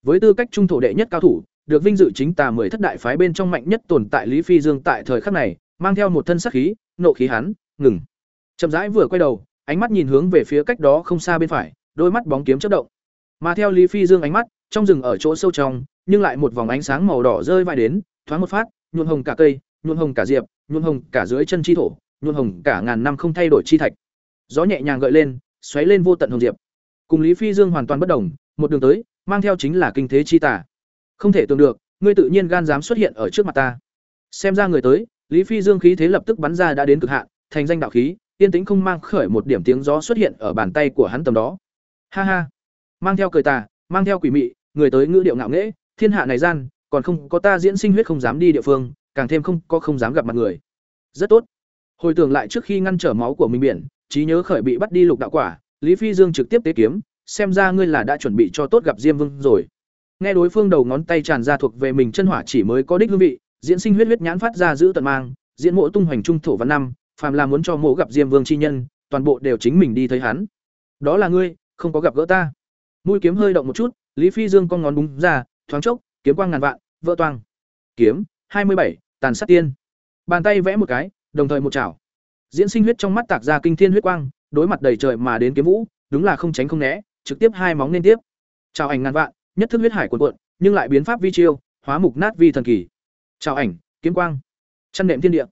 Với tư cách trung thổ đệ nhất cao thủ, được vinh dự chính tà mười thất đại phái bên trong mạnh nhất tồn tại Lý Phi Dương tại thời khắc này, mang theo một thân sắc khí, nộ khí hắn, ngừng. Chậm rãi vừa quay đầu, ánh mắt nhìn hướng về phía cách đó không xa bên phải, đôi mắt bóng kiếm chớp động. Mà theo Lý Phi Dương ánh mắt, trong rừng ở chỗ sâu trong, nhưng lại một vòng ánh sáng màu đỏ rơi vai đến, thoáng một phát, nhuộm hồng cả cây, nhuộm hồng cả diệp, nhuộm hồng cả dưới chân chi thổ, nhuộm hồng cả ngàn năm không thay đổi chi thạch. Gió nhẹ nhàng gợi lên, xoáy lên vô tận hồng diệp. Cùng Lý Phi Dương hoàn toàn bất đồng, một đường tới, mang theo chính là kinh thế chi tà. Không thể tưởng được, ngươi tự nhiên gan dám xuất hiện ở trước mặt ta. Xem ra người tới, Lý Phi Dương khí thế lập tức bắn ra đã đến cực hạn, thành danh đạo khí, tiên tính không mang khởi một điểm tiếng gió xuất hiện ở bàn tay của hắn tầm đó. Ha ha, mang theo cười tà, mang theo quỷ mị, người tới ngữ điệu ngạo nghễ, thiên hạ này gian, còn không có ta diễn sinh huyết không dám đi địa phương càng thêm không có không dám gặp mặt người rất tốt hồi tưởng lại trước khi ngăn trở máu của mình biển, trí nhớ khởi bị bắt đi lục đạo quả, lý phi dương trực tiếp tế kiếm, xem ra ngươi là đã chuẩn bị cho tốt gặp diêm vương rồi. Nghe đối phương đầu ngón tay tràn ra thuộc về mình chân hỏa chỉ mới có đích hương vị, diễn sinh huyết huyết nhãn phát ra giữ tận mang, diễn mộ tung hoành trung thổ văn năm, phàm là muốn cho mộ gặp diêm vương chi nhân, toàn bộ đều chính mình đi thấy hắn. Đó là ngươi, không có gặp gỡ ta. Mũi kiếm hơi động một chút, lý phi dương con ngón búng ra, thoáng chốc, kiếm quang ngàn vạn, vỡ toang. Kiếm, hai mươi bảy, tàn sát tiên. Bàn tay vẽ một cái đồng thời một chảo. Diễn sinh huyết trong mắt tạc ra kinh thiên huyết quang, đối mặt đầy trời mà đến kiếm vũ, đúng là không tránh không né, trực tiếp hai móng liên tiếp. Chào ảnh ngàn vạn, nhất thức huyết hải cuộn cuộn, nhưng lại biến pháp vi chiêu, hóa mục nát vi thần kỳ. Chào ảnh, kiếm quang. Chăn nệm thiên địa.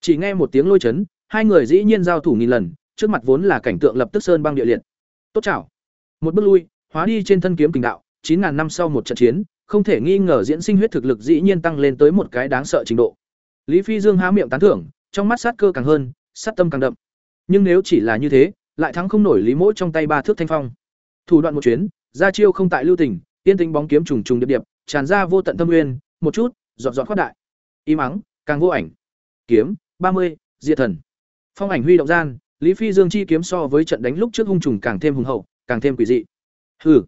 Chỉ nghe một tiếng lôi chấn, hai người dĩ nhiên giao thủ nghìn lần, trước mặt vốn là cảnh tượng lập tức sơn băng địa liệt. Tốt chảo. Một bước lui, hóa đi trên thân kiếm kình đạo, chín ngàn năm sau một trận chiến, không thể nghi ngờ diễn sinh huyết thực lực dĩ nhiên tăng lên tới một cái đáng sợ trình độ. Lý phi dương há miệng tán thưởng trong mắt sát cơ càng hơn, sát tâm càng đậm. Nhưng nếu chỉ là như thế, lại thắng không nổi lý mỗ trong tay ba thước thanh phong. Thủ đoạn một chuyến ra chiêu không tại lưu tình, tiên tính bóng kiếm trùng trùng điệp điệp, tràn ra vô tận tâm nguyên, một chút, dọn dọn khoát đại. Im ắng, càng vô ảnh. Kiếm, ba mươi, diệt thần. Phong ảnh huy động gian, lý phi dương chi kiếm so với trận đánh lúc trước hung trùng càng thêm hùng hậu, càng thêm quỷ dị. Hư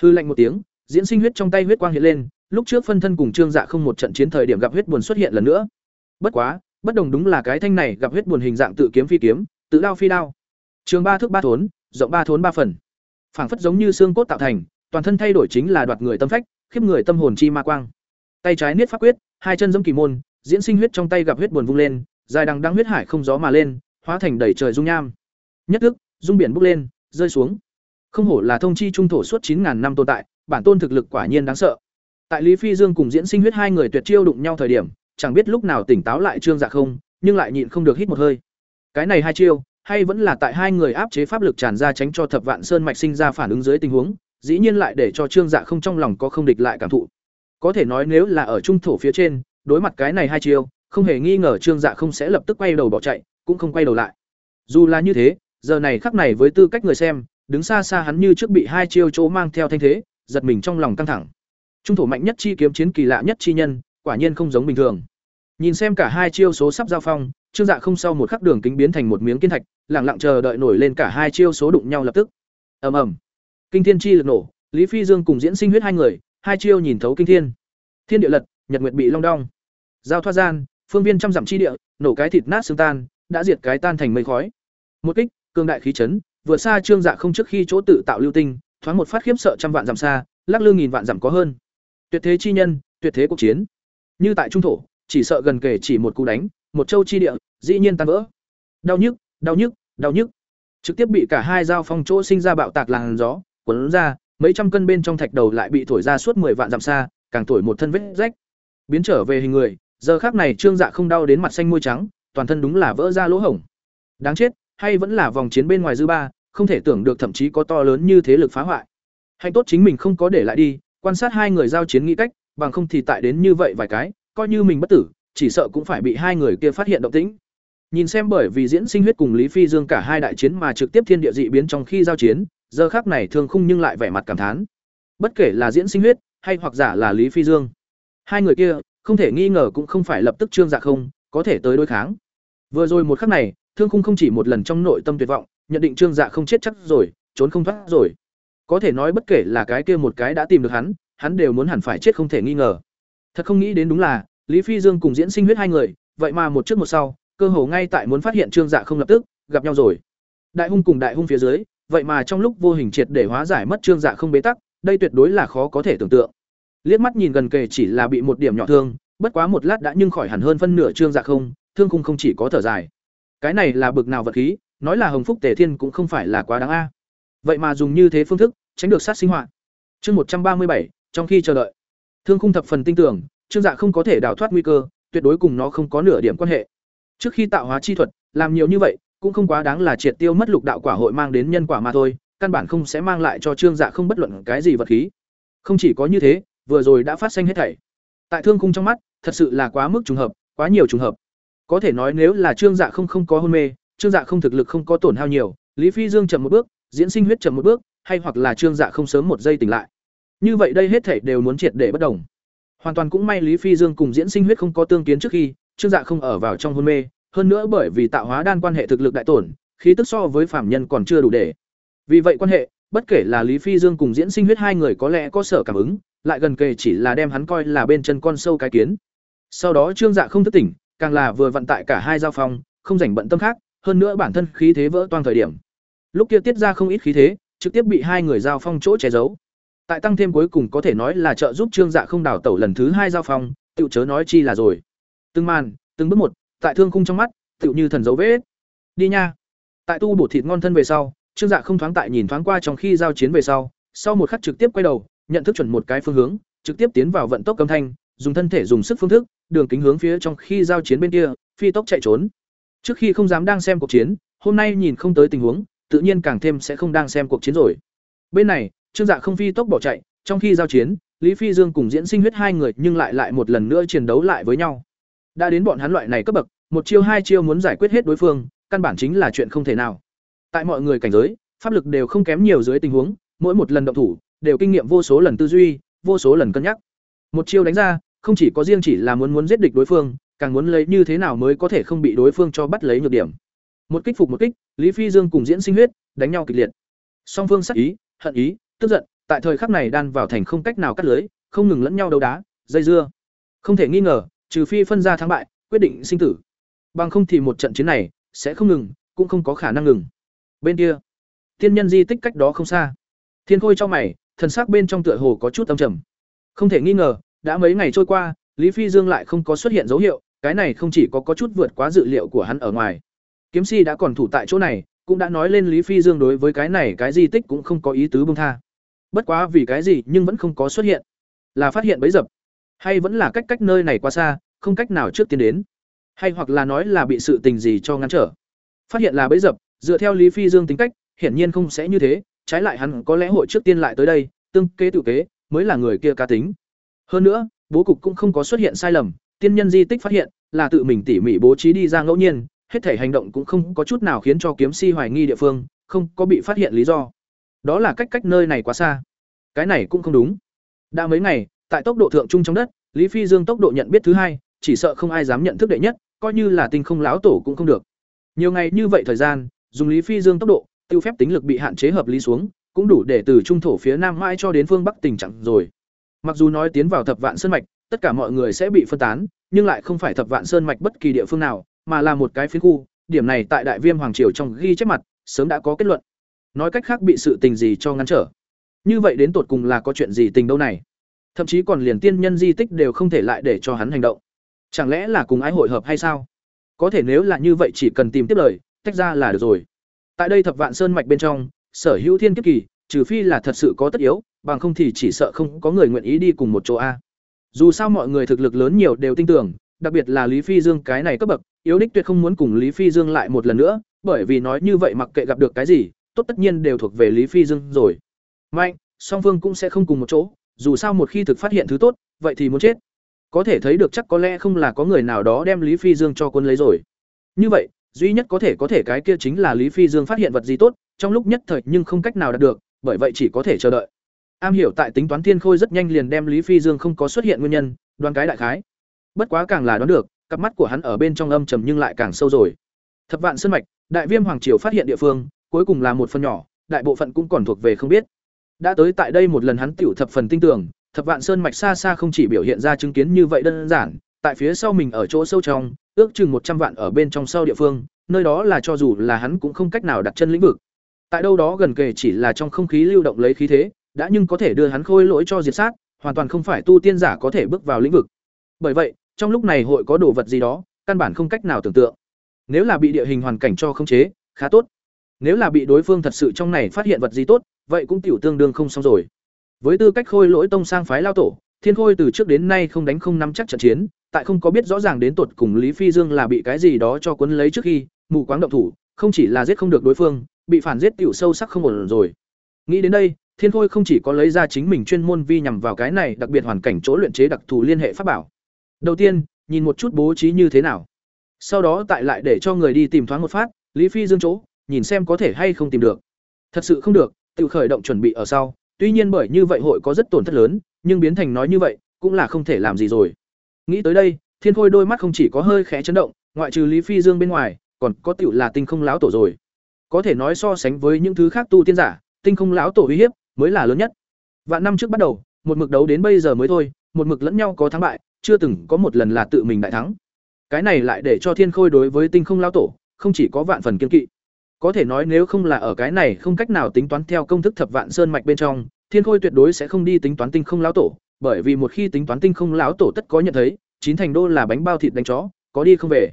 hư lạnh một tiếng, diễn sinh huyết trong tay huyết quang hiện lên, lúc trước phân thân cùng trương dạ không một trận chiến thời điểm gặp huyết buồn xuất hiện lần nữa. Bất quá bất đồng đúng là cái thanh này gặp huyết buồn hình dạng tự kiếm phi kiếm, tự đao phi đao. Trường ba thước ba thốn, rộng ba thốn ba phần. Phảng phất giống như xương cốt tạo thành, toàn thân thay đổi chính là đoạt người tâm phách, khiếp người tâm hồn chi ma quang. Tay trái niết pháp quyết, hai chân giống kỳ môn, diễn sinh huyết trong tay gặp huyết buồn vung lên, dài đằng đang huyết hải không gió mà lên, hóa thành đầy trời dung nham. Nhất thức, dung biển bốc lên, rơi xuống. Không hổ là thông chi trung thổ suốt chín ngàn năm tồn tại, bản tôn thực lực quả nhiên đáng sợ. Tại lý phi dương cùng diễn sinh huyết hai người tuyệt chiêu đụng nhau thời điểm chẳng biết lúc nào tỉnh táo lại trương dạ không, nhưng lại nhịn không được hít một hơi. Cái này hai chiêu, hay vẫn là tại hai người áp chế pháp lực tràn ra tránh cho thập vạn sơn mạch sinh ra phản ứng dưới tình huống, dĩ nhiên lại để cho trương dạ không trong lòng có không địch lại cảm thụ. Có thể nói nếu là ở trung thổ phía trên, đối mặt cái này hai chiêu, không hề nghi ngờ trương dạ không sẽ lập tức quay đầu bỏ chạy, cũng không quay đầu lại. Dù là như thế, giờ này khắc này với tư cách người xem, đứng xa xa hắn như trước bị hai chiêu chỗ mang theo thanh thế, giật mình trong lòng căng thẳng. Trung thổ mạnh nhất chi kiếm chiến kỳ lạ nhất chi nhân quả nhiên không giống bình thường. Nhìn xem cả hai chiêu số sắp giao phong, trương dạ không sau một khắc đường kính biến thành một miếng kiên thạch lẳng lặng chờ đợi nổi lên cả hai chiêu số đụng nhau lập tức. Ầm ầm. Kinh thiên chi lực nổ, lý phi dương cùng diễn sinh huyết hai người, hai chiêu nhìn thấu kinh thiên. Thiên địa lật, nhật nguyệt bị long đong. Giao thoát gian, phương viên trăm dặm chi địa, nổ cái thịt nát xương tan, đã diệt cái tan thành mây khói. Một kích, cường đại khí chấn vừa xa trương dạ không trước khi chỗ tự tạo lưu tinh, thoáng một phát khiếp sợ trăm vạn dặm xa, lắc lư nghìn vạn dặm có hơn. Tuyệt thế chi nhân, tuyệt thế cuộc chiến như tại trung thổ, chỉ sợ gần kể chỉ một cú đánh, một châu chi địa, dĩ nhiên tan vỡ. Đau nhức đau nhức đau nhức. Trực tiếp bị cả hai dao phong chỗ sinh ra bạo tạc làn gió, cuốn ra, mấy trăm cân bên trong thạch đầu lại bị thổi ra suốt 10 vạn dặm xa, càng thổi một thân vết rách. Biến trở về hình người, giờ khác này trương dạ không đau đến mặt xanh môi trắng, toàn thân đúng là vỡ ra lỗ hổng. Đáng chết, hay vẫn là vòng chiến bên ngoài dư ba, không thể tưởng được thậm chí có to lớn như thế lực phá hoại. Hạnh tốt chính mình không có để lại đi, quan sát hai người giao chiến nghĩ cách bằng không thì tại đến như vậy vài cái, coi như mình bất tử, chỉ sợ cũng phải bị hai người kia phát hiện động tĩnh. Nhìn xem bởi vì diễn sinh huyết cùng lý phi dương cả hai đại chiến mà trực tiếp thiên địa dị biến trong khi giao chiến, giờ khắc này thương khung nhưng lại vẻ mặt cảm thán. Bất kể là diễn sinh huyết, hay hoặc giả là lý phi dương, hai người kia, không thể nghi ngờ cũng không phải lập tức trương dạ không, có thể tới đối kháng. Vừa rồi một khắc này, thương khung không chỉ một lần trong nội tâm tuyệt vọng, nhận định trương dạ không chết chắc rồi, trốn không thoát rồi. Có thể nói bất kể là cái kia một cái đã tìm được hắn hắn đều muốn hẳn phải chết không thể nghi ngờ. Thật không nghĩ đến đúng là, lý phi dương cùng diễn sinh huyết hai người, vậy mà một trước một sau, cơ hồ ngay tại muốn phát hiện trương dạ không lập tức, gặp nhau rồi. Đại hung cùng đại hung phía dưới, vậy mà trong lúc vô hình triệt để hóa giải mất trương dạ không bế tắc, đây tuyệt đối là khó có thể tưởng tượng. Liếc mắt nhìn gần kề chỉ là bị một điểm nhỏ thương, bất quá một lát đã nhưng khỏi hẳn hơn phân nửa trương dạ không, thương khung không chỉ có thở dài. Cái này là bực nào vật khí, nói là hồng phúc tề thiên cũng không phải là quá đáng a. Vậy mà dùng như thế phương thức, tránh được sát sinh hoạt chương một trăm ba mươi bảy trong khi chờ đợi. Thương khung thập phần tin tưởng, trương dạ không có thể đào thoát nguy cơ, tuyệt đối cùng nó không có nửa điểm quan hệ. Trước khi tạo hóa chi thuật, làm nhiều như vậy, cũng không quá đáng là triệt tiêu mất lục đạo quả hội mang đến nhân quả mà thôi, căn bản không sẽ mang lại cho trương dạ không bất luận cái gì vật khí. Không chỉ có như thế, vừa rồi đã phát sinh hết thảy. Tại thương khung trong mắt, thật sự là quá mức trùng hợp, quá nhiều trùng hợp. Có thể nói nếu là trương dạ không không có hôn mê, trương dạ không thực lực không có tổn hao nhiều, lý phi dương chậm một bước, diễn sinh huyết chậm một bước, hay hoặc là trương dạ không sớm một giây tỉnh lại như vậy đây hết thảy đều muốn triệt để bất đồng Hoàn toàn cũng may Lý Phi Dương cùng Diễn Sinh huyết không có tương kiến trước khi, Trương Dạ không ở vào trong hôn mê, hơn nữa bởi vì tạo hóa đan quan hệ thực lực đại tổn, khí tức so với phàm nhân còn chưa đủ để. Vì vậy quan hệ, bất kể là Lý Phi Dương cùng Diễn Sinh huyết hai người có lẽ có sở cảm ứng, lại gần kề chỉ là đem hắn coi là bên chân con sâu cái kiến. Sau đó Trương Dạ không thức tỉnh, càng là vừa vận tại cả hai giao phong, không rảnh bận tâm khác, hơn nữa bản thân khí thế vỡ toang thời điểm. Lúc kia tiết ra không ít khí thế, trực tiếp bị hai người giao phong chỗ che giấu. Tại tăng thêm cuối cùng có thể nói là trợ giúp Trương Dạ không đào tẩu lần thứ hai giao phong, tựu chớ nói chi là rồi. Từng màn, từng bước một, tại thương khung trong mắt, tựu như thần dấu vết. Đi nha. Tại tu bổ thịt ngon thân về sau, Trương Dạ không thoáng tại nhìn thoáng qua trong khi giao chiến về sau, sau một khắc trực tiếp quay đầu, nhận thức chuẩn một cái phương hướng, trực tiếp tiến vào vận tốc âm thanh, dùng thân thể dùng sức phương thức, đường kính hướng phía trong khi giao chiến bên kia, phi tốc chạy trốn. Trước khi không dám đang xem cuộc chiến, hôm nay nhìn không tới tình huống, tự nhiên càng thêm sẽ không đang xem cuộc chiến rồi. Bên này, Trương Dạ không phi tốc bỏ chạy, trong khi giao chiến, Lý Phi Dương cùng Diễn Sinh huyết hai người nhưng lại lại một lần nữa chiến đấu lại với nhau. Đã đến bọn hắn loại này cấp bậc, một chiêu hai chiêu muốn giải quyết hết đối phương, căn bản chính là chuyện không thể nào. Tại mọi người cảnh giới, pháp lực đều không kém nhiều dưới tình huống, mỗi một lần động thủ, đều kinh nghiệm vô số lần tư duy, vô số lần cân nhắc. Một chiêu đánh ra, không chỉ có riêng chỉ là muốn muốn giết địch đối phương, càng muốn lấy như thế nào mới có thể không bị đối phương cho bắt lấy nhược điểm. Một kích phục một kích, Lý Phi Dương cùng Diễn Sinh huyết đánh nhau kịch liệt. Song phương sắc ý, hận ý, tức giận, tại thời khắc này đan vào thành không cách nào cắt lưới, không ngừng lẫn nhau đấu đá, dây dưa. Không thể nghi ngờ, trừ phi phân ra thắng bại, quyết định sinh tử. Bằng không thì một trận chiến này sẽ không ngừng, cũng không có khả năng ngừng. Bên kia, tiên nhân di tích cách đó không xa. Thiên Khôi trong mày, thần sắc bên trong tựa hồ có chút âm trầm. Không thể nghi ngờ, đã mấy ngày trôi qua, Lý Phi Dương lại không có xuất hiện dấu hiệu, cái này không chỉ có có chút vượt quá dự liệu của hắn ở ngoài. Kiếm si đã còn thủ tại chỗ này, cũng đã nói lên Lý Phi Dương đối với cái này cái di tích cũng không có ý tứ buông tha. Bất quá vì cái gì nhưng vẫn không có xuất hiện. Là phát hiện bấy dập, hay vẫn là cách cách nơi này quá xa, không cách nào trước tiến đến, hay hoặc là nói là bị sự tình gì cho ngăn trở. Phát hiện là bấy dập, dựa theo Lý Phi Dương tính cách, hiển nhiên không sẽ như thế, trái lại hắn có lẽ hội trước tiên lại tới đây, tương kế tự kế, mới là người kia cá tính. Hơn nữa, bố cục cũng không có xuất hiện sai lầm, tiên nhân di tích phát hiện là tự mình tỉ mỉ bố trí đi ra ngẫu nhiên, hết thể hành động cũng không có chút nào khiến cho kiếm si hoài nghi địa phương, không có bị phát hiện lý do. Đó là cách cách nơi này quá xa. Cái này cũng không đúng. Đã mấy ngày, tại tốc độ thượng trung trong đất, Lý Phi Dương tốc độ nhận biết thứ hai, chỉ sợ không ai dám nhận thức đệ nhất, coi như là tinh không láo tổ cũng không được. Nhiều ngày như vậy thời gian, dùng Lý Phi Dương tốc độ, tiêu phép tính lực bị hạn chế hợp lý xuống, cũng đủ để từ trung thổ phía nam mãi cho đến phương bắc tình trạng rồi. Mặc dù nói tiến vào thập vạn sơn mạch, tất cả mọi người sẽ bị phân tán, nhưng lại không phải thập vạn sơn mạch bất kỳ địa phương nào, mà là một cái phiến khu, điểm này tại Đại Viêm hoàng triều trong ghi chép mặt, sớm đã có kết luận. Nói cách khác bị sự tình gì cho ngăn trở. Như vậy đến tột cùng là có chuyện gì tình đâu này? Thậm chí còn liền tiên nhân di tích đều không thể lại để cho hắn hành động. Chẳng lẽ là cùng ái hội hợp hay sao? Có thể nếu là như vậy chỉ cần tìm tiếp lời, tách ra là được rồi. Tại đây thập vạn sơn mạch bên trong, sở hữu thiên kiếp kỳ, trừ phi là thật sự có tất yếu, bằng không thì chỉ sợ không có người nguyện ý đi cùng một chỗ a. Dù sao mọi người thực lực lớn nhiều đều tin tưởng, đặc biệt là Lý Phi Dương cái này cấp bậc, yếu đích tuyệt không muốn cùng Lý Phi Dương lại một lần nữa, bởi vì nói như vậy mặc kệ gặp được cái gì, tốt tất nhiên đều thuộc về Lý Phi Dương rồi. Mạnh, song Vương cũng sẽ không cùng một chỗ, dù sao một khi thực phát hiện thứ tốt, vậy thì muốn chết. Có thể thấy được chắc có lẽ không là có người nào đó đem Lý Phi Dương cho quân lấy rồi. Như vậy, duy nhất có thể có thể cái kia chính là Lý Phi Dương phát hiện vật gì tốt, trong lúc nhất thời nhưng không cách nào đạt được, bởi vậy chỉ có thể chờ đợi. Am hiểu tại tính toán thiên khôi rất nhanh liền đem Lý Phi Dương không có xuất hiện nguyên nhân, đoán cái đại khái. Bất quá càng là đoán được, cặp mắt của hắn ở bên trong âm trầm nhưng lại càng sâu rồi. Thập vạn sơn mạch, đại viêm hoàng triều phát hiện địa phương, cuối cùng là một phần nhỏ, đại bộ phận cũng còn thuộc về không biết. Đã tới tại đây một lần hắn tiểu thập phần tinh tưởng, thập vạn sơn mạch xa xa không chỉ biểu hiện ra chứng kiến như vậy đơn giản, tại phía sau mình ở chỗ sâu trong, ước chừng một trăm vạn ở bên trong sâu địa phương, nơi đó là cho dù là hắn cũng không cách nào đặt chân lĩnh vực. Tại đâu đó gần kề chỉ là trong không khí lưu động lấy khí thế, đã nhưng có thể đưa hắn khôi lỗi cho diệt sát, hoàn toàn không phải tu tiên giả có thể bước vào lĩnh vực. Bởi vậy, trong lúc này hội có đồ vật gì đó, căn bản không cách nào tưởng tượng. Nếu là bị địa hình hoàn cảnh cho khống chế, khá tốt. Nếu là bị đối phương thật sự trong này phát hiện vật gì tốt, vậy cũng tiểu tương đương không xong rồi. Với tư cách khôi lỗi tông sang phái lao tổ, Thiên Khôi từ trước đến nay không đánh không nắm chắc trận chiến, tại không có biết rõ ràng đến tột cùng Lý Phi Dương là bị cái gì đó cho cuốn lấy trước khi, mù quáng động thủ, không chỉ là giết không được đối phương, bị phản giết tiểu sâu sắc không ổn rồi. Nghĩ đến đây, Thiên Khôi không chỉ có lấy ra chính mình chuyên môn vi nhằm vào cái này đặc biệt hoàn cảnh chỗ luyện chế đặc thù liên hệ pháp bảo. Đầu tiên, nhìn một chút bố trí như thế nào. Sau đó tại lại để cho người đi tìm thoáng một phát, Lý Phi Dương chỗ, nhìn xem có thể hay không tìm được. Thật sự không được, tự khởi động chuẩn bị ở sau, tuy nhiên bởi như vậy hội có rất tổn thất lớn, nhưng biến thành nói như vậy, cũng là không thể làm gì rồi. Nghĩ tới đây, Thiên Khôi đôi mắt không chỉ có hơi khẽ chấn động, ngoại trừ Lý Phi Dương bên ngoài, còn có tiểu là Tinh Không lão tổ rồi. Có thể nói so sánh với những thứ khác tu tiên giả, Tinh Không lão tổ uy hiếp mới là lớn nhất. Vạn năm trước bắt đầu, một mực đấu đến bây giờ mới thôi, một mực lẫn nhau có thắng bại, chưa từng có một lần là tự mình đại thắng. Cái này lại để cho Thiên Khôi đối với Tinh Không lão tổ, không chỉ có vạn phần kiên kỵ. Có thể nói nếu không là ở cái này không cách nào tính toán theo công thức thập vạn sơn mạch bên trong, Thiên Khôi tuyệt đối sẽ không đi tính toán Tinh Không lão tổ, bởi vì một khi tính toán Tinh Không lão tổ tất có nhận thấy, chín thành đô là bánh bao thịt đánh chó, có đi không về.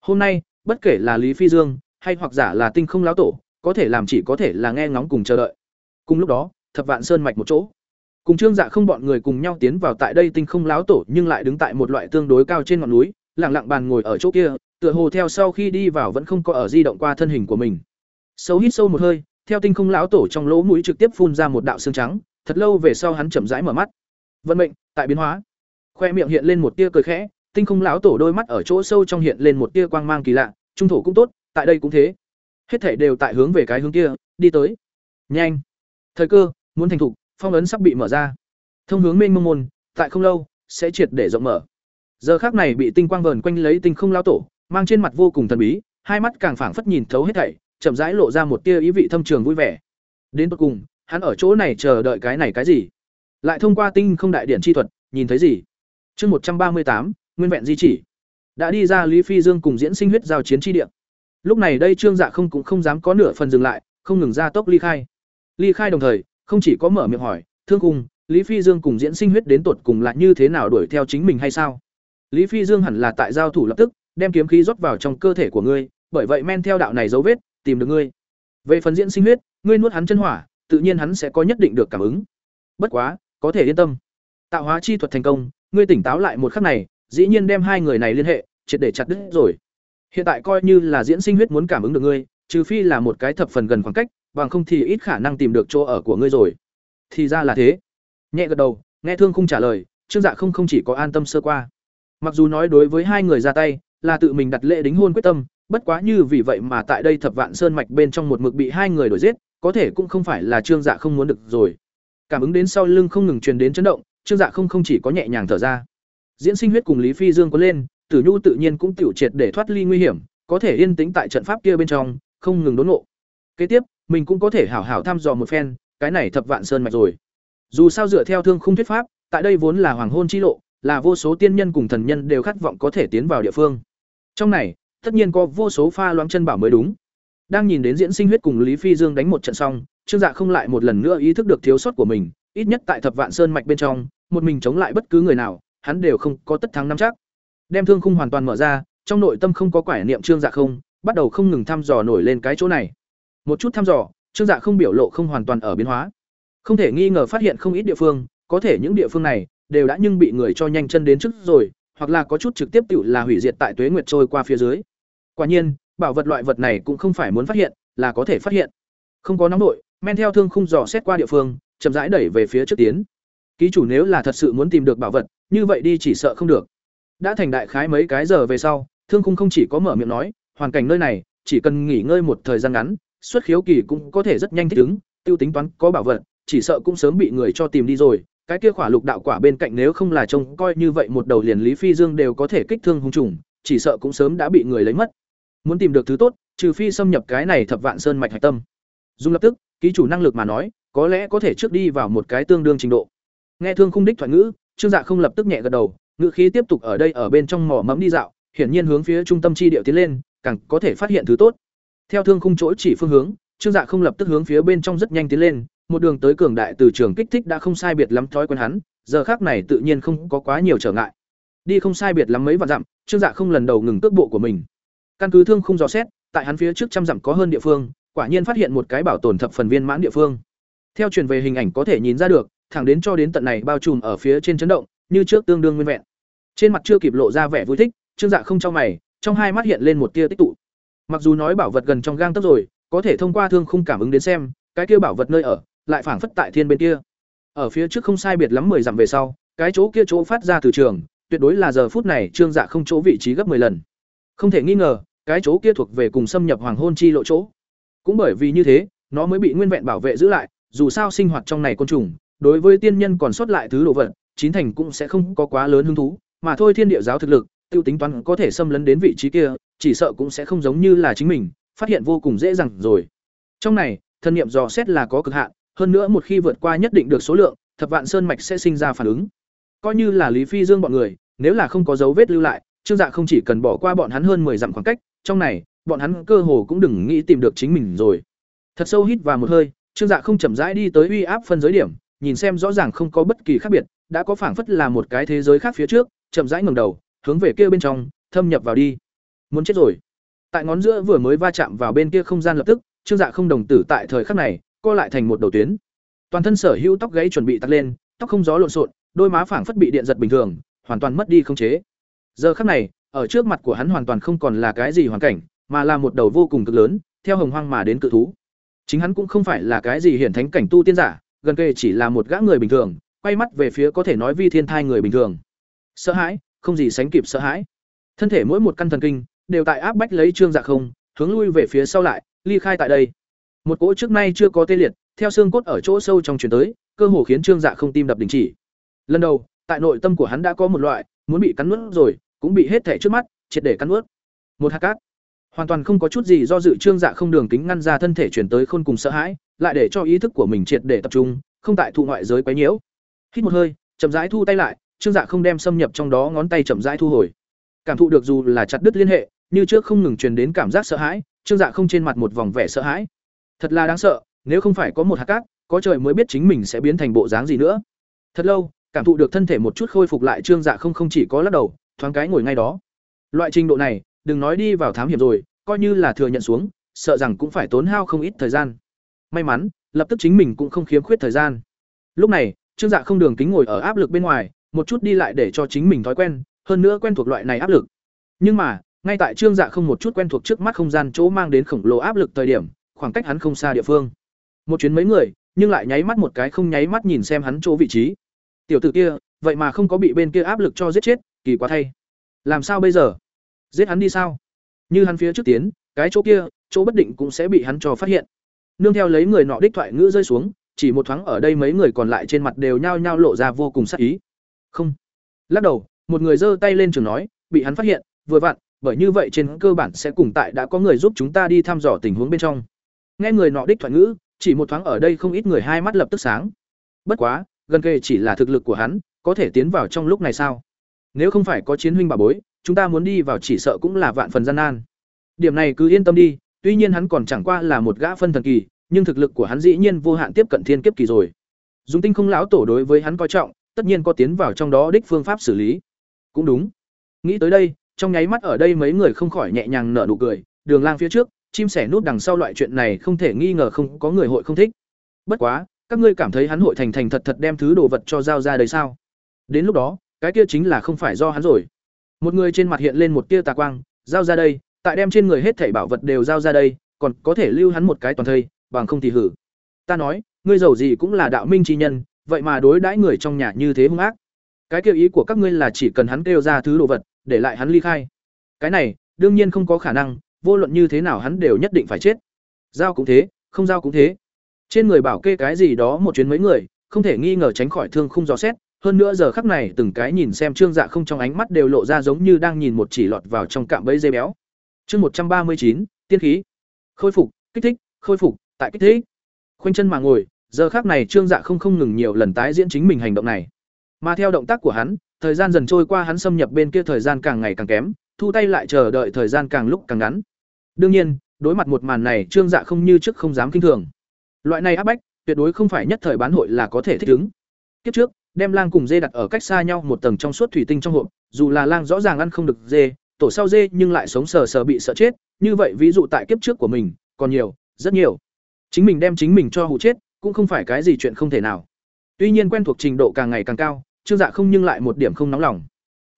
Hôm nay, bất kể là Lý Phi Dương hay hoặc giả là Tinh Không lão tổ, có thể làm chỉ có thể là nghe ngóng cùng chờ đợi. Cùng lúc đó, thập vạn sơn mạch một chỗ cùng trương dạ không bọn người cùng nhau tiến vào tại đây tinh không láo tổ, nhưng lại đứng tại một loại tương đối cao trên ngọn núi, lặng lặng bàn ngồi ở chỗ kia, tựa hồ theo sau khi đi vào vẫn không có ở di động qua thân hình của mình. Sâu hít sâu một hơi, theo tinh không lão tổ trong lỗ mũi trực tiếp phun ra một đạo xương trắng, thật lâu về sau hắn chậm rãi mở mắt. Vận mệnh, tại biến hóa. Khoe miệng hiện lên một tia cười khẽ, tinh không lão tổ đôi mắt ở chỗ sâu trong hiện lên một tia quang mang kỳ lạ, trung thổ cũng tốt, tại đây cũng thế. Hết thể đều tại hướng về cái hướng kia, đi tới. Nhanh. Thời cơ, muốn thành thục phong ấn sắp bị mở ra. Thông hướng mênh mông môn, tại không lâu, sẽ triệt để rộng mở. Giờ khác này bị tinh quang vờn quanh lấy tinh không lao tổ, mang trên mặt vô cùng thần bí, hai mắt càng phảng phất nhìn thấu hết thảy, chậm rãi lộ ra một tia ý vị thâm trường vui vẻ. Đến cuối cùng, hắn ở chỗ này chờ đợi cái này cái gì? Lại thông qua tinh không đại điển chi thuật, nhìn thấy gì? Chương một trăm ba mươi tám, nguyên vẹn di chỉ. Đã đi ra lý phi dương cùng diễn sinh huyết giao chiến chi địa. Lúc này đây trương dạ không cũng không dám có nửa phần dừng lại, không ngừng ra tốc ly khai. Ly khai đồng thời không chỉ có mở miệng hỏi thương Cung, lý phi dương cùng diễn sinh huyết đến tột cùng là như thế nào đuổi theo chính mình hay sao? Lý phi dương hẳn là tại giao thủ lập tức đem kiếm khí rót vào trong cơ thể của ngươi bởi vậy men theo đạo này dấu vết tìm được ngươi. Về phần diễn sinh huyết ngươi nuốt hắn chân hỏa tự nhiên hắn sẽ có nhất định được cảm ứng. Bất quá có thể yên tâm. Tạo hóa chi thuật thành công ngươi tỉnh táo lại một khắc này dĩ nhiên đem hai người này liên hệ triệt để chặt đứt rồi. Hiện tại coi như là diễn sinh huyết muốn cảm ứng được ngươi trừ phi là một cái thập phần gần khoảng cách bằng không thì ít khả năng tìm được chỗ ở của ngươi rồi. Thì ra là thế. Nhẹ gật đầu, nghe thương không trả lời, trương dạ không không chỉ có an tâm sơ qua. Mặc dù nói đối với hai người ra tay, là tự mình đặt lễ đính hôn quyết tâm, bất quá như vì vậy mà tại đây thập vạn sơn mạch bên trong một mực bị hai người đuổi giết, có thể cũng không phải là trương dạ không muốn được rồi. Cảm ứng đến sau lưng không ngừng truyền đến chấn động, trương dạ không không chỉ có nhẹ nhàng thở ra. Diễn sinh huyết cùng lý phi dương có lên, tử nhu tự nhiên cũng tiểu triệt để thoát ly nguy hiểm, có thể yên tĩnh tại trận pháp kia bên trong, không ngừng đốn ngộ. Kế tiếp mình cũng có thể hảo hảo thăm dò một phen, cái này thập vạn sơn mạch rồi. Dù sao dựa theo thương khung thuyết pháp, tại đây vốn là hoàng hôn chi lộ, là vô số tiên nhân cùng thần nhân đều khát vọng có thể tiến vào địa phương. Trong này, tất nhiên có vô số pha loãng chân bảo mới đúng. Đang nhìn đến diễn sinh huyết cùng lý phi dương đánh một trận xong, trương dạ không lại một lần nữa ý thức được thiếu sót của mình, ít nhất tại thập vạn sơn mạch bên trong, một mình chống lại bất cứ người nào, hắn đều không có tất thắng nắm chắc. Đem thương khung hoàn toàn mở ra, trong nội tâm không có quải niệm trương dạ không, bắt đầu không ngừng thăm dò nổi lên cái chỗ này một chút thăm dò, trương dạ không biểu lộ không hoàn toàn ở biến hóa. Không thể nghi ngờ phát hiện không ít địa phương, có thể những địa phương này đều đã nhưng bị người cho nhanh chân đến trước rồi, hoặc là có chút trực tiếp tự là hủy diệt tại tuế nguyệt trôi qua phía dưới. Quả nhiên, bảo vật loại vật này cũng không phải muốn phát hiện, là có thể phát hiện. Không có nóng đội, men theo thương khung dò xét qua địa phương, chậm rãi đẩy về phía trước tiến. Ký chủ nếu là thật sự muốn tìm được bảo vật, như vậy đi chỉ sợ không được. Đã thành đại khái mấy cái giờ về sau, thương khung không chỉ có mở miệng nói, hoàn cảnh nơi này, chỉ cần nghỉ ngơi một thời gian ngắn xuất khiếu kỳ cũng có thể rất nhanh thích ứng, tiêu tính toán có bảo vật, chỉ sợ cũng sớm bị người cho tìm đi rồi. Cái kia khỏa lục đạo quả bên cạnh nếu không là trông coi như vậy một đầu liền Lý Phi Dương đều có thể kích thương hung trùng, chỉ sợ cũng sớm đã bị người lấy mất. Muốn tìm được thứ tốt, trừ phi xâm nhập cái này thập vạn sơn mạch hạch tâm. Dung lập tức, ký chủ năng lực mà nói, có lẽ có thể trước đi vào một cái tương đương trình độ. Nghe thương khung đích thoại ngữ, Trương Dạ không lập tức nhẹ gật đầu, ngữ khí tiếp tục ở đây ở bên trong mỏ mẫm đi dạo, hiển nhiên hướng phía trung tâm chi điệu tiến lên, càng có thể phát hiện thứ tốt. Theo thương khung chỗ chỉ phương hướng, Trương Dạ không lập tức hướng phía bên trong rất nhanh tiến lên, một đường tới cường đại từ trường kích thích đã không sai biệt lắm thói quen hắn, giờ khác này tự nhiên không có quá nhiều trở ngại. Đi không sai biệt lắm mấy vạn dặm, Trương Dạ không lần đầu ngừng cước bộ của mình. Căn cứ thương khung dò xét, tại hắn phía trước trăm dặm có hơn địa phương, quả nhiên phát hiện một cái bảo tồn thập phần viên mãn địa phương. Theo truyền về hình ảnh có thể nhìn ra được, thẳng đến cho đến tận này bao trùm ở phía trên chấn động, như trước tương đương nguyên vẹn. Trên mặt chưa kịp lộ ra vẻ vui thích, Trương Dạ không chau mày, trong hai mắt hiện lên một tia tích tụ. Mặc dù nói bảo vật gần trong gang tấc rồi, có thể thông qua thương khung cảm ứng đến xem, cái kia bảo vật nơi ở, lại phảng phất tại thiên bên kia. Ở phía trước không sai biệt lắm mười dặm về sau, cái chỗ kia chỗ phát ra từ trường, tuyệt đối là giờ phút này Trương Dạ không chỗ vị trí gấp 10 lần. Không thể nghi ngờ, cái chỗ kia thuộc về cùng xâm nhập hoàng hôn chi lộ chỗ. Cũng bởi vì như thế, nó mới bị nguyên vẹn bảo vệ giữ lại, dù sao sinh hoạt trong này côn trùng, đối với tiên nhân còn sót lại thứ đồ vật, chín thành cũng sẽ không có quá lớn hứng thú, mà thôi thiên địa giáo thực lực, tiêu tính toán có thể xâm lấn đến vị trí kia, chỉ sợ cũng sẽ không giống như là chính mình, phát hiện vô cùng dễ dàng rồi. Trong này, thân niệm dò xét là có cực hạn, hơn nữa một khi vượt qua nhất định được số lượng, thập vạn sơn mạch sẽ sinh ra phản ứng. Coi như là Lý Phi Dương bọn người, nếu là không có dấu vết lưu lại, Trương Dạ không chỉ cần bỏ qua bọn hắn hơn 10 dặm khoảng cách, trong này, bọn hắn cơ hồ cũng đừng nghĩ tìm được chính mình rồi. Thật sâu hít vào một hơi, Trương Dạ không chậm rãi đi tới uy áp phân giới điểm, nhìn xem rõ ràng không có bất kỳ khác biệt, đã có phảng phất là một cái thế giới khác phía trước, chậm rãi ngẩng đầu, hướng về kia bên trong, thâm nhập vào đi. Muốn chết rồi. Tại ngón giữa vừa mới va chạm vào bên kia không gian lập tức, Trương Dạ không đồng tử tại thời khắc này, co lại thành một đầu tuyến. Toàn thân sở hữu tóc gáy chuẩn bị tắt lên, tóc không gió lộn xộn, đôi má phảng phất bị điện giật bình thường, hoàn toàn mất đi không chế. Giờ khắc này, ở trước mặt của hắn hoàn toàn không còn là cái gì hoàn cảnh, mà là một đầu vô cùng cực lớn, theo hồng hoang mà đến cự thú. Chính hắn cũng không phải là cái gì hiển thánh cảnh tu tiên giả, gần kề chỉ là một gã người bình thường, quay mắt về phía có thể nói vi thiên thai người bình thường. Sợ hãi, không gì sánh kịp sợ hãi. Thân thể mỗi một căn thần kinh đều tại áp bách lấy Trương Dạ không, hướng lui về phía sau lại, ly khai tại đây. Một cỗ trước nay chưa có tê liệt, theo xương cốt ở chỗ sâu trong truyền tới, cơ hồ khiến Trương Dạ không tim đập đình chỉ. Lần đầu, tại nội tâm của hắn đã có một loại muốn bị cắn nuốt rồi, cũng bị hết thảy trước mắt triệt để cắn nuốt. Một hạt cát, hoàn toàn không có chút gì do dự Trương Dạ không đường kính ngăn ra thân thể chuyển tới khôn cùng sợ hãi, lại để cho ý thức của mình triệt để tập trung, không tại thụ ngoại giới quấy nhiễu. Hít một hơi, chậm rãi thu tay lại, Trương Dạ không đem xâm nhập trong đó ngón tay chậm rãi thu hồi. Cảm thụ được dù là chặt đứt liên hệ, như trước không ngừng truyền đến cảm giác sợ hãi, Trương Dạ không trên mặt một vòng vẻ sợ hãi. Thật là đáng sợ, nếu không phải có một hạt cát, có trời mới biết chính mình sẽ biến thành bộ dáng gì nữa. Thật lâu, cảm thụ được thân thể một chút khôi phục lại Trương Dạ không không chỉ có lắc đầu, thoáng cái ngồi ngay đó. Loại trình độ này, đừng nói đi vào thám hiểm rồi, coi như là thừa nhận xuống, sợ rằng cũng phải tốn hao không ít thời gian. May mắn, lập tức chính mình cũng không khiếm khuyết thời gian. Lúc này, Trương Dạ không đường kính ngồi ở áp lực bên ngoài, một chút đi lại để cho chính mình thói quen, hơn nữa quen thuộc loại này áp lực. Nhưng mà, ngay tại Trương Dạ không một chút quen thuộc trước mắt không gian chỗ mang đến khổng lồ áp lực thời điểm, khoảng cách hắn không xa địa phương. Một chuyến mấy người, nhưng lại nháy mắt một cái không nháy mắt nhìn xem hắn chỗ vị trí. Tiểu tử kia, vậy mà không có bị bên kia áp lực cho giết chết, kỳ quá thay. Làm sao bây giờ? Giết hắn đi sao? Như hắn phía trước tiến, cái chỗ kia, chỗ bất định cũng sẽ bị hắn cho phát hiện. Nương theo lấy người nọ đích thoại ngữ rơi xuống, chỉ một thoáng ở đây mấy người còn lại trên mặt đều nhao nhao lộ ra vô cùng sắc ý. Không. Lắc đầu, một người giơ tay lên trường nói, bị hắn phát hiện, vừa vặn, bởi như vậy trên cơ bản sẽ cùng tại đã có người giúp chúng ta đi thăm dò tình huống bên trong. Nghe người nọ đích thoại ngữ, chỉ một thoáng ở đây không ít người hai mắt lập tức sáng. Bất quá, gần kề chỉ là thực lực của hắn, có thể tiến vào trong lúc này sao? Nếu không phải có chiến huynh bà bối, chúng ta muốn đi vào chỉ sợ cũng là vạn phần gian nan. Điểm này cứ yên tâm đi, tuy nhiên hắn còn chẳng qua là một gã phân thần kỳ, nhưng thực lực của hắn dĩ nhiên vô hạn tiếp cận thiên kiếp kỳ rồi. Dùng tinh không lão tổ đối với hắn coi trọng, tất nhiên có tiến vào trong đó đích phương pháp xử lý. Cũng đúng. Nghĩ tới đây, trong nháy mắt ở đây mấy người không khỏi nhẹ nhàng nở nụ cười, đường lang phía trước, chim sẻ nút đằng sau loại chuyện này không thể nghi ngờ không có người hội không thích. Bất quá, các ngươi cảm thấy hắn hội thành thành thật thật đem thứ đồ vật cho giao ra đấy sao? Đến lúc đó, cái kia chính là không phải do hắn rồi. Một người trên mặt hiện lên một tia tà quang, giao ra đây, tại đem trên người hết thảy bảo vật đều giao ra đây, còn có thể lưu hắn một cái toàn thây, bằng không thì hử. Ta nói, ngươi giàu gì cũng là đạo minh chi nhân, vậy mà đối đãi người trong nhà như thế hung ác. Cái kêu ý của các ngươi là chỉ cần hắn kêu ra thứ đồ vật, để lại hắn ly khai. Cái này, đương nhiên không có khả năng, vô luận như thế nào hắn đều nhất định phải chết. Giao cũng thế, không giao cũng thế. Trên người bảo kê cái gì đó một chuyến mấy người, không thể nghi ngờ tránh khỏi thương không dò xét, hơn nữa giờ khắc này từng cái nhìn xem Trương Dạ không trong ánh mắt đều lộ ra giống như đang nhìn một chỉ lọt vào trong cạm bẫy dây béo. Chương một trăm ba mươi chín tiên khí. Khôi phục, kích thích, khôi phục, tại kích thích. Khoanh chân mà ngồi, giờ khắc này Trương Dạ không không ngừng nhiều lần tái diễn chính mình hành động này. Mà theo động tác của hắn, thời gian dần trôi qua hắn xâm nhập bên kia thời gian càng ngày càng kém, thu tay lại chờ đợi thời gian càng lúc càng ngắn. Đương nhiên, đối mặt một màn này Trương Dạ không như trước không dám kinh thường. Loại này áp bách, tuyệt đối không phải nhất thời bán hội là có thể thích ứng. Kiếp trước, đem lang cùng dê đặt ở cách xa nhau một tầng trong suốt thủy tinh trong hộp, dù là lang rõ ràng ăn không được dê, tổ sau dê nhưng lại sống sờ sờ bị sợ chết, như vậy ví dụ tại kiếp trước của mình, còn nhiều, rất nhiều. Chính mình đem chính mình cho hù chết, cũng không phải cái gì chuyện không thể nào. Tuy nhiên quen thuộc trình độ càng ngày càng cao, Trương Dạ không nhưng lại một điểm không nóng lòng.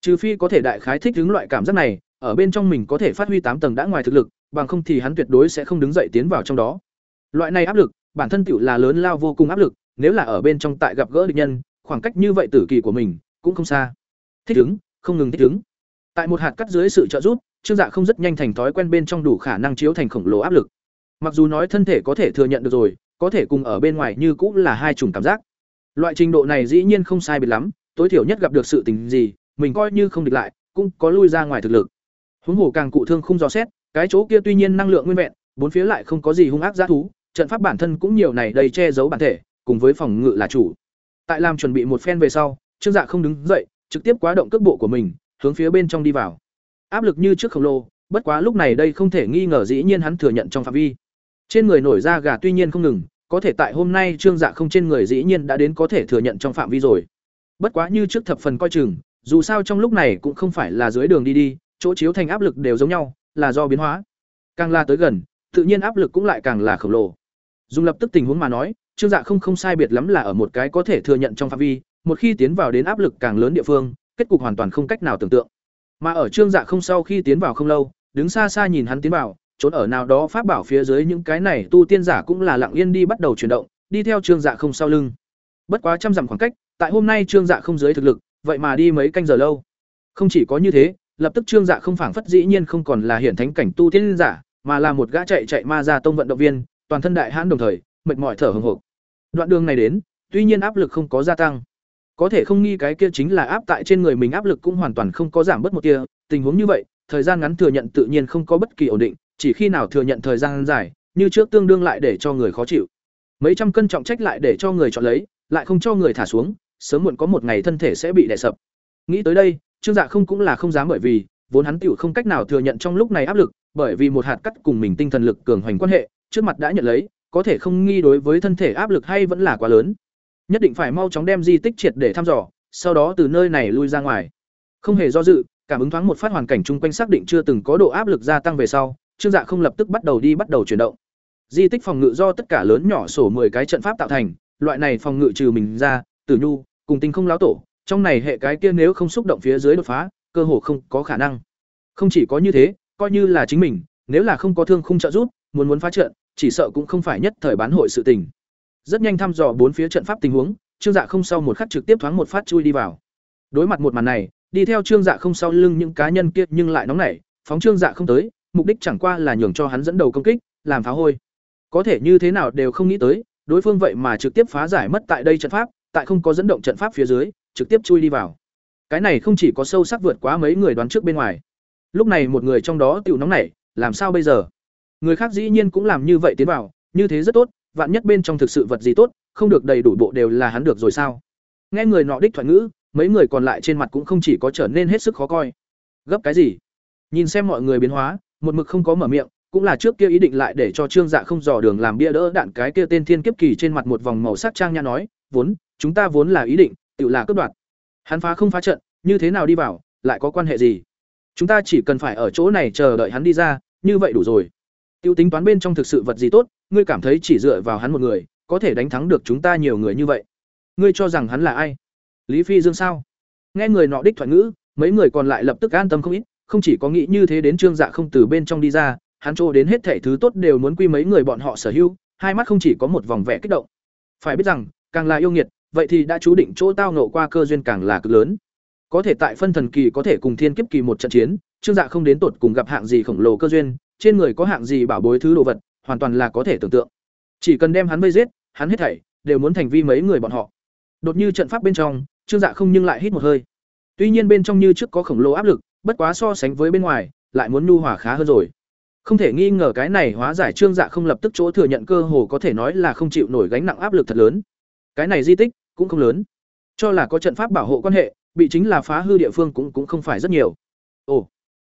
Trừ phi có thể đại khái thích ứng loại cảm giác này, ở bên trong mình có thể phát huy tám tầng đã ngoài thực lực, bằng không thì hắn tuyệt đối sẽ không đứng dậy tiến vào trong đó. Loại này áp lực, bản thân tiểu là lớn lao vô cùng áp lực, nếu là ở bên trong tại gặp gỡ địch nhân, khoảng cách như vậy tử kỳ của mình cũng không xa. Thích ứng, không ngừng thích ứng. Tại một hạt cắt dưới sự trợ giúp, Trương Dạ không rất nhanh thành thói quen bên trong đủ khả năng chiếu thành khổng lồ áp lực. Mặc dù nói thân thể có thể thừa nhận được rồi, có thể cùng ở bên ngoài như cũng là hai chủng cảm giác. Loại trình độ này dĩ nhiên không sai biệt lắm, tối thiểu nhất gặp được sự tình gì, mình coi như không địch lại, cũng có lui ra ngoài thực lực. Huống hồ càng cụ thương không dò xét, cái chỗ kia tuy nhiên năng lượng nguyên vẹn, bốn phía lại không có gì hung ác dã thú, trận pháp bản thân cũng nhiều này đầy che giấu bản thể, cùng với phòng ngự là chủ. Tại làm chuẩn bị một phen về sau, Trương Dạ không đứng dậy, trực tiếp quá động cước bộ của mình, hướng phía bên trong đi vào. Áp lực như trước khổng lồ, bất quá lúc này đây không thể nghi ngờ dĩ nhiên hắn thừa nhận trong phạm vi. Trên người nổi ra gà tuy nhiên không ngừng, có thể tại hôm nay Trương Dạ không trên người dĩ nhiên đã đến có thể thừa nhận trong phạm vi rồi. Bất quá như trước thập phần coi chừng, dù sao trong lúc này cũng không phải là dưới đường đi đi, chỗ chiếu thành áp lực đều giống nhau, là do biến hóa. Càng la tới gần, tự nhiên áp lực cũng lại càng là khổng lồ. Dùng lập tức tình huống mà nói, Trương Dạ không không sai biệt lắm là ở một cái có thể thừa nhận trong phạm vi, một khi tiến vào đến áp lực càng lớn địa phương, kết cục hoàn toàn không cách nào tưởng tượng. Mà ở Trương Dạ không sau khi tiến vào không lâu, đứng xa xa nhìn hắn tiến vào, trốn ở nào đó pháp bảo phía dưới những cái này tu tiên giả cũng là lặng yên đi bắt đầu chuyển động, đi theo Trương Dạ không sau lưng. Bất quá trăm dặm khoảng cách, tại hôm nay Trương Dạ không dưới thực lực, vậy mà đi mấy canh giờ lâu. Không chỉ có như thế, lập tức Trương Dạ không phảng phất dĩ nhiên không còn là hiển thánh cảnh tu tiên giả, mà là một gã chạy chạy ma ra tông vận động viên, toàn thân đại hãn đồng thời, mệt mỏi thở hồng hộc. Đoạn đường này đến, tuy nhiên áp lực không có gia tăng, có thể không nghi cái kia chính là áp tại trên người mình áp lực cũng hoàn toàn không có giảm bớt một tia tình huống như vậy, thời gian ngắn thừa nhận tự nhiên không có bất kỳ ổn định, chỉ khi nào thừa nhận thời gian dài, như trước tương đương lại để cho người khó chịu. Mấy trăm cân trọng trách lại để cho người chọn lấy, lại không cho người thả xuống, sớm muộn có một ngày thân thể sẽ bị đè sập. Nghĩ tới đây, Trương Dạ không cũng là không dám bởi vì, vốn hắn tiểu không cách nào thừa nhận trong lúc này áp lực, bởi vì một hạt cắt cùng mình tinh thần lực cường hoành quan hệ, trước mặt đã nhận lấy, có thể không nghi đối với thân thể áp lực hay vẫn là quá lớn. Nhất định phải mau chóng đem di tích triệt để thăm dò, sau đó từ nơi này lui ra ngoài. Không hề do dự, cảm ứng thoáng một phát hoàn cảnh chung quanh xác định chưa từng có độ áp lực gia tăng về sau, Trương Dạ không lập tức bắt đầu đi bắt đầu chuyển động. Di tích phòng ngự do tất cả lớn nhỏ sổ 10 cái trận pháp tạo thành, loại này phòng ngự trừ mình ra, Tử Nhu, cùng Tinh Không lão tổ, trong này hệ cái kia nếu không xúc động phía dưới đột phá, cơ hồ không có khả năng. Không chỉ có như thế, coi như là chính mình, nếu là không có thương khung trợ giúp, muốn muốn phá trận, chỉ sợ cũng không phải nhất thời bán hội sự tình. Rất nhanh thăm dò bốn phía trận pháp tình huống, Trương Dạ không sau một khắc trực tiếp thoáng một phát chui đi vào. Đối mặt một màn này, đi theo Trương Dạ không sau lưng những cá nhân kia nhưng lại nóng nảy, phóng Trương Dạ không tới, mục đích chẳng qua là nhường cho hắn dẫn đầu công kích, làm phá hôi. Có thể như thế nào đều không nghĩ tới, đối phương vậy mà trực tiếp phá giải mất tại đây trận pháp, tại không có dẫn động trận pháp phía dưới, trực tiếp chui đi vào. Cái này không chỉ có sâu sắc vượt quá mấy người đoán trước bên ngoài. Lúc này một người trong đó tiểu nóng nảy, làm sao bây giờ? Người khác dĩ nhiên cũng làm như vậy tiến vào, như thế rất tốt, vạn nhất bên trong thực sự vật gì tốt, không được đầy đủ bộ đều là hắn được rồi sao? Nghe người nọ đích thoại ngữ, mấy người còn lại trên mặt cũng không chỉ có trở nên hết sức khó coi. Gấp cái gì? Nhìn xem mọi người biến hóa, một mực không có mở miệng, cũng là trước kia ý định lại để cho Trương Dạ không dò đường làm bia đỡ đạn cái kia tên thiên kiếp kỳ trên mặt một vòng màu sắc trang nha nói, vốn, chúng ta vốn là ý định, tự là cướp đoạt. Hắn phá không phá trận, như thế nào đi vào, lại có quan hệ gì? Chúng ta chỉ cần phải ở chỗ này chờ đợi hắn đi ra, như vậy đủ rồi. Tiêu tính toán bên trong thực sự vật gì tốt, ngươi cảm thấy chỉ dựa vào hắn một người, có thể đánh thắng được chúng ta nhiều người như vậy. Ngươi cho rằng hắn là ai? Lý Phi Dương sao? Nghe người nọ đích thoại ngữ, mấy người còn lại lập tức an tâm không ít, không chỉ có nghĩ như thế đến Trương Dạ không từ bên trong đi ra, hắn chỗ đến hết thảy thứ tốt đều muốn quy mấy người bọn họ sở hữu, hai mắt không chỉ có một vòng vẻ kích động. Phải biết rằng, càng là yêu nghiệt, vậy thì đã chú định chỗ tao ngộ qua cơ duyên càng là cực lớn. Có thể tại phân thần kỳ có thể cùng thiên kiếp kỳ một trận chiến, Trương Dạ không đến tột cùng gặp hạng gì khổng lồ cơ duyên, trên người có hạng gì bảo bối thứ đồ vật, hoàn toàn là có thể tưởng tượng. Chỉ cần đem hắn vây giết, hắn hết thảy đều muốn thành vi mấy người bọn họ. Đột như trận pháp bên trong, Trương Dạ không nhưng lại hít một hơi. Tuy nhiên bên trong như trước có khổng lồ áp lực, bất quá so sánh với bên ngoài, lại muốn nhu hòa khá hơn rồi. Không thể nghi ngờ cái này hóa giải Trương Dạ không lập tức chỗ thừa nhận cơ hồ có thể nói là không chịu nổi gánh nặng áp lực thật lớn. Cái này di tích cũng không lớn, cho là có trận pháp bảo hộ quan hệ, bị chính là phá hư địa phương cũng cũng không phải rất nhiều. Ồ.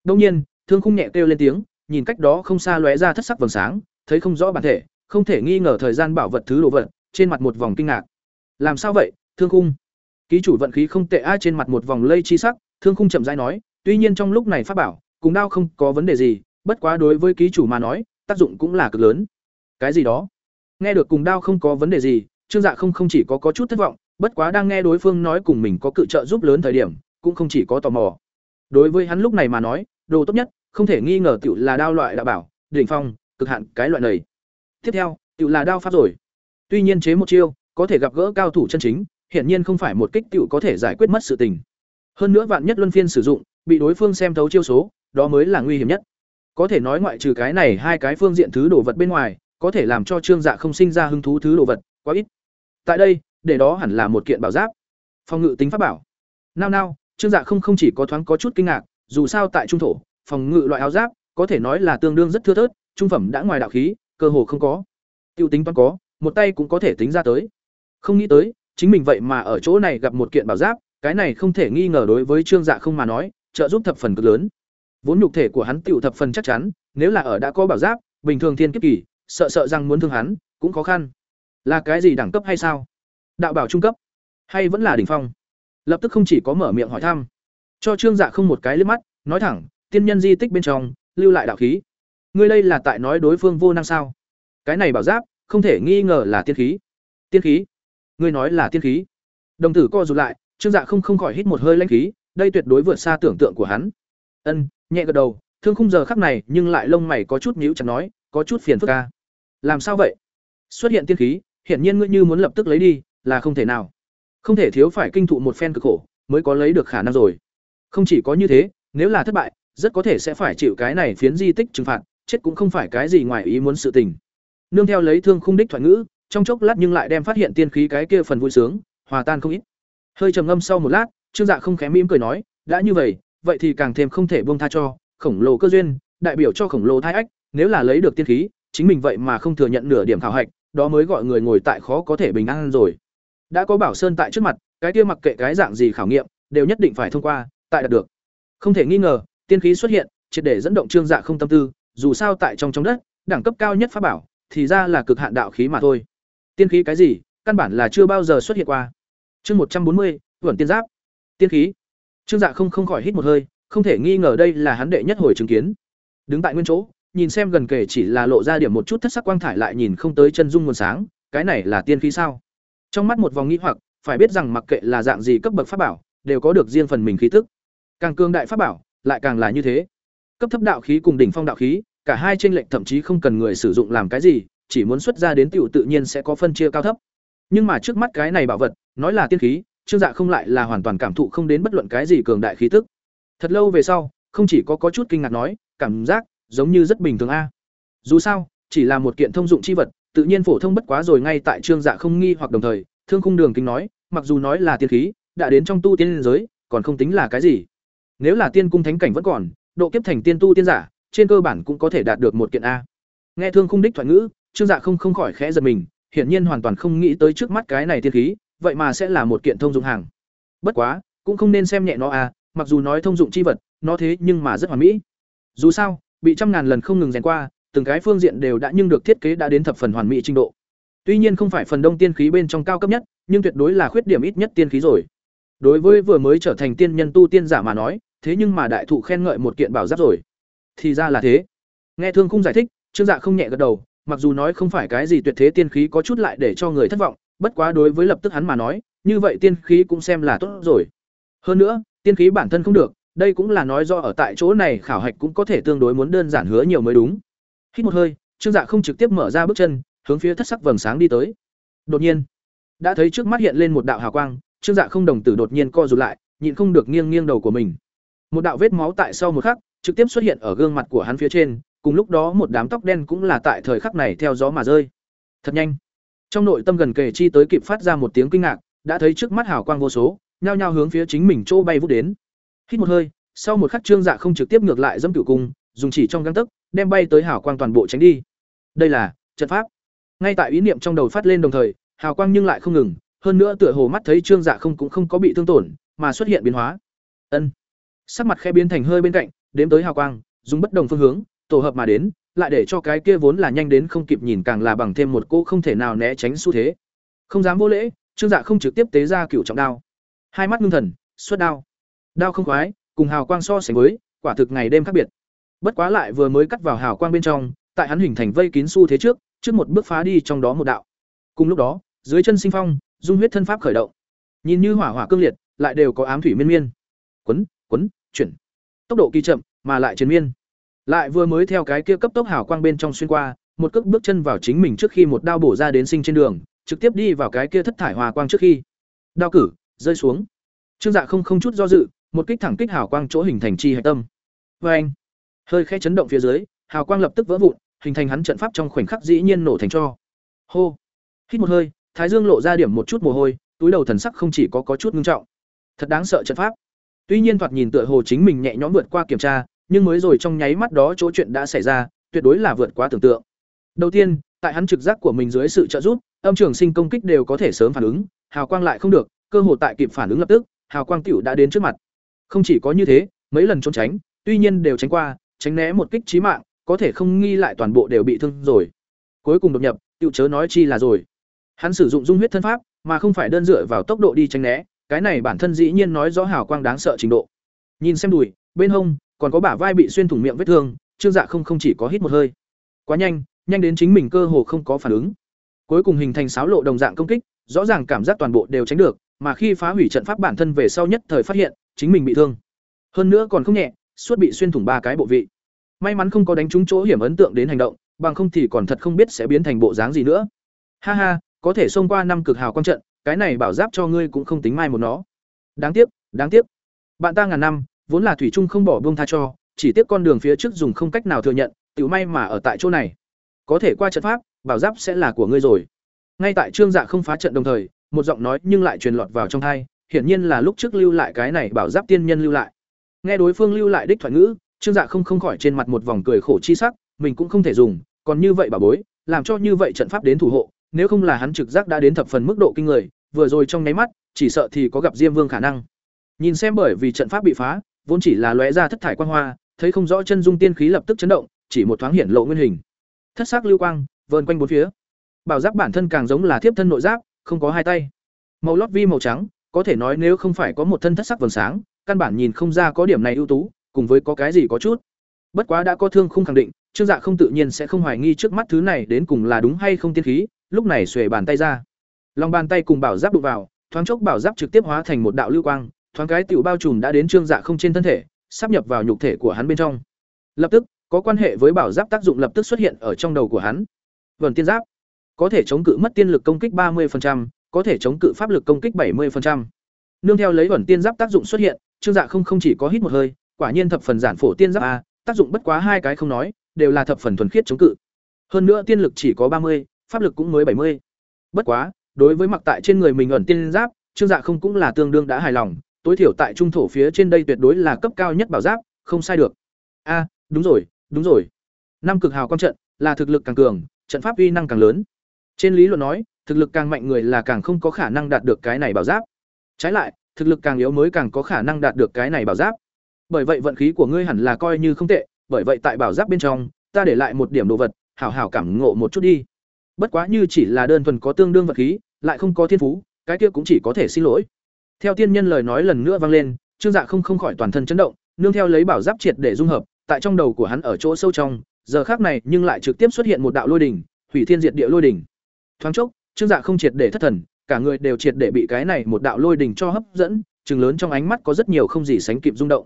Đương nhiên, Thương Khung nhẹ kêu lên tiếng, nhìn cách đó không xa lóe ra thất sắc vầng sáng, thấy không rõ bản thể, không thể nghi ngờ thời gian bảo vật thứ đồ vật, trên mặt một vòng kinh ngạc. Làm sao vậy, Thương Khung? Ký chủ vận khí không tệ a trên mặt một vòng lây chi sắc, Thương Khung chậm rãi nói, tuy nhiên trong lúc này pháp bảo, cùng đao không có vấn đề gì, bất quá đối với ký chủ mà nói, tác dụng cũng là cực lớn. Cái gì đó? Nghe được cùng đao không có vấn đề gì, Trương Dạ không không chỉ có có chút thất vọng, bất quá đang nghe đối phương nói cùng mình có cự trợ giúp lớn thời điểm, cũng không chỉ có tò mò. Đối với hắn lúc này mà nói, đồ tốt nhất, không thể nghi ngờ tiểu là đao loại đã bảo, đỉnh phong, cực hạn cái loại này. Tiếp theo, tiểu là đao pháp rồi. Tuy nhiên chế một chiêu, có thể gặp gỡ cao thủ chân chính, hiển nhiên không phải một kích tiểu có thể giải quyết mất sự tình. Hơn nữa vạn nhất luân phiên sử dụng, bị đối phương xem thấu chiêu số, đó mới là nguy hiểm nhất. Có thể nói ngoại trừ cái này hai cái phương diện thứ đồ vật bên ngoài, có thể làm cho Trương Dạ không sinh ra hứng thú thứ đồ vật, quá ít. Tại đây, để đó hẳn là một kiện bảo giáp. Phòng ngự tính pháp bảo, Nao nao, Trương Dạ không không chỉ có thoáng có chút kinh ngạc, dù sao tại trung thổ, phòng ngự loại áo giáp có thể nói là tương đương rất thưa thớt, trung phẩm đã ngoài đạo khí, cơ hồ không có. Tiêu tính toán có, một tay cũng có thể tính ra tới. Không nghĩ tới, chính mình vậy mà ở chỗ này gặp một kiện bảo giáp, cái này không thể nghi ngờ đối với Trương Dạ không mà nói, trợ giúp thập phần cực lớn. Vốn nhục thể của hắn tiểu thập phần chắc chắn, nếu là ở đã có bảo giáp, bình thường thiên kiếp kỳ, sợ sợ rằng muốn thương hắn, cũng khó khăn. Là cái gì đẳng cấp hay sao? Đạo bảo trung cấp, hay vẫn là đỉnh phong? Lập tức không chỉ có mở miệng hỏi thăm, cho Trương Dạ không một cái liếc mắt, nói thẳng, tiên nhân di tích bên trong, lưu lại đạo khí. Ngươi đây là tại nói đối phương vô năng sao? Cái này bảo giáp, không thể nghi ngờ là tiên khí. Tiên khí? Ngươi nói là tiên khí? Đồng tử co rụt lại, Trương Dạ không không khỏi hít một hơi lãnh khí, đây tuyệt đối vượt xa tưởng tượng của hắn. Ân, nhẹ gật đầu, thương khung giờ khắc này nhưng lại lông mày có chút nhíu chặt nói, có chút phiền phức ca. Làm sao vậy? Xuất hiện tiên khí, hiển nhiên ngươi như muốn lập tức lấy đi, là không thể nào. Không thể thiếu phải kinh thụ một phen cực khổ, mới có lấy được khả năng rồi. Không chỉ có như thế, nếu là thất bại, rất có thể sẽ phải chịu cái này phiến di tích trừng phạt, chết cũng không phải cái gì ngoài ý muốn sự tình. Nương theo lấy thương khung đích thoại ngữ, trong chốc lát nhưng lại đem phát hiện tiên khí cái kia phần vui sướng, hòa tan không ít. Hơi trầm ngâm sau một lát, Trương Dạ không khẽ mỉm cười nói, đã như vậy, vậy thì càng thêm không thể buông tha cho, khổng lồ cơ duyên, đại biểu cho khổng lồ thai ách, nếu là lấy được tiên khí, chính mình vậy mà không thừa nhận nửa điểm khảo hạch, đó mới gọi người ngồi tại khó có thể bình an rồi. Đã có Bảo Sơn tại trước mặt, cái kia mặc kệ cái dạng gì khảo nghiệm, đều nhất định phải thông qua, tại đạt được. Không thể nghi ngờ, tiên khí xuất hiện, triệt để dẫn động Trương Dạ không tâm tư, dù sao tại trong trong đất, đẳng cấp cao nhất pháp bảo, thì ra là cực hạn đạo khí mà thôi. Tiên khí cái gì, căn bản là chưa bao giờ xuất hiện qua. Chương một trăm bốn mươi, Vượn tiên giáp. Tiên khí. Trương Dạ không không khỏi hít một hơi, không thể nghi ngờ đây là hắn đệ nhất hồi chứng kiến. Đứng tại nguyên chỗ, nhìn xem gần kể chỉ là lộ ra điểm một chút thất sắc quang thải lại nhìn không tới chân dung nguồn sáng, cái này là tiên khí sao? Trong mắt một vòng nghi hoặc, phải biết rằng mặc kệ là dạng gì cấp bậc pháp bảo, đều có được riêng phần mình khí tức. Càng cương đại pháp bảo, lại càng là như thế. Cấp thấp đạo khí cùng đỉnh phong đạo khí, cả hai trên lệnh thậm chí không cần người sử dụng làm cái gì, chỉ muốn xuất ra đến tiểu tự nhiên sẽ có phân chia cao thấp. Nhưng mà trước mắt cái này bảo vật, nói là tiên khí, Trương Dạ không lại là hoàn toàn cảm thụ không đến bất luận cái gì cường đại khí tức. Thật lâu về sau, không chỉ có có chút kinh ngạc nói, cảm giác giống như rất bình thường a. Dù sao, chỉ là một kiện thông dụng chi vật, tự nhiên phổ thông bất quá rồi ngay tại Trương Dạ không nghi hoặc đồng thời, Thương Khung Đường kính nói, mặc dù nói là tiên khí, đã đến trong tu tiên giới, còn không tính là cái gì. Nếu là tiên cung thánh cảnh vẫn còn, độ kiếp thành tiên tu tiên giả, trên cơ bản cũng có thể đạt được một kiện a. Nghe Thương Khung đích thoại ngữ, Trương Dạ không không khỏi khẽ giật mình, hiển nhiên hoàn toàn không nghĩ tới trước mắt cái này tiên khí, vậy mà sẽ là một kiện thông dụng hàng. Bất quá, cũng không nên xem nhẹ nó à, mặc dù nói thông dụng chi vật, nó thế nhưng mà rất hoàn mỹ. Dù sao, bị trăm ngàn lần không ngừng rèn qua, từng cái phương diện đều đã nhưng được thiết kế đã đến thập phần hoàn mỹ trình độ. Tuy nhiên không phải phần đông tiên khí bên trong cao cấp nhất, nhưng tuyệt đối là khuyết điểm ít nhất tiên khí rồi. Đối với vừa mới trở thành tiên nhân tu tiên giả mà nói, thế nhưng mà đại thụ khen ngợi một kiện bảo giáp rồi. Thì ra là thế. Nghe Thương Khung giải thích, Trương Dạ không nhẹ gật đầu, mặc dù nói không phải cái gì tuyệt thế tiên khí có chút lại để cho người thất vọng, bất quá đối với lập tức hắn mà nói, như vậy tiên khí cũng xem là tốt rồi. Hơn nữa, tiên khí bản thân không được, đây cũng là nói do ở tại chỗ này khảo hạch cũng có thể tương đối muốn đơn giản hứa nhiều mới đúng. Hít một hơi, Trương Dạ không trực tiếp mở ra bước chân, hướng phía thất sắc vầng sáng đi tới. Đột nhiên, đã thấy trước mắt hiện lên một đạo hào quang, Trương Dạ không đồng tử đột nhiên co rụt lại, nhịn không được nghiêng nghiêng đầu của mình. Một đạo vết máu tại sau một khắc, trực tiếp xuất hiện ở gương mặt của hắn phía trên, cùng lúc đó một đám tóc đen cũng là tại thời khắc này theo gió mà rơi. Thật nhanh. Trong nội tâm gần kề chi tới kịp phát ra một tiếng kinh ngạc, đã thấy trước mắt hào quang vô số, nhao nhao hướng phía chính mình chỗ bay vút đến. Hít một hơi, sau một khắc Trương Dạ không trực tiếp ngược lại dẫm cửu cung, dùng chỉ trong găng tấc, đem bay tới hào quang toàn bộ tránh đi. Đây là trận pháp. Ngay tại ý niệm trong đầu phát lên đồng thời, hào quang nhưng lại không ngừng, hơn nữa tựa hồ mắt thấy Trương Dạ không cũng không có bị thương tổn, mà xuất hiện biến hóa. Ân. Sắc mặt khẽ biến thành hơi bên cạnh, đếm tới hào quang, dùng bất đồng phương hướng, tổ hợp mà đến, lại để cho cái kia vốn là nhanh đến không kịp nhìn càng là bằng thêm một cô không thể nào né tránh xu thế. Không dám vô lễ, Trương Dạ không trực tiếp tế ra cựu trọng đao. Hai mắt ngưng thần, xuất đao. Đao không khoái, cùng hào quang so sánh với, quả thực ngày đêm khác biệt. Bất quá lại vừa mới cắt vào hào quang bên trong, tại hắn hình thành vây kín xu thế trước, trước một bước phá đi trong đó một đạo. Cùng lúc đó, dưới chân sinh phong, dung huyết thân pháp khởi động. Nhìn như hỏa hỏa cương liệt, lại đều có ám thủy miên miên. Quấn, quấn, chuyển. Tốc độ kỳ chậm, mà lại triền miên. Lại vừa mới theo cái kia cấp tốc hào quang bên trong xuyên qua, một cước bước chân vào chính mình trước khi một đao bổ ra đến sinh trên đường, trực tiếp đi vào cái kia thất thải hòa quang trước khi. Đao cử, rơi xuống. Trương Dạ không không chút do dự, một kích thẳng kích hào quang chỗ hình thành chi hạch tâm. vê anh, hơi khẽ chấn động phía dưới, hào quang lập tức vỡ vụn, hình thành hắn trận pháp trong khoảnh khắc dĩ nhiên nổ thành cho. Hô. Hít một hơi, Thái Dương lộ ra điểm một chút mồ hôi, túi đầu thần sắc không chỉ có có chút ngưng trọng. Thật đáng sợ trận pháp. Tuy nhiên thoạt nhìn tựa hồ chính mình nhẹ nhõm vượt qua kiểm tra, nhưng mới rồi trong nháy mắt đó chỗ chuyện đã xảy ra, tuyệt đối là vượt quá tưởng tượng. Đầu tiên, tại hắn trực giác của mình dưới sự trợ giúp, âm trường sinh công kích đều có thể sớm phản ứng, hào quang lại không được, cơ hội tại kịp phản ứng lập tức, hào quang tiểu đã đến trước mặt. Không chỉ có như thế, mấy lần trốn tránh, tuy nhiên đều tránh qua, tránh né một kích chí mạng, có thể không nghi lại toàn bộ đều bị thương rồi. Cuối cùng đột nhập, tiểu chớ nói chi là rồi. Hắn sử dụng dung huyết thân pháp, mà không phải đơn dựa vào tốc độ đi tránh né, cái này bản thân dĩ nhiên nói rõ hào quang đáng sợ trình độ. Nhìn xem đùi, bên hông, còn có bả vai bị xuyên thủng miệng vết thương, Trương Dạ không không chỉ có hít một hơi. Quá nhanh, nhanh đến chính mình cơ hồ không có phản ứng. Cuối cùng hình thành sáo lộ đồng dạng công kích, rõ ràng cảm giác toàn bộ đều tránh được, mà khi phá hủy trận pháp bản thân về sau nhất thời phát hiện, chính mình bị thương. Hơn nữa còn không nhẹ, suốt bị xuyên thủng ba cái bộ vị. May mắn không có đánh trúng chỗ hiểm ấn tượng đến hành động, bằng không thì còn thật không biết sẽ biến thành bộ dáng gì nữa. Ha ha, có thể xông qua năm cực hào quang trận, cái này bảo giáp cho ngươi cũng không tính mai một nó. Đáng tiếc, đáng tiếc. Bạn ta ngàn năm, vốn là thủy trung không bỏ buông tha cho, chỉ tiếc con đường phía trước dùng không cách nào thừa nhận, tiểu may mà ở tại chỗ này. Có thể qua trận pháp, bảo giáp sẽ là của ngươi rồi. Ngay tại Trương Dạ không phá trận đồng thời, một giọng nói nhưng lại truyền lọt vào trong tai, hiển nhiên là lúc trước lưu lại cái này bảo giáp tiên nhân lưu lại. Nghe đối phương lưu lại đích thoại ngữ, Trương Dạ không không khỏi trên mặt một vòng cười khổ chi sắc, mình cũng không thể dùng, còn như vậy bảo bối, làm cho như vậy trận pháp đến thủ hộ, nếu không là hắn trực giác đã đến thập phần mức độ kinh người, vừa rồi trong nháy mắt, chỉ sợ thì có gặp Diêm Vương khả năng. Nhìn xem bởi vì trận pháp bị phá, vốn chỉ là lóe ra thất thải quang hoa, thấy không rõ chân dung tiên khí lập tức chấn động, chỉ một thoáng hiện lộ nguyên hình. Thất sắc lưu quang, vờn quanh bốn phía. Bảo giáp bản thân càng giống là thiếp thân nội giáp, không có hai tay. Màu lót vi màu trắng, có thể nói nếu không phải có một thân thất sắc vầng sáng, căn bản nhìn không ra có điểm này ưu tú, cùng với có cái gì có chút. Bất quá đã có thương không khẳng định, Trương Dạ không tự nhiên sẽ không hoài nghi trước mắt thứ này đến cùng là đúng hay không tiên khí, lúc này xuề bàn tay ra. Lòng bàn tay cùng bảo giáp đụng vào, thoáng chốc bảo giáp trực tiếp hóa thành một đạo lưu quang, thoáng cái tiểu bao trùm đã đến Trương Dạ không trên thân thể, sắp nhập vào nhục thể của hắn bên trong. Lập tức, có quan hệ với bảo giáp tác dụng lập tức xuất hiện ở trong đầu của hắn. Vườn tiên giáp có thể chống cự mất tiên lực công kích 30%, có thể chống cự pháp lực công kích 70%. Nương theo lấy vườn tiên giáp tác dụng xuất hiện, Trương Dạ không không chỉ có hít một hơi, quả nhiên thập phần giản phổ tiên giáp a, tác dụng bất quá hai cái không nói, đều là thập phần thuần khiết chống cự. Hơn nữa tiên lực chỉ có 30, pháp lực cũng mới 70. Bất quá, đối với mặc tại trên người mình ẩn tiên giáp, Trương Dạ không cũng là tương đương đã hài lòng, tối thiểu tại trung thổ phía trên đây tuyệt đối là cấp cao nhất bảo giáp, không sai được. A, đúng rồi, đúng rồi. Năm cực hào quang trận, là thực lực càng cường, trận pháp uy năng càng lớn. Trên lý luận nói, thực lực càng mạnh người là càng không có khả năng đạt được cái này bảo giáp. Trái lại, thực lực càng yếu mới càng có khả năng đạt được cái này bảo giáp. Bởi vậy vận khí của ngươi hẳn là coi như không tệ, bởi vậy tại bảo giáp bên trong, ta để lại một điểm đồ vật, hảo hảo cảm ngộ một chút đi. Bất quá như chỉ là đơn thuần có tương đương vật khí, lại không có thiên phú, cái kia cũng chỉ có thể xin lỗi. Theo tiên nhân lời nói lần nữa vang lên, Trương Dạ không không khỏi toàn thân chấn động, nương theo lấy bảo giáp triệt để dung hợp, tại trong đầu của hắn ở chỗ sâu trong, giờ khác này nhưng lại trực tiếp xuất hiện một đạo lôi đỉnh, hủy thiên diệt địa lôi đỉnh. Thoáng chốc, Trương Dạ không triệt để thất thần, cả người đều triệt để bị cái này một đạo lôi đỉnh cho hấp dẫn, trừng lớn trong ánh mắt có rất nhiều không gì sánh kịp rung động.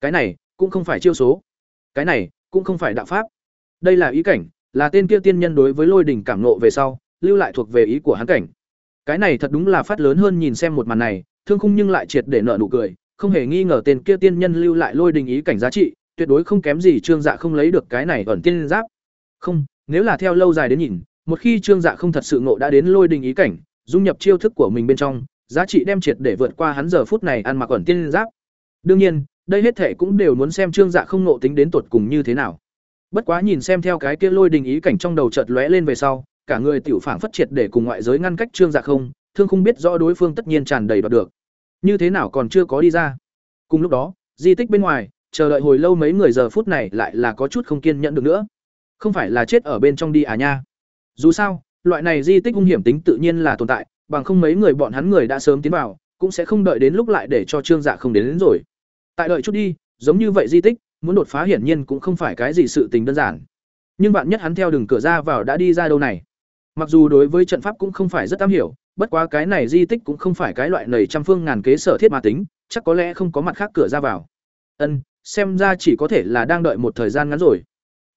Cái này cũng không phải chiêu số, cái này cũng không phải đạo pháp. Đây là ý cảnh, là tên kia tiên nhân đối với lôi đỉnh cảm nộ về sau, lưu lại thuộc về ý của hắn cảnh. Cái này thật đúng là phát lớn hơn nhìn xem một màn này, thương khung nhưng lại triệt để nợ nụ cười, không hề nghi ngờ tên kia tiên nhân lưu lại lôi đình ý cảnh giá trị, tuyệt đối không kém gì Trương Dạ không lấy được cái này ẩn tiên giáp. Không, nếu là theo lâu dài đến nhìn, một khi Trương Dạ không thật sự ngộ đã đến lôi đình ý cảnh, dung nhập chiêu thức của mình bên trong, giá trị đem triệt để vượt qua hắn giờ phút này ăn mặc ẩn tiên giáp. Đương nhiên, đây hết thể cũng đều muốn xem Trương Dạ không ngộ tính đến tột cùng như thế nào. Bất quá nhìn xem theo cái kia lôi đình ý cảnh trong đầu chợt lóe lên về sau, cả người tiểu phảng phất triệt để cùng ngoại giới ngăn cách Trương Dạ không, thương không biết rõ đối phương tất nhiên tràn đầy đoạt được. Như thế nào còn chưa có đi ra. Cùng lúc đó, di tích bên ngoài, chờ đợi hồi lâu mấy người giờ phút này lại là có chút không kiên nhẫn được nữa. Không phải là chết ở bên trong đi à nha. Dù sao, loại này di tích hung hiểm tính tự nhiên là tồn tại, bằng không mấy người bọn hắn người đã sớm tiến vào, cũng sẽ không đợi đến lúc lại để cho Trương Dạ không đến, đến rồi. Tại đợi chút đi, giống như vậy di tích, muốn đột phá hiển nhiên cũng không phải cái gì sự tình đơn giản. Nhưng bạn nhất hắn theo đường cửa ra vào đã đi ra đâu này. Mặc dù đối với trận pháp cũng không phải rất am hiểu, bất quá cái này di tích cũng không phải cái loại nầy trăm phương ngàn kế sở thiết mà tính, chắc có lẽ không có mặt khác cửa ra vào. Ân, xem ra chỉ có thể là đang đợi một thời gian ngắn rồi.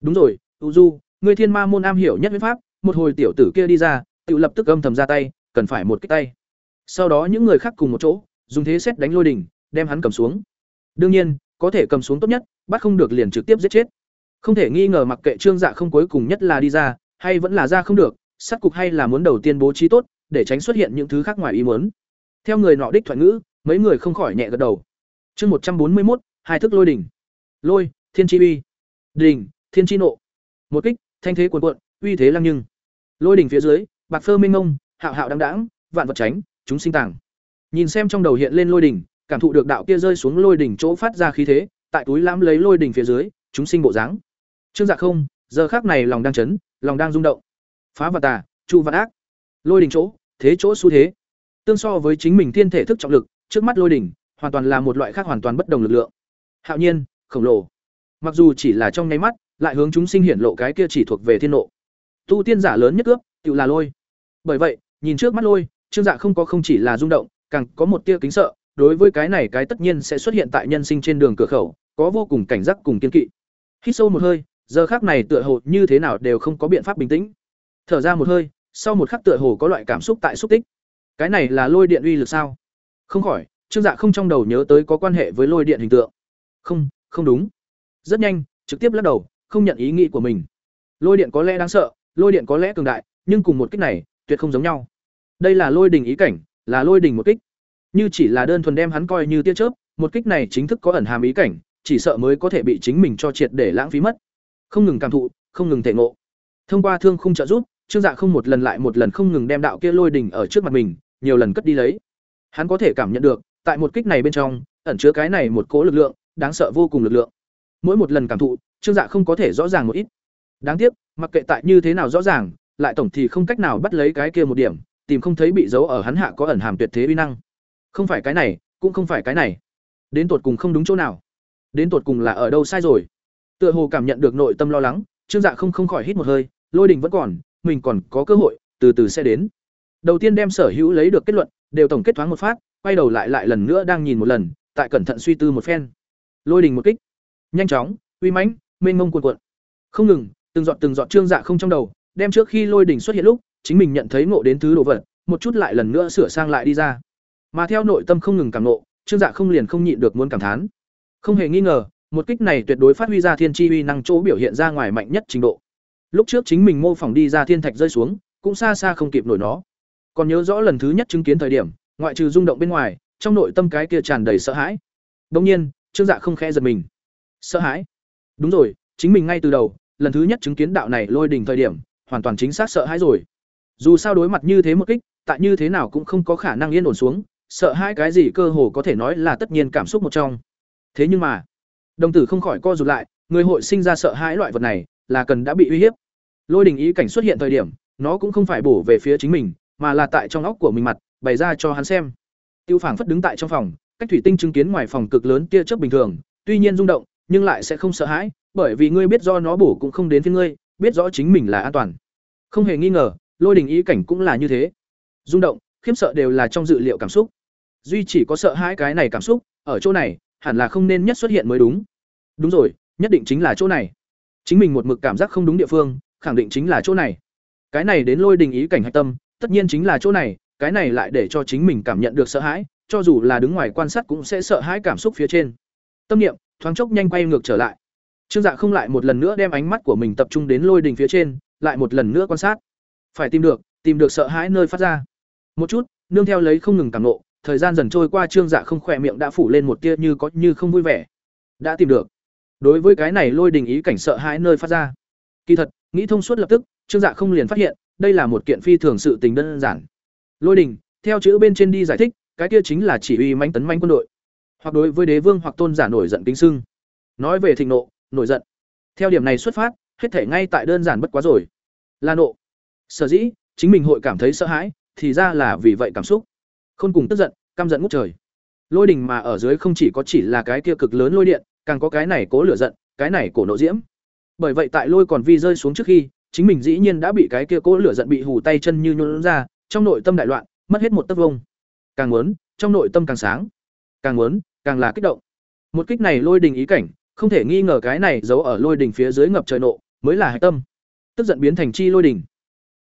Đúng rồi, U Du, ngươi thiên ma môn am hiểu nhất viết pháp, một hồi tiểu tử kia đi ra, tự lập tức âm thầm ra tay, cần phải một cái tay. Sau đó những người khác cùng một chỗ, dùng thế xét đánh lôi đỉnh, đem hắn cầm xuống. Đương nhiên, có thể cầm xuống tốt nhất, bắt không được liền trực tiếp giết chết. Không thể nghi ngờ mặc kệ Trương Dạ không cuối cùng nhất là đi ra, hay vẫn là ra không được, sát cục hay là muốn đầu tiên bố trí tốt, để tránh xuất hiện những thứ khác ngoài ý muốn. Theo người nọ đích thoại ngữ, mấy người không khỏi nhẹ gật đầu. Chương một trăm bốn mươi một hai thức lôi đỉnh. Lôi, thiên chi uy. Đỉnh, thiên chi nộ. Một kích, thanh thế cuồn cuộn, uy thế lăng nhưng. Lôi đỉnh phía dưới, bạc phơ minh ngông, hạo hạo đăng đãng, vạn vật tránh, chúng sinh tàng. Nhìn xem trong đầu hiện lên lôi đỉnh, cảm thụ được đạo kia rơi xuống lôi đỉnh chỗ phát ra khí thế, tại túi lãm lấy lôi đỉnh phía dưới, chúng sinh bộ dáng. Trương Dạ không, giờ khắc này lòng đang chấn, lòng đang rung động. Phá vật tà, chu vạn ác. Lôi đỉnh chỗ, thế chỗ xu thế. Tương so với chính mình thiên thể thức trọng lực, trước mắt lôi đỉnh, hoàn toàn là một loại khác hoàn toàn bất đồng lực lượng. Hạo nhiên, khổng lồ. Mặc dù chỉ là trong nháy mắt, lại hướng chúng sinh hiển lộ cái kia chỉ thuộc về thiên nộ. Tu tiên giả lớn nhất cướp, tự là lôi. Bởi vậy, nhìn trước mắt lôi, Trương Dạ không có không chỉ là rung động, càng có một tia kính sợ, đối với cái này cái tất nhiên sẽ xuất hiện tại nhân sinh trên đường cửa khẩu, có vô cùng cảnh giác cùng kiên kỵ. Hít sâu một hơi, giờ khắc này tựa hồ như thế nào đều không có biện pháp bình tĩnh. Thở ra một hơi, sau một khắc tựa hồ có loại cảm xúc tại xúc tích. Cái này là lôi điện uy lực sao? Không khỏi, Trương Dạ không trong đầu nhớ tới có quan hệ với lôi điện hình tượng. Không, không đúng. Rất nhanh, trực tiếp lắc đầu, không nhận ý nghĩ của mình. Lôi điện có lẽ đáng sợ, lôi điện có lẽ cường đại, nhưng cùng một kích này, tuyệt không giống nhau. Đây là lôi đỉnh ý cảnh, là lôi đỉnh một kích. Như chỉ là đơn thuần đem hắn coi như tia chớp, một kích này chính thức có ẩn hàm ý cảnh, chỉ sợ mới có thể bị chính mình cho triệt để lãng phí mất. Không ngừng cảm thụ, không ngừng thể ngộ. Thông qua thương khung trợ giúp, Trương Dạ không một lần lại một lần không ngừng đem đạo kia lôi đỉnh ở trước mặt mình, nhiều lần cất đi lấy. Hắn có thể cảm nhận được, tại một kích này bên trong, ẩn chứa cái này một cỗ lực lượng, đáng sợ vô cùng lực lượng. Mỗi một lần cảm thụ, Trương Dạ không có thể rõ ràng một ít. Đáng tiếc, mặc kệ tại như thế nào rõ ràng, lại tổng thì không cách nào bắt lấy cái kia một điểm, tìm không thấy bị giấu ở hắn hạ có ẩn hàm tuyệt thế uy năng. Không phải cái này, cũng không phải cái này. Đến tột cùng không đúng chỗ nào. Đến tột cùng là ở đâu sai rồi. Tựa hồ cảm nhận được nội tâm lo lắng, Trương Dạ không không khỏi hít một hơi, lôi đỉnh vẫn còn, mình còn có cơ hội, từ từ sẽ đến. Đầu tiên đem sở hữu lấy được kết luận, đều tổng kết thoáng một phát, quay đầu lại lại lần nữa đang nhìn một lần, tại cẩn thận suy tư một phen. Lôi đình một kích, nhanh chóng, uy mãnh, mênh mông cuồn cuộn. Không ngừng, từng giọt từng giọt trương dạ không trong đầu, đem trước khi lôi đình xuất hiện lúc, chính mình nhận thấy ngộ đến thứ đồ vật, một chút lại lần nữa sửa sang lại đi ra. Mà theo nội tâm không ngừng cảm ngộ, trương dạ không liền không nhịn được muốn cảm thán. Không hề nghi ngờ, một kích này tuyệt đối phát huy ra thiên chi uy năng chỗ biểu hiện ra ngoài mạnh nhất trình độ. Lúc trước chính mình mô phỏng đi ra thiên thạch rơi xuống, cũng xa xa không kịp nổi nó. Còn nhớ rõ lần thứ nhất chứng kiến thời điểm, ngoại trừ rung động bên ngoài, trong nội tâm cái kia tràn đầy sợ hãi. Đương nhiên, Trương Dạ không khẽ giật mình. Sợ hãi? Đúng rồi, chính mình ngay từ đầu, lần thứ nhất chứng kiến đạo này lôi đỉnh thời điểm, hoàn toàn chính xác sợ hãi rồi. Dù sao đối mặt như thế một kích, tại như thế nào cũng không có khả năng yên ổn xuống, sợ hãi cái gì cơ hồ có thể nói là tất nhiên cảm xúc một trong. Thế nhưng mà, đồng tử không khỏi co rụt lại, người hội sinh ra sợ hãi loại vật này, là cần đã bị uy hiếp. Lôi đình ý cảnh xuất hiện thời điểm, nó cũng không phải bổ về phía chính mình, mà là tại trong óc của mình mặt, bày ra cho hắn xem. Tiêu Phảng phất đứng tại trong phòng, cách thủy tinh chứng kiến ngoài phòng cực lớn tia chớp bình thường, tuy nhiên rung động, nhưng lại sẽ không sợ hãi, bởi vì ngươi biết do nó bổ cũng không đến phía ngươi, biết rõ chính mình là an toàn. Không hề nghi ngờ, lôi đình ý cảnh cũng là như thế. Rung động, khiếp sợ đều là trong dự liệu cảm xúc. Duy chỉ có sợ hãi cái này cảm xúc, ở chỗ này, hẳn là không nên nhất xuất hiện mới đúng. Đúng rồi, nhất định chính là chỗ này. Chính mình một mực cảm giác không đúng địa phương, khẳng định chính là chỗ này. Cái này đến lôi đình ý cảnh hạch tâm, tất nhiên chính là chỗ này, cái này lại để cho chính mình cảm nhận được sợ hãi, cho dù là đứng ngoài quan sát cũng sẽ sợ hãi cảm xúc phía trên. Tâm niệm thoáng chốc nhanh quay ngược trở lại. Trương Dạ không lại một lần nữa đem ánh mắt của mình tập trung đến lôi đình phía trên, lại một lần nữa quan sát. Phải tìm được, tìm được sợ hãi nơi phát ra. Một chút, nương theo lấy không ngừng cảm ngộ, thời gian dần trôi qua Trương Dạ không khỏe miệng đã phủ lên một tia như có như không vui vẻ. Đã tìm được. Đối với cái này lôi đình ý cảnh sợ hãi nơi phát ra. Kỳ thật, nghĩ thông suốt lập tức, Trương Dạ không liền phát hiện, đây là một kiện phi thường sự tình đơn giản. Lôi đình, theo chữ bên trên đi giải thích, cái kia chính là chỉ uy mánh tấn manh quân đội, hoặc đối với đế vương hoặc tôn giả nổi giận kính sưng. Nói về thịnh nộ, nổi giận. Theo điểm này xuất phát, hết thể ngay tại đơn giản bất quá rồi. Là nộ. Sở dĩ, chính mình hội cảm thấy sợ hãi, thì ra là vì vậy cảm xúc. không cùng tức giận, căm giận ngút trời. Lôi đình mà ở dưới không chỉ có chỉ là cái kia cực lớn lôi điện, càng có cái này cố lửa giận, cái này cổ nộ diễm. Bởi vậy tại lôi còn vi rơi xuống trước khi, chính mình dĩ nhiên đã bị cái kia cỗ lửa giận bị hù tay chân như nhũn ra, trong nội tâm đại loạn, mất hết một tấc vông. Càng muốn, trong nội tâm càng sáng. Càng muốn, càng là kích động. Một kích này lôi đình ý cảnh, không thể nghi ngờ cái này giấu ở lôi đình phía dưới ngập trời nộ, mới là hạch tâm. Tức giận biến thành chi lôi đình.